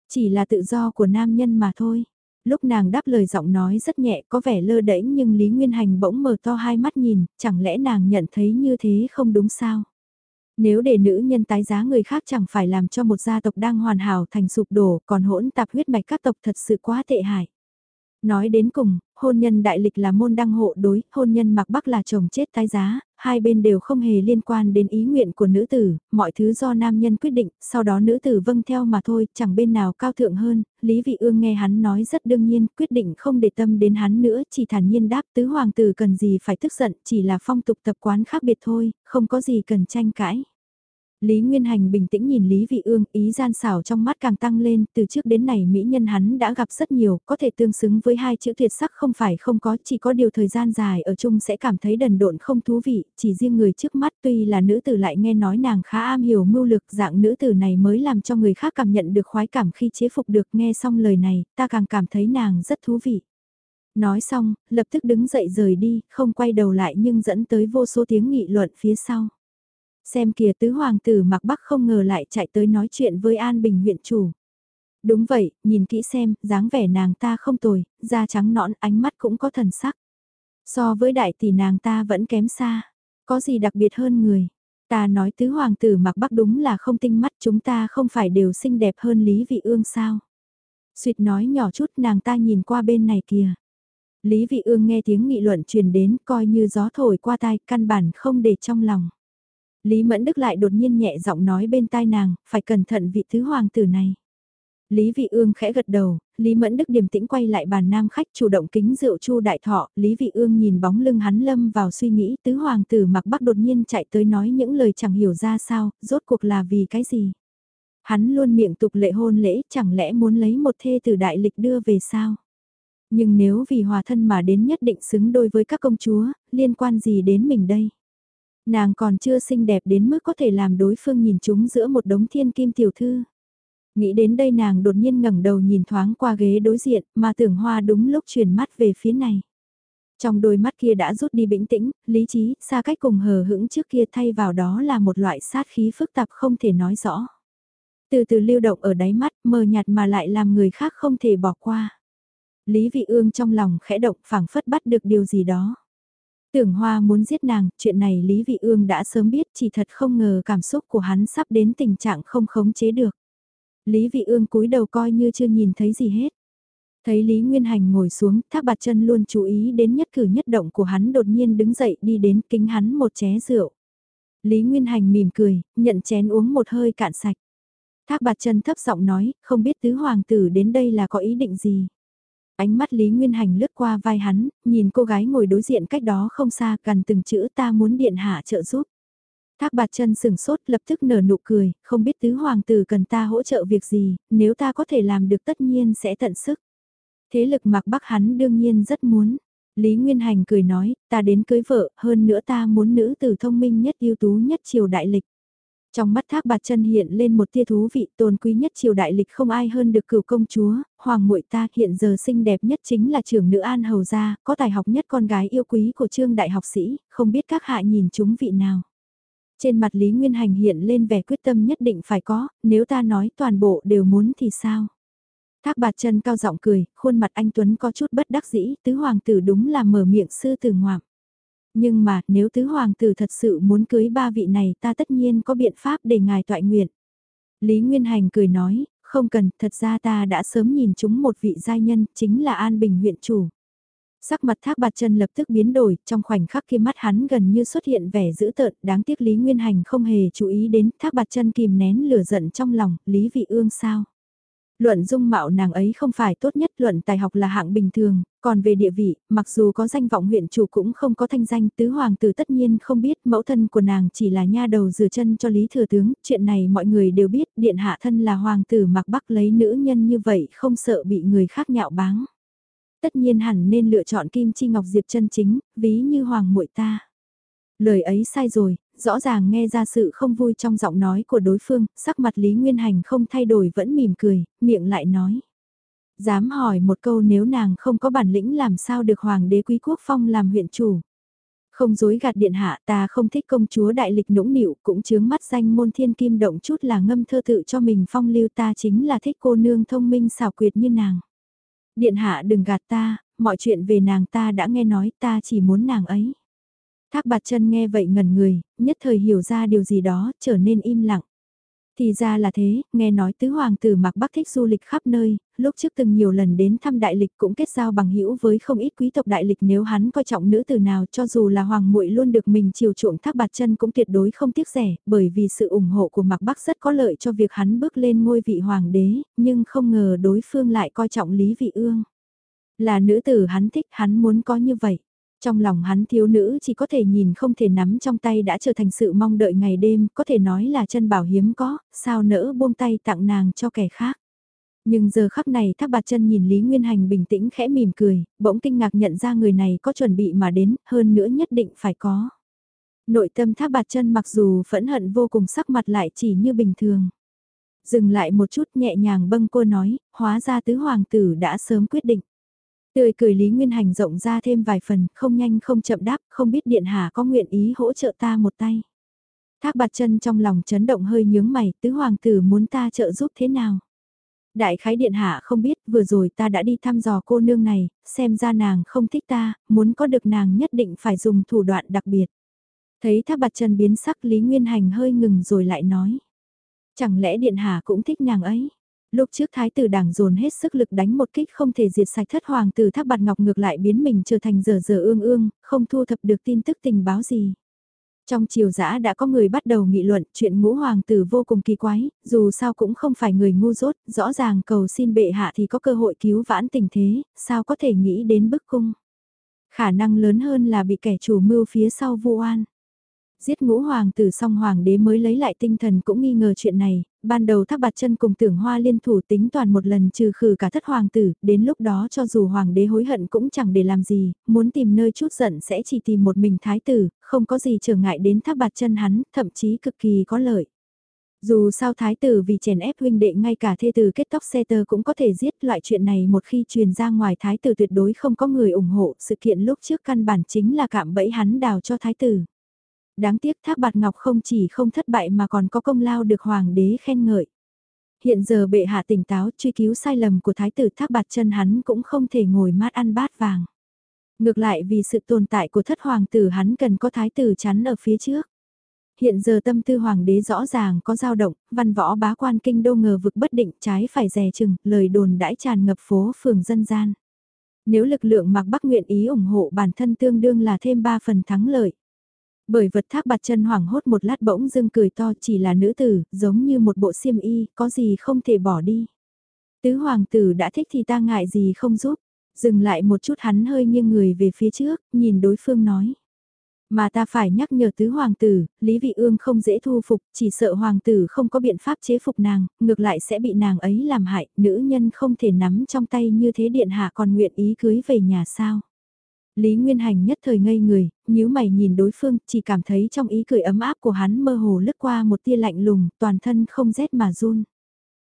Chỉ là tự do của nam nhân mà thôi. Lúc nàng đáp lời giọng nói rất nhẹ có vẻ lơ đễnh nhưng Lý Nguyên Hành bỗng mở to hai mắt nhìn, chẳng lẽ nàng nhận thấy như thế không đúng sao? Nếu để nữ nhân tái giá người khác chẳng phải làm cho một gia tộc đang hoàn hảo thành sụp đổ, còn hỗn tạp huyết mạch các tộc thật sự quá tệ hại. Nói đến cùng, hôn nhân đại lịch là môn đăng hộ đối, hôn nhân mặc bắc là chồng chết tái giá, hai bên đều không hề liên quan đến ý nguyện của nữ tử, mọi thứ do nam nhân quyết định, sau đó nữ tử vâng theo mà thôi, chẳng bên nào cao thượng hơn, Lý Vị Ương nghe hắn nói rất đương nhiên, quyết định không để tâm đến hắn nữa, chỉ thản nhiên đáp tứ hoàng tử cần gì phải tức giận, chỉ là phong tục tập quán khác biệt thôi, không có gì cần tranh cãi. Lý Nguyên Hành bình tĩnh nhìn Lý Vị Ương, ý gian xảo trong mắt càng tăng lên, từ trước đến này mỹ nhân hắn đã gặp rất nhiều, có thể tương xứng với hai chữ tuyệt sắc không phải không có, chỉ có điều thời gian dài ở chung sẽ cảm thấy đần độn không thú vị, chỉ riêng người trước mắt tuy là nữ tử lại nghe nói nàng khá am hiểu mưu lực, dạng nữ tử này mới làm cho người khác cảm nhận được khoái cảm khi chế phục được, nghe xong lời này, ta càng cảm thấy nàng rất thú vị. Nói xong, lập tức đứng dậy rời đi, không quay đầu lại nhưng dẫn tới vô số tiếng nghị luận phía sau. Xem kìa tứ hoàng tử mặc bắc không ngờ lại chạy tới nói chuyện với An Bình huyện chủ. Đúng vậy, nhìn kỹ xem, dáng vẻ nàng ta không tồi, da trắng nõn ánh mắt cũng có thần sắc. So với đại tỷ nàng ta vẫn kém xa, có gì đặc biệt hơn người. Ta nói tứ hoàng tử mặc bắc đúng là không tinh mắt chúng ta không phải đều xinh đẹp hơn Lý Vị Ương sao. Xuyệt nói nhỏ chút nàng ta nhìn qua bên này kìa. Lý Vị Ương nghe tiếng nghị luận truyền đến coi như gió thổi qua tai căn bản không để trong lòng. Lý Mẫn Đức lại đột nhiên nhẹ giọng nói bên tai nàng, phải cẩn thận vị thứ hoàng tử này. Lý Vị Ương khẽ gật đầu, Lý Mẫn Đức điềm tĩnh quay lại bàn nam khách chủ động kính rượu chu đại thọ, Lý Vị Ương nhìn bóng lưng hắn lâm vào suy nghĩ tứ hoàng tử mặc bắc đột nhiên chạy tới nói những lời chẳng hiểu ra sao, rốt cuộc là vì cái gì. Hắn luôn miệng tục lệ hôn lễ chẳng lẽ muốn lấy một thê tử đại lịch đưa về sao. Nhưng nếu vì hòa thân mà đến nhất định xứng đôi với các công chúa, liên quan gì đến mình đây? Nàng còn chưa xinh đẹp đến mức có thể làm đối phương nhìn chúng giữa một đống thiên kim tiểu thư. Nghĩ đến đây nàng đột nhiên ngẩng đầu nhìn thoáng qua ghế đối diện mà tưởng hoa đúng lúc chuyển mắt về phía này. Trong đôi mắt kia đã rút đi bình tĩnh, lý trí, xa cách cùng hờ hững trước kia thay vào đó là một loại sát khí phức tạp không thể nói rõ. Từ từ lưu động ở đáy mắt mờ nhạt mà lại làm người khác không thể bỏ qua. Lý vị ương trong lòng khẽ động phảng phất bắt được điều gì đó. Tưởng Hoa muốn giết nàng, chuyện này Lý Vị Ương đã sớm biết chỉ thật không ngờ cảm xúc của hắn sắp đến tình trạng không khống chế được. Lý Vị Ương cúi đầu coi như chưa nhìn thấy gì hết. Thấy Lý Nguyên Hành ngồi xuống, thác bạt chân luôn chú ý đến nhất cử nhất động của hắn đột nhiên đứng dậy đi đến kính hắn một ché rượu. Lý Nguyên Hành mỉm cười, nhận chén uống một hơi cạn sạch. Thác bạt chân thấp giọng nói, không biết tứ hoàng tử đến đây là có ý định gì. Ánh mắt Lý Nguyên Hành lướt qua vai hắn, nhìn cô gái ngồi đối diện cách đó không xa gần từng chữ ta muốn điện hạ trợ giúp. Thác bạt chân sừng sốt lập tức nở nụ cười, không biết tứ hoàng tử cần ta hỗ trợ việc gì, nếu ta có thể làm được tất nhiên sẽ tận sức. Thế lực mặc bắc hắn đương nhiên rất muốn. Lý Nguyên Hành cười nói, ta đến cưới vợ, hơn nữa ta muốn nữ tử thông minh nhất ưu tú nhất triều đại lịch. Trong mắt thác bạt chân hiện lên một tia thú vị tôn quý nhất triều đại lịch không ai hơn được cửu công chúa, hoàng muội ta hiện giờ xinh đẹp nhất chính là trưởng nữ An Hầu Gia, có tài học nhất con gái yêu quý của trương đại học sĩ, không biết các hạ nhìn chúng vị nào. Trên mặt Lý Nguyên Hành hiện lên vẻ quyết tâm nhất định phải có, nếu ta nói toàn bộ đều muốn thì sao? Thác bạt chân cao giọng cười, khuôn mặt anh Tuấn có chút bất đắc dĩ, tứ hoàng tử đúng là mở miệng sư tử ngoạm. Nhưng mà, nếu tứ hoàng tử thật sự muốn cưới ba vị này ta tất nhiên có biện pháp để ngài toại nguyện. Lý Nguyên Hành cười nói, không cần, thật ra ta đã sớm nhìn chúng một vị giai nhân, chính là An Bình huyện chủ. Sắc mặt thác bạt chân lập tức biến đổi, trong khoảnh khắc kia mắt hắn gần như xuất hiện vẻ dữ tợn, đáng tiếc Lý Nguyên Hành không hề chú ý đến, thác bạt chân kìm nén lửa giận trong lòng, Lý Vị Ương sao? Luận dung mạo nàng ấy không phải tốt nhất, luận tài học là hạng bình thường, còn về địa vị, mặc dù có danh vọng huyện chủ cũng không có thanh danh, tứ hoàng tử tất nhiên không biết, mẫu thân của nàng chỉ là nha đầu rửa chân cho Lý Thừa Tướng, chuyện này mọi người đều biết, điện hạ thân là hoàng tử mặc bắc lấy nữ nhân như vậy không sợ bị người khác nhạo báng. Tất nhiên hẳn nên lựa chọn Kim Chi Ngọc Diệp chân chính, ví như hoàng muội ta. Lời ấy sai rồi, rõ ràng nghe ra sự không vui trong giọng nói của đối phương, sắc mặt Lý Nguyên Hành không thay đổi vẫn mỉm cười, miệng lại nói. Dám hỏi một câu nếu nàng không có bản lĩnh làm sao được Hoàng đế Quý Quốc Phong làm huyện chủ. Không dối gạt điện hạ ta không thích công chúa đại lịch nũng nịu cũng chướng mắt danh môn thiên kim động chút là ngâm thơ tự cho mình phong lưu ta chính là thích cô nương thông minh xảo quyệt như nàng. Điện hạ đừng gạt ta, mọi chuyện về nàng ta đã nghe nói ta chỉ muốn nàng ấy. Thác bạt chân nghe vậy ngẩn người, nhất thời hiểu ra điều gì đó, trở nên im lặng. Thì ra là thế, nghe nói tứ hoàng tử mặc bắc thích du lịch khắp nơi, lúc trước từng nhiều lần đến thăm đại lịch cũng kết giao bằng hữu với không ít quý tộc đại lịch nếu hắn coi trọng nữ tử nào cho dù là hoàng muội luôn được mình chiều chuộng thác bạt chân cũng tuyệt đối không tiếc rẻ, bởi vì sự ủng hộ của mặc bắc rất có lợi cho việc hắn bước lên ngôi vị hoàng đế, nhưng không ngờ đối phương lại coi trọng Lý Vị Ương. Là nữ tử hắn thích hắn muốn có như vậy. Trong lòng hắn thiếu nữ chỉ có thể nhìn không thể nắm trong tay đã trở thành sự mong đợi ngày đêm, có thể nói là chân bảo hiếm có, sao nỡ buông tay tặng nàng cho kẻ khác. Nhưng giờ khắc này thác bạt chân nhìn Lý Nguyên Hành bình tĩnh khẽ mỉm cười, bỗng kinh ngạc nhận ra người này có chuẩn bị mà đến, hơn nữa nhất định phải có. Nội tâm thác bạt chân mặc dù phẫn hận vô cùng sắc mặt lại chỉ như bình thường. Dừng lại một chút nhẹ nhàng bâng cô nói, hóa ra tứ hoàng tử đã sớm quyết định. Tươi cười Lý Nguyên Hành rộng ra thêm vài phần, không nhanh không chậm đáp, không biết Điện Hạ có nguyện ý hỗ trợ ta một tay. Thác bạt chân trong lòng chấn động hơi nhướng mày, tứ hoàng tử muốn ta trợ giúp thế nào? Đại khái điện hạ không biết, vừa rồi ta đã đi thăm dò cô nương này, xem ra nàng không thích ta, muốn có được nàng nhất định phải dùng thủ đoạn đặc biệt. Thấy thác bạt chân biến sắc Lý Nguyên Hành hơi ngừng rồi lại nói. Chẳng lẽ điện hạ cũng thích nàng ấy? Lúc trước thái tử đảng dồn hết sức lực đánh một kích không thể diệt sạch thất hoàng tử thác bạt ngọc ngược lại biến mình trở thành giờ giờ ương ương, không thu thập được tin tức tình báo gì. Trong triều giã đã có người bắt đầu nghị luận chuyện ngũ hoàng tử vô cùng kỳ quái, dù sao cũng không phải người ngu dốt, rõ ràng cầu xin bệ hạ thì có cơ hội cứu vãn tình thế, sao có thể nghĩ đến bức cung. Khả năng lớn hơn là bị kẻ chủ mưu phía sau vu oan. Giết ngũ hoàng tử xong hoàng đế mới lấy lại tinh thần cũng nghi ngờ chuyện này, ban đầu thác bạt chân cùng tưởng hoa liên thủ tính toàn một lần trừ khử cả thất hoàng tử, đến lúc đó cho dù hoàng đế hối hận cũng chẳng để làm gì, muốn tìm nơi chút giận sẽ chỉ tìm một mình thái tử, không có gì trở ngại đến thác bạt chân hắn, thậm chí cực kỳ có lợi. Dù sao thái tử vì chèn ép huynh đệ ngay cả thê tử kết tóc xe tơ cũng có thể giết loại chuyện này một khi truyền ra ngoài thái tử tuyệt đối không có người ủng hộ sự kiện lúc trước căn bản chính là cạm bẫy hắn đào cho thái tử đáng tiếc thác bạt ngọc không chỉ không thất bại mà còn có công lao được hoàng đế khen ngợi. Hiện giờ bệ hạ tỉnh táo truy cứu sai lầm của thái tử thác bạt chân hắn cũng không thể ngồi mát ăn bát vàng. Ngược lại vì sự tồn tại của thất hoàng tử hắn cần có thái tử chắn ở phía trước. Hiện giờ tâm tư hoàng đế rõ ràng có dao động, văn võ bá quan kinh đô ngờ vực bất định trái phải rè chừng, lời đồn đãi tràn ngập phố phường dân gian. Nếu lực lượng mặc bắc nguyện ý ủng hộ bản thân tương đương là thêm 3 phần thắng lợi. Bởi vật thác bạt chân hoảng hốt một lát bỗng dưng cười to chỉ là nữ tử, giống như một bộ xiêm y, có gì không thể bỏ đi. Tứ hoàng tử đã thích thì ta ngại gì không giúp. Dừng lại một chút hắn hơi nghiêng người về phía trước, nhìn đối phương nói. Mà ta phải nhắc nhở tứ hoàng tử, Lý Vị Ương không dễ thu phục, chỉ sợ hoàng tử không có biện pháp chế phục nàng, ngược lại sẽ bị nàng ấy làm hại, nữ nhân không thể nắm trong tay như thế điện hạ còn nguyện ý cưới về nhà sao. Lý Nguyên Hành nhất thời ngây người, nhíu mày nhìn đối phương, chỉ cảm thấy trong ý cười ấm áp của hắn mơ hồ lướt qua một tia lạnh lùng, toàn thân không rét mà run.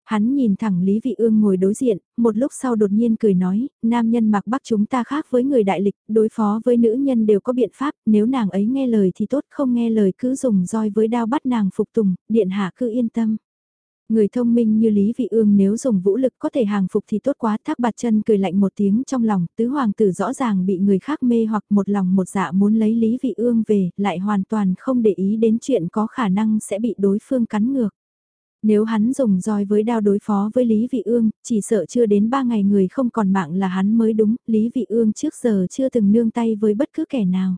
Hắn nhìn thẳng Lý Vị Ương ngồi đối diện, một lúc sau đột nhiên cười nói, nam nhân mặc bắc chúng ta khác với người đại lịch, đối phó với nữ nhân đều có biện pháp, nếu nàng ấy nghe lời thì tốt, không nghe lời cứ dùng roi với đao bắt nàng phục tùng, điện hạ cứ yên tâm. Người thông minh như Lý Vị Ương nếu dùng vũ lực có thể hàng phục thì tốt quá thác bạt chân cười lạnh một tiếng trong lòng tứ hoàng tử rõ ràng bị người khác mê hoặc một lòng một dạ muốn lấy Lý Vị Ương về lại hoàn toàn không để ý đến chuyện có khả năng sẽ bị đối phương cắn ngược. Nếu hắn dùng roi với đao đối phó với Lý Vị Ương, chỉ sợ chưa đến ba ngày người không còn mạng là hắn mới đúng, Lý Vị Ương trước giờ chưa từng nương tay với bất cứ kẻ nào.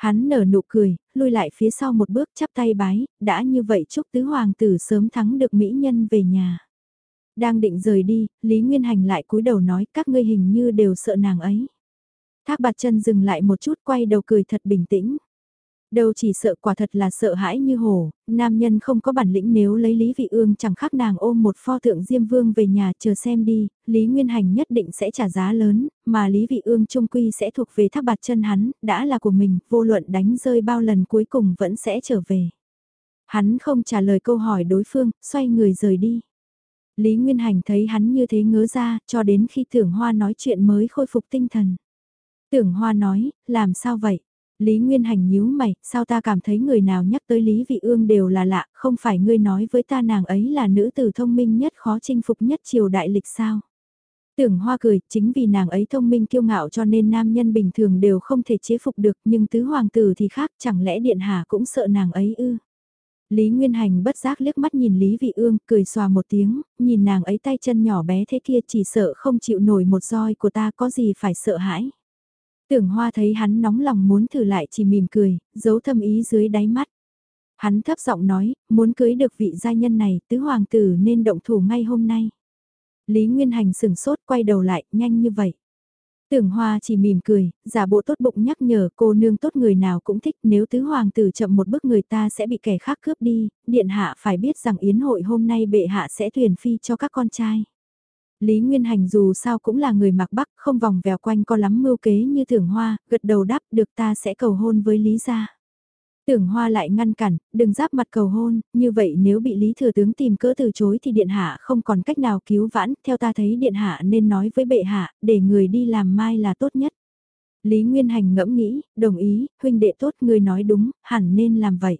Hắn nở nụ cười, lui lại phía sau một bước chắp tay bái, đã như vậy chúc tứ hoàng tử sớm thắng được mỹ nhân về nhà. Đang định rời đi, Lý Nguyên Hành lại cúi đầu nói các ngươi hình như đều sợ nàng ấy. Thác bạt chân dừng lại một chút quay đầu cười thật bình tĩnh. Đâu chỉ sợ quả thật là sợ hãi như hổ, nam nhân không có bản lĩnh nếu lấy Lý Vị Ương chẳng khác nàng ôm một pho tượng Diêm Vương về nhà chờ xem đi, Lý Nguyên Hành nhất định sẽ trả giá lớn, mà Lý Vị Ương trung quy sẽ thuộc về thác bạt chân hắn, đã là của mình, vô luận đánh rơi bao lần cuối cùng vẫn sẽ trở về. Hắn không trả lời câu hỏi đối phương, xoay người rời đi. Lý Nguyên Hành thấy hắn như thế ngớ ra, cho đến khi tưởng hoa nói chuyện mới khôi phục tinh thần. Tưởng hoa nói, làm sao vậy? Lý Nguyên Hành nhíu mày, sao ta cảm thấy người nào nhắc tới Lý Vị Ương đều là lạ, không phải ngươi nói với ta nàng ấy là nữ tử thông minh nhất khó chinh phục nhất triều đại lịch sao? Tưởng hoa cười, chính vì nàng ấy thông minh kiêu ngạo cho nên nam nhân bình thường đều không thể chế phục được, nhưng tứ hoàng tử thì khác, chẳng lẽ điện hạ cũng sợ nàng ấy ư? Lý Nguyên Hành bất giác liếc mắt nhìn Lý Vị Ương, cười xòa một tiếng, nhìn nàng ấy tay chân nhỏ bé thế kia chỉ sợ không chịu nổi một roi của ta có gì phải sợ hãi. Tưởng hoa thấy hắn nóng lòng muốn thử lại chỉ mỉm cười, giấu thâm ý dưới đáy mắt. Hắn thấp giọng nói, muốn cưới được vị gia nhân này, tứ hoàng tử nên động thủ ngay hôm nay. Lý Nguyên Hành sửng sốt quay đầu lại, nhanh như vậy. Tưởng Hoa chỉ mỉm cười, giả bộ tốt bụng nhắc nhở cô nương tốt người nào cũng thích nếu tứ hoàng tử chậm một bước người ta sẽ bị kẻ khác cướp đi, điện hạ phải biết rằng yến hội hôm nay bệ hạ sẽ tuyển phi cho các con trai. Lý Nguyên Hành dù sao cũng là người mặc bắc, không vòng vèo quanh co lắm mưu kế như Thưởng hoa, gật đầu đáp được ta sẽ cầu hôn với Lý gia. Tưởng hoa lại ngăn cản, đừng giáp mặt cầu hôn, như vậy nếu bị Lý Thừa Tướng tìm cỡ từ chối thì Điện Hạ không còn cách nào cứu vãn, theo ta thấy Điện Hạ nên nói với bệ hạ, để người đi làm mai là tốt nhất. Lý Nguyên Hành ngẫm nghĩ, đồng ý, huynh đệ tốt người nói đúng, hẳn nên làm vậy.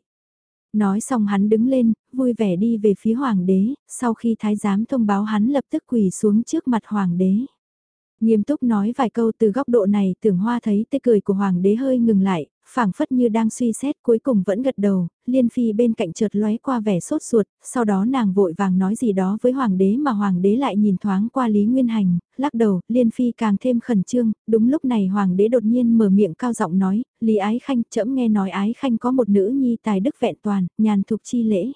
Nói xong hắn đứng lên, vui vẻ đi về phía hoàng đế, sau khi thái giám thông báo hắn lập tức quỳ xuống trước mặt hoàng đế. Nghiêm túc nói vài câu từ góc độ này tưởng hoa thấy tê cười của hoàng đế hơi ngừng lại, phảng phất như đang suy xét cuối cùng vẫn gật đầu, liên phi bên cạnh chợt lóe qua vẻ sốt ruột, sau đó nàng vội vàng nói gì đó với hoàng đế mà hoàng đế lại nhìn thoáng qua Lý Nguyên Hành, lắc đầu, liên phi càng thêm khẩn trương, đúng lúc này hoàng đế đột nhiên mở miệng cao giọng nói, Lý Ái Khanh, trẫm nghe nói Ái Khanh có một nữ nhi tài đức vẹn toàn, nhàn thục chi lễ.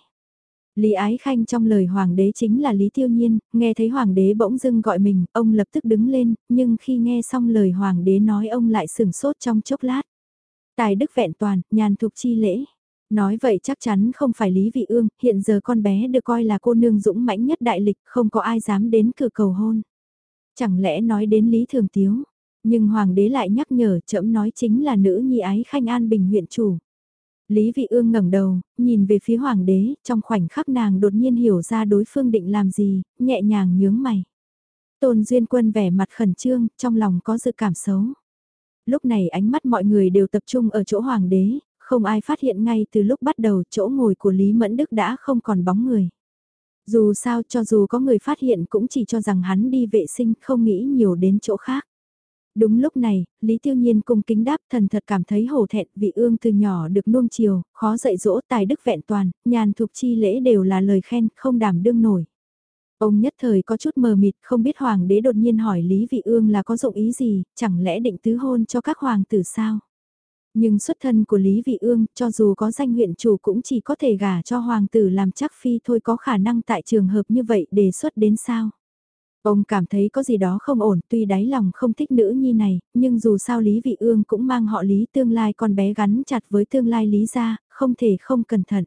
Lý Ái Khanh trong lời hoàng đế chính là Lý Tiêu Nhiên, nghe thấy hoàng đế bỗng dưng gọi mình, ông lập tức đứng lên, nhưng khi nghe xong lời hoàng đế nói ông lại sửng sốt trong chốc lát. Tài đức vẹn toàn, nhàn thục chi lễ. Nói vậy chắc chắn không phải Lý Vị Ương, hiện giờ con bé được coi là cô nương dũng mãnh nhất đại lịch, không có ai dám đến cửa cầu hôn. Chẳng lẽ nói đến Lý Thường Tiếu, nhưng Hoàng đế lại nhắc nhở chậm nói chính là nữ nhi ái Khanh An Bình huyện chủ. Lý Vị Ương ngẩng đầu, nhìn về phía Hoàng đế, trong khoảnh khắc nàng đột nhiên hiểu ra đối phương định làm gì, nhẹ nhàng nhướng mày. Tôn Duyên Quân vẻ mặt khẩn trương, trong lòng có dự cảm xấu lúc này ánh mắt mọi người đều tập trung ở chỗ hoàng đế, không ai phát hiện ngay từ lúc bắt đầu chỗ ngồi của Lý Mẫn Đức đã không còn bóng người. Dù sao cho dù có người phát hiện cũng chỉ cho rằng hắn đi vệ sinh không nghĩ nhiều đến chỗ khác. Đúng lúc này, Lý Tiêu Nhiên cung kính đáp thần thật cảm thấy hổ thẹn vị ương từ nhỏ được nuông chiều, khó dạy dỗ tài đức vẹn toàn, nhàn thục chi lễ đều là lời khen, không đảm đương nổi. Ông nhất thời có chút mờ mịt không biết hoàng đế đột nhiên hỏi Lý Vị Ương là có dụng ý gì, chẳng lẽ định tứ hôn cho các hoàng tử sao? Nhưng xuất thân của Lý Vị Ương cho dù có danh huyện chủ cũng chỉ có thể gả cho hoàng tử làm chắc phi thôi có khả năng tại trường hợp như vậy đề xuất đến sao? Ông cảm thấy có gì đó không ổn, tuy đáy lòng không thích nữ nhi này, nhưng dù sao Lý Vị Ương cũng mang họ Lý tương lai con bé gắn chặt với tương lai Lý gia, không thể không cẩn thận.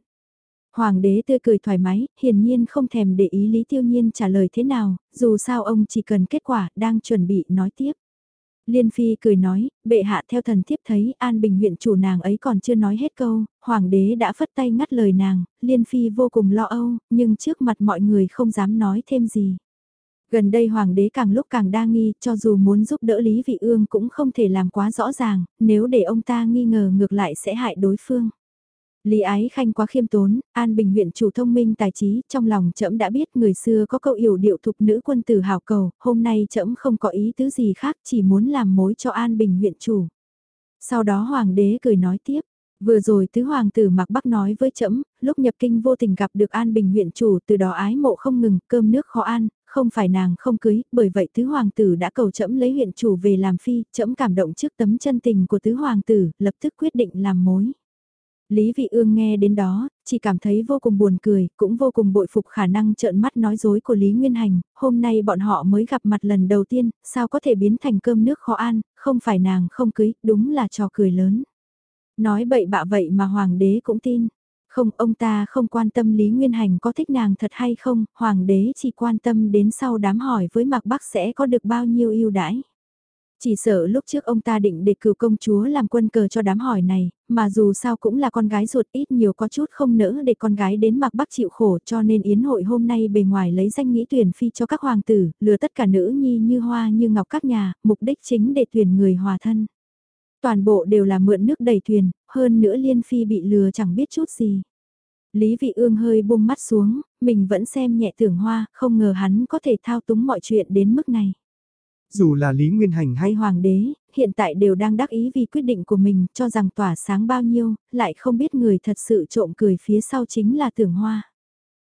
Hoàng đế tươi cười thoải mái, hiển nhiên không thèm để ý Lý Tiêu Nhiên trả lời thế nào, dù sao ông chỉ cần kết quả, đang chuẩn bị nói tiếp. Liên Phi cười nói, bệ hạ theo thần thiếp thấy An Bình huyện chủ nàng ấy còn chưa nói hết câu, Hoàng đế đã phất tay ngắt lời nàng, Liên Phi vô cùng lo âu, nhưng trước mặt mọi người không dám nói thêm gì. Gần đây Hoàng đế càng lúc càng đa nghi, cho dù muốn giúp đỡ Lý Vị Ương cũng không thể làm quá rõ ràng, nếu để ông ta nghi ngờ ngược lại sẽ hại đối phương. Lý Ái Khanh quá khiêm tốn, An Bình huyện chủ thông minh tài trí, trong lòng trẫm đã biết người xưa có câu yểu điệu thục nữ quân tử hào cầu, hôm nay trẫm không có ý tứ gì khác, chỉ muốn làm mối cho An Bình huyện chủ. Sau đó hoàng đế cười nói tiếp, vừa rồi tứ hoàng tử Mạc Bắc nói với trẫm, lúc nhập kinh vô tình gặp được An Bình huyện chủ, từ đó ái mộ không ngừng, cơm nước khó ăn, không phải nàng không cưới, bởi vậy tứ hoàng tử đã cầu trẫm lấy huyện chủ về làm phi, trẫm cảm động trước tấm chân tình của tứ hoàng tử, lập tức quyết định làm mối. Lý Vị Ương nghe đến đó, chỉ cảm thấy vô cùng buồn cười, cũng vô cùng bội phục khả năng trợn mắt nói dối của Lý Nguyên Hành, hôm nay bọn họ mới gặp mặt lần đầu tiên, sao có thể biến thành cơm nước khó ăn, không phải nàng không cưới, đúng là trò cười lớn. Nói bậy bạ vậy mà Hoàng đế cũng tin. Không, ông ta không quan tâm Lý Nguyên Hành có thích nàng thật hay không, Hoàng đế chỉ quan tâm đến sau đám hỏi với Mạc Bắc sẽ có được bao nhiêu ưu đãi. Chỉ sợ lúc trước ông ta định để cử công chúa làm quân cờ cho đám hỏi này, mà dù sao cũng là con gái ruột ít nhiều có chút không nỡ để con gái đến mặc bắc chịu khổ cho nên yến hội hôm nay bề ngoài lấy danh nghĩ tuyển phi cho các hoàng tử, lừa tất cả nữ nhi như hoa như ngọc các nhà, mục đích chính để tuyển người hòa thân. Toàn bộ đều là mượn nước đầy thuyền, hơn nữa liên phi bị lừa chẳng biết chút gì. Lý vị ương hơi buông mắt xuống, mình vẫn xem nhẹ tưởng hoa, không ngờ hắn có thể thao túng mọi chuyện đến mức này. Dù là Lý Nguyên Hành hay Hoàng đế, hiện tại đều đang đắc ý vì quyết định của mình cho rằng tỏa sáng bao nhiêu, lại không biết người thật sự trộm cười phía sau chính là tưởng hoa.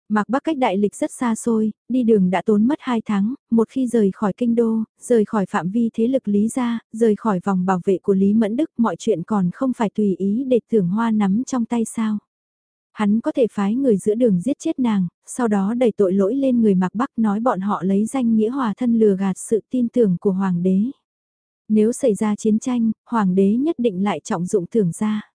Mạc Bắc cách đại lịch rất xa xôi, đi đường đã tốn mất 2 tháng, một khi rời khỏi kinh đô, rời khỏi phạm vi thế lực Lý gia, rời khỏi vòng bảo vệ của Lý Mẫn Đức mọi chuyện còn không phải tùy ý để tưởng hoa nắm trong tay sao. Hắn có thể phái người giữa đường giết chết nàng, sau đó đẩy tội lỗi lên người mặc bắc nói bọn họ lấy danh nghĩa hòa thân lừa gạt sự tin tưởng của hoàng đế. Nếu xảy ra chiến tranh, hoàng đế nhất định lại trọng dụng tưởng ra.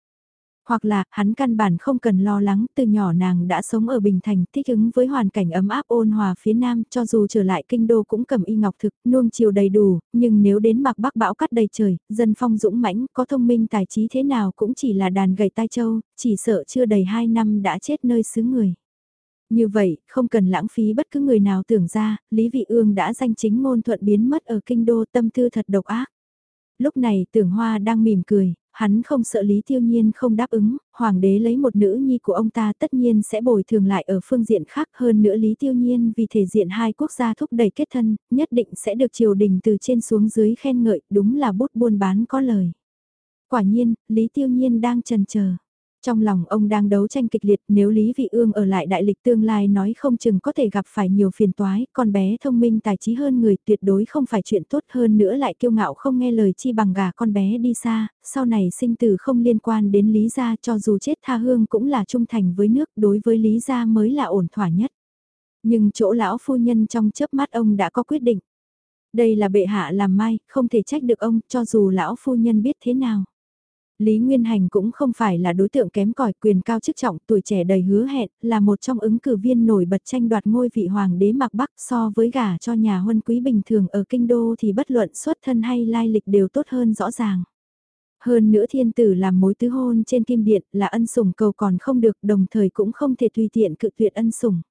Hoặc là, hắn căn bản không cần lo lắng, từ nhỏ nàng đã sống ở Bình Thành, thích ứng với hoàn cảnh ấm áp ôn hòa phía Nam, cho dù trở lại kinh đô cũng cầm y ngọc thực, nuông chiều đầy đủ, nhưng nếu đến mặc bắc bão cắt đầy trời, dân phong dũng mãnh, có thông minh tài trí thế nào cũng chỉ là đàn gầy tai châu, chỉ sợ chưa đầy 2 năm đã chết nơi xứ người. Như vậy, không cần lãng phí bất cứ người nào tưởng ra, Lý Vị Ương đã danh chính ngôn thuận biến mất ở kinh đô tâm tư thật độc ác. Lúc này tưởng hoa đang mỉm cười, hắn không sợ Lý Tiêu Nhiên không đáp ứng, hoàng đế lấy một nữ nhi của ông ta tất nhiên sẽ bồi thường lại ở phương diện khác hơn nữa Lý Tiêu Nhiên vì thể diện hai quốc gia thúc đẩy kết thân, nhất định sẽ được triều đình từ trên xuống dưới khen ngợi, đúng là bút buôn bán có lời. Quả nhiên, Lý Tiêu Nhiên đang trần chờ trong lòng ông đang đấu tranh kịch liệt nếu Lý Vị Ương ở lại đại lịch tương lai nói không chừng có thể gặp phải nhiều phiền toái, con bé thông minh tài trí hơn người tuyệt đối không phải chuyện tốt hơn nữa lại kiêu ngạo không nghe lời chi bằng gà con bé đi xa, sau này sinh tử không liên quan đến Lý gia cho dù chết tha hương cũng là trung thành với nước đối với Lý gia mới là ổn thỏa nhất. Nhưng chỗ lão phu nhân trong chớp mắt ông đã có quyết định. Đây là bệ hạ làm mai, không thể trách được ông cho dù lão phu nhân biết thế nào. Lý Nguyên Hành cũng không phải là đối tượng kém cỏi quyền cao chức trọng tuổi trẻ đầy hứa hẹn, là một trong ứng cử viên nổi bật tranh đoạt ngôi vị hoàng đế Mạc bắc so với gả cho nhà huân quý bình thường ở kinh đô thì bất luận xuất thân hay lai lịch đều tốt hơn rõ ràng. Hơn nữa thiên tử làm mối tứ hôn trên kim điện là ân sủng cầu còn không được đồng thời cũng không thể tùy tiện cự tuyệt ân sủng.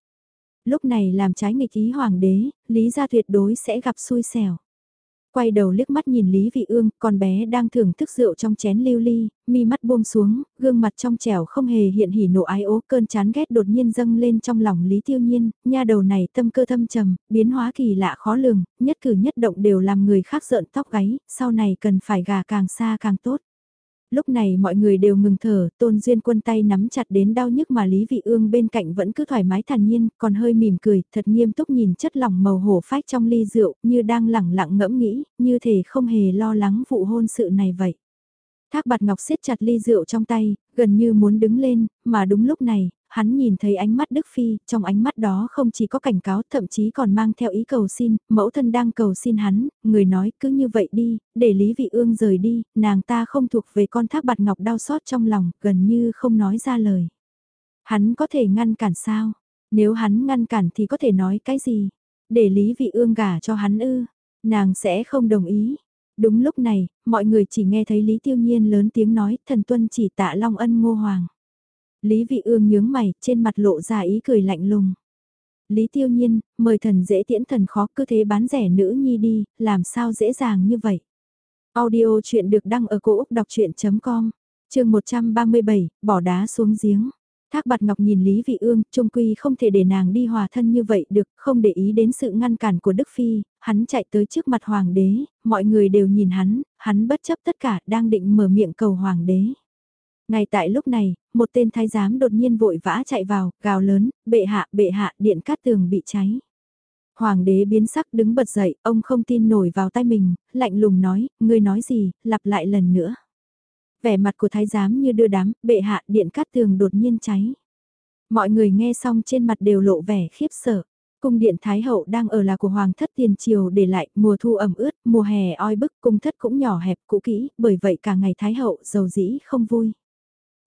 Lúc này làm trái nghịch ý hoàng đế, lý gia tuyệt đối sẽ gặp xui xẻo. Quay đầu liếc mắt nhìn Lý Vị Ương, con bé đang thưởng thức rượu trong chén lưu ly, mi mắt buông xuống, gương mặt trong trẻo không hề hiện hỉ nộ ái ố, cơn chán ghét đột nhiên dâng lên trong lòng Lý Tiêu Nhiên, nha đầu này tâm cơ thâm trầm, biến hóa kỳ lạ khó lường, nhất cử nhất động đều làm người khác giận tóc gáy, sau này cần phải gà càng xa càng tốt lúc này mọi người đều ngừng thở, tôn duyên quân tay nắm chặt đến đau nhức mà Lý Vị Ương bên cạnh vẫn cứ thoải mái thản nhiên, còn hơi mỉm cười, thật nghiêm túc nhìn chất lỏng màu hổ phách trong ly rượu, như đang lẳng lặng ngẫm nghĩ, như thể không hề lo lắng vụ hôn sự này vậy. Thác bạt ngọc siết chặt ly rượu trong tay, gần như muốn đứng lên, mà đúng lúc này, hắn nhìn thấy ánh mắt Đức Phi, trong ánh mắt đó không chỉ có cảnh cáo, thậm chí còn mang theo ý cầu xin, mẫu thân đang cầu xin hắn, người nói cứ như vậy đi, để Lý Vị Ương rời đi, nàng ta không thuộc về con thác bạt ngọc đau xót trong lòng, gần như không nói ra lời. Hắn có thể ngăn cản sao? Nếu hắn ngăn cản thì có thể nói cái gì? Để Lý Vị Ương gả cho hắn ư? Nàng sẽ không đồng ý. Đúng lúc này, mọi người chỉ nghe thấy Lý Tiêu Nhiên lớn tiếng nói, thần tuân chỉ tạ Long Ân Ngô Hoàng. Lý Vị Ương nhướng mày, trên mặt lộ ra ý cười lạnh lùng. Lý Tiêu Nhiên, mời thần dễ tiễn thần khó cứ thế bán rẻ nữ nhi đi, làm sao dễ dàng như vậy. Audio chuyện được đăng ở cổ Úc đọc chuyện.com, trường 137, bỏ đá xuống giếng. Thác Bạt Ngọc nhìn Lý Vị Ương, trung quy không thể để nàng đi hòa thân như vậy được, không để ý đến sự ngăn cản của Đức Phi, hắn chạy tới trước mặt Hoàng đế, mọi người đều nhìn hắn, hắn bất chấp tất cả đang định mở miệng cầu Hoàng đế. Ngay tại lúc này, một tên thái giám đột nhiên vội vã chạy vào, gào lớn, bệ hạ, bệ hạ, điện cát tường bị cháy. Hoàng đế biến sắc đứng bật dậy, ông không tin nổi vào tay mình, lạnh lùng nói, ngươi nói gì, lặp lại lần nữa vẻ mặt của thái giám như đưa đám, bệ hạ điện cát tường đột nhiên cháy. Mọi người nghe xong trên mặt đều lộ vẻ khiếp sợ. Cung điện Thái Hậu đang ở là của Hoàng thất tiền triều để lại, mùa thu ẩm ướt, mùa hè oi bức, cung thất cũng nhỏ hẹp cũ kỹ, bởi vậy cả ngày Thái Hậu giàu dĩ không vui.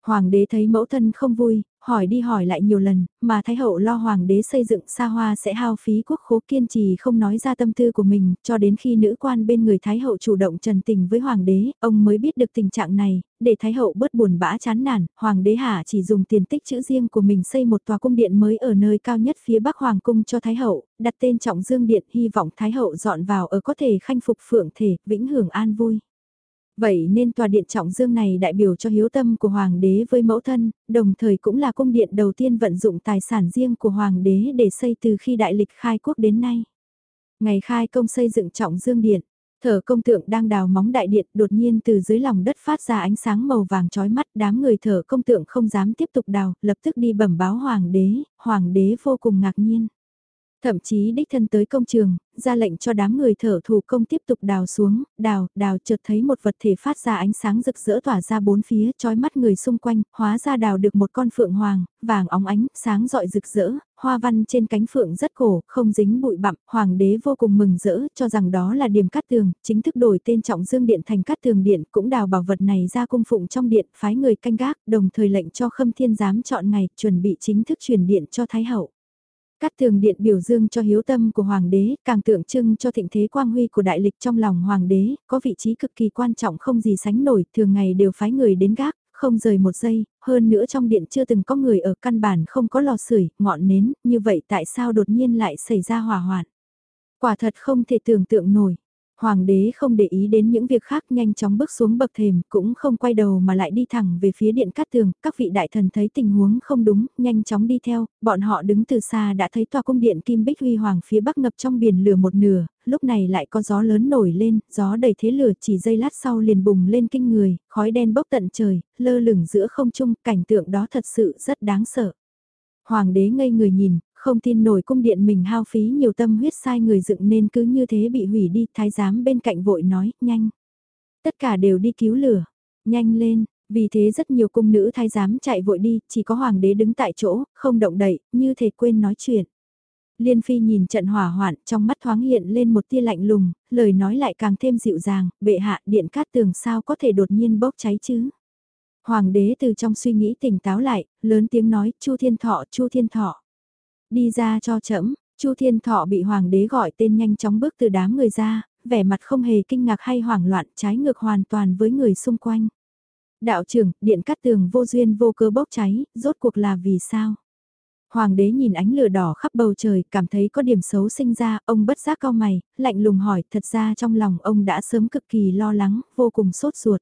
Hoàng đế thấy mẫu thân không vui, hỏi đi hỏi lại nhiều lần, mà Thái Hậu lo Hoàng đế xây dựng xa hoa sẽ hao phí quốc khố kiên trì không nói ra tâm tư của mình, cho đến khi nữ quan bên người Thái Hậu chủ động trần tình với Hoàng đế, ông mới biết được tình trạng này, để Thái Hậu bớt buồn bã chán nản, Hoàng đế hạ chỉ dùng tiền tích chữ riêng của mình xây một tòa cung điện mới ở nơi cao nhất phía Bắc Hoàng cung cho Thái Hậu, đặt tên Trọng Dương Điện hy vọng Thái Hậu dọn vào ở có thể khanh phục phượng thể, vĩnh hưởng an vui. Vậy nên tòa điện trọng dương này đại biểu cho hiếu tâm của hoàng đế với mẫu thân, đồng thời cũng là cung điện đầu tiên vận dụng tài sản riêng của hoàng đế để xây từ khi đại lịch khai quốc đến nay. Ngày khai công xây dựng trọng dương điện, thở công tượng đang đào móng đại điện đột nhiên từ dưới lòng đất phát ra ánh sáng màu vàng chói mắt đám người thở công tượng không dám tiếp tục đào, lập tức đi bẩm báo hoàng đế, hoàng đế vô cùng ngạc nhiên. Thậm chí đích thân tới công trường, ra lệnh cho đám người thở thủ công tiếp tục đào xuống, đào, đào chợt thấy một vật thể phát ra ánh sáng rực rỡ tỏa ra bốn phía, chói mắt người xung quanh, hóa ra đào được một con phượng hoàng, vàng óng ánh, sáng rọi rực rỡ, hoa văn trên cánh phượng rất cổ, không dính bụi bặm, hoàng đế vô cùng mừng rỡ, cho rằng đó là điểm cát tường, chính thức đổi tên trọng dương điện thành cát tường điện, cũng đào bảo vật này ra cung phụng trong điện, phái người canh gác, đồng thời lệnh cho khâm thiên giám chọn ngày, chuẩn bị chính thức truyền điện cho thái hậu. Cát thường điện biểu dương cho hiếu tâm của hoàng đế, càng tượng trưng cho thịnh thế quang huy của đại lịch trong lòng hoàng đế, có vị trí cực kỳ quan trọng không gì sánh nổi, thường ngày đều phái người đến gác, không rời một giây, hơn nữa trong điện chưa từng có người ở căn bản không có lò sưởi, ngọn nến, như vậy tại sao đột nhiên lại xảy ra hỏa hoạn? Quả thật không thể tưởng tượng nổi. Hoàng đế không để ý đến những việc khác nhanh chóng bước xuống bậc thềm, cũng không quay đầu mà lại đi thẳng về phía điện cát tường, các vị đại thần thấy tình huống không đúng, nhanh chóng đi theo, bọn họ đứng từ xa đã thấy tòa cung điện Kim Bích Huy Hoàng phía bắc ngập trong biển lửa một nửa, lúc này lại có gió lớn nổi lên, gió đầy thế lửa chỉ giây lát sau liền bùng lên kinh người, khói đen bốc tận trời, lơ lửng giữa không trung, cảnh tượng đó thật sự rất đáng sợ. Hoàng đế ngây người nhìn, không tin nổi cung điện mình hao phí nhiều tâm huyết sai người dựng nên cứ như thế bị hủy đi, thái giám bên cạnh vội nói, nhanh. Tất cả đều đi cứu lửa, nhanh lên, vì thế rất nhiều cung nữ thái giám chạy vội đi, chỉ có hoàng đế đứng tại chỗ, không động đậy, như thể quên nói chuyện. Liên Phi nhìn trận hỏa hoạn, trong mắt thoáng hiện lên một tia lạnh lùng, lời nói lại càng thêm dịu dàng, bệ hạ điện cát tường sao có thể đột nhiên bốc cháy chứ. Hoàng đế từ trong suy nghĩ tỉnh táo lại, lớn tiếng nói, Chu Thiên Thọ, Chu Thiên Thọ. Đi ra cho trẫm. Chu Thiên Thọ bị hoàng đế gọi tên nhanh chóng bước từ đám người ra, vẻ mặt không hề kinh ngạc hay hoảng loạn trái ngược hoàn toàn với người xung quanh. Đạo trưởng, điện cắt tường vô duyên vô cơ bốc cháy, rốt cuộc là vì sao? Hoàng đế nhìn ánh lửa đỏ khắp bầu trời, cảm thấy có điểm xấu sinh ra, ông bất giác cao mày, lạnh lùng hỏi, thật ra trong lòng ông đã sớm cực kỳ lo lắng, vô cùng sốt ruột.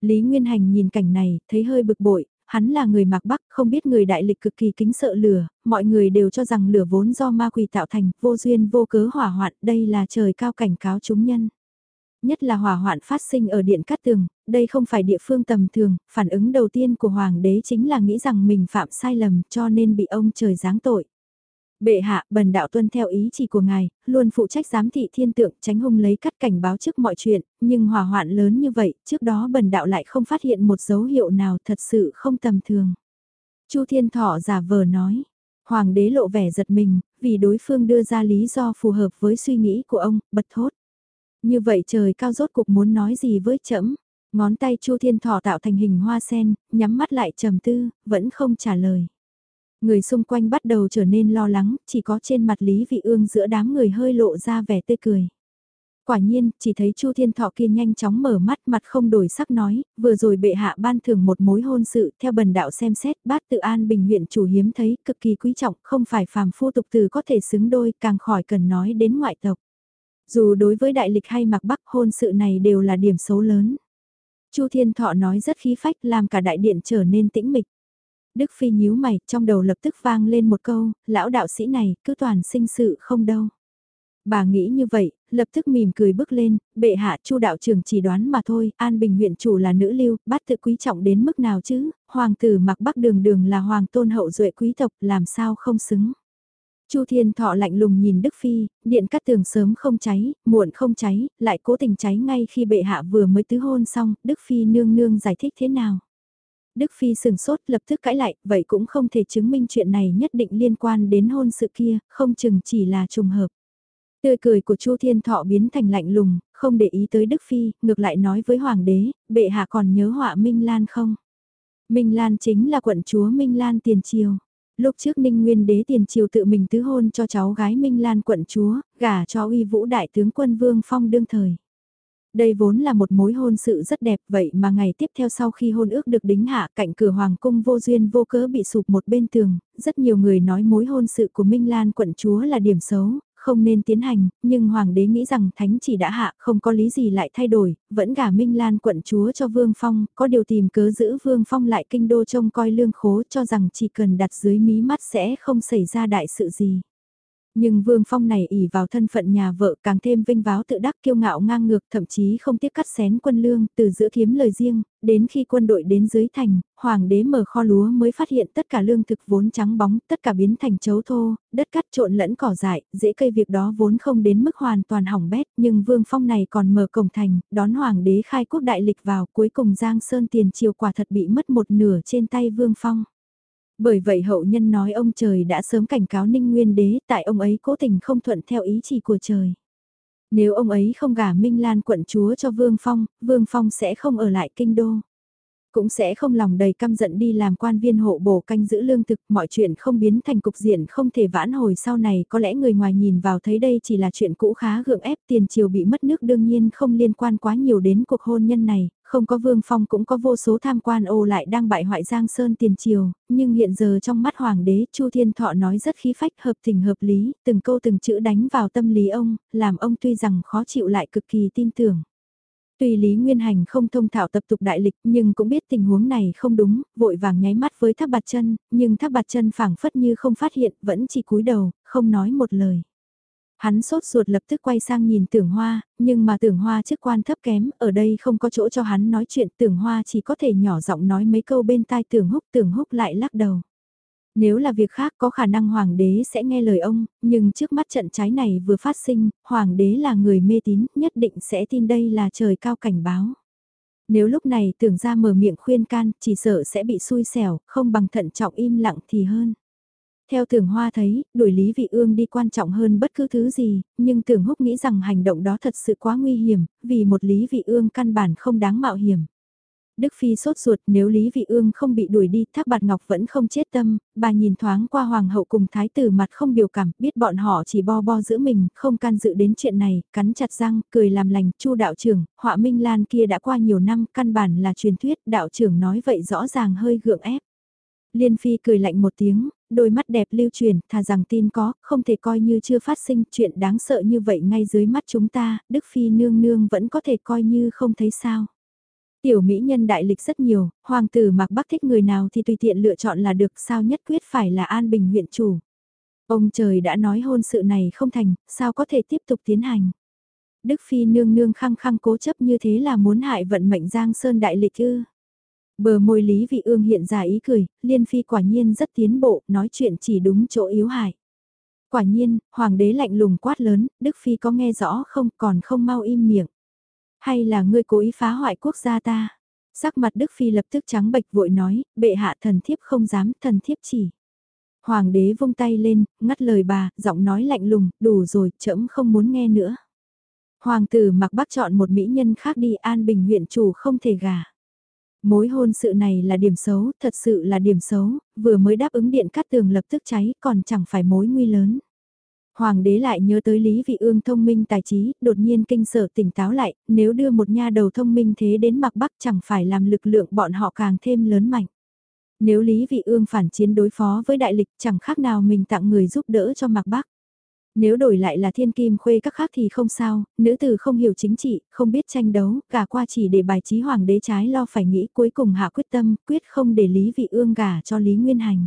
Lý Nguyên Hành nhìn cảnh này, thấy hơi bực bội, hắn là người mạc Bắc, không biết người đại lịch cực kỳ kính sợ lửa, mọi người đều cho rằng lửa vốn do ma quỷ tạo thành, vô duyên vô cớ hỏa hoạn, đây là trời cao cảnh cáo chúng nhân. Nhất là hỏa hoạn phát sinh ở điện cát tường, đây không phải địa phương tầm thường, phản ứng đầu tiên của hoàng đế chính là nghĩ rằng mình phạm sai lầm cho nên bị ông trời giáng tội. Bệ hạ, bần đạo tuân theo ý chỉ của ngài, luôn phụ trách giám thị thiên tượng, tránh hung lấy cắt cảnh báo trước mọi chuyện, nhưng hỏa hoạn lớn như vậy, trước đó bần đạo lại không phát hiện một dấu hiệu nào thật sự không tầm thường. Chu Thiên Thọ giả vờ nói. Hoàng đế lộ vẻ giật mình, vì đối phương đưa ra lý do phù hợp với suy nghĩ của ông, bật thốt. Như vậy trời cao rốt cục muốn nói gì với trẫm Ngón tay Chu Thiên Thọ tạo thành hình hoa sen, nhắm mắt lại trầm tư, vẫn không trả lời. Người xung quanh bắt đầu trở nên lo lắng, chỉ có trên mặt Lý Vị Ương giữa đám người hơi lộ ra vẻ tươi cười. Quả nhiên, chỉ thấy Chu Thiên Thọ kia nhanh chóng mở mắt mặt không đổi sắc nói, vừa rồi bệ hạ ban thưởng một mối hôn sự, theo bần đạo xem xét, bát tự an bình huyện chủ hiếm thấy, cực kỳ quý trọng, không phải phàm phu tục từ có thể xứng đôi, càng khỏi cần nói đến ngoại tộc. Dù đối với đại lịch hay mặc bắc hôn sự này đều là điểm số lớn. Chu Thiên Thọ nói rất khí phách làm cả đại điện trở nên tĩnh mịch. Đức Phi nhíu mày, trong đầu lập tức vang lên một câu, lão đạo sĩ này cứ toàn sinh sự không đâu. Bà nghĩ như vậy, lập tức mỉm cười bước lên, bệ hạ chu đạo trưởng chỉ đoán mà thôi, An Bình huyện chủ là nữ lưu, bát tự quý trọng đến mức nào chứ, hoàng tử mặc bắc đường đường là hoàng tôn hậu duệ quý tộc, làm sao không xứng. Chu Thiên Thọ lạnh lùng nhìn Đức Phi, điện cắt tường sớm không cháy, muộn không cháy, lại cố tình cháy ngay khi bệ hạ vừa mới tứ hôn xong, Đức Phi nương nương giải thích thế nào. Đức Phi sừng sốt lập tức cãi lại, vậy cũng không thể chứng minh chuyện này nhất định liên quan đến hôn sự kia, không chừng chỉ là trùng hợp. Tươi cười của Chu Thiên Thọ biến thành lạnh lùng, không để ý tới Đức Phi, ngược lại nói với Hoàng đế, bệ hạ còn nhớ họa Minh Lan không? Minh Lan chính là quận chúa Minh Lan tiền triều. Lúc trước Ninh Nguyên đế tiền triều tự mình tứ hôn cho cháu gái Minh Lan quận chúa, gả cho uy vũ đại tướng quân Vương Phong đương thời. Đây vốn là một mối hôn sự rất đẹp vậy mà ngày tiếp theo sau khi hôn ước được đính hạ cạnh cửa hoàng cung vô duyên vô cớ bị sụp một bên tường, rất nhiều người nói mối hôn sự của Minh Lan quận chúa là điểm xấu, không nên tiến hành, nhưng hoàng đế nghĩ rằng thánh chỉ đã hạ, không có lý gì lại thay đổi, vẫn gả Minh Lan quận chúa cho Vương Phong, có điều tìm cớ giữ Vương Phong lại kinh đô trông coi lương khố cho rằng chỉ cần đặt dưới mí mắt sẽ không xảy ra đại sự gì. Nhưng Vương Phong này ỉ vào thân phận nhà vợ càng thêm vinh váo tự đắc kiêu ngạo ngang ngược thậm chí không tiếc cắt xén quân lương từ giữa kiếm lời riêng, đến khi quân đội đến dưới thành, hoàng đế mở kho lúa mới phát hiện tất cả lương thực vốn trắng bóng, tất cả biến thành chấu thô, đất cắt trộn lẫn cỏ dại, dễ cây việc đó vốn không đến mức hoàn toàn hỏng bét, nhưng Vương Phong này còn mở cổng thành, đón hoàng đế khai quốc đại lịch vào, cuối cùng Giang Sơn tiền triều quả thật bị mất một nửa trên tay Vương Phong. Bởi vậy hậu nhân nói ông trời đã sớm cảnh cáo Ninh Nguyên đế tại ông ấy cố tình không thuận theo ý chỉ của trời. Nếu ông ấy không gả Minh Lan quận chúa cho Vương Phong, Vương Phong sẽ không ở lại kinh đô. Cũng sẽ không lòng đầy căm giận đi làm quan viên hộ bổ canh giữ lương thực, mọi chuyện không biến thành cục diện không thể vãn hồi sau này có lẽ người ngoài nhìn vào thấy đây chỉ là chuyện cũ khá gượng ép tiền triều bị mất nước đương nhiên không liên quan quá nhiều đến cuộc hôn nhân này, không có Vương Phong cũng có vô số tham quan ô lại đang bại hoại Giang Sơn tiền triều, nhưng hiện giờ trong mắt Hoàng đế Chu Thiên Thọ nói rất khí phách hợp tình hợp lý, từng câu từng chữ đánh vào tâm lý ông, làm ông tuy rằng khó chịu lại cực kỳ tin tưởng. Tuy Lý Nguyên Hành không thông thạo tập tục đại lịch nhưng cũng biết tình huống này không đúng, vội vàng nháy mắt với thác bạt chân, nhưng thác bạt chân phảng phất như không phát hiện, vẫn chỉ cúi đầu, không nói một lời. Hắn sốt ruột lập tức quay sang nhìn tưởng hoa, nhưng mà tưởng hoa chức quan thấp kém, ở đây không có chỗ cho hắn nói chuyện, tưởng hoa chỉ có thể nhỏ giọng nói mấy câu bên tai tưởng húc, tưởng húc lại lắc đầu. Nếu là việc khác có khả năng hoàng đế sẽ nghe lời ông, nhưng trước mắt trận trái này vừa phát sinh, hoàng đế là người mê tín, nhất định sẽ tin đây là trời cao cảnh báo. Nếu lúc này tưởng ra mở miệng khuyên can, chỉ sợ sẽ bị xui xẻo, không bằng thận trọng im lặng thì hơn. Theo tưởng hoa thấy, đuổi Lý Vị Ương đi quan trọng hơn bất cứ thứ gì, nhưng tưởng húc nghĩ rằng hành động đó thật sự quá nguy hiểm, vì một Lý Vị Ương căn bản không đáng mạo hiểm. Đức Phi sốt ruột nếu Lý Vị Ương không bị đuổi đi, Thác Bạt Ngọc vẫn không chết tâm, bà nhìn thoáng qua Hoàng hậu cùng Thái tử mặt không biểu cảm, biết bọn họ chỉ bo bo giữ mình, không can dự đến chuyện này, cắn chặt răng, cười làm lành, chu đạo trưởng, họa Minh Lan kia đã qua nhiều năm, căn bản là truyền thuyết, đạo trưởng nói vậy rõ ràng hơi gượng ép. Liên Phi cười lạnh một tiếng, đôi mắt đẹp lưu truyền, thà rằng tin có, không thể coi như chưa phát sinh chuyện đáng sợ như vậy ngay dưới mắt chúng ta, Đức Phi nương nương vẫn có thể coi như không thấy sao. Tiểu mỹ nhân đại lịch rất nhiều, hoàng tử mặc bắc thích người nào thì tùy tiện lựa chọn là được sao nhất quyết phải là An Bình huyện chủ. Ông trời đã nói hôn sự này không thành, sao có thể tiếp tục tiến hành. Đức Phi nương nương khăng khăng cố chấp như thế là muốn hại vận mệnh Giang Sơn đại lịch ư. Bờ môi Lý Vị Ương hiện ra ý cười, Liên Phi quả nhiên rất tiến bộ, nói chuyện chỉ đúng chỗ yếu hại. Quả nhiên, Hoàng đế lạnh lùng quát lớn, Đức Phi có nghe rõ không còn không mau im miệng. Hay là ngươi cố ý phá hoại quốc gia ta? Sắc mặt Đức Phi lập tức trắng bệch vội nói, bệ hạ thần thiếp không dám, thần thiếp chỉ. Hoàng đế vung tay lên, ngắt lời bà, giọng nói lạnh lùng, đủ rồi, trẫm không muốn nghe nữa. Hoàng tử mặc bắt chọn một mỹ nhân khác đi an bình huyện chủ không thể gả. Mối hôn sự này là điểm xấu, thật sự là điểm xấu, vừa mới đáp ứng điện cát tường lập tức cháy còn chẳng phải mối nguy lớn. Hoàng đế lại nhớ tới Lý Vị Ương thông minh tài trí, đột nhiên kinh sợ tỉnh táo lại, nếu đưa một nha đầu thông minh thế đến mặc bắc chẳng phải làm lực lượng bọn họ càng thêm lớn mạnh. Nếu Lý Vị Ương phản chiến đối phó với đại lịch chẳng khác nào mình tặng người giúp đỡ cho mặc bắc. Nếu đổi lại là thiên kim khuê các khác thì không sao, nữ tử không hiểu chính trị, không biết tranh đấu, cả qua chỉ để bài trí hoàng đế trái lo phải nghĩ cuối cùng hạ quyết tâm, quyết không để Lý Vị Ương gả cho Lý Nguyên Hành.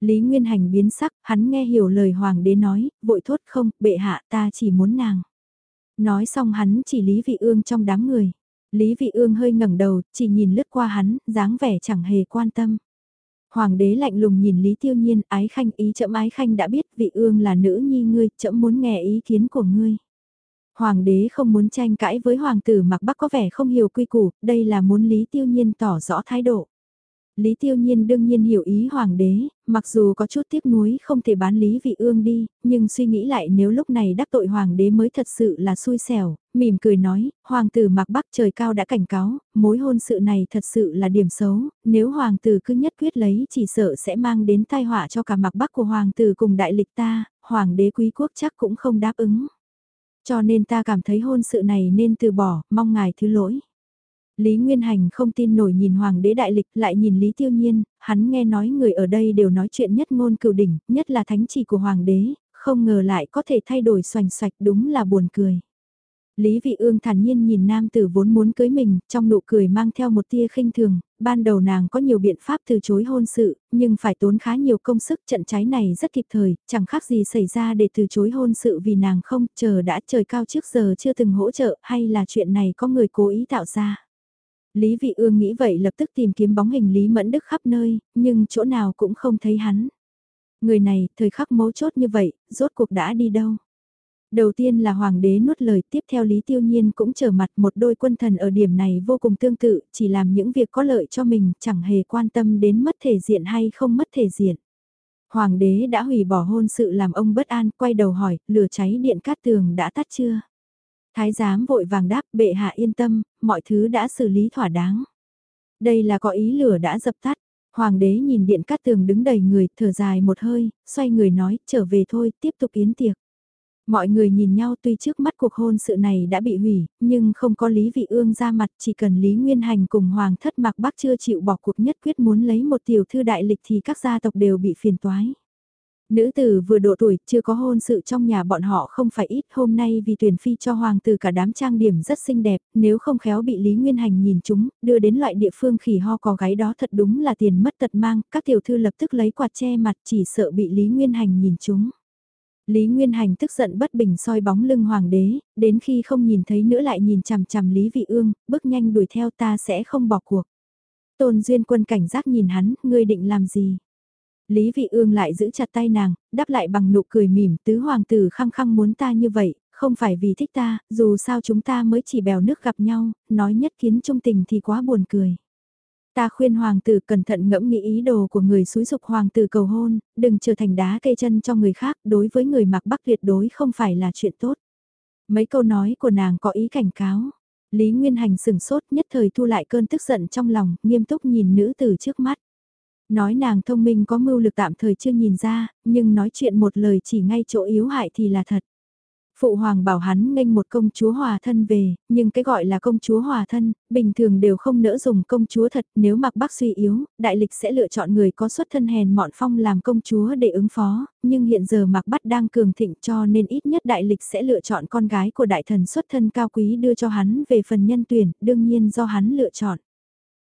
Lý Nguyên Hành biến sắc, hắn nghe hiểu lời hoàng đế nói, vội thốt không, bệ hạ ta chỉ muốn nàng. Nói xong hắn chỉ Lý Vị Ương trong đám người. Lý Vị Ương hơi ngẩng đầu, chỉ nhìn lướt qua hắn, dáng vẻ chẳng hề quan tâm. Hoàng đế lạnh lùng nhìn Lý Tiêu Nhiên, ái khanh ý chậm ái khanh đã biết vị ương là nữ nhi ngươi, chậm muốn nghe ý kiến của ngươi. Hoàng đế không muốn tranh cãi với hoàng tử mặc bắc có vẻ không hiểu quy củ, đây là muốn Lý Tiêu Nhiên tỏ rõ thái độ. Lý Tiêu Nhiên đương nhiên hiểu ý hoàng đế, mặc dù có chút tiếc nuối không thể bán Lý Vị Ương đi, nhưng suy nghĩ lại nếu lúc này đắc tội hoàng đế mới thật sự là xui xẻo, mỉm cười nói, hoàng tử mặc bắc trời cao đã cảnh cáo, mối hôn sự này thật sự là điểm xấu, nếu hoàng tử cứ nhất quyết lấy chỉ sợ sẽ mang đến tai họa cho cả mặc bắc của hoàng tử cùng đại lịch ta, hoàng đế quý quốc chắc cũng không đáp ứng. Cho nên ta cảm thấy hôn sự này nên từ bỏ, mong ngài thứ lỗi. Lý Nguyên Hành không tin nổi nhìn Hoàng đế đại lịch lại nhìn Lý Tiêu Nhiên, hắn nghe nói người ở đây đều nói chuyện nhất ngôn cửu đỉnh, nhất là thánh chỉ của Hoàng đế, không ngờ lại có thể thay đổi xoành xoạch đúng là buồn cười. Lý Vị Ương thản nhiên nhìn nam tử vốn muốn cưới mình, trong nụ cười mang theo một tia khinh thường, ban đầu nàng có nhiều biện pháp từ chối hôn sự, nhưng phải tốn khá nhiều công sức trận trái này rất kịp thời, chẳng khác gì xảy ra để từ chối hôn sự vì nàng không, chờ đã trời cao trước giờ chưa từng hỗ trợ hay là chuyện này có người cố ý tạo ra. Lý Vị Ương nghĩ vậy lập tức tìm kiếm bóng hình Lý Mẫn Đức khắp nơi, nhưng chỗ nào cũng không thấy hắn. Người này, thời khắc mấu chốt như vậy, rốt cuộc đã đi đâu? Đầu tiên là hoàng đế nuốt lời, tiếp theo Lý Tiêu Nhiên cũng trở mặt một đôi quân thần ở điểm này vô cùng tương tự, chỉ làm những việc có lợi cho mình, chẳng hề quan tâm đến mất thể diện hay không mất thể diện. Hoàng đế đã hủy bỏ hôn sự làm ông bất an, quay đầu hỏi, lửa cháy điện cát tường đã tắt chưa? Thái giám vội vàng đáp bệ hạ yên tâm, mọi thứ đã xử lý thỏa đáng. Đây là có ý lửa đã dập tắt. Hoàng đế nhìn điện cát tường đứng đầy người, thở dài một hơi, xoay người nói, trở về thôi, tiếp tục yến tiệc. Mọi người nhìn nhau tuy trước mắt cuộc hôn sự này đã bị hủy, nhưng không có Lý Vị Ương ra mặt chỉ cần Lý Nguyên Hành cùng Hoàng thất Mạc Bắc chưa chịu bỏ cuộc nhất quyết muốn lấy một tiểu thư đại lịch thì các gia tộc đều bị phiền toái. Nữ tử vừa độ tuổi, chưa có hôn sự trong nhà bọn họ không phải ít, hôm nay vì tuyển phi cho hoàng tử cả đám trang điểm rất xinh đẹp, nếu không khéo bị Lý Nguyên Hành nhìn chúng, đưa đến loại địa phương khỉ ho có gái đó thật đúng là tiền mất tật mang, các tiểu thư lập tức lấy quạt che mặt chỉ sợ bị Lý Nguyên Hành nhìn chúng. Lý Nguyên Hành tức giận bất bình soi bóng lưng hoàng đế, đến khi không nhìn thấy nữa lại nhìn chằm chằm Lý Vị Ương, bước nhanh đuổi theo ta sẽ không bỏ cuộc. Tôn Duyên Quân cảnh giác nhìn hắn, ngươi định làm gì? Lý Vị Ương lại giữ chặt tay nàng, đáp lại bằng nụ cười mỉm, tứ hoàng tử khăng khăng muốn ta như vậy, không phải vì thích ta, dù sao chúng ta mới chỉ bèo nước gặp nhau, nói nhất kiến trung tình thì quá buồn cười. Ta khuyên hoàng tử cẩn thận ngẫm nghĩ ý đồ của người xúi dục hoàng tử cầu hôn, đừng trở thành đá cây chân cho người khác, đối với người mặc bắc tuyệt đối không phải là chuyện tốt. Mấy câu nói của nàng có ý cảnh cáo. Lý Nguyên Hành sừng sốt nhất thời thu lại cơn tức giận trong lòng, nghiêm túc nhìn nữ tử trước mắt. Nói nàng thông minh có mưu lực tạm thời chưa nhìn ra, nhưng nói chuyện một lời chỉ ngay chỗ yếu hại thì là thật. Phụ hoàng bảo hắn nghênh một công chúa hòa thân về, nhưng cái gọi là công chúa hòa thân, bình thường đều không nỡ dùng công chúa thật, nếu mặc bác suy yếu, đại lịch sẽ lựa chọn người có xuất thân hèn mọn phong làm công chúa để ứng phó, nhưng hiện giờ mặc bắt đang cường thịnh cho nên ít nhất đại lịch sẽ lựa chọn con gái của đại thần xuất thân cao quý đưa cho hắn về phần nhân tuyển, đương nhiên do hắn lựa chọn.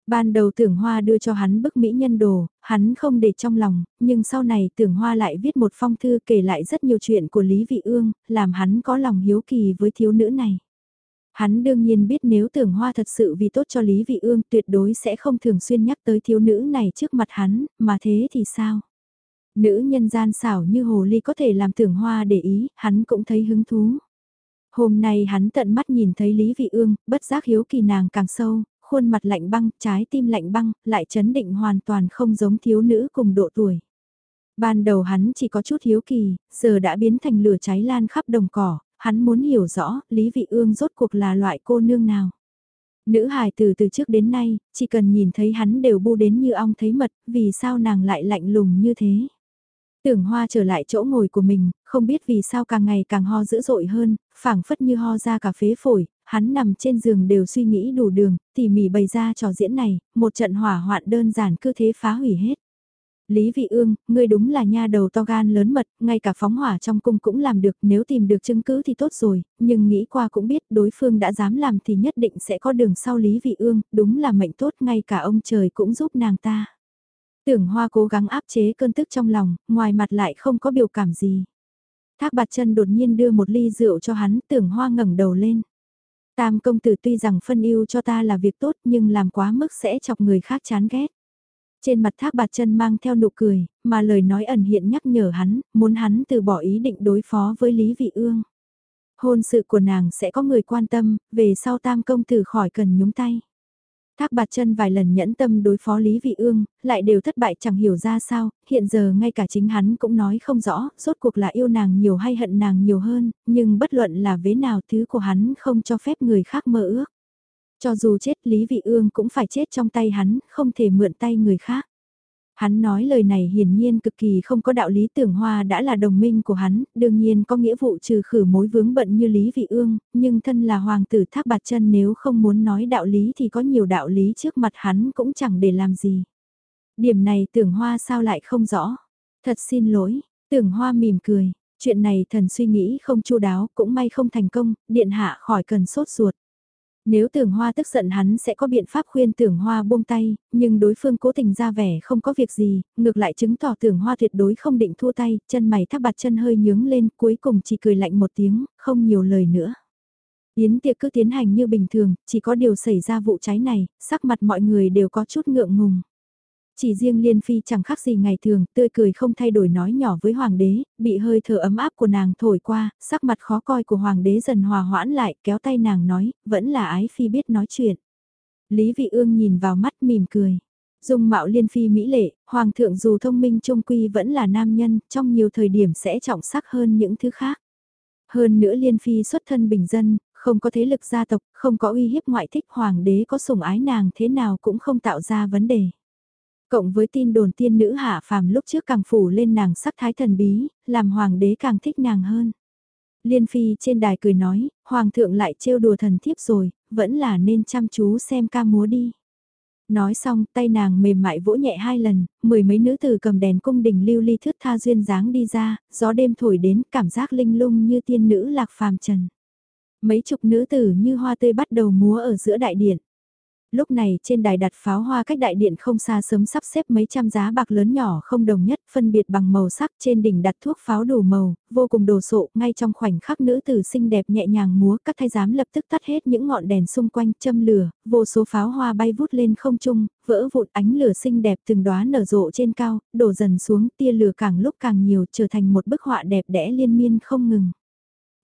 Ban đầu tưởng hoa đưa cho hắn bức mỹ nhân đồ, hắn không để trong lòng, nhưng sau này tưởng hoa lại viết một phong thư kể lại rất nhiều chuyện của Lý Vị Ương, làm hắn có lòng hiếu kỳ với thiếu nữ này. Hắn đương nhiên biết nếu tưởng hoa thật sự vì tốt cho Lý Vị Ương tuyệt đối sẽ không thường xuyên nhắc tới thiếu nữ này trước mặt hắn, mà thế thì sao? Nữ nhân gian xảo như hồ ly có thể làm tưởng hoa để ý, hắn cũng thấy hứng thú. Hôm nay hắn tận mắt nhìn thấy Lý Vị Ương, bất giác hiếu kỳ nàng càng sâu, khuôn mặt lạnh băng, trái tim lạnh băng, lại chấn định hoàn toàn không giống thiếu nữ cùng độ tuổi. Ban đầu hắn chỉ có chút hiếu kỳ, giờ đã biến thành lửa cháy lan khắp đồng cỏ, hắn muốn hiểu rõ Lý Vị Ương rốt cuộc là loại cô nương nào. Nữ hài từ từ trước đến nay, chỉ cần nhìn thấy hắn đều bu đến như ong thấy mật, vì sao nàng lại lạnh lùng như thế. Tưởng hoa trở lại chỗ ngồi của mình, không biết vì sao càng ngày càng ho dữ dội hơn, phảng phất như ho ra cả phế phổi, hắn nằm trên giường đều suy nghĩ đủ đường, tỉ mỉ bày ra trò diễn này, một trận hỏa hoạn đơn giản cứ thế phá hủy hết. Lý Vị Ương, ngươi đúng là nha đầu to gan lớn mật, ngay cả phóng hỏa trong cung cũng làm được, nếu tìm được chứng cứ thì tốt rồi, nhưng nghĩ qua cũng biết đối phương đã dám làm thì nhất định sẽ có đường sau Lý Vị Ương, đúng là mệnh tốt ngay cả ông trời cũng giúp nàng ta. Tưởng Hoa cố gắng áp chế cơn tức trong lòng, ngoài mặt lại không có biểu cảm gì. Thác bạt chân đột nhiên đưa một ly rượu cho hắn, tưởng Hoa ngẩng đầu lên. Tam công tử tuy rằng phân ưu cho ta là việc tốt nhưng làm quá mức sẽ chọc người khác chán ghét. Trên mặt thác bạt chân mang theo nụ cười, mà lời nói ẩn hiện nhắc nhở hắn, muốn hắn từ bỏ ý định đối phó với Lý Vị Ương. Hôn sự của nàng sẽ có người quan tâm, về sau tam công tử khỏi cần nhúng tay. Thác bạt chân vài lần nhẫn tâm đối phó Lý Vị Ương, lại đều thất bại chẳng hiểu ra sao, hiện giờ ngay cả chính hắn cũng nói không rõ, rốt cuộc là yêu nàng nhiều hay hận nàng nhiều hơn, nhưng bất luận là vế nào thứ của hắn không cho phép người khác mơ ước. Cho dù chết Lý Vị Ương cũng phải chết trong tay hắn, không thể mượn tay người khác. Hắn nói lời này hiển nhiên cực kỳ không có đạo lý tưởng hoa đã là đồng minh của hắn, đương nhiên có nghĩa vụ trừ khử mối vướng bận như Lý Vị Ương, nhưng thân là hoàng tử thác bạt chân nếu không muốn nói đạo lý thì có nhiều đạo lý trước mặt hắn cũng chẳng để làm gì. Điểm này tưởng hoa sao lại không rõ. Thật xin lỗi, tưởng hoa mỉm cười, chuyện này thần suy nghĩ không chu đáo cũng may không thành công, điện hạ khỏi cần sốt ruột. Nếu tưởng hoa tức giận hắn sẽ có biện pháp khuyên tưởng hoa buông tay, nhưng đối phương cố tình ra vẻ không có việc gì, ngược lại chứng tỏ tưởng hoa tuyệt đối không định thua tay, chân mày thắp bạt chân hơi nhướng lên cuối cùng chỉ cười lạnh một tiếng, không nhiều lời nữa. Yến tiệc cứ tiến hành như bình thường, chỉ có điều xảy ra vụ cháy này, sắc mặt mọi người đều có chút ngượng ngùng. Chỉ riêng Liên Phi chẳng khác gì ngày thường, tươi cười không thay đổi nói nhỏ với Hoàng đế, bị hơi thở ấm áp của nàng thổi qua, sắc mặt khó coi của Hoàng đế dần hòa hoãn lại, kéo tay nàng nói, vẫn là ái Phi biết nói chuyện. Lý Vị Ương nhìn vào mắt mỉm cười. Dung mạo Liên Phi mỹ lệ, Hoàng thượng dù thông minh trung quy vẫn là nam nhân, trong nhiều thời điểm sẽ trọng sắc hơn những thứ khác. Hơn nữa Liên Phi xuất thân bình dân, không có thế lực gia tộc, không có uy hiếp ngoại thích Hoàng đế có sủng ái nàng thế nào cũng không tạo ra vấn đề. Cộng với tin đồn tiên nữ hạ phàm lúc trước càng phủ lên nàng sắc thái thần bí, làm hoàng đế càng thích nàng hơn. Liên Phi trên đài cười nói, hoàng thượng lại trêu đùa thần thiếp rồi, vẫn là nên chăm chú xem ca múa đi. Nói xong tay nàng mềm mại vỗ nhẹ hai lần, mười mấy nữ tử cầm đèn cung đình lưu ly thước tha duyên dáng đi ra, gió đêm thổi đến cảm giác linh lung như tiên nữ lạc phàm trần. Mấy chục nữ tử như hoa tươi bắt đầu múa ở giữa đại điện. Lúc này trên đài đặt pháo hoa cách đại điện không xa sớm sắp xếp mấy trăm giá bạc lớn nhỏ không đồng nhất phân biệt bằng màu sắc trên đỉnh đặt thuốc pháo đủ màu, vô cùng đồ sộ, ngay trong khoảnh khắc nữ tử xinh đẹp nhẹ nhàng múa các thái giám lập tức tắt hết những ngọn đèn xung quanh châm lửa, vô số pháo hoa bay vút lên không trung, vỡ vụn ánh lửa xinh đẹp từng đóa nở rộ trên cao, đổ dần xuống tia lửa càng lúc càng nhiều trở thành một bức họa đẹp đẽ liên miên không ngừng.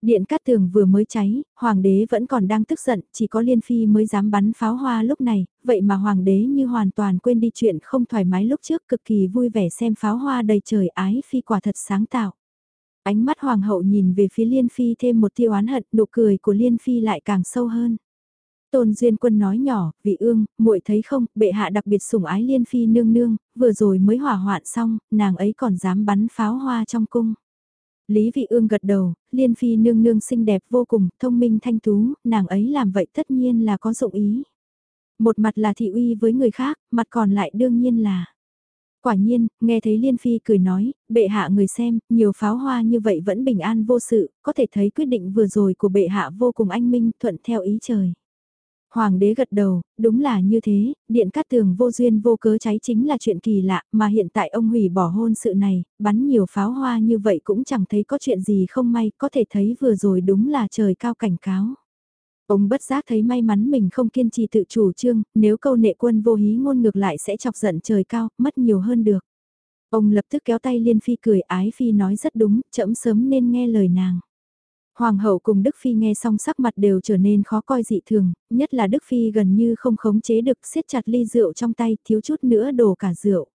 Điện cát tường vừa mới cháy, hoàng đế vẫn còn đang tức giận, chỉ có liên phi mới dám bắn pháo hoa lúc này, vậy mà hoàng đế như hoàn toàn quên đi chuyện không thoải mái lúc trước cực kỳ vui vẻ xem pháo hoa đầy trời ái phi quả thật sáng tạo. Ánh mắt hoàng hậu nhìn về phía liên phi thêm một tiêu oán hận, nụ cười của liên phi lại càng sâu hơn. Tôn Duyên Quân nói nhỏ, vị ương, muội thấy không, bệ hạ đặc biệt sủng ái liên phi nương nương, vừa rồi mới hỏa hoạn xong, nàng ấy còn dám bắn pháo hoa trong cung. Lý Vị Ương gật đầu, Liên Phi nương nương xinh đẹp vô cùng, thông minh thanh tú, nàng ấy làm vậy tất nhiên là có dụng ý. Một mặt là thị uy với người khác, mặt còn lại đương nhiên là... Quả nhiên, nghe thấy Liên Phi cười nói, bệ hạ người xem, nhiều pháo hoa như vậy vẫn bình an vô sự, có thể thấy quyết định vừa rồi của bệ hạ vô cùng anh minh thuận theo ý trời. Hoàng đế gật đầu, đúng là như thế, điện cát tường vô duyên vô cớ cháy chính là chuyện kỳ lạ, mà hiện tại ông hủy bỏ hôn sự này, bắn nhiều pháo hoa như vậy cũng chẳng thấy có chuyện gì không may, có thể thấy vừa rồi đúng là trời cao cảnh cáo. Ông bất giác thấy may mắn mình không kiên trì tự chủ trương, nếu câu nệ quân vô hí ngôn ngược lại sẽ chọc giận trời cao, mất nhiều hơn được. Ông lập tức kéo tay Liên Phi cười ái Phi nói rất đúng, chậm sớm nên nghe lời nàng. Hoàng hậu cùng Đức Phi nghe xong sắc mặt đều trở nên khó coi dị thường, nhất là Đức Phi gần như không khống chế được siết chặt ly rượu trong tay, thiếu chút nữa đổ cả rượu.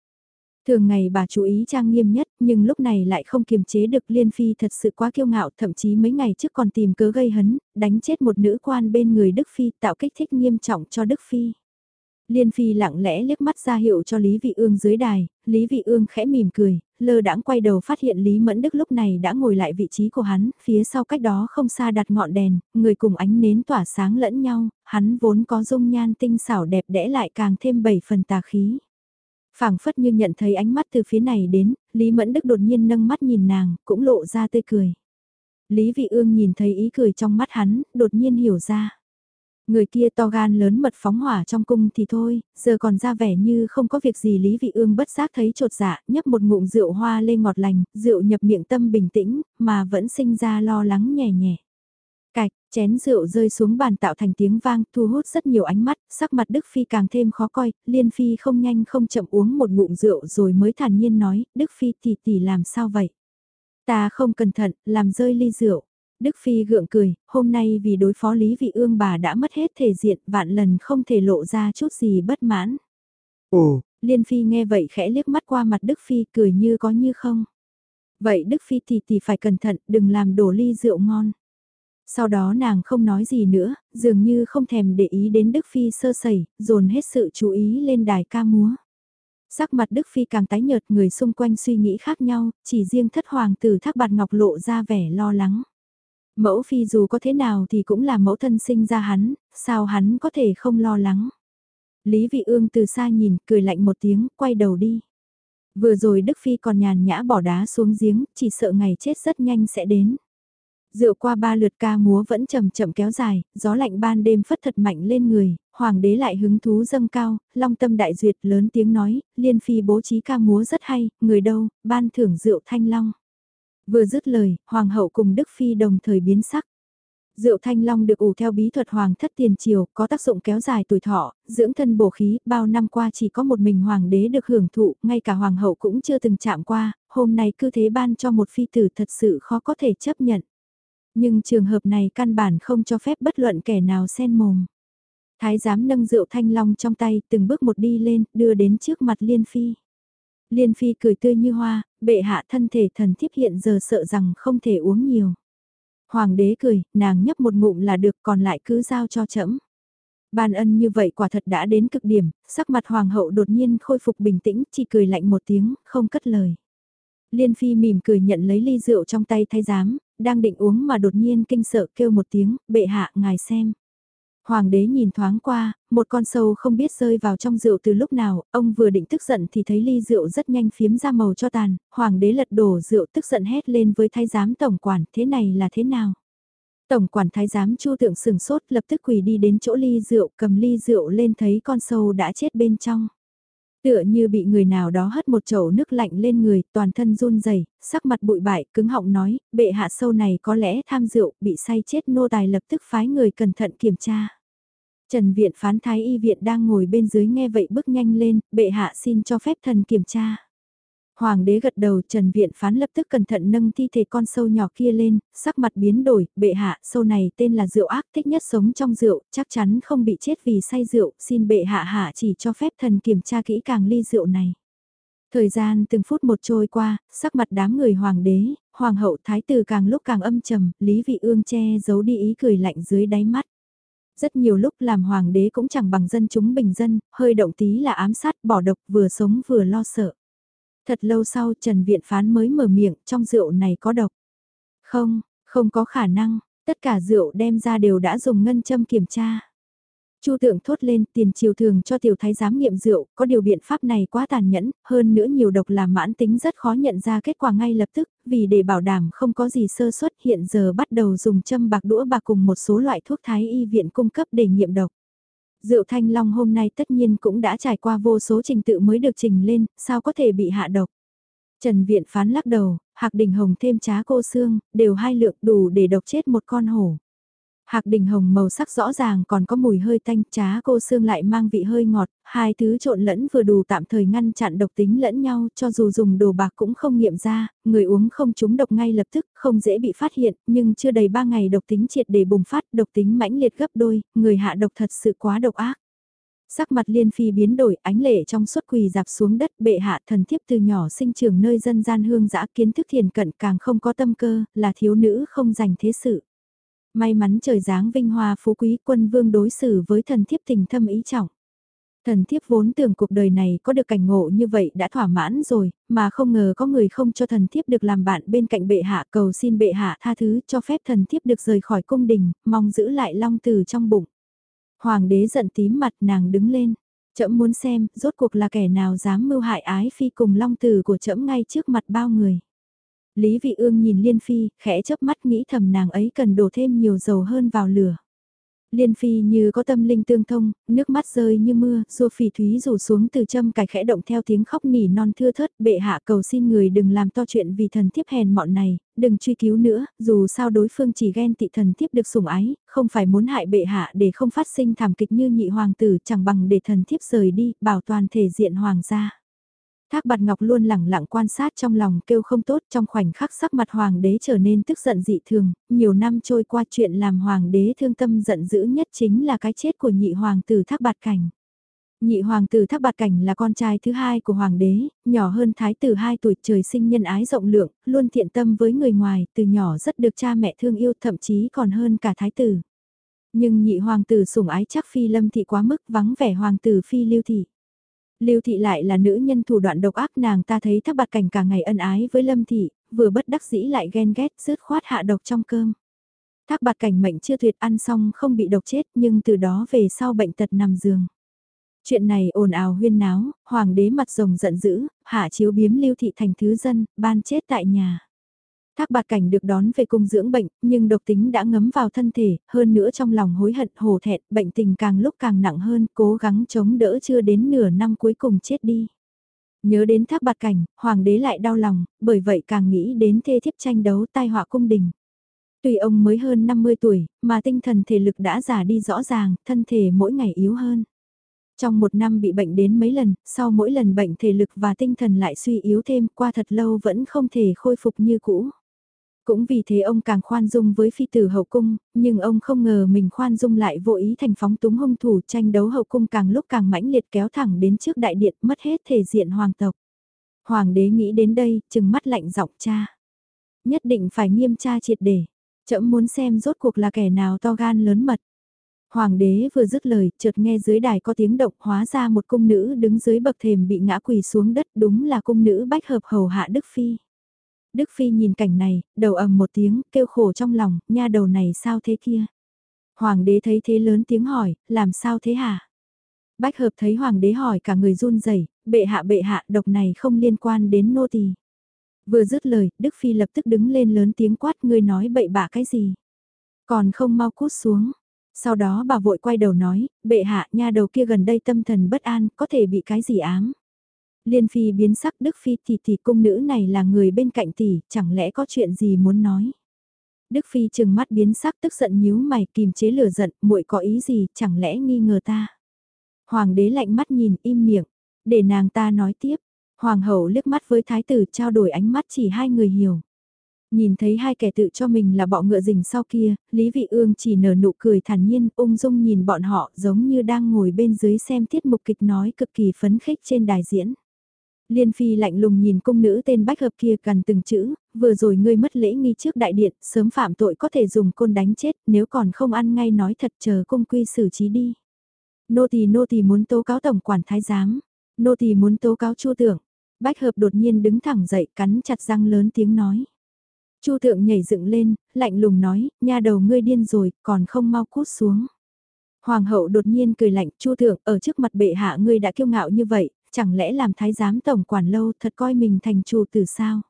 Thường ngày bà chú ý trang nghiêm nhất, nhưng lúc này lại không kiềm chế được Liên Phi thật sự quá kiêu ngạo, thậm chí mấy ngày trước còn tìm cớ gây hấn, đánh chết một nữ quan bên người Đức Phi tạo kích thích nghiêm trọng cho Đức Phi. Liên Phi lặng lẽ liếc mắt ra hiệu cho Lý Vị Ương dưới đài, Lý Vị Ương khẽ mỉm cười, lơ đãng quay đầu phát hiện Lý Mẫn Đức lúc này đã ngồi lại vị trí của hắn, phía sau cách đó không xa đặt ngọn đèn, người cùng ánh nến tỏa sáng lẫn nhau, hắn vốn có dung nhan tinh xảo đẹp đẽ lại càng thêm bảy phần tà khí phảng phất như nhận thấy ánh mắt từ phía này đến, Lý Mẫn Đức đột nhiên nâng mắt nhìn nàng, cũng lộ ra tươi cười. Lý Vị Ương nhìn thấy ý cười trong mắt hắn, đột nhiên hiểu ra. Người kia to gan lớn mật phóng hỏa trong cung thì thôi, giờ còn ra vẻ như không có việc gì Lý Vị Ương bất giác thấy trột dạ, nhấp một ngụm rượu hoa lê ngọt lành, rượu nhập miệng tâm bình tĩnh, mà vẫn sinh ra lo lắng nhẹ nhẹ. Cạch, chén rượu rơi xuống bàn tạo thành tiếng vang, thu hút rất nhiều ánh mắt, sắc mặt Đức Phi càng thêm khó coi, Liên Phi không nhanh không chậm uống một ngụm rượu rồi mới thản nhiên nói, Đức Phi tỷ tỷ làm sao vậy? Ta không cẩn thận, làm rơi ly rượu. Đức Phi gượng cười, hôm nay vì đối phó Lý Vị Ương bà đã mất hết thể diện, vạn lần không thể lộ ra chút gì bất mãn. Ồ, Liên Phi nghe vậy khẽ liếc mắt qua mặt Đức Phi cười như có như không. Vậy Đức Phi thì thì phải cẩn thận, đừng làm đổ ly rượu ngon. Sau đó nàng không nói gì nữa, dường như không thèm để ý đến Đức Phi sơ sẩy, dồn hết sự chú ý lên đài ca múa. Sắc mặt Đức Phi càng tái nhợt người xung quanh suy nghĩ khác nhau, chỉ riêng thất hoàng tử thác bạt ngọc lộ ra vẻ lo lắng. Mẫu Phi dù có thế nào thì cũng là mẫu thân sinh ra hắn, sao hắn có thể không lo lắng. Lý Vị Ương từ xa nhìn, cười lạnh một tiếng, quay đầu đi. Vừa rồi Đức Phi còn nhàn nhã bỏ đá xuống giếng, chỉ sợ ngày chết rất nhanh sẽ đến. Rượu qua ba lượt ca múa vẫn chậm chậm kéo dài, gió lạnh ban đêm phất thật mạnh lên người, hoàng đế lại hứng thú dâng cao, long tâm đại duyệt lớn tiếng nói, liên phi bố trí ca múa rất hay, người đâu, ban thưởng rượu thanh long. Vừa dứt lời, hoàng hậu cùng đức phi đồng thời biến sắc. Rượu thanh long được ủ theo bí thuật hoàng thất tiền triều, có tác dụng kéo dài tuổi thọ, dưỡng thân bổ khí, bao năm qua chỉ có một mình hoàng đế được hưởng thụ, ngay cả hoàng hậu cũng chưa từng chạm qua, hôm nay cứ thế ban cho một phi tử thật sự khó có thể chấp nhận. Nhưng trường hợp này căn bản không cho phép bất luận kẻ nào xen mồm. Thái giám nâng rượu thanh long trong tay, từng bước một đi lên, đưa đến trước mặt Liên Phi. Liên Phi cười tươi như hoa, bệ hạ thân thể thần thiếp hiện giờ sợ rằng không thể uống nhiều. Hoàng đế cười, nàng nhấp một ngụm là được còn lại cứ giao cho trẫm. Ban ân như vậy quả thật đã đến cực điểm, sắc mặt hoàng hậu đột nhiên khôi phục bình tĩnh, chỉ cười lạnh một tiếng, không cất lời. Liên Phi mỉm cười nhận lấy ly rượu trong tay thái giám, đang định uống mà đột nhiên kinh sợ kêu một tiếng, bệ hạ ngài xem. Hoàng đế nhìn thoáng qua, một con sâu không biết rơi vào trong rượu từ lúc nào, ông vừa định tức giận thì thấy ly rượu rất nhanh phiếm ra màu cho tàn, hoàng đế lật đổ rượu tức giận hét lên với thái giám tổng quản, thế này là thế nào? Tổng quản thái giám chu tượng sừng sốt lập tức quỳ đi đến chỗ ly rượu cầm ly rượu lên thấy con sâu đã chết bên trong. Tựa như bị người nào đó hất một chậu nước lạnh lên người, toàn thân run rẩy, sắc mặt bụi bại, cứng họng nói, bệ hạ sâu này có lẽ tham rượu, bị say chết nô tài lập tức phái người cẩn thận kiểm tra. Trần Viện phán thái y viện đang ngồi bên dưới nghe vậy bước nhanh lên, bệ hạ xin cho phép thần kiểm tra. Hoàng đế gật đầu Trần Viện phán lập tức cẩn thận nâng thi thể con sâu nhỏ kia lên, sắc mặt biến đổi, bệ hạ, sâu này tên là rượu ác thích nhất sống trong rượu, chắc chắn không bị chết vì say rượu, xin bệ hạ hạ chỉ cho phép thần kiểm tra kỹ càng ly rượu này. Thời gian từng phút một trôi qua, sắc mặt đám người hoàng đế, hoàng hậu thái tử càng lúc càng âm trầm, Lý Vị Ương che giấu đi ý cười lạnh dưới đáy mắt. Rất nhiều lúc làm hoàng đế cũng chẳng bằng dân chúng bình dân, hơi động tí là ám sát bỏ độc vừa sống vừa lo sợ. Thật lâu sau Trần Viện Phán mới mở miệng trong rượu này có độc. Không, không có khả năng, tất cả rượu đem ra đều đã dùng ngân châm kiểm tra. Chu tượng thốt lên tiền triều thường cho tiểu thái giám nghiệm rượu, có điều biện pháp này quá tàn nhẫn, hơn nữa nhiều độc là mãn tính rất khó nhận ra kết quả ngay lập tức, vì để bảo đảm không có gì sơ suất hiện giờ bắt đầu dùng châm bạc đũa bạc cùng một số loại thuốc thái y viện cung cấp để nghiệm độc. Rượu thanh long hôm nay tất nhiên cũng đã trải qua vô số trình tự mới được trình lên, sao có thể bị hạ độc. Trần Viện phán lắc đầu, hạc đình hồng thêm trá cô xương, đều hai lượng đủ để độc chết một con hổ. Hạc đỉnh hồng màu sắc rõ ràng còn có mùi hơi tanh, trá cô xương lại mang vị hơi ngọt, hai thứ trộn lẫn vừa đủ tạm thời ngăn chặn độc tính lẫn nhau cho dù dùng đồ bạc cũng không nghiệm ra, người uống không trúng độc ngay lập tức, không dễ bị phát hiện, nhưng chưa đầy ba ngày độc tính triệt để bùng phát, độc tính mãnh liệt gấp đôi, người hạ độc thật sự quá độc ác. Sắc mặt liên phi biến đổi, ánh lệ trong suốt quỳ dạp xuống đất bệ hạ thần thiếp từ nhỏ sinh trưởng nơi dân gian hương dã kiến thức thiền cận càng không có tâm cơ, là thiếu nữ không dành thế sự. May mắn trời dáng vinh hoa phú quý quân vương đối xử với thần thiếp tình thâm ý trọng. Thần thiếp vốn tưởng cuộc đời này có được cảnh ngộ như vậy đã thỏa mãn rồi, mà không ngờ có người không cho thần thiếp được làm bạn bên cạnh bệ hạ cầu xin bệ hạ tha thứ cho phép thần thiếp được rời khỏi cung đình, mong giữ lại long từ trong bụng. Hoàng đế giận tím mặt nàng đứng lên, trẫm muốn xem rốt cuộc là kẻ nào dám mưu hại ái phi cùng long từ của trẫm ngay trước mặt bao người. Lý Vị Ương nhìn Liên Phi, khẽ chớp mắt nghĩ thầm nàng ấy cần đổ thêm nhiều dầu hơn vào lửa. Liên Phi như có tâm linh tương thông, nước mắt rơi như mưa, rùa phỉ thúy rủ xuống từ châm cài khẽ động theo tiếng khóc nỉ non thưa thớt, bệ hạ cầu xin người đừng làm to chuyện vì thần thiếp hèn mọn này, đừng truy cứu nữa, dù sao đối phương chỉ ghen tị thần thiếp được sủng ái, không phải muốn hại bệ hạ để không phát sinh thảm kịch như nhị hoàng tử chẳng bằng để thần thiếp rời đi, bảo toàn thể diện hoàng gia. Thác bạt ngọc luôn lẳng lặng quan sát trong lòng kêu không tốt trong khoảnh khắc sắc mặt hoàng đế trở nên tức giận dị thường, nhiều năm trôi qua chuyện làm hoàng đế thương tâm giận dữ nhất chính là cái chết của nhị hoàng tử thác bạt cảnh. Nhị hoàng tử Thác Bạt Cảnh là con trai thứ hai của hoàng đế, nhỏ hơn thái tử 2 tuổi trời sinh nhân ái rộng lượng, luôn thiện tâm với người ngoài, từ nhỏ rất được cha mẹ thương yêu thậm chí còn hơn cả thái tử. Nhưng nhị hoàng tử sủng ái chắc phi lâm thị quá mức vắng vẻ hoàng tử phi lưu thị. Lưu Thị lại là nữ nhân thủ đoạn độc ác nàng ta thấy thác bạt cảnh cả ngày ân ái với Lâm Thị, vừa bất đắc dĩ lại ghen ghét rứt khoát hạ độc trong cơm. Thác bạt cảnh mệnh chưa tuyệt ăn xong không bị độc chết nhưng từ đó về sau bệnh tật nằm giường. Chuyện này ồn ào huyên náo, hoàng đế mặt rồng giận dữ, hạ chiếu biếm lưu thị thành thứ dân, ban chết tại nhà. Thác bạt cảnh được đón về cung dưỡng bệnh, nhưng độc tính đã ngấm vào thân thể, hơn nữa trong lòng hối hận hổ thẹn, bệnh tình càng lúc càng nặng hơn, cố gắng chống đỡ chưa đến nửa năm cuối cùng chết đi. Nhớ đến thác bạt cảnh, hoàng đế lại đau lòng, bởi vậy càng nghĩ đến thê thiếp tranh đấu tai họa cung đình. Tuy ông mới hơn 50 tuổi, mà tinh thần thể lực đã già đi rõ ràng, thân thể mỗi ngày yếu hơn. Trong một năm bị bệnh đến mấy lần, sau mỗi lần bệnh thể lực và tinh thần lại suy yếu thêm qua thật lâu vẫn không thể khôi phục như cũ. Cũng vì thế ông càng khoan dung với phi tử hậu cung, nhưng ông không ngờ mình khoan dung lại vô ý thành phóng túng hung thủ tranh đấu hậu cung càng lúc càng mãnh liệt kéo thẳng đến trước đại điện mất hết thể diện hoàng tộc. Hoàng đế nghĩ đến đây, chừng mắt lạnh giọng cha. Nhất định phải nghiêm tra triệt để, chậm muốn xem rốt cuộc là kẻ nào to gan lớn mật. Hoàng đế vừa dứt lời, chợt nghe dưới đài có tiếng động hóa ra một cung nữ đứng dưới bậc thềm bị ngã quỳ xuống đất đúng là cung nữ bách hợp hầu hạ Đức Phi. Đức Phi nhìn cảnh này, đầu ầm một tiếng, kêu khổ trong lòng, nha đầu này sao thế kia. Hoàng đế thấy thế lớn tiếng hỏi, làm sao thế hả? Bách hợp thấy hoàng đế hỏi cả người run rẩy, bệ hạ bệ hạ độc này không liên quan đến nô tỳ. Vừa dứt lời, Đức Phi lập tức đứng lên lớn tiếng quát ngươi nói bậy bạ cái gì. Còn không mau cút xuống. Sau đó bà vội quay đầu nói, bệ hạ nha đầu kia gần đây tâm thần bất an, có thể bị cái gì ám. Liên Phi biến sắc Đức Phi tỷ tỷ cung nữ này là người bên cạnh tỷ, chẳng lẽ có chuyện gì muốn nói. Đức Phi chừng mắt biến sắc tức giận nhíu mày kìm chế lửa giận, muội có ý gì, chẳng lẽ nghi ngờ ta. Hoàng đế lạnh mắt nhìn im miệng, để nàng ta nói tiếp. Hoàng hậu liếc mắt với thái tử trao đổi ánh mắt chỉ hai người hiểu. Nhìn thấy hai kẻ tự cho mình là bọ ngựa rình sau kia, Lý Vị Ương chỉ nở nụ cười thản nhiên, ung dung nhìn bọn họ giống như đang ngồi bên dưới xem tiết mục kịch nói cực kỳ phấn khích trên đài diễn. Liên Phi lạnh lùng nhìn cung nữ tên bách hợp kia gần từng chữ, vừa rồi ngươi mất lễ nghi trước đại điện, sớm phạm tội có thể dùng côn đánh chết, nếu còn không ăn ngay nói thật chờ cung quy xử trí đi. Nô tỳ nô tỳ muốn tố cáo tổng quản thái giám, nô tỳ muốn tố cáo chu tưởng. Bách hợp đột nhiên đứng thẳng dậy cắn chặt răng lớn tiếng nói. Chu thượng nhảy dựng lên, lạnh lùng nói, nha đầu ngươi điên rồi, còn không mau cút xuống. Hoàng hậu đột nhiên cười lạnh, Chu thượng, ở trước mặt bệ hạ ngươi đã kiêu ngạo như vậy, chẳng lẽ làm thái giám tổng quản lâu thật coi mình thành chủ từ sao?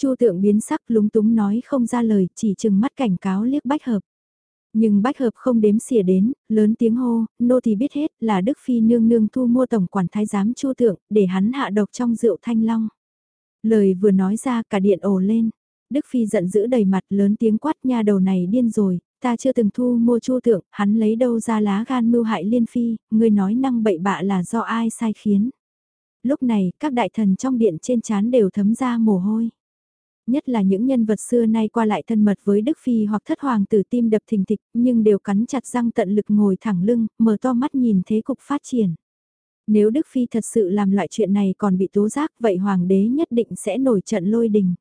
Chu tượng biến sắc lúng túng nói không ra lời, chỉ chừng mắt cảnh cáo liếc bách hợp. Nhưng bách hợp không đếm xỉa đến, lớn tiếng hô, nô thì biết hết là Đức Phi nương nương thu mua tổng quản thái giám chu tượng, để hắn hạ độc trong rượu thanh long. Lời vừa nói ra cả điện ồ lên. Đức Phi giận dữ đầy mặt lớn tiếng quát nha đầu này điên rồi, ta chưa từng thu mua chu tượng, hắn lấy đâu ra lá gan mưu hại liên phi, người nói năng bậy bạ là do ai sai khiến. Lúc này, các đại thần trong điện trên chán đều thấm ra mồ hôi nhất là những nhân vật xưa nay qua lại thân mật với Đức Phi hoặc thất hoàng tử tim đập thình thịch, nhưng đều cắn chặt răng tận lực ngồi thẳng lưng, mở to mắt nhìn thế cục phát triển. Nếu Đức Phi thật sự làm loại chuyện này còn bị tố giác vậy hoàng đế nhất định sẽ nổi trận lôi đình.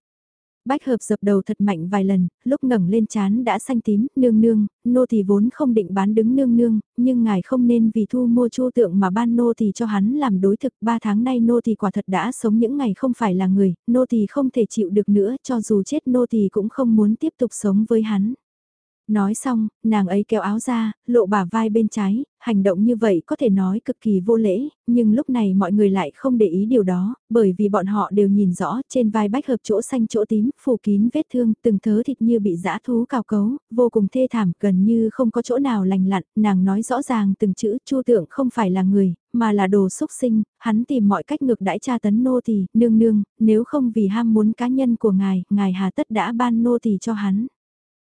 Bách hợp dập đầu thật mạnh vài lần, lúc ngẩng lên chán đã xanh tím, nương nương, nô thì vốn không định bán đứng nương nương, nhưng ngài không nên vì thu mua chu tượng mà ban nô thì cho hắn làm đối thực. Ba tháng nay nô thì quả thật đã sống những ngày không phải là người, nô thì không thể chịu được nữa cho dù chết nô thì cũng không muốn tiếp tục sống với hắn. Nói xong, nàng ấy kéo áo ra, lộ bả vai bên trái, hành động như vậy có thể nói cực kỳ vô lễ, nhưng lúc này mọi người lại không để ý điều đó, bởi vì bọn họ đều nhìn rõ trên vai bách hợp chỗ xanh chỗ tím, phủ kín vết thương, từng thớ thịt như bị dã thú cào cấu, vô cùng thê thảm, gần như không có chỗ nào lành lặn, nàng nói rõ ràng từng chữ chu tượng không phải là người, mà là đồ xúc sinh, hắn tìm mọi cách ngược đãi cha tấn nô thì nương nương, nếu không vì ham muốn cá nhân của ngài, ngài hà tất đã ban nô thì cho hắn.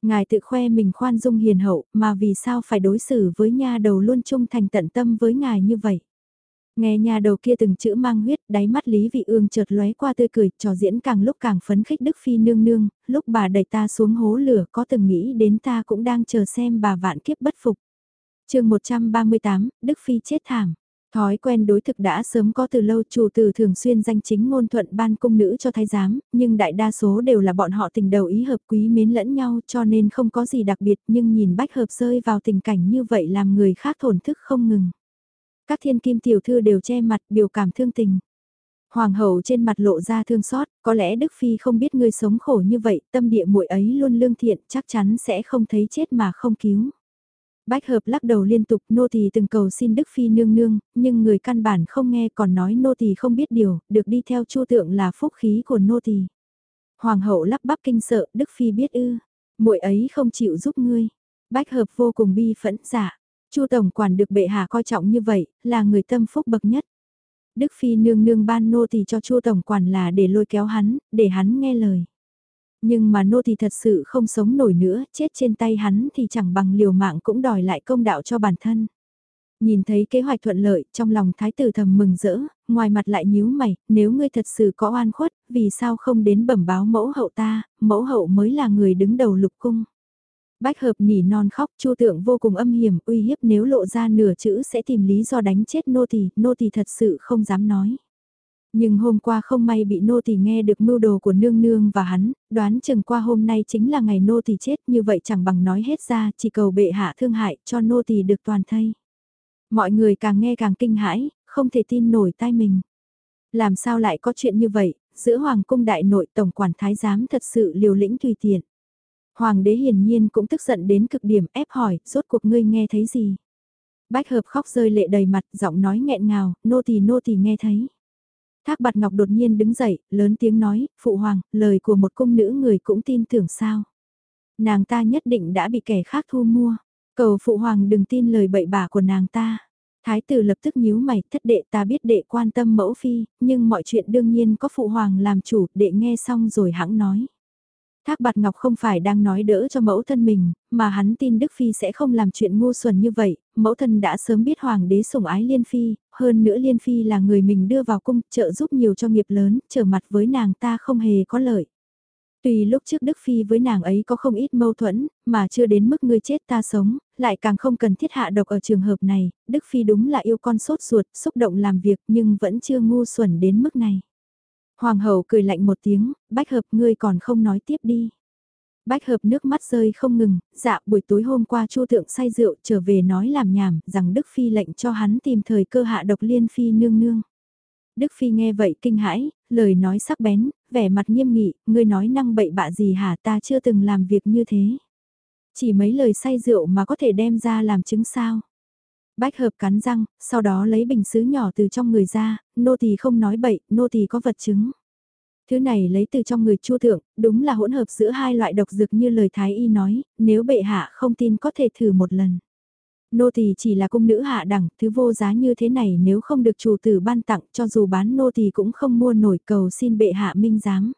Ngài tự khoe mình khoan dung hiền hậu, mà vì sao phải đối xử với nha đầu luôn trung thành tận tâm với ngài như vậy? Nghe nhà đầu kia từng chữ mang huyết, đáy mắt Lý Vị Ương chợt lóe qua tươi cười, trò diễn càng lúc càng phấn khích Đức Phi nương nương, lúc bà đẩy ta xuống hố lửa có từng nghĩ đến ta cũng đang chờ xem bà vạn kiếp bất phục. chương 138, Đức Phi chết thảm. Thói quen đối thực đã sớm có từ lâu chủ tử thường xuyên danh chính ngôn thuận ban cung nữ cho thái giám, nhưng đại đa số đều là bọn họ tình đầu ý hợp quý mến lẫn nhau cho nên không có gì đặc biệt nhưng nhìn bách hợp rơi vào tình cảnh như vậy làm người khác thổn thức không ngừng. Các thiên kim tiểu thư đều che mặt biểu cảm thương tình. Hoàng hậu trên mặt lộ ra thương xót, có lẽ Đức Phi không biết ngươi sống khổ như vậy, tâm địa muội ấy luôn lương thiện, chắc chắn sẽ không thấy chết mà không cứu. Bách hợp lắc đầu liên tục nô tỳ từng cầu xin Đức Phi nương nương, nhưng người căn bản không nghe còn nói nô tỳ không biết điều, được đi theo chu tượng là phúc khí của nô tỳ. Hoàng hậu lắp bắp kinh sợ, Đức Phi biết ư, muội ấy không chịu giúp ngươi. Bách hợp vô cùng bi phẫn giả, chu tổng quản được bệ hạ coi trọng như vậy, là người tâm phúc bậc nhất. Đức Phi nương nương ban nô tỳ cho chu tổng quản là để lôi kéo hắn, để hắn nghe lời. Nhưng mà nô thì thật sự không sống nổi nữa, chết trên tay hắn thì chẳng bằng liều mạng cũng đòi lại công đạo cho bản thân. Nhìn thấy kế hoạch thuận lợi, trong lòng thái tử thầm mừng rỡ, ngoài mặt lại nhíu mày, nếu ngươi thật sự có oan khuất, vì sao không đến bẩm báo mẫu hậu ta, mẫu hậu mới là người đứng đầu lục cung. Bách hợp nỉ non khóc, chu tượng vô cùng âm hiểm, uy hiếp nếu lộ ra nửa chữ sẽ tìm lý do đánh chết nô tỳ, nô tỳ thật sự không dám nói. Nhưng hôm qua không may bị nô tỳ nghe được mưu đồ của nương nương và hắn, đoán chừng qua hôm nay chính là ngày nô tỳ chết như vậy chẳng bằng nói hết ra, chỉ cầu bệ hạ thương hại cho nô tỳ được toàn thây. Mọi người càng nghe càng kinh hãi, không thể tin nổi tai mình. Làm sao lại có chuyện như vậy, giữa Hoàng cung đại nội tổng quản thái giám thật sự liều lĩnh tùy tiện. Hoàng đế hiển nhiên cũng tức giận đến cực điểm ép hỏi, rốt cuộc ngươi nghe thấy gì? Bách hợp khóc rơi lệ đầy mặt, giọng nói nghẹn ngào, nô tỳ nô tỳ nghe thấy. Thác bạt ngọc đột nhiên đứng dậy, lớn tiếng nói, phụ hoàng, lời của một cung nữ người cũng tin tưởng sao. Nàng ta nhất định đã bị kẻ khác thu mua, cầu phụ hoàng đừng tin lời bậy bạ của nàng ta. Thái tử lập tức nhíu mày, thất đệ ta biết đệ quan tâm mẫu phi, nhưng mọi chuyện đương nhiên có phụ hoàng làm chủ, đệ nghe xong rồi hãng nói. Thác Bạt Ngọc không phải đang nói đỡ cho mẫu thân mình, mà hắn tin Đức Phi sẽ không làm chuyện ngu xuẩn như vậy, mẫu thân đã sớm biết Hoàng đế sủng ái Liên Phi, hơn nữa Liên Phi là người mình đưa vào cung trợ giúp nhiều cho nghiệp lớn, trở mặt với nàng ta không hề có lợi. Tuy lúc trước Đức Phi với nàng ấy có không ít mâu thuẫn, mà chưa đến mức ngươi chết ta sống, lại càng không cần thiết hạ độc ở trường hợp này, Đức Phi đúng là yêu con sốt ruột, xúc động làm việc nhưng vẫn chưa ngu xuẩn đến mức này. Hoàng hậu cười lạnh một tiếng, bách hợp ngươi còn không nói tiếp đi. Bách hợp nước mắt rơi không ngừng, dạ buổi tối hôm qua chu thượng say rượu trở về nói làm nhảm, rằng Đức Phi lệnh cho hắn tìm thời cơ hạ độc liên phi nương nương. Đức Phi nghe vậy kinh hãi, lời nói sắc bén, vẻ mặt nghiêm nghị, ngươi nói năng bậy bạ gì hả ta chưa từng làm việc như thế. Chỉ mấy lời say rượu mà có thể đem ra làm chứng sao. Bách hợp cắn răng, sau đó lấy bình sứ nhỏ từ trong người ra, nô tỳ không nói bậy, nô tỳ có vật chứng. Thứ này lấy từ trong người chua thượng, đúng là hỗn hợp giữa hai loại độc dược như lời Thái Y nói, nếu bệ hạ không tin có thể thử một lần. Nô tỳ chỉ là cung nữ hạ đẳng, thứ vô giá như thế này nếu không được chủ tử ban tặng cho dù bán nô tỳ cũng không mua nổi cầu xin bệ hạ minh giám.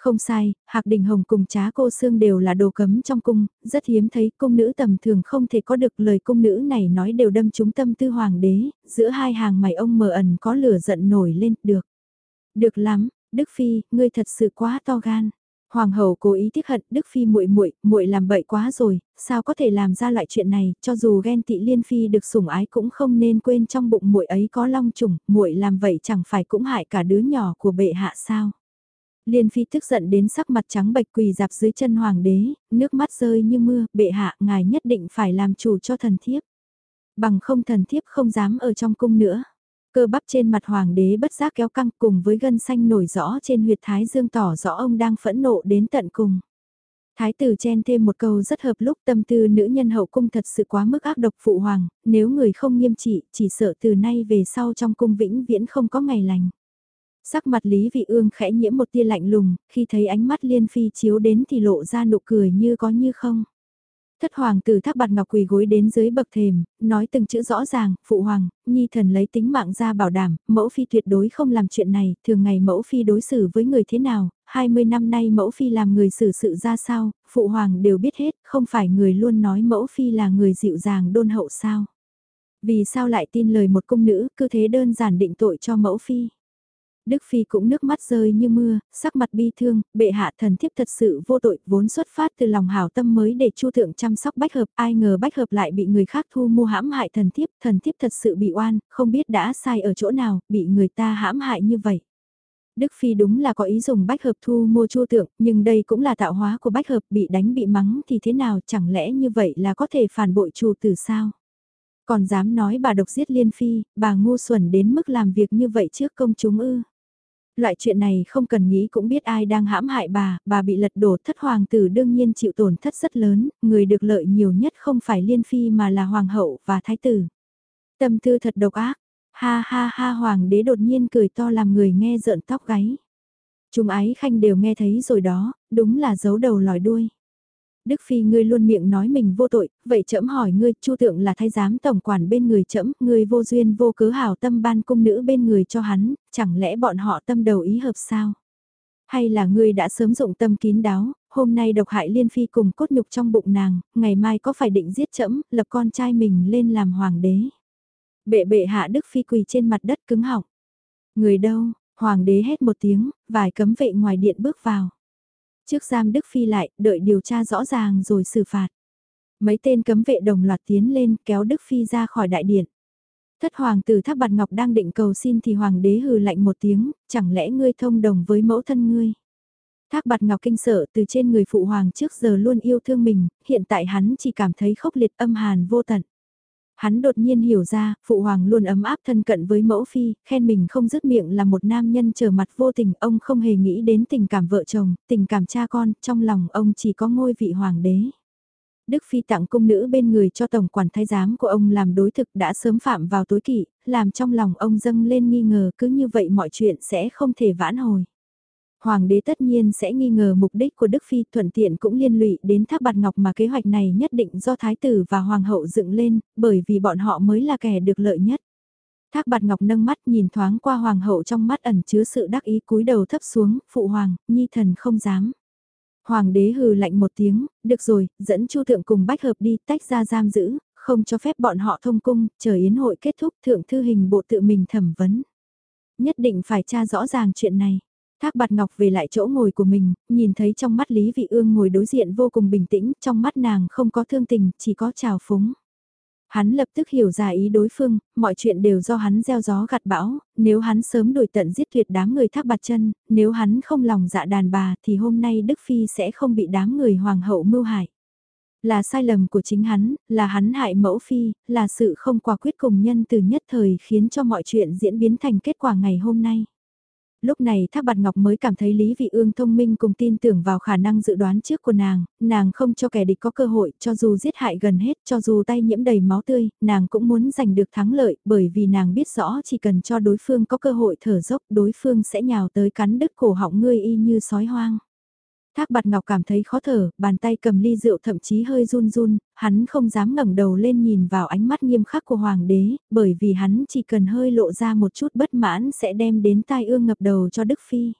Không sai, Hạc Đình Hồng cùng trá cô xương đều là đồ cấm trong cung, rất hiếm thấy cung nữ tầm thường không thể có được lời cung nữ này nói đều đâm trúng tâm tư hoàng đế, giữa hai hàng mày ông mờ ẩn có lửa giận nổi lên, được. Được lắm, Đức Phi, ngươi thật sự quá to gan. Hoàng hậu cố ý tiếc hận Đức Phi muội muội muội làm bậy quá rồi, sao có thể làm ra loại chuyện này, cho dù ghen tị Liên Phi được sủng ái cũng không nên quên trong bụng muội ấy có long trùng, muội làm vậy chẳng phải cũng hại cả đứa nhỏ của bệ hạ sao. Liên Phi tức giận đến sắc mặt trắng bệch quỳ dạp dưới chân hoàng đế, nước mắt rơi như mưa, bệ hạ ngài nhất định phải làm chủ cho thần thiếp. Bằng không thần thiếp không dám ở trong cung nữa. Cơ bắp trên mặt hoàng đế bất giác kéo căng cùng với gân xanh nổi rõ trên huyệt thái dương tỏ rõ ông đang phẫn nộ đến tận cùng. Thái tử chen thêm một câu rất hợp lúc tâm tư nữ nhân hậu cung thật sự quá mức ác độc phụ hoàng, nếu người không nghiêm trị, chỉ sợ từ nay về sau trong cung vĩnh viễn không có ngày lành. Sắc mặt Lý Vị Ương khẽ nhiễm một tia lạnh lùng, khi thấy ánh mắt Liên Phi chiếu đến thì lộ ra nụ cười như có như không. Thất hoàng tử thác bạt ngọc quỳ gối đến dưới bậc thềm, nói từng chữ rõ ràng, phụ hoàng, nhi thần lấy tính mạng ra bảo đảm, mẫu phi tuyệt đối không làm chuyện này, thường ngày mẫu phi đối xử với người thế nào, 20 năm nay mẫu phi làm người xử sự ra sao, phụ hoàng đều biết hết, không phải người luôn nói mẫu phi là người dịu dàng đôn hậu sao. Vì sao lại tin lời một cung nữ, cứ thế đơn giản định tội cho mẫu phi. Đức Phi cũng nước mắt rơi như mưa, sắc mặt bi thương, bệ hạ thần thiếp thật sự vô tội, vốn xuất phát từ lòng hảo tâm mới để chu thượng chăm sóc bách hợp, ai ngờ bách hợp lại bị người khác thu mua hãm hại thần thiếp, thần thiếp thật sự bị oan, không biết đã sai ở chỗ nào, bị người ta hãm hại như vậy. Đức Phi đúng là có ý dùng bách hợp thu mua chu thượng, nhưng đây cũng là tạo hóa của bách hợp, bị đánh bị mắng thì thế nào, chẳng lẽ như vậy là có thể phản bội chu từ sao? Còn dám nói bà độc giết liên phi, bà ngu xuẩn đến mức làm việc như vậy trước công chúng ư. Loại chuyện này không cần nghĩ cũng biết ai đang hãm hại bà, bà bị lật đổ thất hoàng tử đương nhiên chịu tổn thất rất lớn, người được lợi nhiều nhất không phải liên phi mà là hoàng hậu và thái tử. Tâm tư thật độc ác, ha ha ha hoàng đế đột nhiên cười to làm người nghe rợn tóc gáy. Chúng ái khanh đều nghe thấy rồi đó, đúng là giấu đầu lòi đuôi. Đức Phi ngươi luôn miệng nói mình vô tội, vậy trẫm hỏi ngươi, Chu Tượng là thái giám tổng quản bên người trẫm, ngươi vô duyên vô cớ hảo tâm ban cung nữ bên người cho hắn, chẳng lẽ bọn họ tâm đầu ý hợp sao? Hay là ngươi đã sớm dụng tâm kín đáo, hôm nay độc hại Liên Phi cùng cốt nhục trong bụng nàng, ngày mai có phải định giết trẫm, lập con trai mình lên làm hoàng đế? Bệ bệ hạ Đức Phi quỳ trên mặt đất cứng họng. Người đâu? Hoàng đế hét một tiếng, vài cấm vệ ngoài điện bước vào trước giam Đức Phi lại, đợi điều tra rõ ràng rồi xử phạt. Mấy tên cấm vệ đồng loạt tiến lên kéo Đức Phi ra khỏi đại điện. Thất hoàng tử Thác Bạt Ngọc đang định cầu xin thì hoàng đế hừ lạnh một tiếng, chẳng lẽ ngươi thông đồng với mẫu thân ngươi. Thác Bạt Ngọc kinh sợ từ trên người phụ hoàng trước giờ luôn yêu thương mình, hiện tại hắn chỉ cảm thấy khốc liệt âm hàn vô tận. Hắn đột nhiên hiểu ra, phụ hoàng luôn ấm áp thân cận với mẫu phi, khen mình không dứt miệng là một nam nhân trở mặt vô tình, ông không hề nghĩ đến tình cảm vợ chồng, tình cảm cha con, trong lòng ông chỉ có ngôi vị hoàng đế. Đức Phi tặng cung nữ bên người cho tổng quản thái giám của ông làm đối thực đã sớm phạm vào tối kỵ, làm trong lòng ông dâng lên nghi ngờ cứ như vậy mọi chuyện sẽ không thể vãn hồi. Hoàng đế tất nhiên sẽ nghi ngờ mục đích của Đức Phi thuận tiện cũng liên lụy đến tháp bạt ngọc mà kế hoạch này nhất định do Thái tử và Hoàng hậu dựng lên, bởi vì bọn họ mới là kẻ được lợi nhất. Thác bạt ngọc nâng mắt nhìn thoáng qua Hoàng hậu trong mắt ẩn chứa sự đắc ý cúi đầu thấp xuống, phụ hoàng, nhi thần không dám. Hoàng đế hừ lạnh một tiếng, được rồi, dẫn Chu thượng cùng bách hợp đi tách ra giam giữ, không cho phép bọn họ thông cung, chờ yến hội kết thúc thượng thư hình bộ tự mình thẩm vấn. Nhất định phải tra rõ ràng chuyện này. Thác bạt ngọc về lại chỗ ngồi của mình, nhìn thấy trong mắt Lý Vị Ương ngồi đối diện vô cùng bình tĩnh, trong mắt nàng không có thương tình, chỉ có trào phúng. Hắn lập tức hiểu ra ý đối phương, mọi chuyện đều do hắn gieo gió gặt bão, nếu hắn sớm đổi tận giết tuyệt đám người thác bạt chân, nếu hắn không lòng dạ đàn bà thì hôm nay Đức Phi sẽ không bị đám người hoàng hậu mưu hại. Là sai lầm của chính hắn, là hắn hại mẫu Phi, là sự không quả quyết cùng nhân từ nhất thời khiến cho mọi chuyện diễn biến thành kết quả ngày hôm nay lúc này Thác Bạt Ngọc mới cảm thấy Lý Vị Ương thông minh cùng tin tưởng vào khả năng dự đoán trước của nàng, nàng không cho kẻ địch có cơ hội, cho dù giết hại gần hết, cho dù tay nhiễm đầy máu tươi, nàng cũng muốn giành được thắng lợi, bởi vì nàng biết rõ chỉ cần cho đối phương có cơ hội thở dốc, đối phương sẽ nhào tới cắn đứt cổ họng ngươi y như sói hoang. Thác bạt ngọc cảm thấy khó thở, bàn tay cầm ly rượu thậm chí hơi run run, hắn không dám ngẩng đầu lên nhìn vào ánh mắt nghiêm khắc của hoàng đế, bởi vì hắn chỉ cần hơi lộ ra một chút bất mãn sẽ đem đến tai ương ngập đầu cho Đức Phi.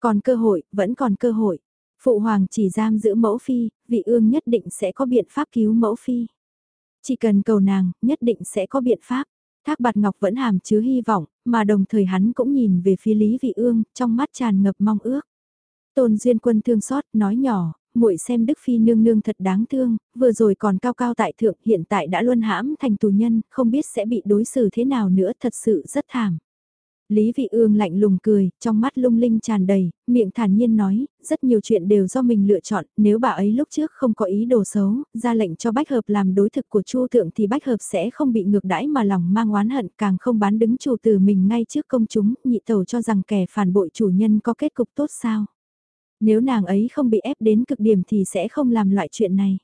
Còn cơ hội, vẫn còn cơ hội. Phụ hoàng chỉ giam giữ mẫu phi, vị ương nhất định sẽ có biện pháp cứu mẫu phi. Chỉ cần cầu nàng, nhất định sẽ có biện pháp. Thác bạt ngọc vẫn hàm chứa hy vọng, mà đồng thời hắn cũng nhìn về phía Lý Vị Ương, trong mắt tràn ngập mong ước. Tôn Duyên Quân thương xót, nói nhỏ, muội xem Đức Phi nương nương thật đáng thương, vừa rồi còn cao cao tại thượng, hiện tại đã luân hãm thành tù nhân, không biết sẽ bị đối xử thế nào nữa, thật sự rất thảm. Lý Vị Ương lạnh lùng cười, trong mắt lung linh tràn đầy, miệng thản nhiên nói, rất nhiều chuyện đều do mình lựa chọn, nếu bà ấy lúc trước không có ý đồ xấu, ra lệnh cho Bách Hợp làm đối thực của Chu Thượng thì Bách Hợp sẽ không bị ngược đãi mà lòng mang oán hận, càng không bán đứng chủ từ mình ngay trước công chúng, nhị tẩu cho rằng kẻ phản bội chủ nhân có kết cục tốt sao. Nếu nàng ấy không bị ép đến cực điểm thì sẽ không làm loại chuyện này.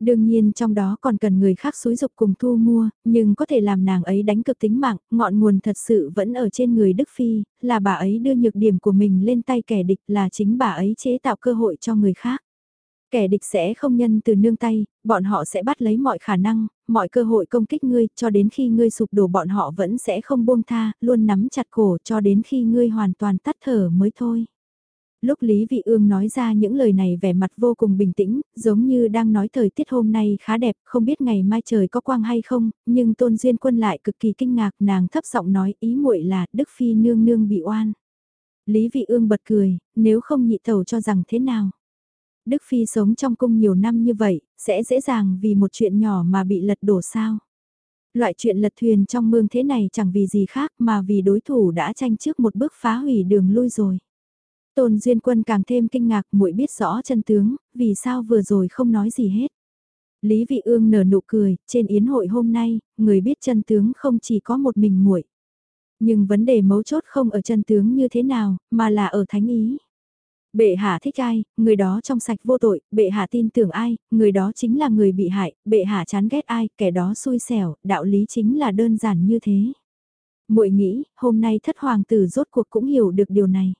Đương nhiên trong đó còn cần người khác xúi dục cùng thu mua, nhưng có thể làm nàng ấy đánh cực tính mạng, ngọn nguồn thật sự vẫn ở trên người Đức Phi, là bà ấy đưa nhược điểm của mình lên tay kẻ địch là chính bà ấy chế tạo cơ hội cho người khác. Kẻ địch sẽ không nhân từ nương tay, bọn họ sẽ bắt lấy mọi khả năng, mọi cơ hội công kích ngươi cho đến khi ngươi sụp đổ bọn họ vẫn sẽ không buông tha, luôn nắm chặt cổ cho đến khi ngươi hoàn toàn tắt thở mới thôi. Lúc Lý Vị Ương nói ra những lời này vẻ mặt vô cùng bình tĩnh, giống như đang nói thời tiết hôm nay khá đẹp, không biết ngày mai trời có quang hay không, nhưng Tôn Duyên Quân lại cực kỳ kinh ngạc, nàng thấp giọng nói ý muội là Đức Phi nương nương bị oan. Lý Vị Ương bật cười, nếu không nhị thầu cho rằng thế nào. Đức Phi sống trong cung nhiều năm như vậy, sẽ dễ dàng vì một chuyện nhỏ mà bị lật đổ sao. Loại chuyện lật thuyền trong mương thế này chẳng vì gì khác mà vì đối thủ đã tranh trước một bước phá hủy đường lui rồi. Tôn Duyên Quân càng thêm kinh ngạc muội biết rõ chân tướng, vì sao vừa rồi không nói gì hết. Lý Vị Ương nở nụ cười, trên yến hội hôm nay, người biết chân tướng không chỉ có một mình muội. Nhưng vấn đề mấu chốt không ở chân tướng như thế nào, mà là ở thánh ý. Bệ hạ thích ai, người đó trong sạch vô tội, bệ hạ tin tưởng ai, người đó chính là người bị hại, bệ hạ chán ghét ai, kẻ đó xui xẻo, đạo lý chính là đơn giản như thế. Muội nghĩ, hôm nay thất hoàng tử rốt cuộc cũng hiểu được điều này.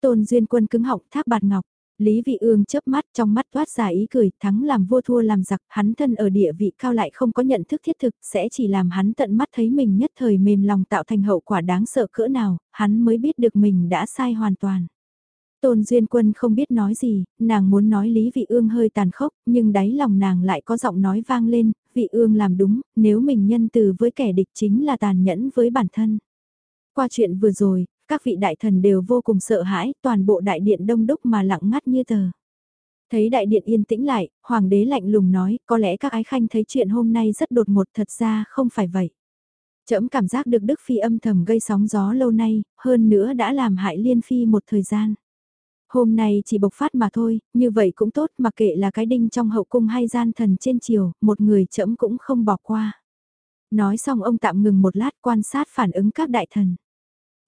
Tôn Duyên Quân cứng họng thác bạt ngọc. Lý Vị Ương chớp mắt trong mắt toát ra ý cười, thắng làm vua thua làm giặc, hắn thân ở địa vị cao lại không có nhận thức thiết thực, sẽ chỉ làm hắn tận mắt thấy mình nhất thời mềm lòng tạo thành hậu quả đáng sợ cỡ nào, hắn mới biết được mình đã sai hoàn toàn. Tôn Duyên Quân không biết nói gì, nàng muốn nói Lý Vị Ương hơi tàn khốc, nhưng đáy lòng nàng lại có giọng nói vang lên, Vị Ương làm đúng, nếu mình nhân từ với kẻ địch chính là tàn nhẫn với bản thân. Qua chuyện vừa rồi, các vị đại thần đều vô cùng sợ hãi, toàn bộ đại điện đông đúc mà lặng ngắt như tờ. Thấy đại điện yên tĩnh lại, hoàng đế lạnh lùng nói, có lẽ các ái khanh thấy chuyện hôm nay rất đột ngột thật ra không phải vậy. Trẫm cảm giác được Đức Phi âm thầm gây sóng gió lâu nay, hơn nữa đã làm hại Liên Phi một thời gian. Hôm nay chỉ bộc phát mà thôi, như vậy cũng tốt mặc kệ là cái đinh trong hậu cung hay gian thần trên triều, một người trẫm cũng không bỏ qua. Nói xong ông tạm ngừng một lát quan sát phản ứng các đại thần.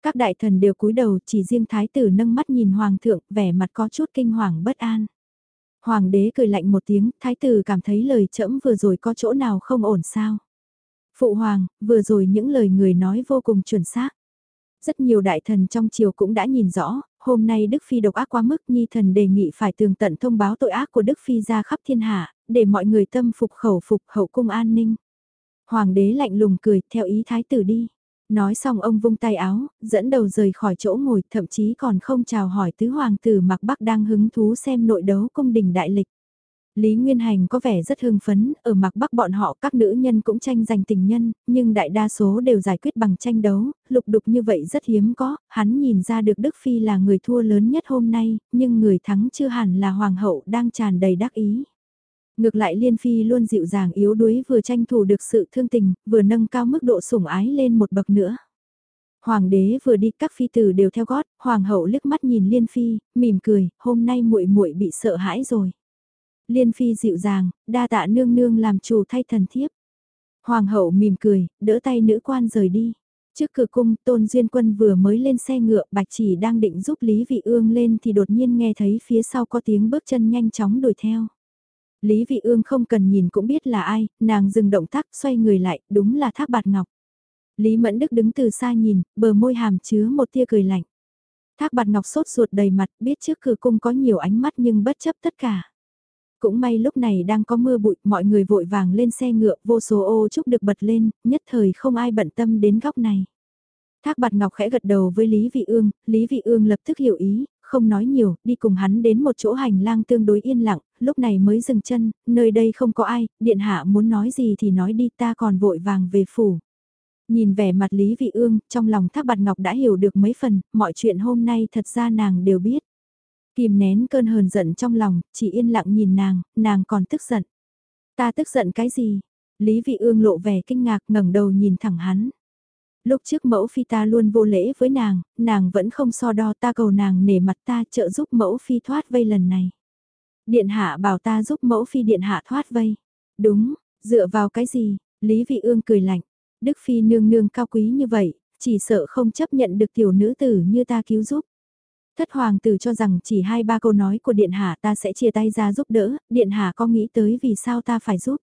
Các đại thần đều cúi đầu chỉ riêng thái tử nâng mắt nhìn hoàng thượng, vẻ mặt có chút kinh hoàng bất an. Hoàng đế cười lạnh một tiếng, thái tử cảm thấy lời trẫm vừa rồi có chỗ nào không ổn sao. Phụ hoàng, vừa rồi những lời người nói vô cùng chuẩn xác. Rất nhiều đại thần trong triều cũng đã nhìn rõ, hôm nay Đức Phi độc ác quá mức nhi thần đề nghị phải tường tận thông báo tội ác của Đức Phi ra khắp thiên hạ, để mọi người tâm phục khẩu phục hậu cung an ninh. Hoàng đế lạnh lùng cười, theo ý thái tử đi. Nói xong ông vung tay áo, dẫn đầu rời khỏi chỗ ngồi, thậm chí còn không chào hỏi tứ hoàng tử Mạc Bắc đang hứng thú xem nội đấu cung đình đại lịch. Lý Nguyên Hành có vẻ rất hưng phấn, ở Mạc Bắc bọn họ các nữ nhân cũng tranh giành tình nhân, nhưng đại đa số đều giải quyết bằng tranh đấu, lục đục như vậy rất hiếm có, hắn nhìn ra được Đức Phi là người thua lớn nhất hôm nay, nhưng người thắng chưa hẳn là hoàng hậu đang tràn đầy đắc ý. Ngược lại Liên Phi luôn dịu dàng yếu đuối vừa tranh thủ được sự thương tình, vừa nâng cao mức độ sủng ái lên một bậc nữa. Hoàng đế vừa đi các phi tử đều theo gót, hoàng hậu liếc mắt nhìn Liên Phi, mỉm cười, hôm nay muội muội bị sợ hãi rồi. Liên Phi dịu dàng, đa tạ nương nương làm chủ thay thần thiếp. Hoàng hậu mỉm cười, đỡ tay nữ quan rời đi. Trước cửa cung, Tôn Duyên Quân vừa mới lên xe ngựa, Bạch Chỉ đang định giúp Lý Vị Ương lên thì đột nhiên nghe thấy phía sau có tiếng bước chân nhanh chóng đuổi theo. Lý Vị Ương không cần nhìn cũng biết là ai, nàng dừng động tác xoay người lại, đúng là Thác Bạt Ngọc. Lý Mẫn Đức đứng từ xa nhìn, bờ môi hàm chứa một tia cười lạnh. Thác Bạt Ngọc sốt ruột đầy mặt, biết trước cửa cung có nhiều ánh mắt nhưng bất chấp tất cả. Cũng may lúc này đang có mưa bụi, mọi người vội vàng lên xe ngựa, vô số ô trúc được bật lên, nhất thời không ai bận tâm đến góc này. Thác Bạt Ngọc khẽ gật đầu với Lý Vị Ương, Lý Vị Ương lập tức hiểu ý, không nói nhiều, đi cùng hắn đến một chỗ hành lang tương đối yên lặng, lúc này mới dừng chân, nơi đây không có ai, điện hạ muốn nói gì thì nói đi ta còn vội vàng về phủ. Nhìn vẻ mặt Lý Vị Ương, trong lòng Thác Bạt Ngọc đã hiểu được mấy phần, mọi chuyện hôm nay thật ra nàng đều biết. Kìm nén cơn hờn giận trong lòng, chỉ yên lặng nhìn nàng, nàng còn tức giận. Ta tức giận cái gì? Lý Vị Ương lộ vẻ kinh ngạc ngẩng đầu nhìn thẳng hắn. Lúc trước mẫu phi ta luôn vô lễ với nàng, nàng vẫn không so đo ta cầu nàng nể mặt ta trợ giúp mẫu phi thoát vây lần này. Điện hạ bảo ta giúp mẫu phi điện hạ thoát vây. Đúng, dựa vào cái gì? Lý Vị Ương cười lạnh. Đức phi nương nương cao quý như vậy, chỉ sợ không chấp nhận được tiểu nữ tử như ta cứu giúp. Thất hoàng tử cho rằng chỉ hai ba câu nói của điện hạ ta sẽ chia tay ra giúp đỡ, điện hạ có nghĩ tới vì sao ta phải giúp.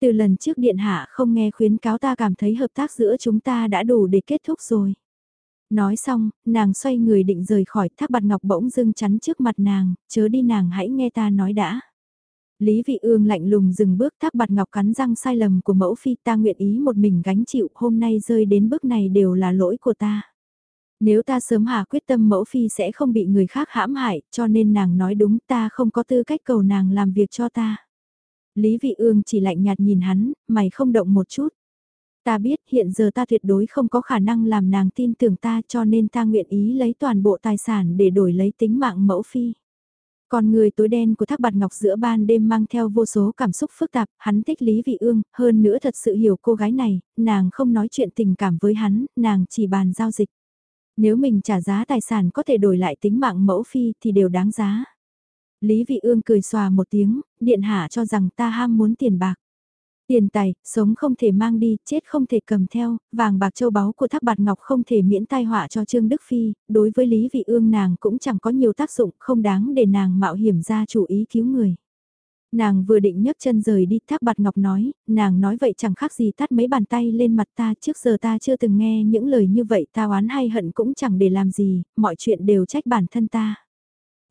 Từ lần trước điện hạ không nghe khuyến cáo ta cảm thấy hợp tác giữa chúng ta đã đủ để kết thúc rồi. Nói xong, nàng xoay người định rời khỏi thác bạt ngọc bỗng dưng chắn trước mặt nàng, chớ đi nàng hãy nghe ta nói đã. Lý vị ương lạnh lùng dừng bước thác bạt ngọc cắn răng sai lầm của mẫu phi ta nguyện ý một mình gánh chịu hôm nay rơi đến bước này đều là lỗi của ta. Nếu ta sớm hạ quyết tâm mẫu phi sẽ không bị người khác hãm hại cho nên nàng nói đúng ta không có tư cách cầu nàng làm việc cho ta. Lý Vị Ương chỉ lạnh nhạt nhìn hắn, mày không động một chút. Ta biết hiện giờ ta tuyệt đối không có khả năng làm nàng tin tưởng ta cho nên ta nguyện ý lấy toàn bộ tài sản để đổi lấy tính mạng mẫu phi. Còn người tối đen của thác bạt ngọc giữa ban đêm mang theo vô số cảm xúc phức tạp, hắn thích Lý Vị Ương, hơn nữa thật sự hiểu cô gái này, nàng không nói chuyện tình cảm với hắn, nàng chỉ bàn giao dịch. Nếu mình trả giá tài sản có thể đổi lại tính mạng mẫu phi thì đều đáng giá. Lý Vị Ương cười xòa một tiếng, điện hạ cho rằng ta ham muốn tiền bạc. Tiền tài, sống không thể mang đi, chết không thể cầm theo, vàng bạc châu báu của thác bạt ngọc không thể miễn tai họa cho Trương Đức Phi, đối với Lý Vị Ương nàng cũng chẳng có nhiều tác dụng, không đáng để nàng mạo hiểm ra chủ ý cứu người. Nàng vừa định nhấc chân rời đi thác bạt ngọc nói, nàng nói vậy chẳng khác gì tát mấy bàn tay lên mặt ta trước giờ ta chưa từng nghe những lời như vậy ta oán hay hận cũng chẳng để làm gì, mọi chuyện đều trách bản thân ta.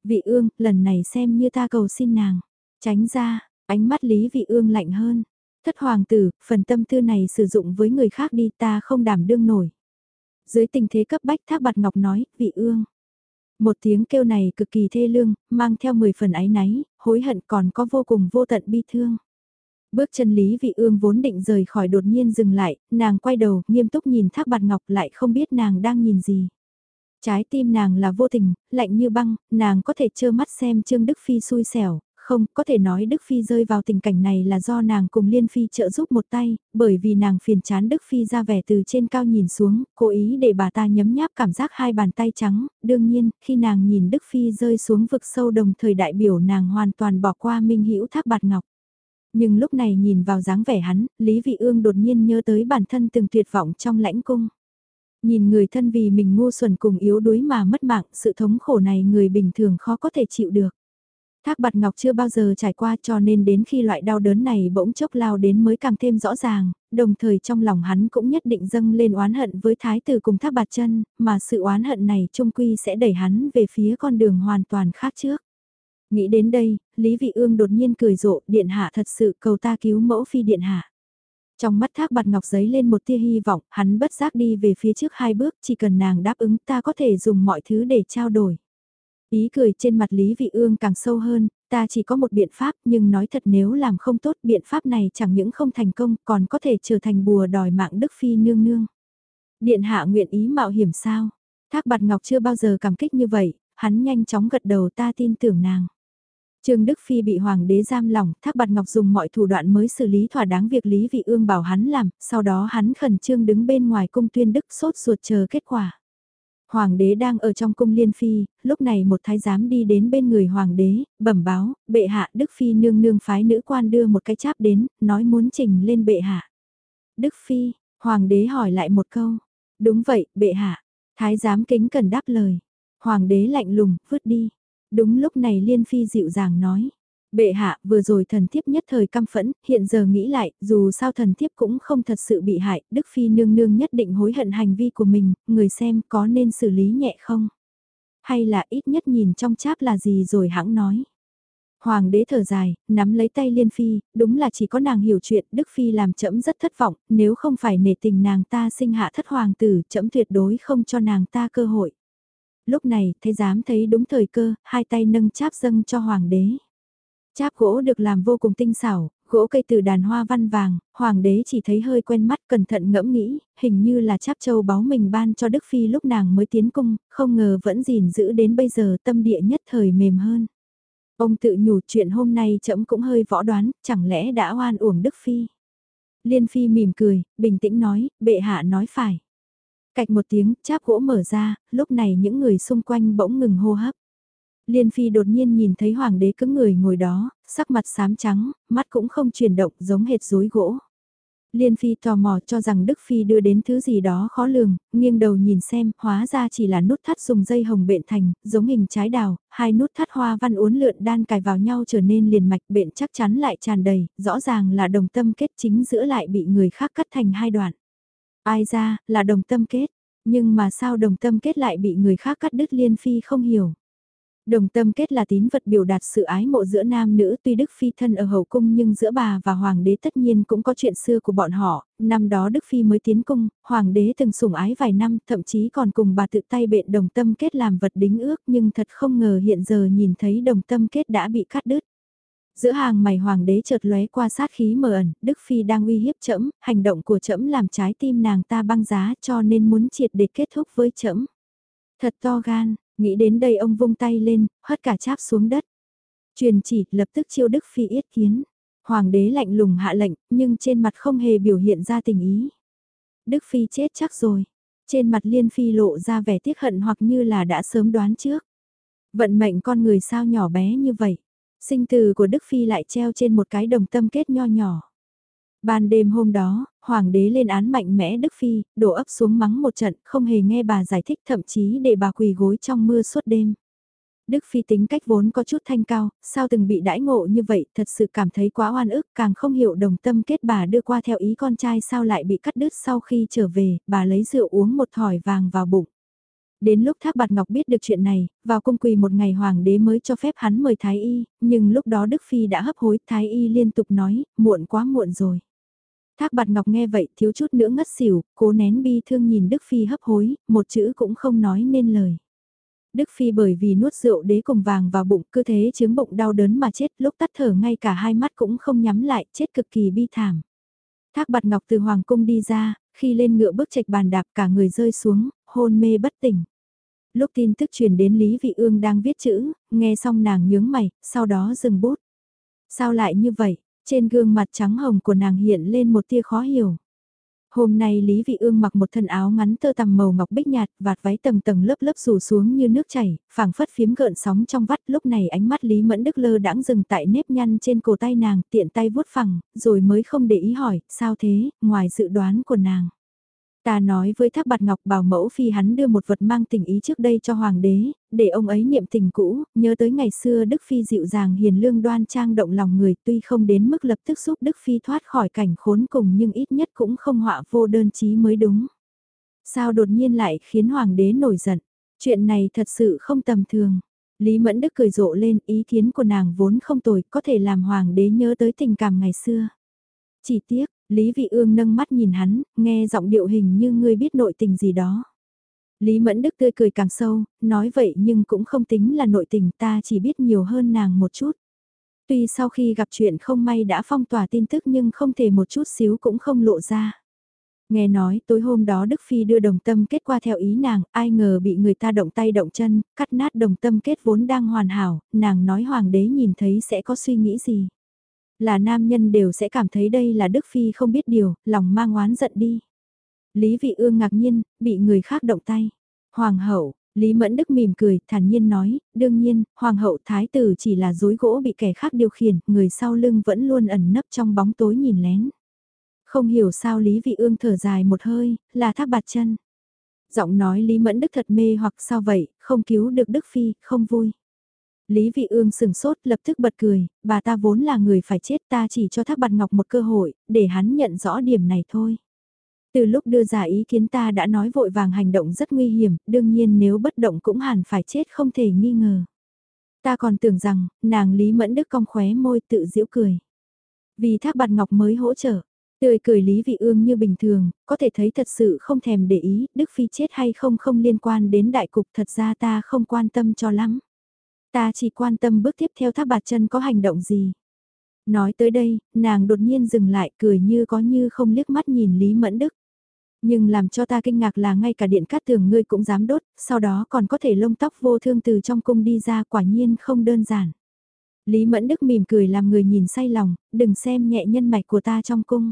Vị ương, lần này xem như ta cầu xin nàng. Tránh ra, ánh mắt Lý Vị ương lạnh hơn. Thất hoàng tử, phần tâm tư này sử dụng với người khác đi ta không đảm đương nổi. Dưới tình thế cấp bách Thác Bạt Ngọc nói, vị ương. Một tiếng kêu này cực kỳ thê lương, mang theo 10 phần ái náy, hối hận còn có vô cùng vô tận bi thương. Bước chân Lý Vị Ương vốn định rời khỏi đột nhiên dừng lại, nàng quay đầu, nghiêm túc nhìn Thác Bạt Ngọc lại không biết nàng đang nhìn gì. Trái tim nàng là vô tình, lạnh như băng, nàng có thể trơ mắt xem Trương Đức Phi xui xẻo, không, có thể nói Đức Phi rơi vào tình cảnh này là do nàng cùng Liên Phi trợ giúp một tay, bởi vì nàng phiền chán Đức Phi ra vẻ từ trên cao nhìn xuống, cố ý để bà ta nhấm nháp cảm giác hai bàn tay trắng, đương nhiên, khi nàng nhìn Đức Phi rơi xuống vực sâu đồng thời đại biểu nàng hoàn toàn bỏ qua Minh Hữu Thác Bạt Ngọc. Nhưng lúc này nhìn vào dáng vẻ hắn, Lý Vị Ương đột nhiên nhớ tới bản thân từng tuyệt vọng trong lãnh cung. Nhìn người thân vì mình ngu xuẩn cùng yếu đuối mà mất mạng, sự thống khổ này người bình thường khó có thể chịu được. Thác bạt ngọc chưa bao giờ trải qua cho nên đến khi loại đau đớn này bỗng chốc lao đến mới càng thêm rõ ràng, đồng thời trong lòng hắn cũng nhất định dâng lên oán hận với thái tử cùng thác bạt chân, mà sự oán hận này trung quy sẽ đẩy hắn về phía con đường hoàn toàn khác trước. Nghĩ đến đây, Lý Vị Ương đột nhiên cười rộ, điện hạ thật sự cầu ta cứu mẫu phi điện hạ. Trong mắt thác bạt ngọc giấy lên một tia hy vọng, hắn bất giác đi về phía trước hai bước, chỉ cần nàng đáp ứng ta có thể dùng mọi thứ để trao đổi. Ý cười trên mặt Lý Vị Ương càng sâu hơn, ta chỉ có một biện pháp nhưng nói thật nếu làm không tốt biện pháp này chẳng những không thành công còn có thể trở thành bùa đòi mạng Đức Phi nương nương. Điện hạ nguyện ý mạo hiểm sao? Thác bạt ngọc chưa bao giờ cảm kích như vậy, hắn nhanh chóng gật đầu ta tin tưởng nàng. Trương Đức Phi bị hoàng đế giam lỏng, Thác Bạt Ngọc dùng mọi thủ đoạn mới xử lý thỏa đáng việc Lý Vị Ương bảo hắn làm, sau đó hắn khẩn trương đứng bên ngoài cung tuyên đức sốt ruột chờ kết quả. Hoàng đế đang ở trong cung liên phi, lúc này một thái giám đi đến bên người hoàng đế, bẩm báo, bệ hạ Đức Phi nương nương phái nữ quan đưa một cái cháp đến, nói muốn trình lên bệ hạ. Đức Phi, hoàng đế hỏi lại một câu. Đúng vậy, bệ hạ. Thái giám kính cần đáp lời. Hoàng đế lạnh lùng, vứt đi. Đúng lúc này Liên Phi dịu dàng nói. Bệ hạ, vừa rồi thần thiếp nhất thời căm phẫn, hiện giờ nghĩ lại, dù sao thần thiếp cũng không thật sự bị hại, Đức Phi nương nương nhất định hối hận hành vi của mình, người xem có nên xử lý nhẹ không? Hay là ít nhất nhìn trong cháp là gì rồi hãng nói? Hoàng đế thở dài, nắm lấy tay Liên Phi, đúng là chỉ có nàng hiểu chuyện, Đức Phi làm chậm rất thất vọng, nếu không phải nể tình nàng ta sinh hạ thất hoàng tử, chậm tuyệt đối không cho nàng ta cơ hội. Lúc này, thấy dám thấy đúng thời cơ, hai tay nâng cháp dâng cho hoàng đế. Cháp gỗ được làm vô cùng tinh xảo, gỗ cây từ đàn hoa văn vàng, hoàng đế chỉ thấy hơi quen mắt cẩn thận ngẫm nghĩ, hình như là cháp châu báu mình ban cho Đức Phi lúc nàng mới tiến cung, không ngờ vẫn gìn giữ đến bây giờ tâm địa nhất thời mềm hơn. Ông tự nhủ chuyện hôm nay chậm cũng hơi võ đoán, chẳng lẽ đã oan uổng Đức Phi. Liên Phi mỉm cười, bình tĩnh nói, bệ hạ nói phải. Cạch một tiếng, cháp gỗ mở ra, lúc này những người xung quanh bỗng ngừng hô hấp. Liên Phi đột nhiên nhìn thấy hoàng đế cứng người ngồi đó, sắc mặt xám trắng, mắt cũng không chuyển động giống hệt rối gỗ. Liên Phi tò mò cho rằng Đức Phi đưa đến thứ gì đó khó lường, nghiêng đầu nhìn xem, hóa ra chỉ là nút thắt dùng dây hồng bện thành, giống hình trái đào, hai nút thắt hoa văn uốn lượn đan cài vào nhau trở nên liền mạch bện chắc chắn lại tràn đầy, rõ ràng là đồng tâm kết chính giữa lại bị người khác cắt thành hai đoạn. Ai ra, là đồng tâm kết, nhưng mà sao đồng tâm kết lại bị người khác cắt đứt Liên Phi không hiểu. Đồng tâm kết là tín vật biểu đạt sự ái mộ giữa nam nữ tuy Đức Phi thân ở hậu cung nhưng giữa bà và Hoàng đế tất nhiên cũng có chuyện xưa của bọn họ, năm đó Đức Phi mới tiến cung, Hoàng đế từng sủng ái vài năm thậm chí còn cùng bà tự tay bện đồng tâm kết làm vật đính ước nhưng thật không ngờ hiện giờ nhìn thấy đồng tâm kết đã bị cắt đứt. Giữa hàng mày hoàng đế chợt lóe qua sát khí mờ ẩn, Đức Phi đang uy hiếp trẫm, hành động của trẫm làm trái tim nàng ta băng giá cho nên muốn triệt để kết thúc với trẫm. Thật to gan, Nghĩ đến đây ông vung tay lên, hất cả cháp xuống đất. Truyền chỉ lập tức chiêu Đức Phi yết kiến. Hoàng đế lạnh lùng hạ lệnh, nhưng trên mặt không hề biểu hiện ra tình ý. Đức Phi chết chắc rồi. Trên mặt Liên Phi lộ ra vẻ tiếc hận hoặc như là đã sớm đoán trước. Vận mệnh con người sao nhỏ bé như vậy. Sinh từ của Đức Phi lại treo trên một cái đồng tâm kết nho nhỏ. Ban đêm hôm đó, Hoàng đế lên án mạnh mẽ Đức Phi, đổ ấp xuống mắng một trận, không hề nghe bà giải thích thậm chí để bà quỳ gối trong mưa suốt đêm. Đức Phi tính cách vốn có chút thanh cao, sao từng bị đãi ngộ như vậy, thật sự cảm thấy quá oan ức, càng không hiểu đồng tâm kết bà đưa qua theo ý con trai sao lại bị cắt đứt sau khi trở về, bà lấy rượu uống một thỏi vàng vào bụng. Đến lúc Thác Bạt Ngọc biết được chuyện này, vào cung quỳ một ngày hoàng đế mới cho phép hắn mời Thái Y, nhưng lúc đó Đức Phi đã hấp hối, Thái Y liên tục nói, muộn quá muộn rồi. Thác bạt ngọc nghe vậy thiếu chút nữa ngất xỉu, cố nén bi thương nhìn Đức Phi hấp hối, một chữ cũng không nói nên lời. Đức Phi bởi vì nuốt rượu đế cùng vàng vào bụng cứ thế chứng bụng đau đớn mà chết lúc tắt thở ngay cả hai mắt cũng không nhắm lại chết cực kỳ bi thảm. Thác bạt ngọc từ hoàng cung đi ra, khi lên ngựa bước chạch bàn đạp cả người rơi xuống, hôn mê bất tỉnh. Lúc tin tức truyền đến Lý Vị Ương đang viết chữ, nghe xong nàng nhướng mày, sau đó dừng bút. Sao lại như vậy? Trên gương mặt trắng hồng của nàng hiện lên một tia khó hiểu. Hôm nay Lý Vị Ương mặc một thân áo ngắn tơ tằm màu ngọc bích nhạt, vạt váy tầng tầng lớp lớp rủ xuống như nước chảy, phảng phất phiếm gợn sóng trong vắt. Lúc này ánh mắt Lý Mẫn Đức lơ đãng dừng tại nếp nhăn trên cổ tay nàng, tiện tay vuốt phẳng, rồi mới không để ý hỏi, sao thế, ngoài dự đoán của nàng. Ta nói với Thác Bạt Ngọc bảo mẫu phi hắn đưa một vật mang tình ý trước đây cho hoàng đế, để ông ấy niệm tình cũ, nhớ tới ngày xưa Đức Phi dịu dàng hiền lương đoan trang động lòng người tuy không đến mức lập tức giúp Đức Phi thoát khỏi cảnh khốn cùng nhưng ít nhất cũng không họa vô đơn chí mới đúng. Sao đột nhiên lại khiến hoàng đế nổi giận? Chuyện này thật sự không tầm thường. Lý Mẫn Đức cười rộ lên ý kiến của nàng vốn không tồi có thể làm hoàng đế nhớ tới tình cảm ngày xưa. Chỉ tiếc, Lý Vị Ương nâng mắt nhìn hắn, nghe giọng điệu hình như ngươi biết nội tình gì đó. Lý Mẫn Đức tươi cười càng sâu, nói vậy nhưng cũng không tính là nội tình ta chỉ biết nhiều hơn nàng một chút. Tuy sau khi gặp chuyện không may đã phong tỏa tin tức nhưng không thể một chút xíu cũng không lộ ra. Nghe nói tối hôm đó Đức Phi đưa đồng tâm kết qua theo ý nàng, ai ngờ bị người ta động tay động chân, cắt nát đồng tâm kết vốn đang hoàn hảo, nàng nói hoàng đế nhìn thấy sẽ có suy nghĩ gì. Là nam nhân đều sẽ cảm thấy đây là Đức Phi không biết điều, lòng mang oán giận đi. Lý Vị Ương ngạc nhiên, bị người khác động tay. Hoàng hậu, Lý Mẫn Đức mỉm cười, thản nhiên nói, đương nhiên, Hoàng hậu Thái tử chỉ là dối gỗ bị kẻ khác điều khiển, người sau lưng vẫn luôn ẩn nấp trong bóng tối nhìn lén. Không hiểu sao Lý Vị Ương thở dài một hơi, là thác bạt chân. Giọng nói Lý Mẫn Đức thật mê hoặc sao vậy, không cứu được Đức Phi, không vui. Lý Vị Ương sừng sốt lập tức bật cười, bà ta vốn là người phải chết ta chỉ cho Thác Bạt Ngọc một cơ hội, để hắn nhận rõ điểm này thôi. Từ lúc đưa ra ý kiến ta đã nói vội vàng hành động rất nguy hiểm, đương nhiên nếu bất động cũng hẳn phải chết không thể nghi ngờ. Ta còn tưởng rằng, nàng Lý Mẫn Đức cong khóe môi tự giễu cười. Vì Thác Bạt Ngọc mới hỗ trợ, Tươi cười Lý Vị Ương như bình thường, có thể thấy thật sự không thèm để ý, Đức Phi chết hay không không liên quan đến đại cục thật ra ta không quan tâm cho lắm. Ta chỉ quan tâm bước tiếp theo thác bạt chân có hành động gì. Nói tới đây, nàng đột nhiên dừng lại cười như có như không liếc mắt nhìn Lý Mẫn Đức. Nhưng làm cho ta kinh ngạc là ngay cả điện cát tường ngươi cũng dám đốt, sau đó còn có thể lông tóc vô thương từ trong cung đi ra quả nhiên không đơn giản. Lý Mẫn Đức mỉm cười làm người nhìn say lòng, đừng xem nhẹ nhân mạch của ta trong cung.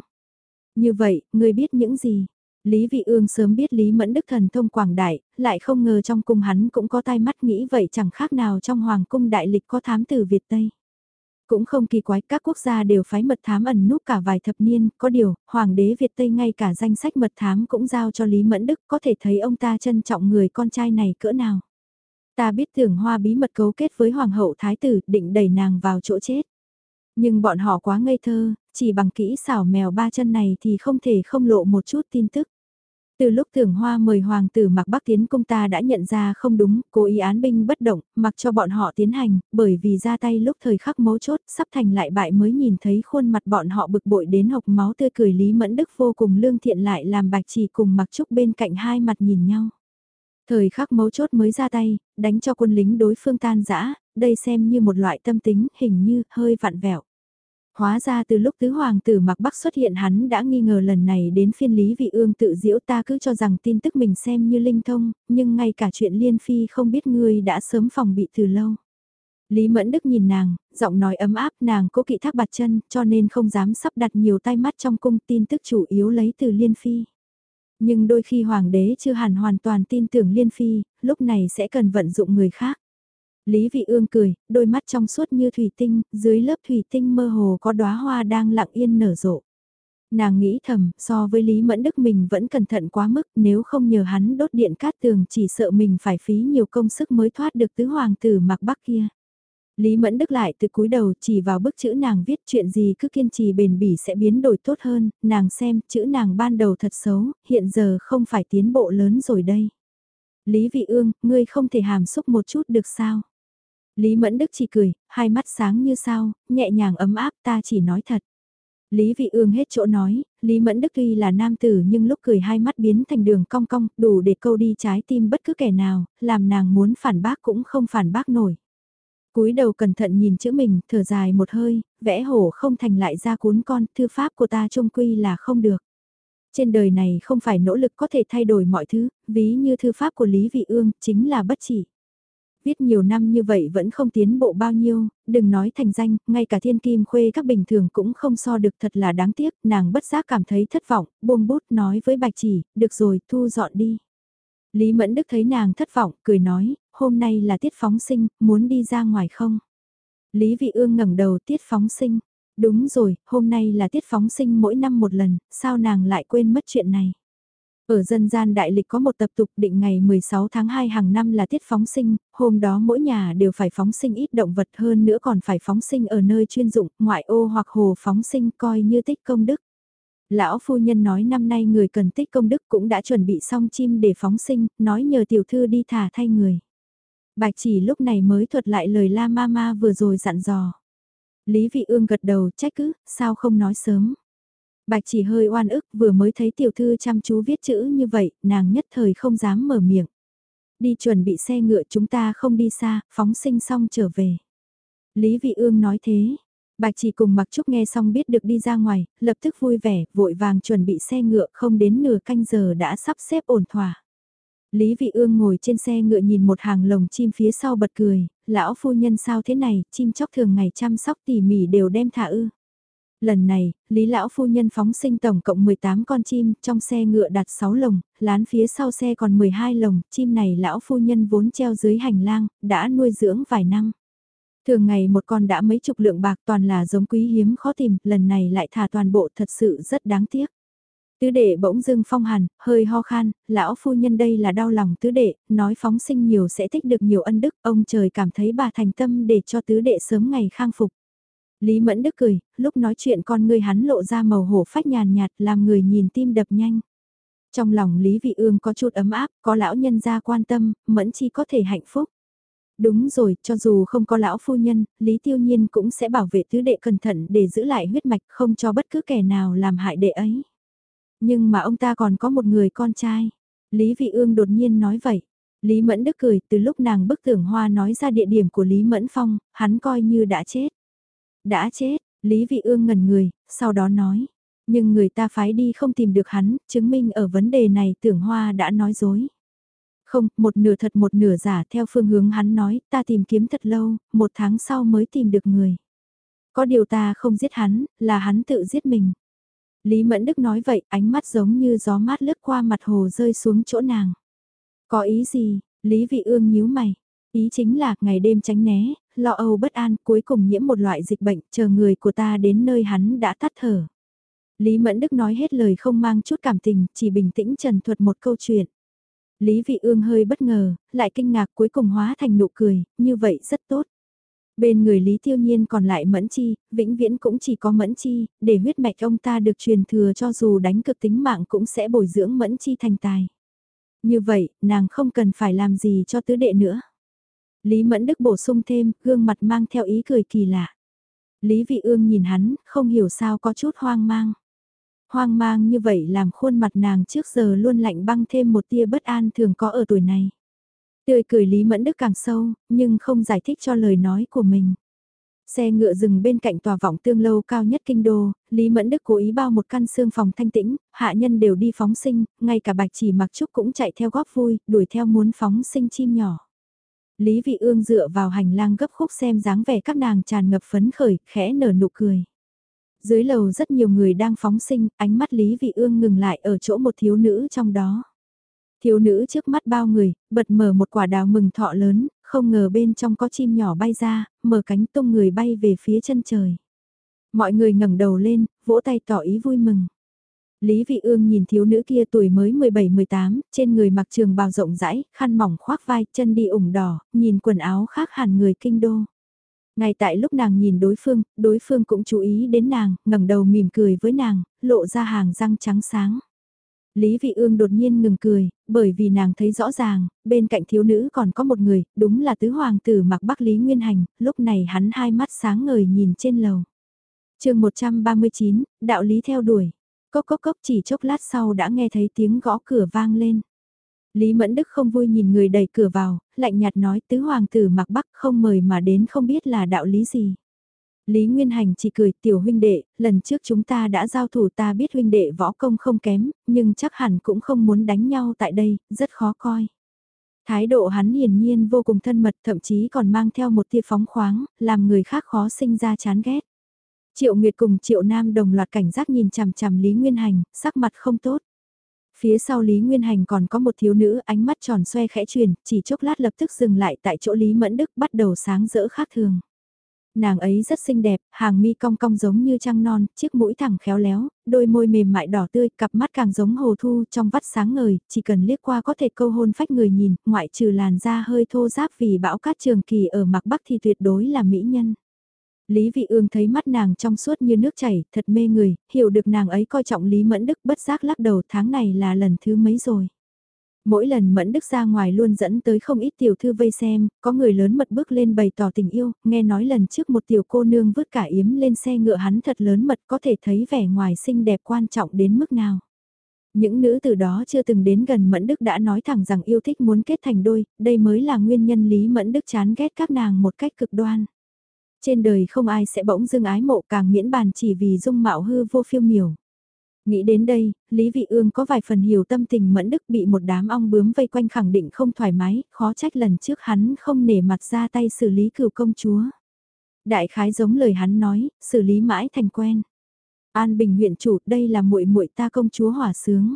Như vậy, ngươi biết những gì? Lý Vị Ương sớm biết Lý Mẫn Đức thần thông quảng đại, lại không ngờ trong cung hắn cũng có tai mắt nghĩ vậy chẳng khác nào trong hoàng cung đại lịch có thám tử Việt Tây. Cũng không kỳ quái các quốc gia đều phái mật thám ẩn núp cả vài thập niên, có điều, Hoàng đế Việt Tây ngay cả danh sách mật thám cũng giao cho Lý Mẫn Đức có thể thấy ông ta trân trọng người con trai này cỡ nào. Ta biết tưởng hoa bí mật cấu kết với Hoàng hậu Thái tử định đẩy nàng vào chỗ chết. Nhưng bọn họ quá ngây thơ, chỉ bằng kỹ xảo mèo ba chân này thì không thể không lộ một chút tin tức. Từ lúc thưởng hoa mời hoàng tử mặc bắc tiến công ta đã nhận ra không đúng, cố ý án binh bất động, mặc cho bọn họ tiến hành, bởi vì ra tay lúc thời khắc mấu chốt, sắp thành lại bại mới nhìn thấy khuôn mặt bọn họ bực bội đến hộc máu tươi cười Lý Mẫn Đức vô cùng lương thiện lại làm bạch chỉ cùng mặc trúc bên cạnh hai mặt nhìn nhau. Thời khắc mấu chốt mới ra tay, đánh cho quân lính đối phương tan rã, đây xem như một loại tâm tính hình như hơi vặn vẹo. Hóa ra từ lúc tứ hoàng tử mặc bắc xuất hiện hắn đã nghi ngờ lần này đến phiên lý vị ương tự diễu ta cứ cho rằng tin tức mình xem như linh thông, nhưng ngay cả chuyện liên phi không biết ngươi đã sớm phòng bị từ lâu. Lý Mẫn Đức nhìn nàng, giọng nói ấm áp nàng cố kỵ thác bạt chân cho nên không dám sắp đặt nhiều tay mắt trong cung tin tức chủ yếu lấy từ liên phi. Nhưng đôi khi hoàng đế chưa hẳn hoàn toàn tin tưởng liên phi, lúc này sẽ cần vận dụng người khác. Lý Vị Ương cười, đôi mắt trong suốt như thủy tinh, dưới lớp thủy tinh mơ hồ có đóa hoa đang lặng yên nở rộ. Nàng nghĩ thầm, so với Lý Mẫn Đức mình vẫn cẩn thận quá mức, nếu không nhờ hắn đốt điện cát tường chỉ sợ mình phải phí nhiều công sức mới thoát được tứ hoàng tử mặc bắc kia. Lý Mẫn Đức lại từ cúi đầu chỉ vào bức chữ nàng viết chuyện gì cứ kiên trì bền bỉ sẽ biến đổi tốt hơn, nàng xem chữ nàng ban đầu thật xấu, hiện giờ không phải tiến bộ lớn rồi đây. Lý Vị Ương, ngươi không thể hàm xúc một chút được sao? Lý Mẫn Đức chỉ cười, hai mắt sáng như sao, nhẹ nhàng ấm áp ta chỉ nói thật. Lý Vị Ương hết chỗ nói, Lý Mẫn Đức tuy là nam tử nhưng lúc cười hai mắt biến thành đường cong cong, đủ để câu đi trái tim bất cứ kẻ nào, làm nàng muốn phản bác cũng không phản bác nổi. cúi đầu cẩn thận nhìn chữ mình, thở dài một hơi, vẽ hổ không thành lại ra cuốn con, thư pháp của ta trung quy là không được. Trên đời này không phải nỗ lực có thể thay đổi mọi thứ, ví như thư pháp của Lý Vị Ương, chính là bất chỉ. Viết nhiều năm như vậy vẫn không tiến bộ bao nhiêu, đừng nói thành danh, ngay cả thiên kim khuê các bình thường cũng không so được thật là đáng tiếc, nàng bất giác cảm thấy thất vọng, buông bút nói với bạch chỉ, được rồi, thu dọn đi. Lý Mẫn Đức thấy nàng thất vọng, cười nói, hôm nay là tiết phóng sinh, muốn đi ra ngoài không? Lý Vị Ương ngẩng đầu tiết phóng sinh. Đúng rồi, hôm nay là tiết phóng sinh mỗi năm một lần, sao nàng lại quên mất chuyện này? Ở dân gian đại lịch có một tập tục định ngày 16 tháng 2 hàng năm là tiết phóng sinh, hôm đó mỗi nhà đều phải phóng sinh ít động vật hơn nữa còn phải phóng sinh ở nơi chuyên dụng, ngoại ô hoặc hồ phóng sinh coi như tích công đức. Lão phu nhân nói năm nay người cần tích công đức cũng đã chuẩn bị xong chim để phóng sinh, nói nhờ tiểu thư đi thả thay người. Bạch chỉ lúc này mới thuật lại lời la mama vừa rồi dặn dò. Lý vị ương gật đầu trách cứ, sao không nói sớm. Bạch chỉ hơi oan ức vừa mới thấy tiểu thư chăm chú viết chữ như vậy, nàng nhất thời không dám mở miệng. Đi chuẩn bị xe ngựa chúng ta không đi xa, phóng sinh xong trở về. Lý Vị Ương nói thế. Bạch chỉ cùng Mặc Trúc nghe xong biết được đi ra ngoài, lập tức vui vẻ, vội vàng chuẩn bị xe ngựa không đến nửa canh giờ đã sắp xếp ổn thỏa. Lý Vị Ương ngồi trên xe ngựa nhìn một hàng lồng chim phía sau bật cười, lão phu nhân sao thế này, chim chóc thường ngày chăm sóc tỉ mỉ đều đem thả ư. Lần này, Lý Lão Phu Nhân phóng sinh tổng cộng 18 con chim, trong xe ngựa đặt 6 lồng, lán phía sau xe còn 12 lồng, chim này Lão Phu Nhân vốn treo dưới hành lang, đã nuôi dưỡng vài năm. Thường ngày một con đã mấy chục lượng bạc toàn là giống quý hiếm khó tìm, lần này lại thả toàn bộ thật sự rất đáng tiếc. Tứ đệ bỗng dưng phong hàn, hơi ho khan, lão phu nhân đây là đau lòng tứ đệ, nói phóng sinh nhiều sẽ tích được nhiều ân đức, ông trời cảm thấy bà thành tâm để cho tứ đệ sớm ngày khang phục. Lý Mẫn Đức cười, lúc nói chuyện con người hắn lộ ra màu hổ phách nhàn nhạt làm người nhìn tim đập nhanh. Trong lòng Lý Vị Ương có chút ấm áp, có lão nhân gia quan tâm, Mẫn Chi có thể hạnh phúc. Đúng rồi, cho dù không có lão phu nhân, Lý Tiêu Nhiên cũng sẽ bảo vệ tứ đệ cẩn thận để giữ lại huyết mạch không cho bất cứ kẻ nào làm hại đệ ấy. Nhưng mà ông ta còn có một người con trai. Lý Vị Ương đột nhiên nói vậy. Lý Mẫn Đức cười từ lúc nàng bức tưởng hoa nói ra địa điểm của Lý Mẫn Phong, hắn coi như đã chết. Đã chết, Lý Vị Ương ngẩn người, sau đó nói. Nhưng người ta phái đi không tìm được hắn, chứng minh ở vấn đề này tưởng hoa đã nói dối. Không, một nửa thật một nửa giả theo phương hướng hắn nói, ta tìm kiếm thật lâu, một tháng sau mới tìm được người. Có điều ta không giết hắn, là hắn tự giết mình. Lý Mẫn Đức nói vậy, ánh mắt giống như gió mát lướt qua mặt hồ rơi xuống chỗ nàng. Có ý gì? Lý Vị Ương nhíu mày. Ý chính là ngày đêm tránh né, lo âu bất an cuối cùng nhiễm một loại dịch bệnh chờ người của ta đến nơi hắn đã tắt thở. Lý Mẫn Đức nói hết lời không mang chút cảm tình, chỉ bình tĩnh trần thuật một câu chuyện. Lý Vị Ương hơi bất ngờ, lại kinh ngạc cuối cùng hóa thành nụ cười, như vậy rất tốt. Bên người Lý Tiêu Nhiên còn lại Mẫn Chi, vĩnh viễn cũng chỉ có Mẫn Chi, để huyết mạch ông ta được truyền thừa cho dù đánh cực tính mạng cũng sẽ bồi dưỡng Mẫn Chi thành tài. Như vậy, nàng không cần phải làm gì cho tứ đệ nữa. Lý Mẫn Đức bổ sung thêm, gương mặt mang theo ý cười kỳ lạ. Lý Vị Ương nhìn hắn, không hiểu sao có chút hoang mang. Hoang mang như vậy làm khuôn mặt nàng trước giờ luôn lạnh băng thêm một tia bất an thường có ở tuổi này. Tươi cười Lý Mẫn Đức càng sâu, nhưng không giải thích cho lời nói của mình. Xe ngựa dừng bên cạnh tòa vọng tương lâu cao nhất kinh đô, Lý Mẫn Đức cố ý bao một căn xương phòng thanh tĩnh, hạ nhân đều đi phóng sinh, ngay cả bạch chỉ mặc trúc cũng chạy theo góp vui, đuổi theo muốn phóng sinh chim nhỏ. Lý Vị Ương dựa vào hành lang gấp khúc xem dáng vẻ các nàng tràn ngập phấn khởi, khẽ nở nụ cười. Dưới lầu rất nhiều người đang phóng sinh, ánh mắt Lý Vị Ương ngừng lại ở chỗ một thiếu nữ trong đó. Thiếu nữ trước mắt bao người, bật mở một quả đào mừng thọ lớn, không ngờ bên trong có chim nhỏ bay ra, mở cánh tung người bay về phía chân trời. Mọi người ngẩng đầu lên, vỗ tay tỏ ý vui mừng. Lý Vị Ương nhìn thiếu nữ kia tuổi mới 17-18, trên người mặc trường bào rộng rãi, khăn mỏng khoác vai, chân đi ủng đỏ, nhìn quần áo khác hẳn người kinh đô. Ngay tại lúc nàng nhìn đối phương, đối phương cũng chú ý đến nàng, ngẩng đầu mỉm cười với nàng, lộ ra hàng răng trắng sáng. Lý Vị Ương đột nhiên ngừng cười, bởi vì nàng thấy rõ ràng, bên cạnh thiếu nữ còn có một người, đúng là tứ hoàng tử mặc bắc Lý Nguyên Hành, lúc này hắn hai mắt sáng ngời nhìn trên lầu. chương 139, đạo lý theo đuổi. Cốc cốc cốc chỉ chốc lát sau đã nghe thấy tiếng gõ cửa vang lên. Lý Mẫn Đức không vui nhìn người đẩy cửa vào, lạnh nhạt nói tứ hoàng tử mặc bắc không mời mà đến không biết là đạo lý gì. Lý Nguyên Hành chỉ cười tiểu huynh đệ, lần trước chúng ta đã giao thủ ta biết huynh đệ võ công không kém, nhưng chắc hẳn cũng không muốn đánh nhau tại đây, rất khó coi. Thái độ hắn hiển nhiên vô cùng thân mật thậm chí còn mang theo một tia phóng khoáng, làm người khác khó sinh ra chán ghét. Triệu Nguyệt cùng Triệu Nam đồng loạt cảnh giác nhìn chằm chằm Lý Nguyên Hành, sắc mặt không tốt. Phía sau Lý Nguyên Hành còn có một thiếu nữ ánh mắt tròn xoe khẽ truyền, chỉ chốc lát lập tức dừng lại tại chỗ Lý Mẫn Đức bắt đầu sáng rỡ khác thường. Nàng ấy rất xinh đẹp, hàng mi cong cong giống như trăng non, chiếc mũi thẳng khéo léo, đôi môi mềm mại đỏ tươi, cặp mắt càng giống hồ thu trong vắt sáng ngời, chỉ cần liếc qua có thể câu hôn phách người nhìn, ngoại trừ làn da hơi thô ráp vì bão cát trường kỳ ở mặt bắc thì tuyệt đối là mỹ nhân. Lý Vị Ương thấy mắt nàng trong suốt như nước chảy, thật mê người, hiểu được nàng ấy coi trọng Lý Mẫn Đức bất giác lắc đầu tháng này là lần thứ mấy rồi. Mỗi lần Mẫn Đức ra ngoài luôn dẫn tới không ít tiểu thư vây xem, có người lớn mật bước lên bày tỏ tình yêu, nghe nói lần trước một tiểu cô nương vứt cả yếm lên xe ngựa hắn thật lớn mật có thể thấy vẻ ngoài xinh đẹp quan trọng đến mức nào. Những nữ từ đó chưa từng đến gần Mẫn Đức đã nói thẳng rằng yêu thích muốn kết thành đôi, đây mới là nguyên nhân Lý Mẫn Đức chán ghét các nàng một cách cực đoan. Trên đời không ai sẽ bỗng dưng ái mộ càng miễn bàn chỉ vì dung mạo hư vô phiêu miểu. Nghĩ đến đây, Lý Vị Ương có vài phần hiểu tâm tình mẫn đức bị một đám ong bướm vây quanh khẳng định không thoải mái, khó trách lần trước hắn không nể mặt ra tay xử lý cửu công chúa. Đại khái giống lời hắn nói, xử lý mãi thành quen. An Bình huyện chủ, đây là muội muội ta công chúa hỏa sướng.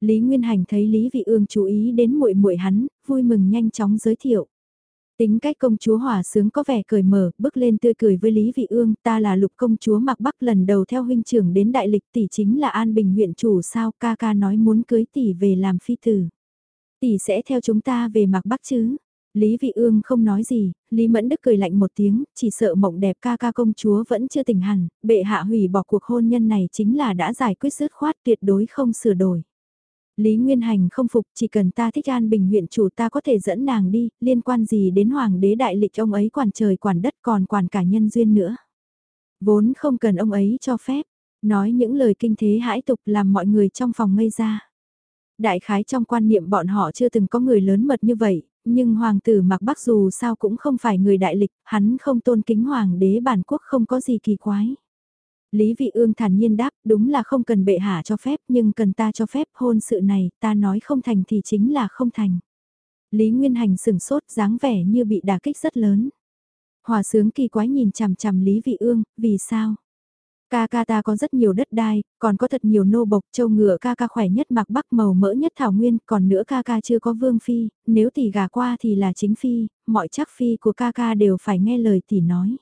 Lý Nguyên Hành thấy Lý Vị Ương chú ý đến muội muội hắn, vui mừng nhanh chóng giới thiệu. Tính cách công chúa hòa sướng có vẻ cười mở, bước lên tươi cười với Lý Vị Ương, ta là lục công chúa mặc bắc lần đầu theo huynh trưởng đến đại lịch tỷ chính là An Bình huyện chủ sao ca ca nói muốn cưới tỷ về làm phi tử. Tỷ sẽ theo chúng ta về mặc bắc chứ. Lý Vị Ương không nói gì, Lý Mẫn Đức cười lạnh một tiếng, chỉ sợ mộng đẹp ca ca công chúa vẫn chưa tỉnh hẳn, bệ hạ hủy bỏ cuộc hôn nhân này chính là đã giải quyết dứt khoát tuyệt đối không sửa đổi. Lý Nguyên Hành không phục, chỉ cần ta thích an bình huyện chủ ta có thể dẫn nàng đi, liên quan gì đến hoàng đế đại lịch ông ấy quản trời quản đất còn quản cả nhân duyên nữa. Vốn không cần ông ấy cho phép, nói những lời kinh thế hãi tục làm mọi người trong phòng ngây ra. Đại khái trong quan niệm bọn họ chưa từng có người lớn mật như vậy, nhưng hoàng tử mặc bắc dù sao cũng không phải người đại lịch, hắn không tôn kính hoàng đế bản quốc không có gì kỳ quái. Lý Vị Ương thản nhiên đáp, đúng là không cần bệ hạ cho phép, nhưng cần ta cho phép hôn sự này, ta nói không thành thì chính là không thành. Lý Nguyên Hành sừng sốt dáng vẻ như bị đả kích rất lớn. Hòa sướng kỳ quái nhìn chằm chằm Lý Vị Ương, vì sao? Ca ca ta có rất nhiều đất đai, còn có thật nhiều nô bộc châu ngựa ca ca khỏe nhất mặc bắc màu mỡ nhất thảo nguyên, còn nữa ca ca chưa có vương phi, nếu tỷ gà qua thì là chính phi, mọi chắc phi của ca ca đều phải nghe lời tỷ nói.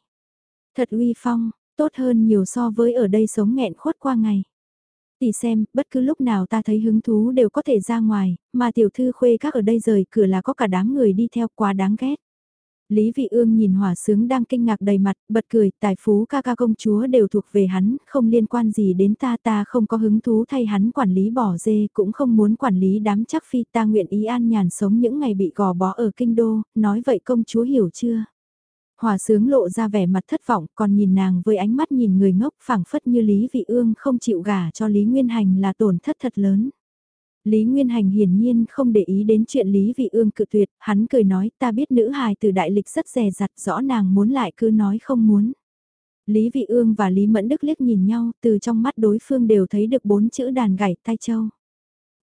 Thật uy phong, tốt hơn nhiều so với ở đây sống nghẹn khuất qua ngày. Tỷ xem, bất cứ lúc nào ta thấy hứng thú đều có thể ra ngoài, mà tiểu thư khuê các ở đây rời cửa là có cả đám người đi theo quá đáng ghét. Lý Vị Ương nhìn hỏa sướng đang kinh ngạc đầy mặt, bật cười, tài phú ca ca công chúa đều thuộc về hắn, không liên quan gì đến ta ta không có hứng thú thay hắn quản lý bỏ dê, cũng không muốn quản lý đám chắc phi ta nguyện ý an nhàn sống những ngày bị gò bó ở kinh đô, nói vậy công chúa hiểu chưa? Hòa sướng lộ ra vẻ mặt thất vọng, còn nhìn nàng với ánh mắt nhìn người ngốc phảng phất như Lý Vị Ương không chịu gả cho Lý Nguyên Hành là tổn thất thật lớn. Lý Nguyên Hành hiển nhiên không để ý đến chuyện Lý Vị Ương cự tuyệt, hắn cười nói ta biết nữ hài từ đại lịch rất rè rặt rõ nàng muốn lại cứ nói không muốn. Lý Vị Ương và Lý Mẫn Đức liếc nhìn nhau, từ trong mắt đối phương đều thấy được bốn chữ đàn gảy tai châu.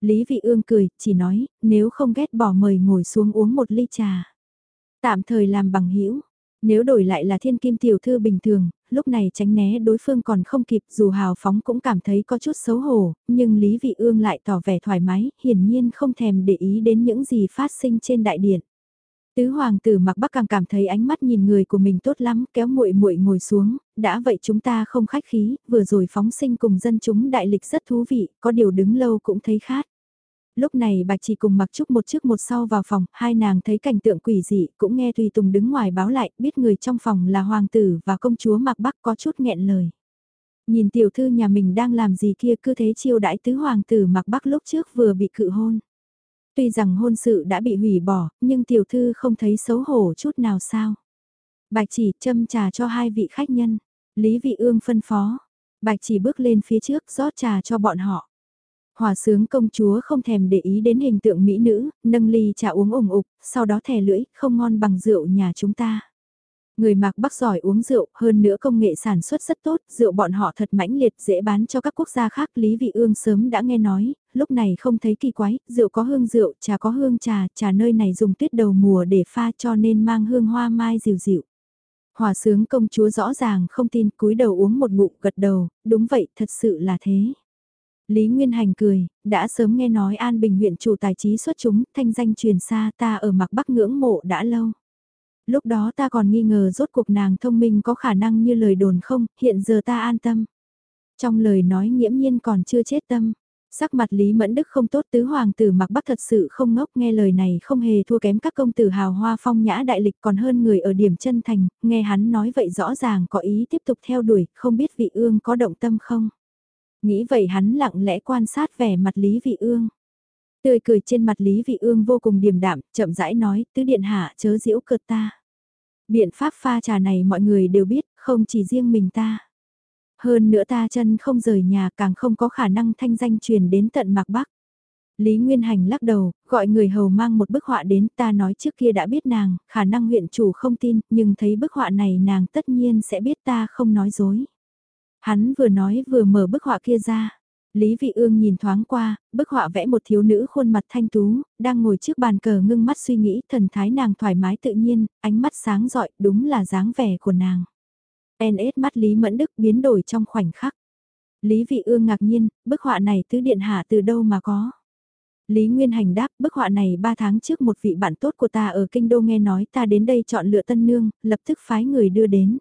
Lý Vị Ương cười, chỉ nói, nếu không ghét bỏ mời ngồi xuống uống một ly trà. Tạm thời làm bằng hữu nếu đổi lại là thiên kim tiểu thư bình thường, lúc này tránh né đối phương còn không kịp dù hào phóng cũng cảm thấy có chút xấu hổ, nhưng Lý Vị Ương lại tỏ vẻ thoải mái, hiển nhiên không thèm để ý đến những gì phát sinh trên đại điện. Tứ hoàng tử mặc bắc càng cảm thấy ánh mắt nhìn người của mình tốt lắm, kéo muội muội ngồi xuống, đã vậy chúng ta không khách khí, vừa rồi phóng sinh cùng dân chúng đại lịch rất thú vị, có điều đứng lâu cũng thấy khát. Lúc này bạch chỉ cùng mặc trúc một trước một sau vào phòng, hai nàng thấy cảnh tượng quỷ dị, cũng nghe Tùy Tùng đứng ngoài báo lại, biết người trong phòng là hoàng tử và công chúa mặc bắc có chút nghẹn lời. Nhìn tiểu thư nhà mình đang làm gì kia cứ thế chiêu đãi tứ hoàng tử mặc bắc lúc trước vừa bị cự hôn. Tuy rằng hôn sự đã bị hủy bỏ, nhưng tiểu thư không thấy xấu hổ chút nào sao. Bạch chỉ châm trà cho hai vị khách nhân. Lý vị ương phân phó. Bạch chỉ bước lên phía trước rót trà cho bọn họ. Hòa sướng công chúa không thèm để ý đến hình tượng mỹ nữ, nâng ly trà uống ủng ục, sau đó thè lưỡi, không ngon bằng rượu nhà chúng ta. Người mạc bắc giỏi uống rượu, hơn nữa công nghệ sản xuất rất tốt, rượu bọn họ thật mãnh liệt dễ bán cho các quốc gia khác. Lý Vị Ương sớm đã nghe nói, lúc này không thấy kỳ quái, rượu có hương rượu, trà có hương trà, trà nơi này dùng tuyết đầu mùa để pha cho nên mang hương hoa mai dịu dịu. Hòa sướng công chúa rõ ràng không tin cúi đầu uống một ngụm gật đầu, đúng vậy thật sự là thế. Lý Nguyên Hành cười, đã sớm nghe nói An Bình huyện chủ tài trí xuất chúng, thanh danh truyền xa ta ở mặc bắc ngưỡng mộ đã lâu. Lúc đó ta còn nghi ngờ rốt cuộc nàng thông minh có khả năng như lời đồn không, hiện giờ ta an tâm. Trong lời nói nghiễm nhiên còn chưa chết tâm. Sắc mặt Lý Mẫn Đức không tốt tứ hoàng tử mặc bắc thật sự không ngốc nghe lời này không hề thua kém các công tử hào hoa phong nhã đại lịch còn hơn người ở điểm chân thành, nghe hắn nói vậy rõ ràng có ý tiếp tục theo đuổi, không biết vị ương có động tâm không. Nghĩ vậy hắn lặng lẽ quan sát vẻ mặt Lý Vị Ương. Tươi cười trên mặt Lý Vị Ương vô cùng điềm đạm, chậm rãi nói, tứ điện hạ chớ diễu cợt ta. Biện pháp pha trà này mọi người đều biết, không chỉ riêng mình ta. Hơn nữa ta chân không rời nhà càng không có khả năng thanh danh truyền đến tận mạc Bắc. Lý Nguyên Hành lắc đầu, gọi người hầu mang một bức họa đến ta nói trước kia đã biết nàng, khả năng huyện chủ không tin, nhưng thấy bức họa này nàng tất nhiên sẽ biết ta không nói dối. Hắn vừa nói vừa mở bức họa kia ra. Lý Vị Ương nhìn thoáng qua, bức họa vẽ một thiếu nữ khuôn mặt thanh tú, đang ngồi trước bàn cờ ngưng mắt suy nghĩ, thần thái nàng thoải mái tự nhiên, ánh mắt sáng rọi, đúng là dáng vẻ của nàng. NS mắt Lý Mẫn Đức biến đổi trong khoảnh khắc. Lý Vị Ương ngạc nhiên, bức họa này tứ điện hạ từ đâu mà có? Lý Nguyên Hành đáp, bức họa này 3 tháng trước một vị bạn tốt của ta ở Kinh Đô nghe nói ta đến đây chọn lựa tân nương, lập tức phái người đưa đến.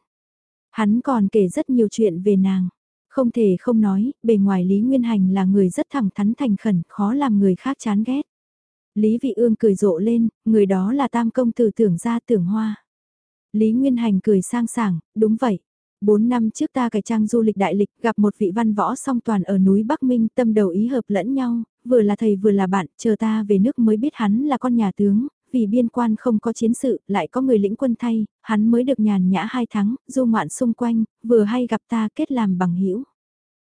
Hắn còn kể rất nhiều chuyện về nàng. Không thể không nói, bề ngoài Lý Nguyên Hành là người rất thẳng thắn thành khẩn, khó làm người khác chán ghét. Lý Vị Ương cười rộ lên, người đó là tam công tử tưởng ra tưởng hoa. Lý Nguyên Hành cười sang sảng, đúng vậy. Bốn năm trước ta cải trang du lịch đại lịch gặp một vị văn võ song toàn ở núi Bắc Minh tâm đầu ý hợp lẫn nhau, vừa là thầy vừa là bạn, chờ ta về nước mới biết hắn là con nhà tướng, vì biên quan không có chiến sự, lại có người lĩnh quân thay, hắn mới được nhàn nhã hai tháng, du ngoạn xung quanh, vừa hay gặp ta kết làm bằng hữu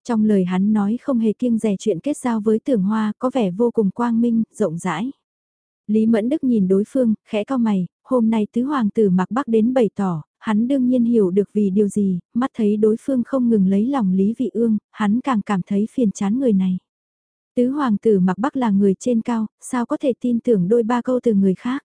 Trong lời hắn nói không hề kiêng rẻ chuyện kết giao với tưởng hoa, có vẻ vô cùng quang minh, rộng rãi. Lý Mẫn Đức nhìn đối phương, khẽ cao mày, hôm nay tứ hoàng tử mặc bắc đến bày tỏ, hắn đương nhiên hiểu được vì điều gì, mắt thấy đối phương không ngừng lấy lòng Lý Vị Ương, hắn càng cảm thấy phiền chán người này. Tứ hoàng tử mặc bắc là người trên cao, sao có thể tin tưởng đôi ba câu từ người khác.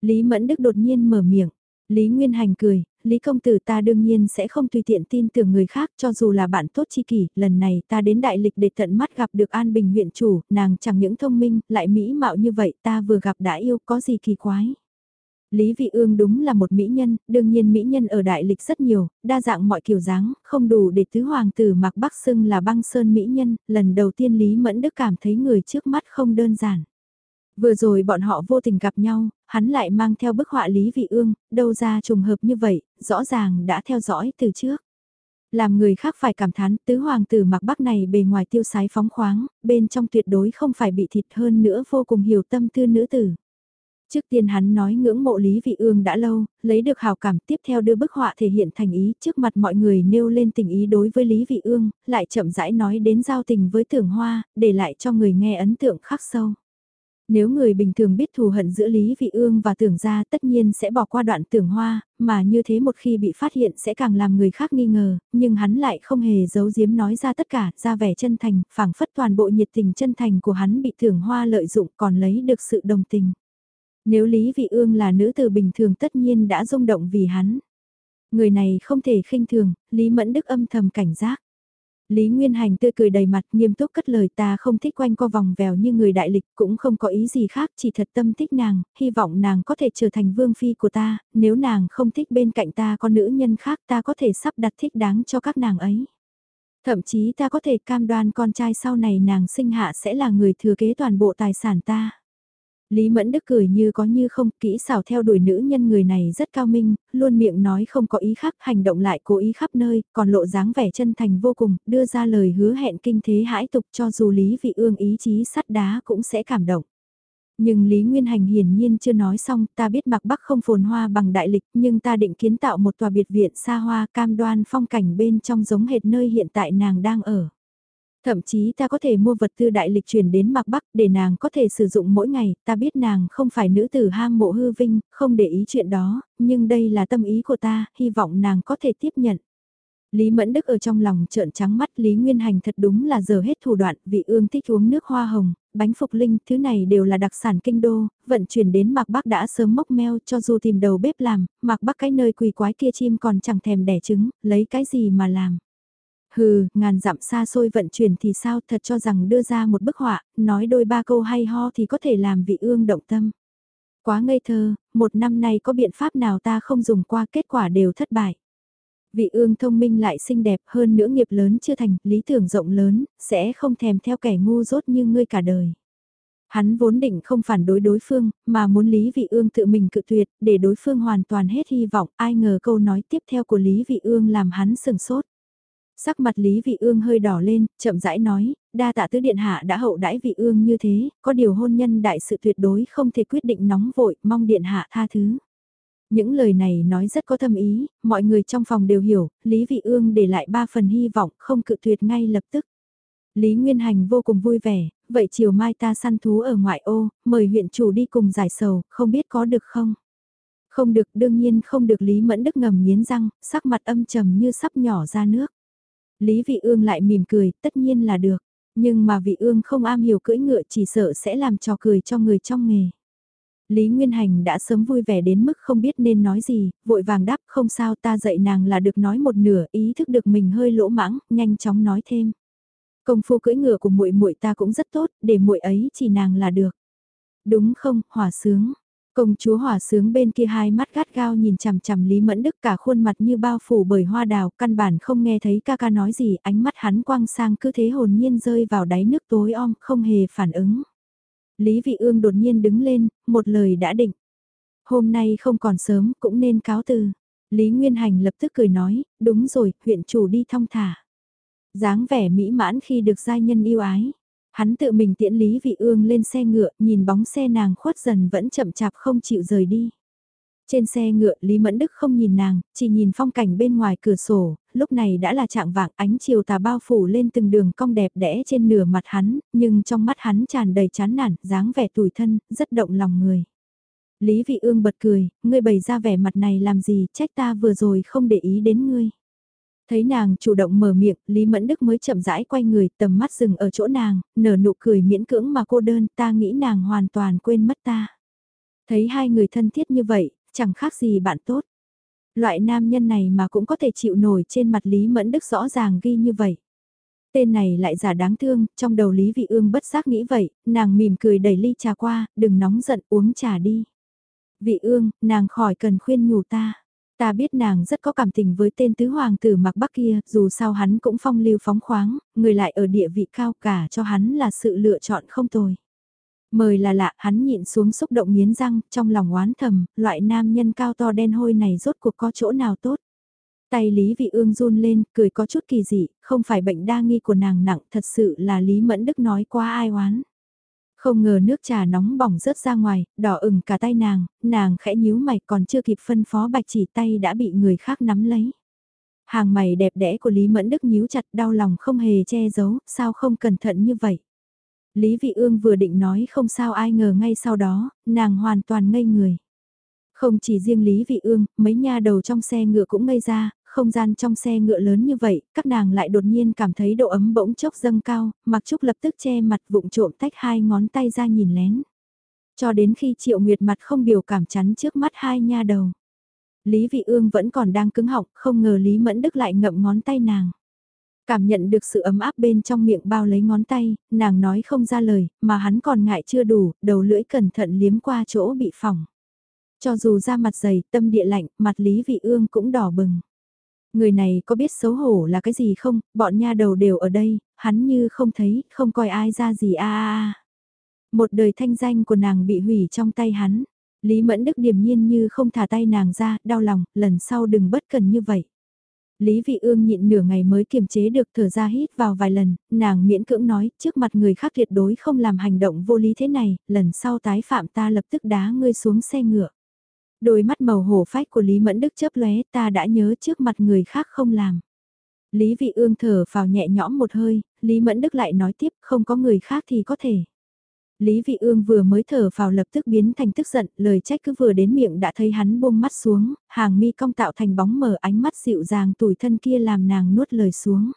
Lý Mẫn Đức đột nhiên mở miệng. Lý Nguyên Hành cười, Lý Công Tử ta đương nhiên sẽ không tùy tiện tin tưởng người khác cho dù là bạn tốt chi kỷ, lần này ta đến đại lịch để tận mắt gặp được An Bình huyện chủ, nàng chẳng những thông minh, lại mỹ mạo như vậy ta vừa gặp đã yêu có gì kỳ quái. Lý Vị Ương đúng là một mỹ nhân, đương nhiên mỹ nhân ở đại lịch rất nhiều, đa dạng mọi kiểu dáng, không đủ để tứ hoàng tử mặc bắc xưng là băng sơn mỹ nhân, lần đầu tiên Lý Mẫn Đức cảm thấy người trước mắt không đơn giản. Vừa rồi bọn họ vô tình gặp nhau, hắn lại mang theo bức họa Lý Vị Ương, đâu ra trùng hợp như vậy, rõ ràng đã theo dõi từ trước. Làm người khác phải cảm thán tứ hoàng tử mặc bắc này bề ngoài tiêu sái phóng khoáng, bên trong tuyệt đối không phải bị thịt hơn nữa vô cùng hiểu tâm tư nữ tử. Trước tiên hắn nói ngưỡng mộ Lý Vị Ương đã lâu, lấy được hào cảm tiếp theo đưa bức họa thể hiện thành ý trước mặt mọi người nêu lên tình ý đối với Lý Vị Ương, lại chậm rãi nói đến giao tình với tưởng hoa, để lại cho người nghe ấn tượng khắc sâu. Nếu người bình thường biết thù hận giữa Lý Vị Ương và tưởng gia tất nhiên sẽ bỏ qua đoạn tưởng hoa, mà như thế một khi bị phát hiện sẽ càng làm người khác nghi ngờ, nhưng hắn lại không hề giấu giếm nói ra tất cả, ra vẻ chân thành, phảng phất toàn bộ nhiệt tình chân thành của hắn bị tưởng hoa lợi dụng còn lấy được sự đồng tình. Nếu Lý Vị Ương là nữ tử bình thường tất nhiên đã rung động vì hắn. Người này không thể khinh thường, Lý Mẫn Đức âm thầm cảnh giác. Lý Nguyên Hành tươi cười đầy mặt nghiêm túc cất lời ta không thích quanh co vòng vèo như người đại lịch cũng không có ý gì khác chỉ thật tâm thích nàng, hy vọng nàng có thể trở thành vương phi của ta, nếu nàng không thích bên cạnh ta có nữ nhân khác ta có thể sắp đặt thích đáng cho các nàng ấy. Thậm chí ta có thể cam đoan con trai sau này nàng sinh hạ sẽ là người thừa kế toàn bộ tài sản ta. Lý Mẫn Đức cười như có như không, kỹ xảo theo đuổi nữ nhân người này rất cao minh, luôn miệng nói không có ý khác, hành động lại cố ý khắp nơi, còn lộ dáng vẻ chân thành vô cùng, đưa ra lời hứa hẹn kinh thế hãi tục cho dù Lý Vị Ương ý chí sắt đá cũng sẽ cảm động. Nhưng Lý Nguyên Hành hiển nhiên chưa nói xong, ta biết mặc bắc không phồn hoa bằng đại lịch, nhưng ta định kiến tạo một tòa biệt viện xa hoa cam đoan phong cảnh bên trong giống hệt nơi hiện tại nàng đang ở. Thậm chí ta có thể mua vật tư đại lịch chuyển đến Mạc Bắc để nàng có thể sử dụng mỗi ngày, ta biết nàng không phải nữ tử ham mộ hư vinh, không để ý chuyện đó, nhưng đây là tâm ý của ta, hy vọng nàng có thể tiếp nhận. Lý Mẫn Đức ở trong lòng trợn trắng mắt Lý Nguyên Hành thật đúng là giờ hết thủ đoạn, vị ương thích uống nước hoa hồng, bánh phục linh, thứ này đều là đặc sản kinh đô, vận chuyển đến Mạc Bắc đã sớm mốc meo cho dù tìm đầu bếp làm, Mạc Bắc cái nơi quỳ quái kia chim còn chẳng thèm đẻ trứng, lấy cái gì mà làm. Hừ, ngàn dặm xa xôi vận chuyển thì sao thật cho rằng đưa ra một bức họa, nói đôi ba câu hay ho thì có thể làm vị ương động tâm. Quá ngây thơ, một năm nay có biện pháp nào ta không dùng qua kết quả đều thất bại. Vị ương thông minh lại xinh đẹp hơn nữa nghiệp lớn chưa thành, lý tưởng rộng lớn, sẽ không thèm theo kẻ ngu dốt như ngươi cả đời. Hắn vốn định không phản đối đối phương, mà muốn Lý Vị Ương tự mình cự tuyệt, để đối phương hoàn toàn hết hy vọng, ai ngờ câu nói tiếp theo của Lý Vị Ương làm hắn sừng sốt. Sắc mặt Lý Vị Ương hơi đỏ lên, chậm rãi nói, đa tạ tứ điện hạ đã hậu đãi Vị Ương như thế, có điều hôn nhân đại sự tuyệt đối không thể quyết định nóng vội, mong điện hạ tha thứ. Những lời này nói rất có thâm ý, mọi người trong phòng đều hiểu, Lý Vị Ương để lại ba phần hy vọng, không cự tuyệt ngay lập tức. Lý Nguyên Hành vô cùng vui vẻ, vậy chiều mai ta săn thú ở ngoại ô, mời huyện chủ đi cùng giải sầu, không biết có được không? Không được, đương nhiên không được Lý Mẫn Đức ngầm nghiến răng, sắc mặt âm trầm như sắp nhỏ ra nước. Lý Vị Ương lại mỉm cười, tất nhiên là được. Nhưng mà Vị Ương không am hiểu cưỡi ngựa chỉ sợ sẽ làm trò cười cho người trong nghề. Lý Nguyên Hành đã sớm vui vẻ đến mức không biết nên nói gì, vội vàng đáp không sao ta dạy nàng là được nói một nửa, ý thức được mình hơi lỗ mãng, nhanh chóng nói thêm. Công phu cưỡi ngựa của muội muội ta cũng rất tốt, để muội ấy chỉ nàng là được. Đúng không, hỏa sướng. Công chúa hỏa sướng bên kia hai mắt gắt gao nhìn chằm chằm Lý Mẫn Đức cả khuôn mặt như bao phủ bởi hoa đào, căn bản không nghe thấy ca ca nói gì, ánh mắt hắn quang sang cứ thế hồn nhiên rơi vào đáy nước tối om, không hề phản ứng. Lý Vị Ương đột nhiên đứng lên, một lời đã định. Hôm nay không còn sớm, cũng nên cáo từ. Lý Nguyên Hành lập tức cười nói, đúng rồi, huyện chủ đi thong thả. dáng vẻ mỹ mãn khi được giai nhân yêu ái. Hắn tự mình tiễn Lý Vị Ương lên xe ngựa, nhìn bóng xe nàng khuất dần vẫn chậm chạp không chịu rời đi. Trên xe ngựa Lý Mẫn Đức không nhìn nàng, chỉ nhìn phong cảnh bên ngoài cửa sổ, lúc này đã là trạng vạng ánh chiều tà bao phủ lên từng đường cong đẹp đẽ trên nửa mặt hắn, nhưng trong mắt hắn tràn đầy chán nản, dáng vẻ tủi thân, rất động lòng người. Lý Vị Ương bật cười, ngươi bày ra vẻ mặt này làm gì, trách ta vừa rồi không để ý đến ngươi. Thấy nàng chủ động mở miệng, Lý Mẫn Đức mới chậm rãi quay người, tầm mắt dừng ở chỗ nàng, nở nụ cười miễn cưỡng mà cô đơn, ta nghĩ nàng hoàn toàn quên mất ta. Thấy hai người thân thiết như vậy, chẳng khác gì bạn tốt. Loại nam nhân này mà cũng có thể chịu nổi trên mặt Lý Mẫn Đức rõ ràng ghi như vậy. Tên này lại giả đáng thương, trong đầu Lý Vị Ương bất giác nghĩ vậy, nàng mỉm cười đẩy ly trà qua, đừng nóng giận uống trà đi. Vị Ương, nàng khỏi cần khuyên nhủ ta. Ta biết nàng rất có cảm tình với tên tứ hoàng tử mặc bắc kia, dù sao hắn cũng phong lưu phóng khoáng, người lại ở địa vị cao cả cho hắn là sự lựa chọn không tồi. Mời là lạ, hắn nhịn xuống xúc động miến răng, trong lòng oán thầm, loại nam nhân cao to đen hôi này rốt cuộc có chỗ nào tốt. Tay Lý Vị Ương run lên, cười có chút kỳ dị, không phải bệnh đa nghi của nàng nặng, thật sự là Lý Mẫn Đức nói quá ai oán. Không ngờ nước trà nóng bỏng rớt ra ngoài, đỏ ửng cả tay nàng, nàng khẽ nhíu mày còn chưa kịp phân phó bạch chỉ tay đã bị người khác nắm lấy. Hàng mày đẹp đẽ của Lý Mẫn Đức nhíu chặt đau lòng không hề che giấu, sao không cẩn thận như vậy. Lý Vị Ương vừa định nói không sao ai ngờ ngay sau đó, nàng hoàn toàn ngây người. Không chỉ riêng Lý Vị Ương, mấy nha đầu trong xe ngựa cũng ngây ra, không gian trong xe ngựa lớn như vậy, các nàng lại đột nhiên cảm thấy độ ấm bỗng chốc dâng cao, Mặc Trúc lập tức che mặt vụng trộm tách hai ngón tay ra nhìn lén. Cho đến khi Triệu Nguyệt mặt không biểu cảm chắn trước mắt hai nha đầu. Lý Vị Ương vẫn còn đang cứng họng, không ngờ Lý Mẫn Đức lại ngậm ngón tay nàng. Cảm nhận được sự ấm áp bên trong miệng bao lấy ngón tay, nàng nói không ra lời, mà hắn còn ngại chưa đủ, đầu lưỡi cẩn thận liếm qua chỗ bị phỏng. Cho dù da mặt dày, tâm địa lạnh, mặt Lý Vị Ương cũng đỏ bừng. Người này có biết xấu hổ là cái gì không, bọn nha đầu đều ở đây, hắn như không thấy, không coi ai ra gì a a Một đời thanh danh của nàng bị hủy trong tay hắn. Lý Mẫn Đức điềm nhiên như không thả tay nàng ra, đau lòng, lần sau đừng bất cần như vậy. Lý Vị Ương nhịn nửa ngày mới kiềm chế được thở ra hít vào vài lần, nàng miễn cưỡng nói, trước mặt người khác tuyệt đối không làm hành động vô lý thế này, lần sau tái phạm ta lập tức đá ngươi xuống xe ngựa. Đôi mắt màu hổ phách của Lý Mẫn Đức chớp lóe ta đã nhớ trước mặt người khác không làm. Lý Vị Ương thở vào nhẹ nhõm một hơi, Lý Mẫn Đức lại nói tiếp không có người khác thì có thể. Lý Vị Ương vừa mới thở vào lập tức biến thành tức giận, lời trách cứ vừa đến miệng đã thấy hắn buông mắt xuống, hàng mi cong tạo thành bóng mờ ánh mắt dịu dàng tủi thân kia làm nàng nuốt lời xuống.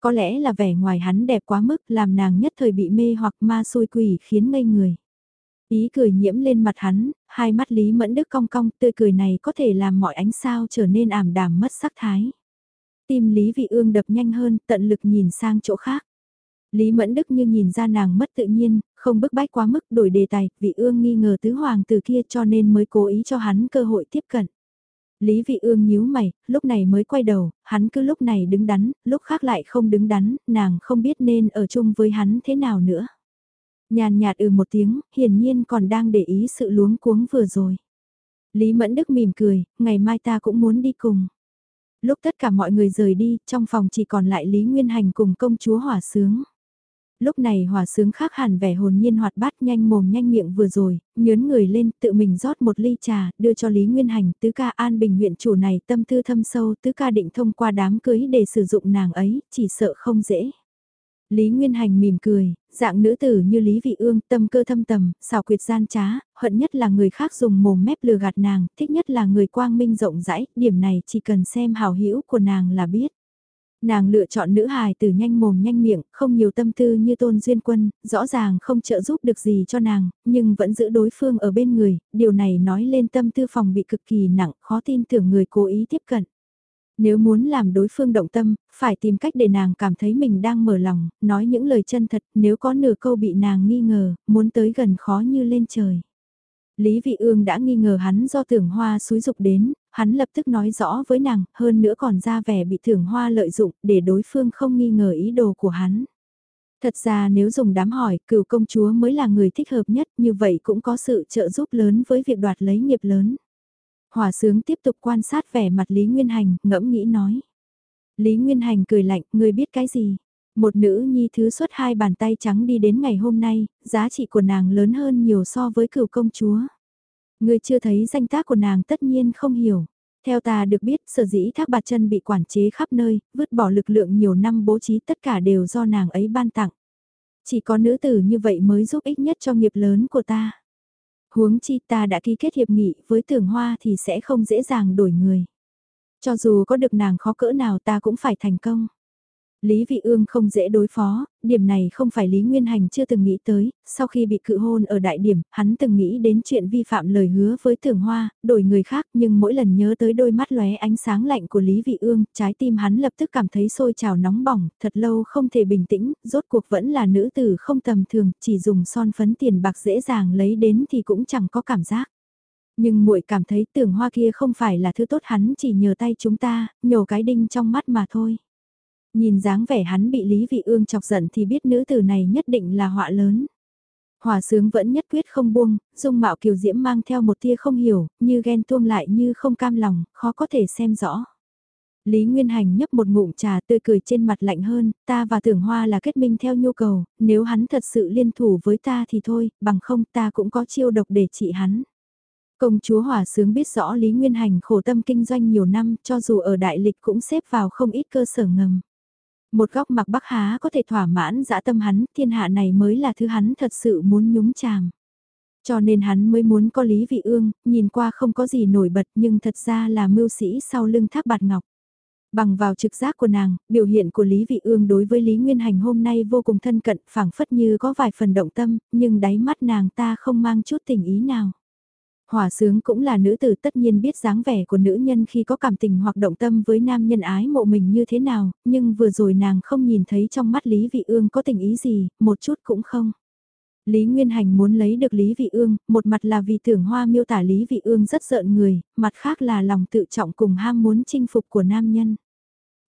Có lẽ là vẻ ngoài hắn đẹp quá mức làm nàng nhất thời bị mê hoặc ma xôi quỷ khiến ngây người. Ý cười nhiễm lên mặt hắn, hai mắt Lý Mẫn Đức cong cong, tươi cười này có thể làm mọi ánh sao trở nên ảm đạm mất sắc thái. Tim Lý Vị Ương đập nhanh hơn, tận lực nhìn sang chỗ khác. Lý Mẫn Đức như nhìn ra nàng mất tự nhiên, không bức bách quá mức đổi đề tài, vị ương nghi ngờ tứ hoàng từ kia cho nên mới cố ý cho hắn cơ hội tiếp cận. Lý vị ương nhíu mày, lúc này mới quay đầu, hắn cứ lúc này đứng đắn, lúc khác lại không đứng đắn, nàng không biết nên ở chung với hắn thế nào nữa. Nhàn nhạt ừ một tiếng, hiển nhiên còn đang để ý sự luống cuống vừa rồi. Lý Mẫn Đức mỉm cười, ngày mai ta cũng muốn đi cùng. Lúc tất cả mọi người rời đi, trong phòng chỉ còn lại Lý Nguyên Hành cùng công chúa hỏa sướng. Lúc này hòa sướng khác hẳn vẻ hồn nhiên hoạt bát nhanh mồm nhanh miệng vừa rồi, nhớn người lên tự mình rót một ly trà, đưa cho Lý Nguyên Hành, tứ ca an bình huyện chủ này tâm tư thâm sâu, tứ ca định thông qua đám cưới để sử dụng nàng ấy, chỉ sợ không dễ. Lý Nguyên Hành mỉm cười, dạng nữ tử như Lý Vị Ương, tâm cơ thâm tầm, xảo quyệt gian trá, hận nhất là người khác dùng mồm mép lừa gạt nàng, thích nhất là người quang minh rộng rãi, điểm này chỉ cần xem hào hữu của nàng là biết. Nàng lựa chọn nữ hài từ nhanh mồm nhanh miệng, không nhiều tâm tư như tôn duyên quân, rõ ràng không trợ giúp được gì cho nàng, nhưng vẫn giữ đối phương ở bên người, điều này nói lên tâm tư phòng bị cực kỳ nặng, khó tin tưởng người cố ý tiếp cận. Nếu muốn làm đối phương động tâm, phải tìm cách để nàng cảm thấy mình đang mở lòng, nói những lời chân thật, nếu có nửa câu bị nàng nghi ngờ, muốn tới gần khó như lên trời. Lý Vị Ương đã nghi ngờ hắn do tưởng hoa xúi dục đến, hắn lập tức nói rõ với nàng, hơn nữa còn ra vẻ bị thưởng hoa lợi dụng để đối phương không nghi ngờ ý đồ của hắn. Thật ra nếu dùng đám hỏi, cựu công chúa mới là người thích hợp nhất, như vậy cũng có sự trợ giúp lớn với việc đoạt lấy nghiệp lớn. Hòa sướng tiếp tục quan sát vẻ mặt Lý Nguyên Hành, ngẫm nghĩ nói. Lý Nguyên Hành cười lạnh, ngươi biết cái gì? Một nữ nhi thứ xuất hai bàn tay trắng đi đến ngày hôm nay, giá trị của nàng lớn hơn nhiều so với cửu công chúa. Ngươi chưa thấy danh tác của nàng tất nhiên không hiểu. Theo ta được biết, sở dĩ thác bạt chân bị quản chế khắp nơi, vứt bỏ lực lượng nhiều năm bố trí tất cả đều do nàng ấy ban tặng. Chỉ có nữ tử như vậy mới giúp ích nhất cho nghiệp lớn của ta. Huống chi ta đã ký kết hiệp nghị với tưởng hoa thì sẽ không dễ dàng đổi người. Cho dù có được nàng khó cỡ nào ta cũng phải thành công. Lý Vị Ương không dễ đối phó, điểm này không phải Lý Nguyên Hành chưa từng nghĩ tới, sau khi bị cự hôn ở đại điểm, hắn từng nghĩ đến chuyện vi phạm lời hứa với tưởng hoa, đổi người khác nhưng mỗi lần nhớ tới đôi mắt lóe ánh sáng lạnh của Lý Vị Ương, trái tim hắn lập tức cảm thấy sôi trào nóng bỏng, thật lâu không thể bình tĩnh, rốt cuộc vẫn là nữ tử không tầm thường, chỉ dùng son phấn tiền bạc dễ dàng lấy đến thì cũng chẳng có cảm giác. Nhưng muội cảm thấy tưởng hoa kia không phải là thứ tốt hắn chỉ nhờ tay chúng ta, nhổ cái đinh trong mắt mà thôi. Nhìn dáng vẻ hắn bị Lý Vị Ương chọc giận thì biết nữ tử này nhất định là họa lớn. Hòa sướng vẫn nhất quyết không buông, dung mạo kiều diễm mang theo một tia không hiểu, như ghen tuông lại như không cam lòng, khó có thể xem rõ. Lý Nguyên Hành nhấp một ngụm trà tươi cười trên mặt lạnh hơn, ta và tưởng hoa là kết minh theo nhu cầu, nếu hắn thật sự liên thủ với ta thì thôi, bằng không ta cũng có chiêu độc để trị hắn. Công chúa Hòa Sướng biết rõ Lý Nguyên Hành khổ tâm kinh doanh nhiều năm cho dù ở đại lịch cũng xếp vào không ít cơ sở ngầm. Một góc mặc bắc há có thể thỏa mãn dã tâm hắn, thiên hạ này mới là thứ hắn thật sự muốn nhúng chàm. Cho nên hắn mới muốn có Lý Vị Ương, nhìn qua không có gì nổi bật nhưng thật ra là mưu sĩ sau lưng thác bạt ngọc. Bằng vào trực giác của nàng, biểu hiện của Lý Vị Ương đối với Lý Nguyên Hành hôm nay vô cùng thân cận, phảng phất như có vài phần động tâm, nhưng đáy mắt nàng ta không mang chút tình ý nào. Hòa sướng cũng là nữ tử tất nhiên biết dáng vẻ của nữ nhân khi có cảm tình hoặc động tâm với nam nhân ái mộ mình như thế nào, nhưng vừa rồi nàng không nhìn thấy trong mắt Lý Vị Ương có tình ý gì, một chút cũng không. Lý Nguyên Hành muốn lấy được Lý Vị Ương, một mặt là vì tưởng hoa miêu tả Lý Vị Ương rất giận người, mặt khác là lòng tự trọng cùng ham muốn chinh phục của nam nhân.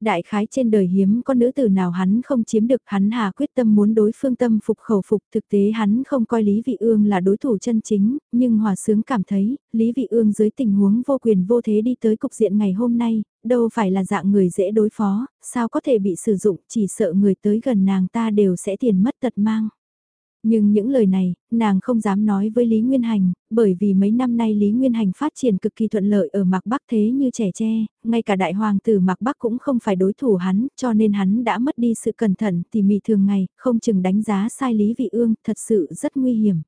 Đại khái trên đời hiếm có nữ tử nào hắn không chiếm được hắn hà quyết tâm muốn đối phương tâm phục khẩu phục thực tế hắn không coi Lý Vị Ương là đối thủ chân chính, nhưng hòa sướng cảm thấy, Lý Vị Ương dưới tình huống vô quyền vô thế đi tới cục diện ngày hôm nay, đâu phải là dạng người dễ đối phó, sao có thể bị sử dụng chỉ sợ người tới gần nàng ta đều sẽ tiền mất tật mang. Nhưng những lời này, nàng không dám nói với Lý Nguyên Hành, bởi vì mấy năm nay Lý Nguyên Hành phát triển cực kỳ thuận lợi ở Mạc Bắc thế như trẻ tre, ngay cả đại hoàng tử Mạc Bắc cũng không phải đối thủ hắn, cho nên hắn đã mất đi sự cẩn thận tỉ mỉ thường ngày, không chừng đánh giá sai Lý Vị Ương, thật sự rất nguy hiểm.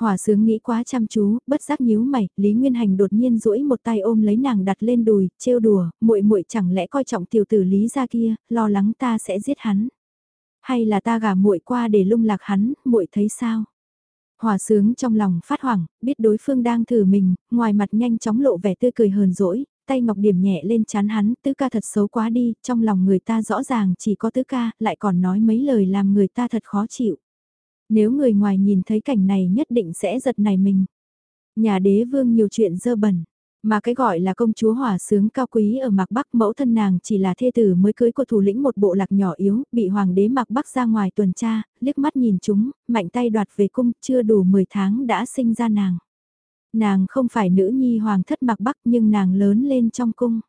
Hòa sướng nghĩ quá chăm chú, bất giác nhíu mày, Lý Nguyên Hành đột nhiên duỗi một tay ôm lấy nàng đặt lên đùi, trêu đùa, muội muội chẳng lẽ coi trọng tiểu tử Lý gia kia, lo lắng ta sẽ giết hắn. Hay là ta gả muội qua để lung lạc hắn, muội thấy sao? Hòa sướng trong lòng phát hoảng, biết đối phương đang thử mình, ngoài mặt nhanh chóng lộ vẻ tươi cười hờn dỗi, tay ngọc điểm nhẹ lên chán hắn, tứ ca thật xấu quá đi, trong lòng người ta rõ ràng chỉ có tứ ca, lại còn nói mấy lời làm người ta thật khó chịu. Nếu người ngoài nhìn thấy cảnh này nhất định sẽ giật này mình. Nhà đế vương nhiều chuyện dơ bẩn, mà cái gọi là công chúa hòa sướng cao quý ở Mạc Bắc mẫu thân nàng chỉ là thê tử mới cưới của thủ lĩnh một bộ lạc nhỏ yếu, bị hoàng đế Mạc Bắc ra ngoài tuần tra, liếc mắt nhìn chúng, mạnh tay đoạt về cung, chưa đủ 10 tháng đã sinh ra nàng. Nàng không phải nữ nhi hoàng thất Mạc Bắc nhưng nàng lớn lên trong cung.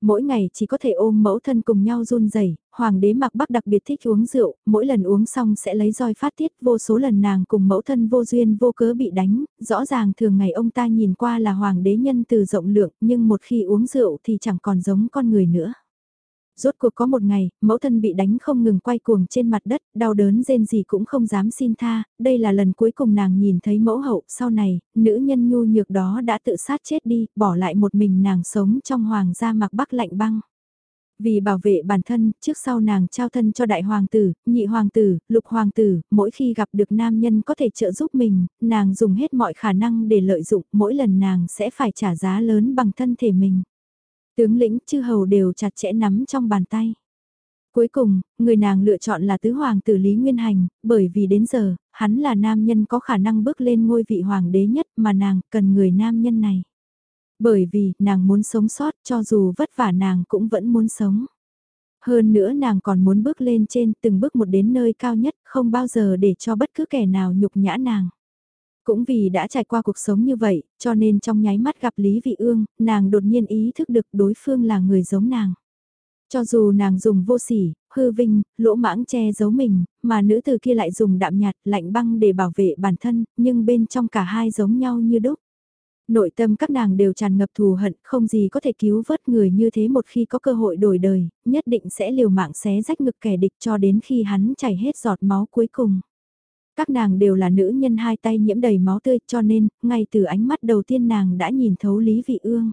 Mỗi ngày chỉ có thể ôm mẫu thân cùng nhau run rẩy hoàng đế mặc bắc đặc biệt thích uống rượu, mỗi lần uống xong sẽ lấy roi phát tiết vô số lần nàng cùng mẫu thân vô duyên vô cớ bị đánh, rõ ràng thường ngày ông ta nhìn qua là hoàng đế nhân từ rộng lượng nhưng một khi uống rượu thì chẳng còn giống con người nữa. Rốt cuộc có một ngày, mẫu thân bị đánh không ngừng quay cuồng trên mặt đất, đau đớn rên gì cũng không dám xin tha, đây là lần cuối cùng nàng nhìn thấy mẫu hậu, sau này, nữ nhân nhu nhược đó đã tự sát chết đi, bỏ lại một mình nàng sống trong hoàng gia mặc bắc lạnh băng. Vì bảo vệ bản thân, trước sau nàng trao thân cho đại hoàng tử, nhị hoàng tử, lục hoàng tử, mỗi khi gặp được nam nhân có thể trợ giúp mình, nàng dùng hết mọi khả năng để lợi dụng, mỗi lần nàng sẽ phải trả giá lớn bằng thân thể mình. Tướng lĩnh chư hầu đều chặt chẽ nắm trong bàn tay. Cuối cùng, người nàng lựa chọn là tứ hoàng tử Lý Nguyên Hành, bởi vì đến giờ, hắn là nam nhân có khả năng bước lên ngôi vị hoàng đế nhất mà nàng cần người nam nhân này. Bởi vì, nàng muốn sống sót cho dù vất vả nàng cũng vẫn muốn sống. Hơn nữa nàng còn muốn bước lên trên từng bước một đến nơi cao nhất, không bao giờ để cho bất cứ kẻ nào nhục nhã nàng. Cũng vì đã trải qua cuộc sống như vậy, cho nên trong nháy mắt gặp Lý Vị Ương, nàng đột nhiên ý thức được đối phương là người giống nàng. Cho dù nàng dùng vô sỉ, hư vinh, lỗ mãng che giấu mình, mà nữ từ kia lại dùng đạm nhạt, lạnh băng để bảo vệ bản thân, nhưng bên trong cả hai giống nhau như đúc. Nội tâm các nàng đều tràn ngập thù hận, không gì có thể cứu vớt người như thế một khi có cơ hội đổi đời, nhất định sẽ liều mạng xé rách ngực kẻ địch cho đến khi hắn chảy hết giọt máu cuối cùng. Các nàng đều là nữ nhân hai tay nhiễm đầy máu tươi cho nên, ngay từ ánh mắt đầu tiên nàng đã nhìn thấu Lý Vị Ương.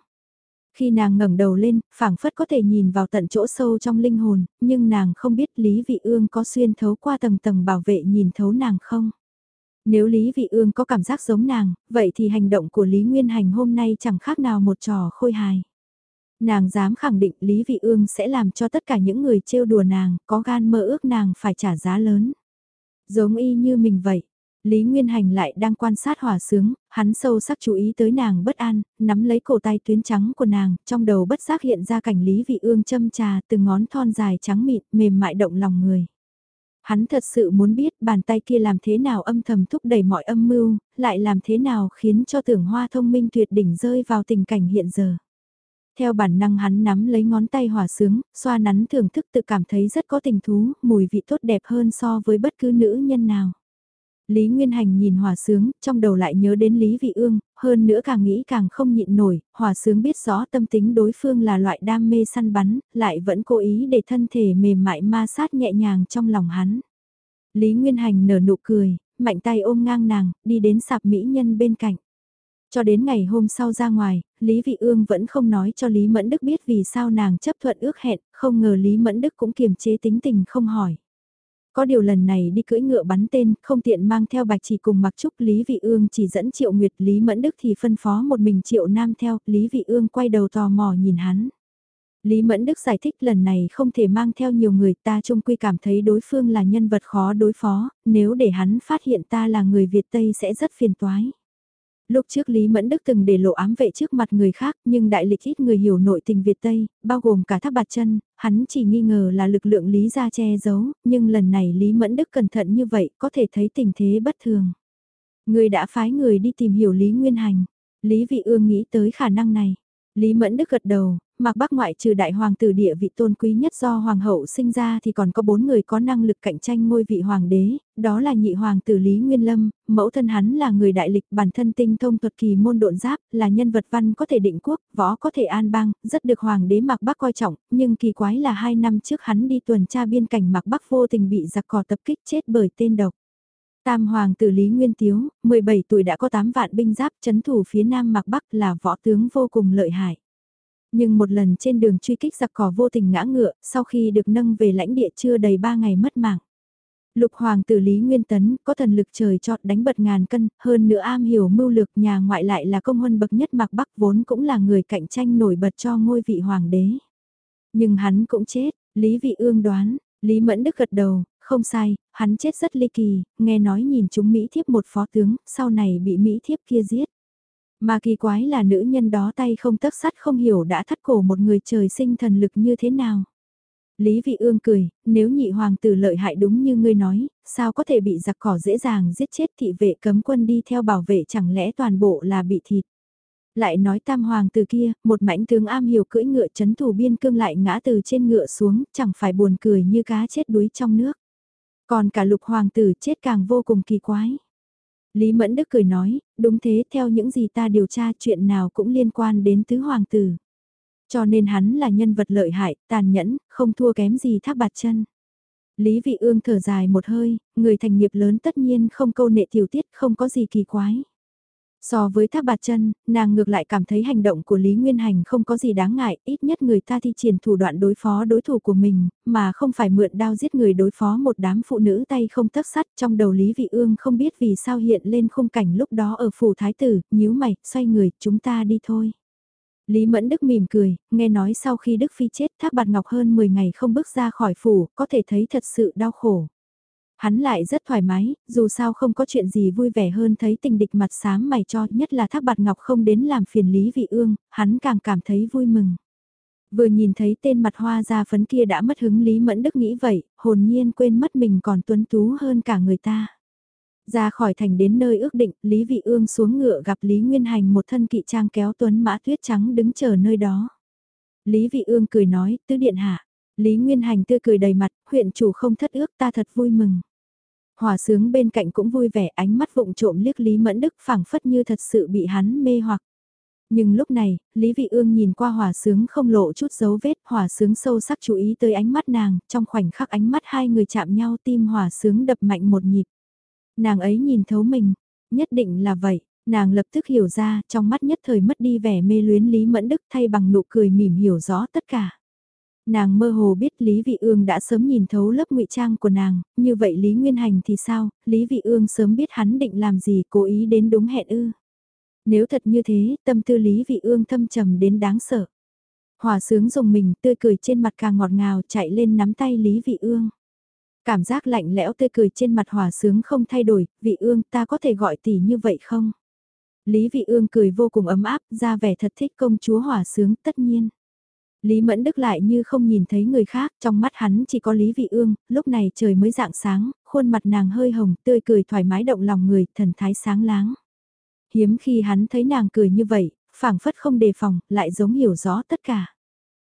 Khi nàng ngẩng đầu lên, phảng phất có thể nhìn vào tận chỗ sâu trong linh hồn, nhưng nàng không biết Lý Vị Ương có xuyên thấu qua tầng tầng bảo vệ nhìn thấu nàng không. Nếu Lý Vị Ương có cảm giác giống nàng, vậy thì hành động của Lý Nguyên Hành hôm nay chẳng khác nào một trò khôi hài. Nàng dám khẳng định Lý Vị Ương sẽ làm cho tất cả những người trêu đùa nàng, có gan mơ ước nàng phải trả giá lớn. Giống y như mình vậy. Lý Nguyên Hành lại đang quan sát hỏa sướng, hắn sâu sắc chú ý tới nàng bất an, nắm lấy cổ tay tuyến trắng của nàng, trong đầu bất giác hiện ra cảnh Lý Vị Ương châm trà từng ngón thon dài trắng mịn, mềm mại động lòng người. Hắn thật sự muốn biết bàn tay kia làm thế nào âm thầm thúc đẩy mọi âm mưu, lại làm thế nào khiến cho tưởng hoa thông minh tuyệt đỉnh rơi vào tình cảnh hiện giờ. Theo bản năng hắn nắm lấy ngón tay hòa sướng, xoa nắn thưởng thức tự cảm thấy rất có tình thú, mùi vị tốt đẹp hơn so với bất cứ nữ nhân nào. Lý Nguyên Hành nhìn hòa sướng, trong đầu lại nhớ đến Lý Vị Ương, hơn nữa càng nghĩ càng không nhịn nổi, hòa sướng biết rõ tâm tính đối phương là loại đam mê săn bắn, lại vẫn cố ý để thân thể mềm mại ma sát nhẹ nhàng trong lòng hắn. Lý Nguyên Hành nở nụ cười, mạnh tay ôm ngang nàng, đi đến sạp mỹ nhân bên cạnh. Cho đến ngày hôm sau ra ngoài, Lý Vị Ương vẫn không nói cho Lý Mẫn Đức biết vì sao nàng chấp thuận ước hẹn, không ngờ Lý Mẫn Đức cũng kiềm chế tính tình không hỏi. Có điều lần này đi cưỡi ngựa bắn tên, không tiện mang theo bạch chỉ cùng mặc trúc Lý Vị Ương chỉ dẫn Triệu Nguyệt Lý Mẫn Đức thì phân phó một mình Triệu Nam theo, Lý Vị Ương quay đầu tò mò nhìn hắn. Lý Mẫn Đức giải thích lần này không thể mang theo nhiều người ta chung quy cảm thấy đối phương là nhân vật khó đối phó, nếu để hắn phát hiện ta là người Việt Tây sẽ rất phiền toái. Lúc trước Lý Mẫn Đức từng để lộ ám vệ trước mặt người khác nhưng đại lịch ít người hiểu nội tình Việt Tây, bao gồm cả tháp bạt chân, hắn chỉ nghi ngờ là lực lượng Lý gia che giấu, nhưng lần này Lý Mẫn Đức cẩn thận như vậy có thể thấy tình thế bất thường. Người đã phái người đi tìm hiểu Lý Nguyên Hành, Lý Vị Ương nghĩ tới khả năng này. Lý Mẫn Đức gật đầu, Mạc Bắc ngoại trừ đại hoàng tử địa vị tôn quý nhất do hoàng hậu sinh ra thì còn có bốn người có năng lực cạnh tranh ngôi vị hoàng đế, đó là nhị hoàng tử Lý Nguyên Lâm, mẫu thân hắn là người đại lịch bản thân tinh thông thuật kỳ môn độn giáp, là nhân vật văn có thể định quốc, võ có thể an bang, rất được hoàng đế Mạc Bắc coi trọng, nhưng kỳ quái là hai năm trước hắn đi tuần tra biên cảnh Mạc Bắc vô tình bị giặc cò tập kích chết bởi tên độc. Tam hoàng tử Lý Nguyên Tiếu, 17 tuổi đã có 8 vạn binh giáp chấn thủ phía nam Mạc Bắc là võ tướng vô cùng lợi hại. Nhưng một lần trên đường truy kích giặc cỏ vô tình ngã ngựa, sau khi được nâng về lãnh địa chưa đầy 3 ngày mất mạng. Lục hoàng tử Lý Nguyên Tấn có thần lực trời chọn đánh bật ngàn cân, hơn nữa am hiểu mưu lược nhà ngoại lại là công huân bậc nhất Mạc Bắc vốn cũng là người cạnh tranh nổi bật cho ngôi vị hoàng đế. Nhưng hắn cũng chết, Lý Vị Ương đoán, Lý Mẫn Đức gật đầu, không sai, hắn chết rất ly kỳ, nghe nói nhìn chúng Mỹ thiếp một phó tướng, sau này bị Mỹ thiếp kia giết. Mà kỳ quái là nữ nhân đó tay không tấc sắt không hiểu đã thắt cổ một người trời sinh thần lực như thế nào. Lý Vị Ương cười, nếu nhị hoàng tử lợi hại đúng như ngươi nói, sao có thể bị giặc cỏ dễ dàng giết chết thị vệ cấm quân đi theo bảo vệ chẳng lẽ toàn bộ là bị thịt. Lại nói tam hoàng tử kia, một mãnh tướng am hiểu cưỡi ngựa chấn thủ biên cương lại ngã từ trên ngựa xuống, chẳng phải buồn cười như cá chết đuối trong nước. Còn cả lục hoàng tử chết càng vô cùng kỳ quái. Lý Mẫn Đức cười nói, đúng thế theo những gì ta điều tra chuyện nào cũng liên quan đến tứ hoàng tử. Cho nên hắn là nhân vật lợi hại, tàn nhẫn, không thua kém gì thác bạt chân. Lý Vị Ương thở dài một hơi, người thành nghiệp lớn tất nhiên không câu nệ tiểu tiết không có gì kỳ quái. So với tháp bạt chân, nàng ngược lại cảm thấy hành động của Lý Nguyên Hành không có gì đáng ngại, ít nhất người ta thi triển thủ đoạn đối phó đối thủ của mình, mà không phải mượn đao giết người đối phó một đám phụ nữ tay không tấc sắt trong đầu Lý Vị Ương không biết vì sao hiện lên khung cảnh lúc đó ở phủ thái tử, nhíu mày, xoay người, chúng ta đi thôi. Lý Mẫn Đức mỉm cười, nghe nói sau khi Đức Phi chết thác bạt ngọc hơn 10 ngày không bước ra khỏi phủ, có thể thấy thật sự đau khổ. Hắn lại rất thoải mái, dù sao không có chuyện gì vui vẻ hơn thấy tình địch mặt xám mày cho, nhất là Thác Bạt Ngọc không đến làm phiền Lý Vị Ương, hắn càng cảm thấy vui mừng. Vừa nhìn thấy tên mặt hoa da phấn kia đã mất hứng Lý Mẫn Đức nghĩ vậy, hồn nhiên quên mất mình còn tuấn tú hơn cả người ta. Ra khỏi thành đến nơi ước định, Lý Vị Ương xuống ngựa gặp Lý Nguyên Hành một thân kỵ trang kéo tuấn mã tuyết trắng đứng chờ nơi đó. Lý Vị Ương cười nói, tứ điện hạ. Lý Nguyên Hành tươi cười đầy mặt, huyện chủ không thất ước ta thật vui mừng. Hòa sướng bên cạnh cũng vui vẻ ánh mắt vụng trộm liếc Lý Mẫn Đức phảng phất như thật sự bị hắn mê hoặc. Nhưng lúc này, Lý Vị Ương nhìn qua hòa sướng không lộ chút dấu vết, hòa sướng sâu sắc chú ý tới ánh mắt nàng, trong khoảnh khắc ánh mắt hai người chạm nhau tim hòa sướng đập mạnh một nhịp. Nàng ấy nhìn thấu mình, nhất định là vậy, nàng lập tức hiểu ra, trong mắt nhất thời mất đi vẻ mê luyến Lý Mẫn Đức thay bằng nụ cười mỉm hiểu rõ tất cả. Nàng mơ hồ biết Lý Vị Ương đã sớm nhìn thấu lớp ngụy trang của nàng, như vậy Lý Nguyên Hành thì sao, Lý Vị Ương sớm biết hắn định làm gì cố ý đến đúng hẹn ư. Nếu thật như thế, tâm tư Lý Vị Ương thâm trầm đến đáng sợ. Hòa sướng dùng mình tươi cười trên mặt càng ngọt ngào chạy lên nắm tay Lý Vị Ương. Cảm giác lạnh lẽo tươi cười trên mặt hòa sướng không thay đổi, Vị Ương ta có thể gọi tỷ như vậy không? Lý Vị Ương cười vô cùng ấm áp, ra vẻ thật thích công chúa hòa sướng tất nhiên. Lý Mẫn Đức lại như không nhìn thấy người khác, trong mắt hắn chỉ có Lý Vị Ương, lúc này trời mới dạng sáng, khuôn mặt nàng hơi hồng, tươi cười thoải mái động lòng người, thần thái sáng láng. Hiếm khi hắn thấy nàng cười như vậy, phảng phất không đề phòng, lại giống hiểu rõ tất cả.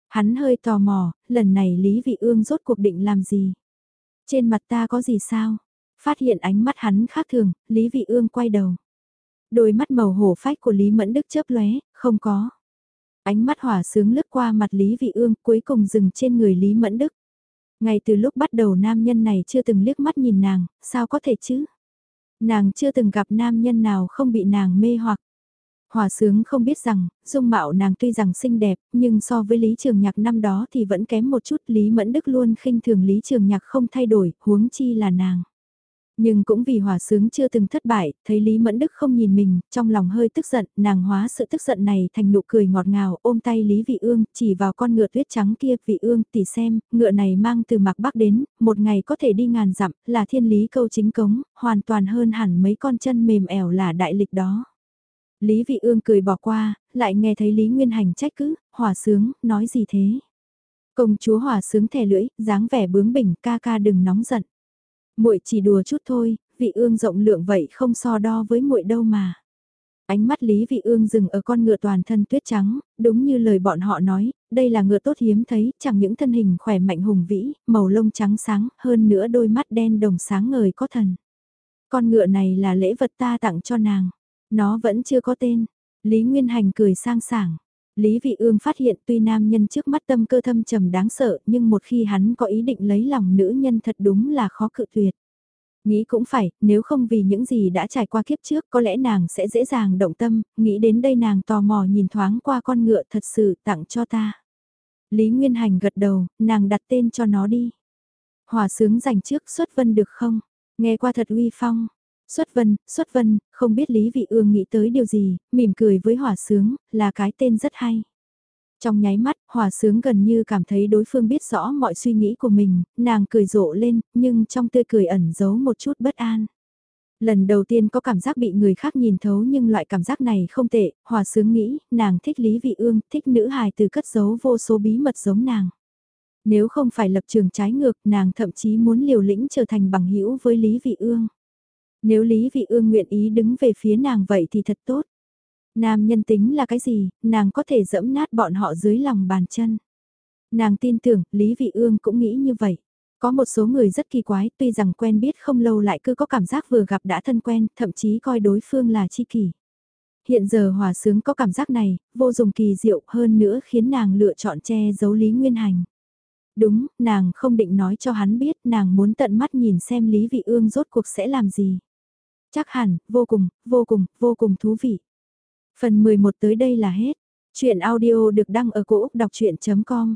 Hắn hơi tò mò, lần này Lý Vị Ương rốt cuộc định làm gì? Trên mặt ta có gì sao? Phát hiện ánh mắt hắn khác thường, Lý Vị Ương quay đầu. Đôi mắt màu hổ phách của Lý Mẫn Đức chớp lóe, không có. Ánh mắt hỏa sướng lướt qua mặt Lý Vị Ương cuối cùng dừng trên người Lý Mẫn Đức. Ngay từ lúc bắt đầu nam nhân này chưa từng liếc mắt nhìn nàng, sao có thể chứ? Nàng chưa từng gặp nam nhân nào không bị nàng mê hoặc. Hòa sướng không biết rằng, dung mạo nàng tuy rằng xinh đẹp, nhưng so với Lý Trường Nhạc năm đó thì vẫn kém một chút. Lý Mẫn Đức luôn khinh thường Lý Trường Nhạc không thay đổi, huống chi là nàng. Nhưng cũng vì hòa sướng chưa từng thất bại, thấy Lý Mẫn Đức không nhìn mình, trong lòng hơi tức giận, nàng hóa sự tức giận này thành nụ cười ngọt ngào, ôm tay Lý Vị Ương, chỉ vào con ngựa tuyết trắng kia, Vị Ương, tỉ xem, ngựa này mang từ mạc Bắc đến, một ngày có thể đi ngàn dặm, là thiên lý câu chính cống, hoàn toàn hơn hẳn mấy con chân mềm ẻo là đại lịch đó. Lý Vị Ương cười bỏ qua, lại nghe thấy Lý Nguyên Hành trách cứ, hòa sướng, nói gì thế? Công chúa hòa sướng thè lưỡi, dáng vẻ bướng bỉnh, ca ca đừng nóng giận muội chỉ đùa chút thôi, vị ương rộng lượng vậy không so đo với muội đâu mà. Ánh mắt Lý Vị Ương dừng ở con ngựa toàn thân tuyết trắng, đúng như lời bọn họ nói, đây là ngựa tốt hiếm thấy, chẳng những thân hình khỏe mạnh hùng vĩ, màu lông trắng sáng, hơn nữa đôi mắt đen đồng sáng ngời có thần. Con ngựa này là lễ vật ta tặng cho nàng, nó vẫn chưa có tên. Lý Nguyên Hành cười sang sảng. Lý Vị Ương phát hiện tuy nam nhân trước mắt tâm cơ thâm trầm đáng sợ nhưng một khi hắn có ý định lấy lòng nữ nhân thật đúng là khó cự tuyệt. Nghĩ cũng phải, nếu không vì những gì đã trải qua kiếp trước có lẽ nàng sẽ dễ dàng động tâm, nghĩ đến đây nàng tò mò nhìn thoáng qua con ngựa thật sự tặng cho ta. Lý Nguyên Hành gật đầu, nàng đặt tên cho nó đi. Hòa sướng dành trước xuất vân được không? Nghe qua thật uy phong, Xuất vân, xuất vân, không biết Lý Vị Ương nghĩ tới điều gì, mỉm cười với hỏa sướng, là cái tên rất hay. Trong nháy mắt, hỏa sướng gần như cảm thấy đối phương biết rõ mọi suy nghĩ của mình, nàng cười rộ lên, nhưng trong tươi cười ẩn giấu một chút bất an. Lần đầu tiên có cảm giác bị người khác nhìn thấu nhưng loại cảm giác này không tệ, hòa sướng nghĩ, nàng thích Lý Vị Ương, thích nữ hài từ cất giấu vô số bí mật giống nàng. Nếu không phải lập trường trái ngược, nàng thậm chí muốn liều lĩnh trở thành bằng hữu với Lý Vị Ương. Nếu Lý Vị Ương nguyện ý đứng về phía nàng vậy thì thật tốt. Nam nhân tính là cái gì, nàng có thể dẫm nát bọn họ dưới lòng bàn chân. Nàng tin tưởng, Lý Vị Ương cũng nghĩ như vậy. Có một số người rất kỳ quái, tuy rằng quen biết không lâu lại cứ có cảm giác vừa gặp đã thân quen, thậm chí coi đối phương là chi kỷ. Hiện giờ hòa sướng có cảm giác này, vô dụng kỳ diệu hơn nữa khiến nàng lựa chọn che giấu Lý Nguyên Hành. Đúng, nàng không định nói cho hắn biết, nàng muốn tận mắt nhìn xem Lý Vị Ương rốt cuộc sẽ làm gì. Chắc hẳn, vô cùng, vô cùng, vô cùng thú vị. Phần 11 tới đây là hết. Chuyện audio được đăng ở cổ Úc đọc chuyện.com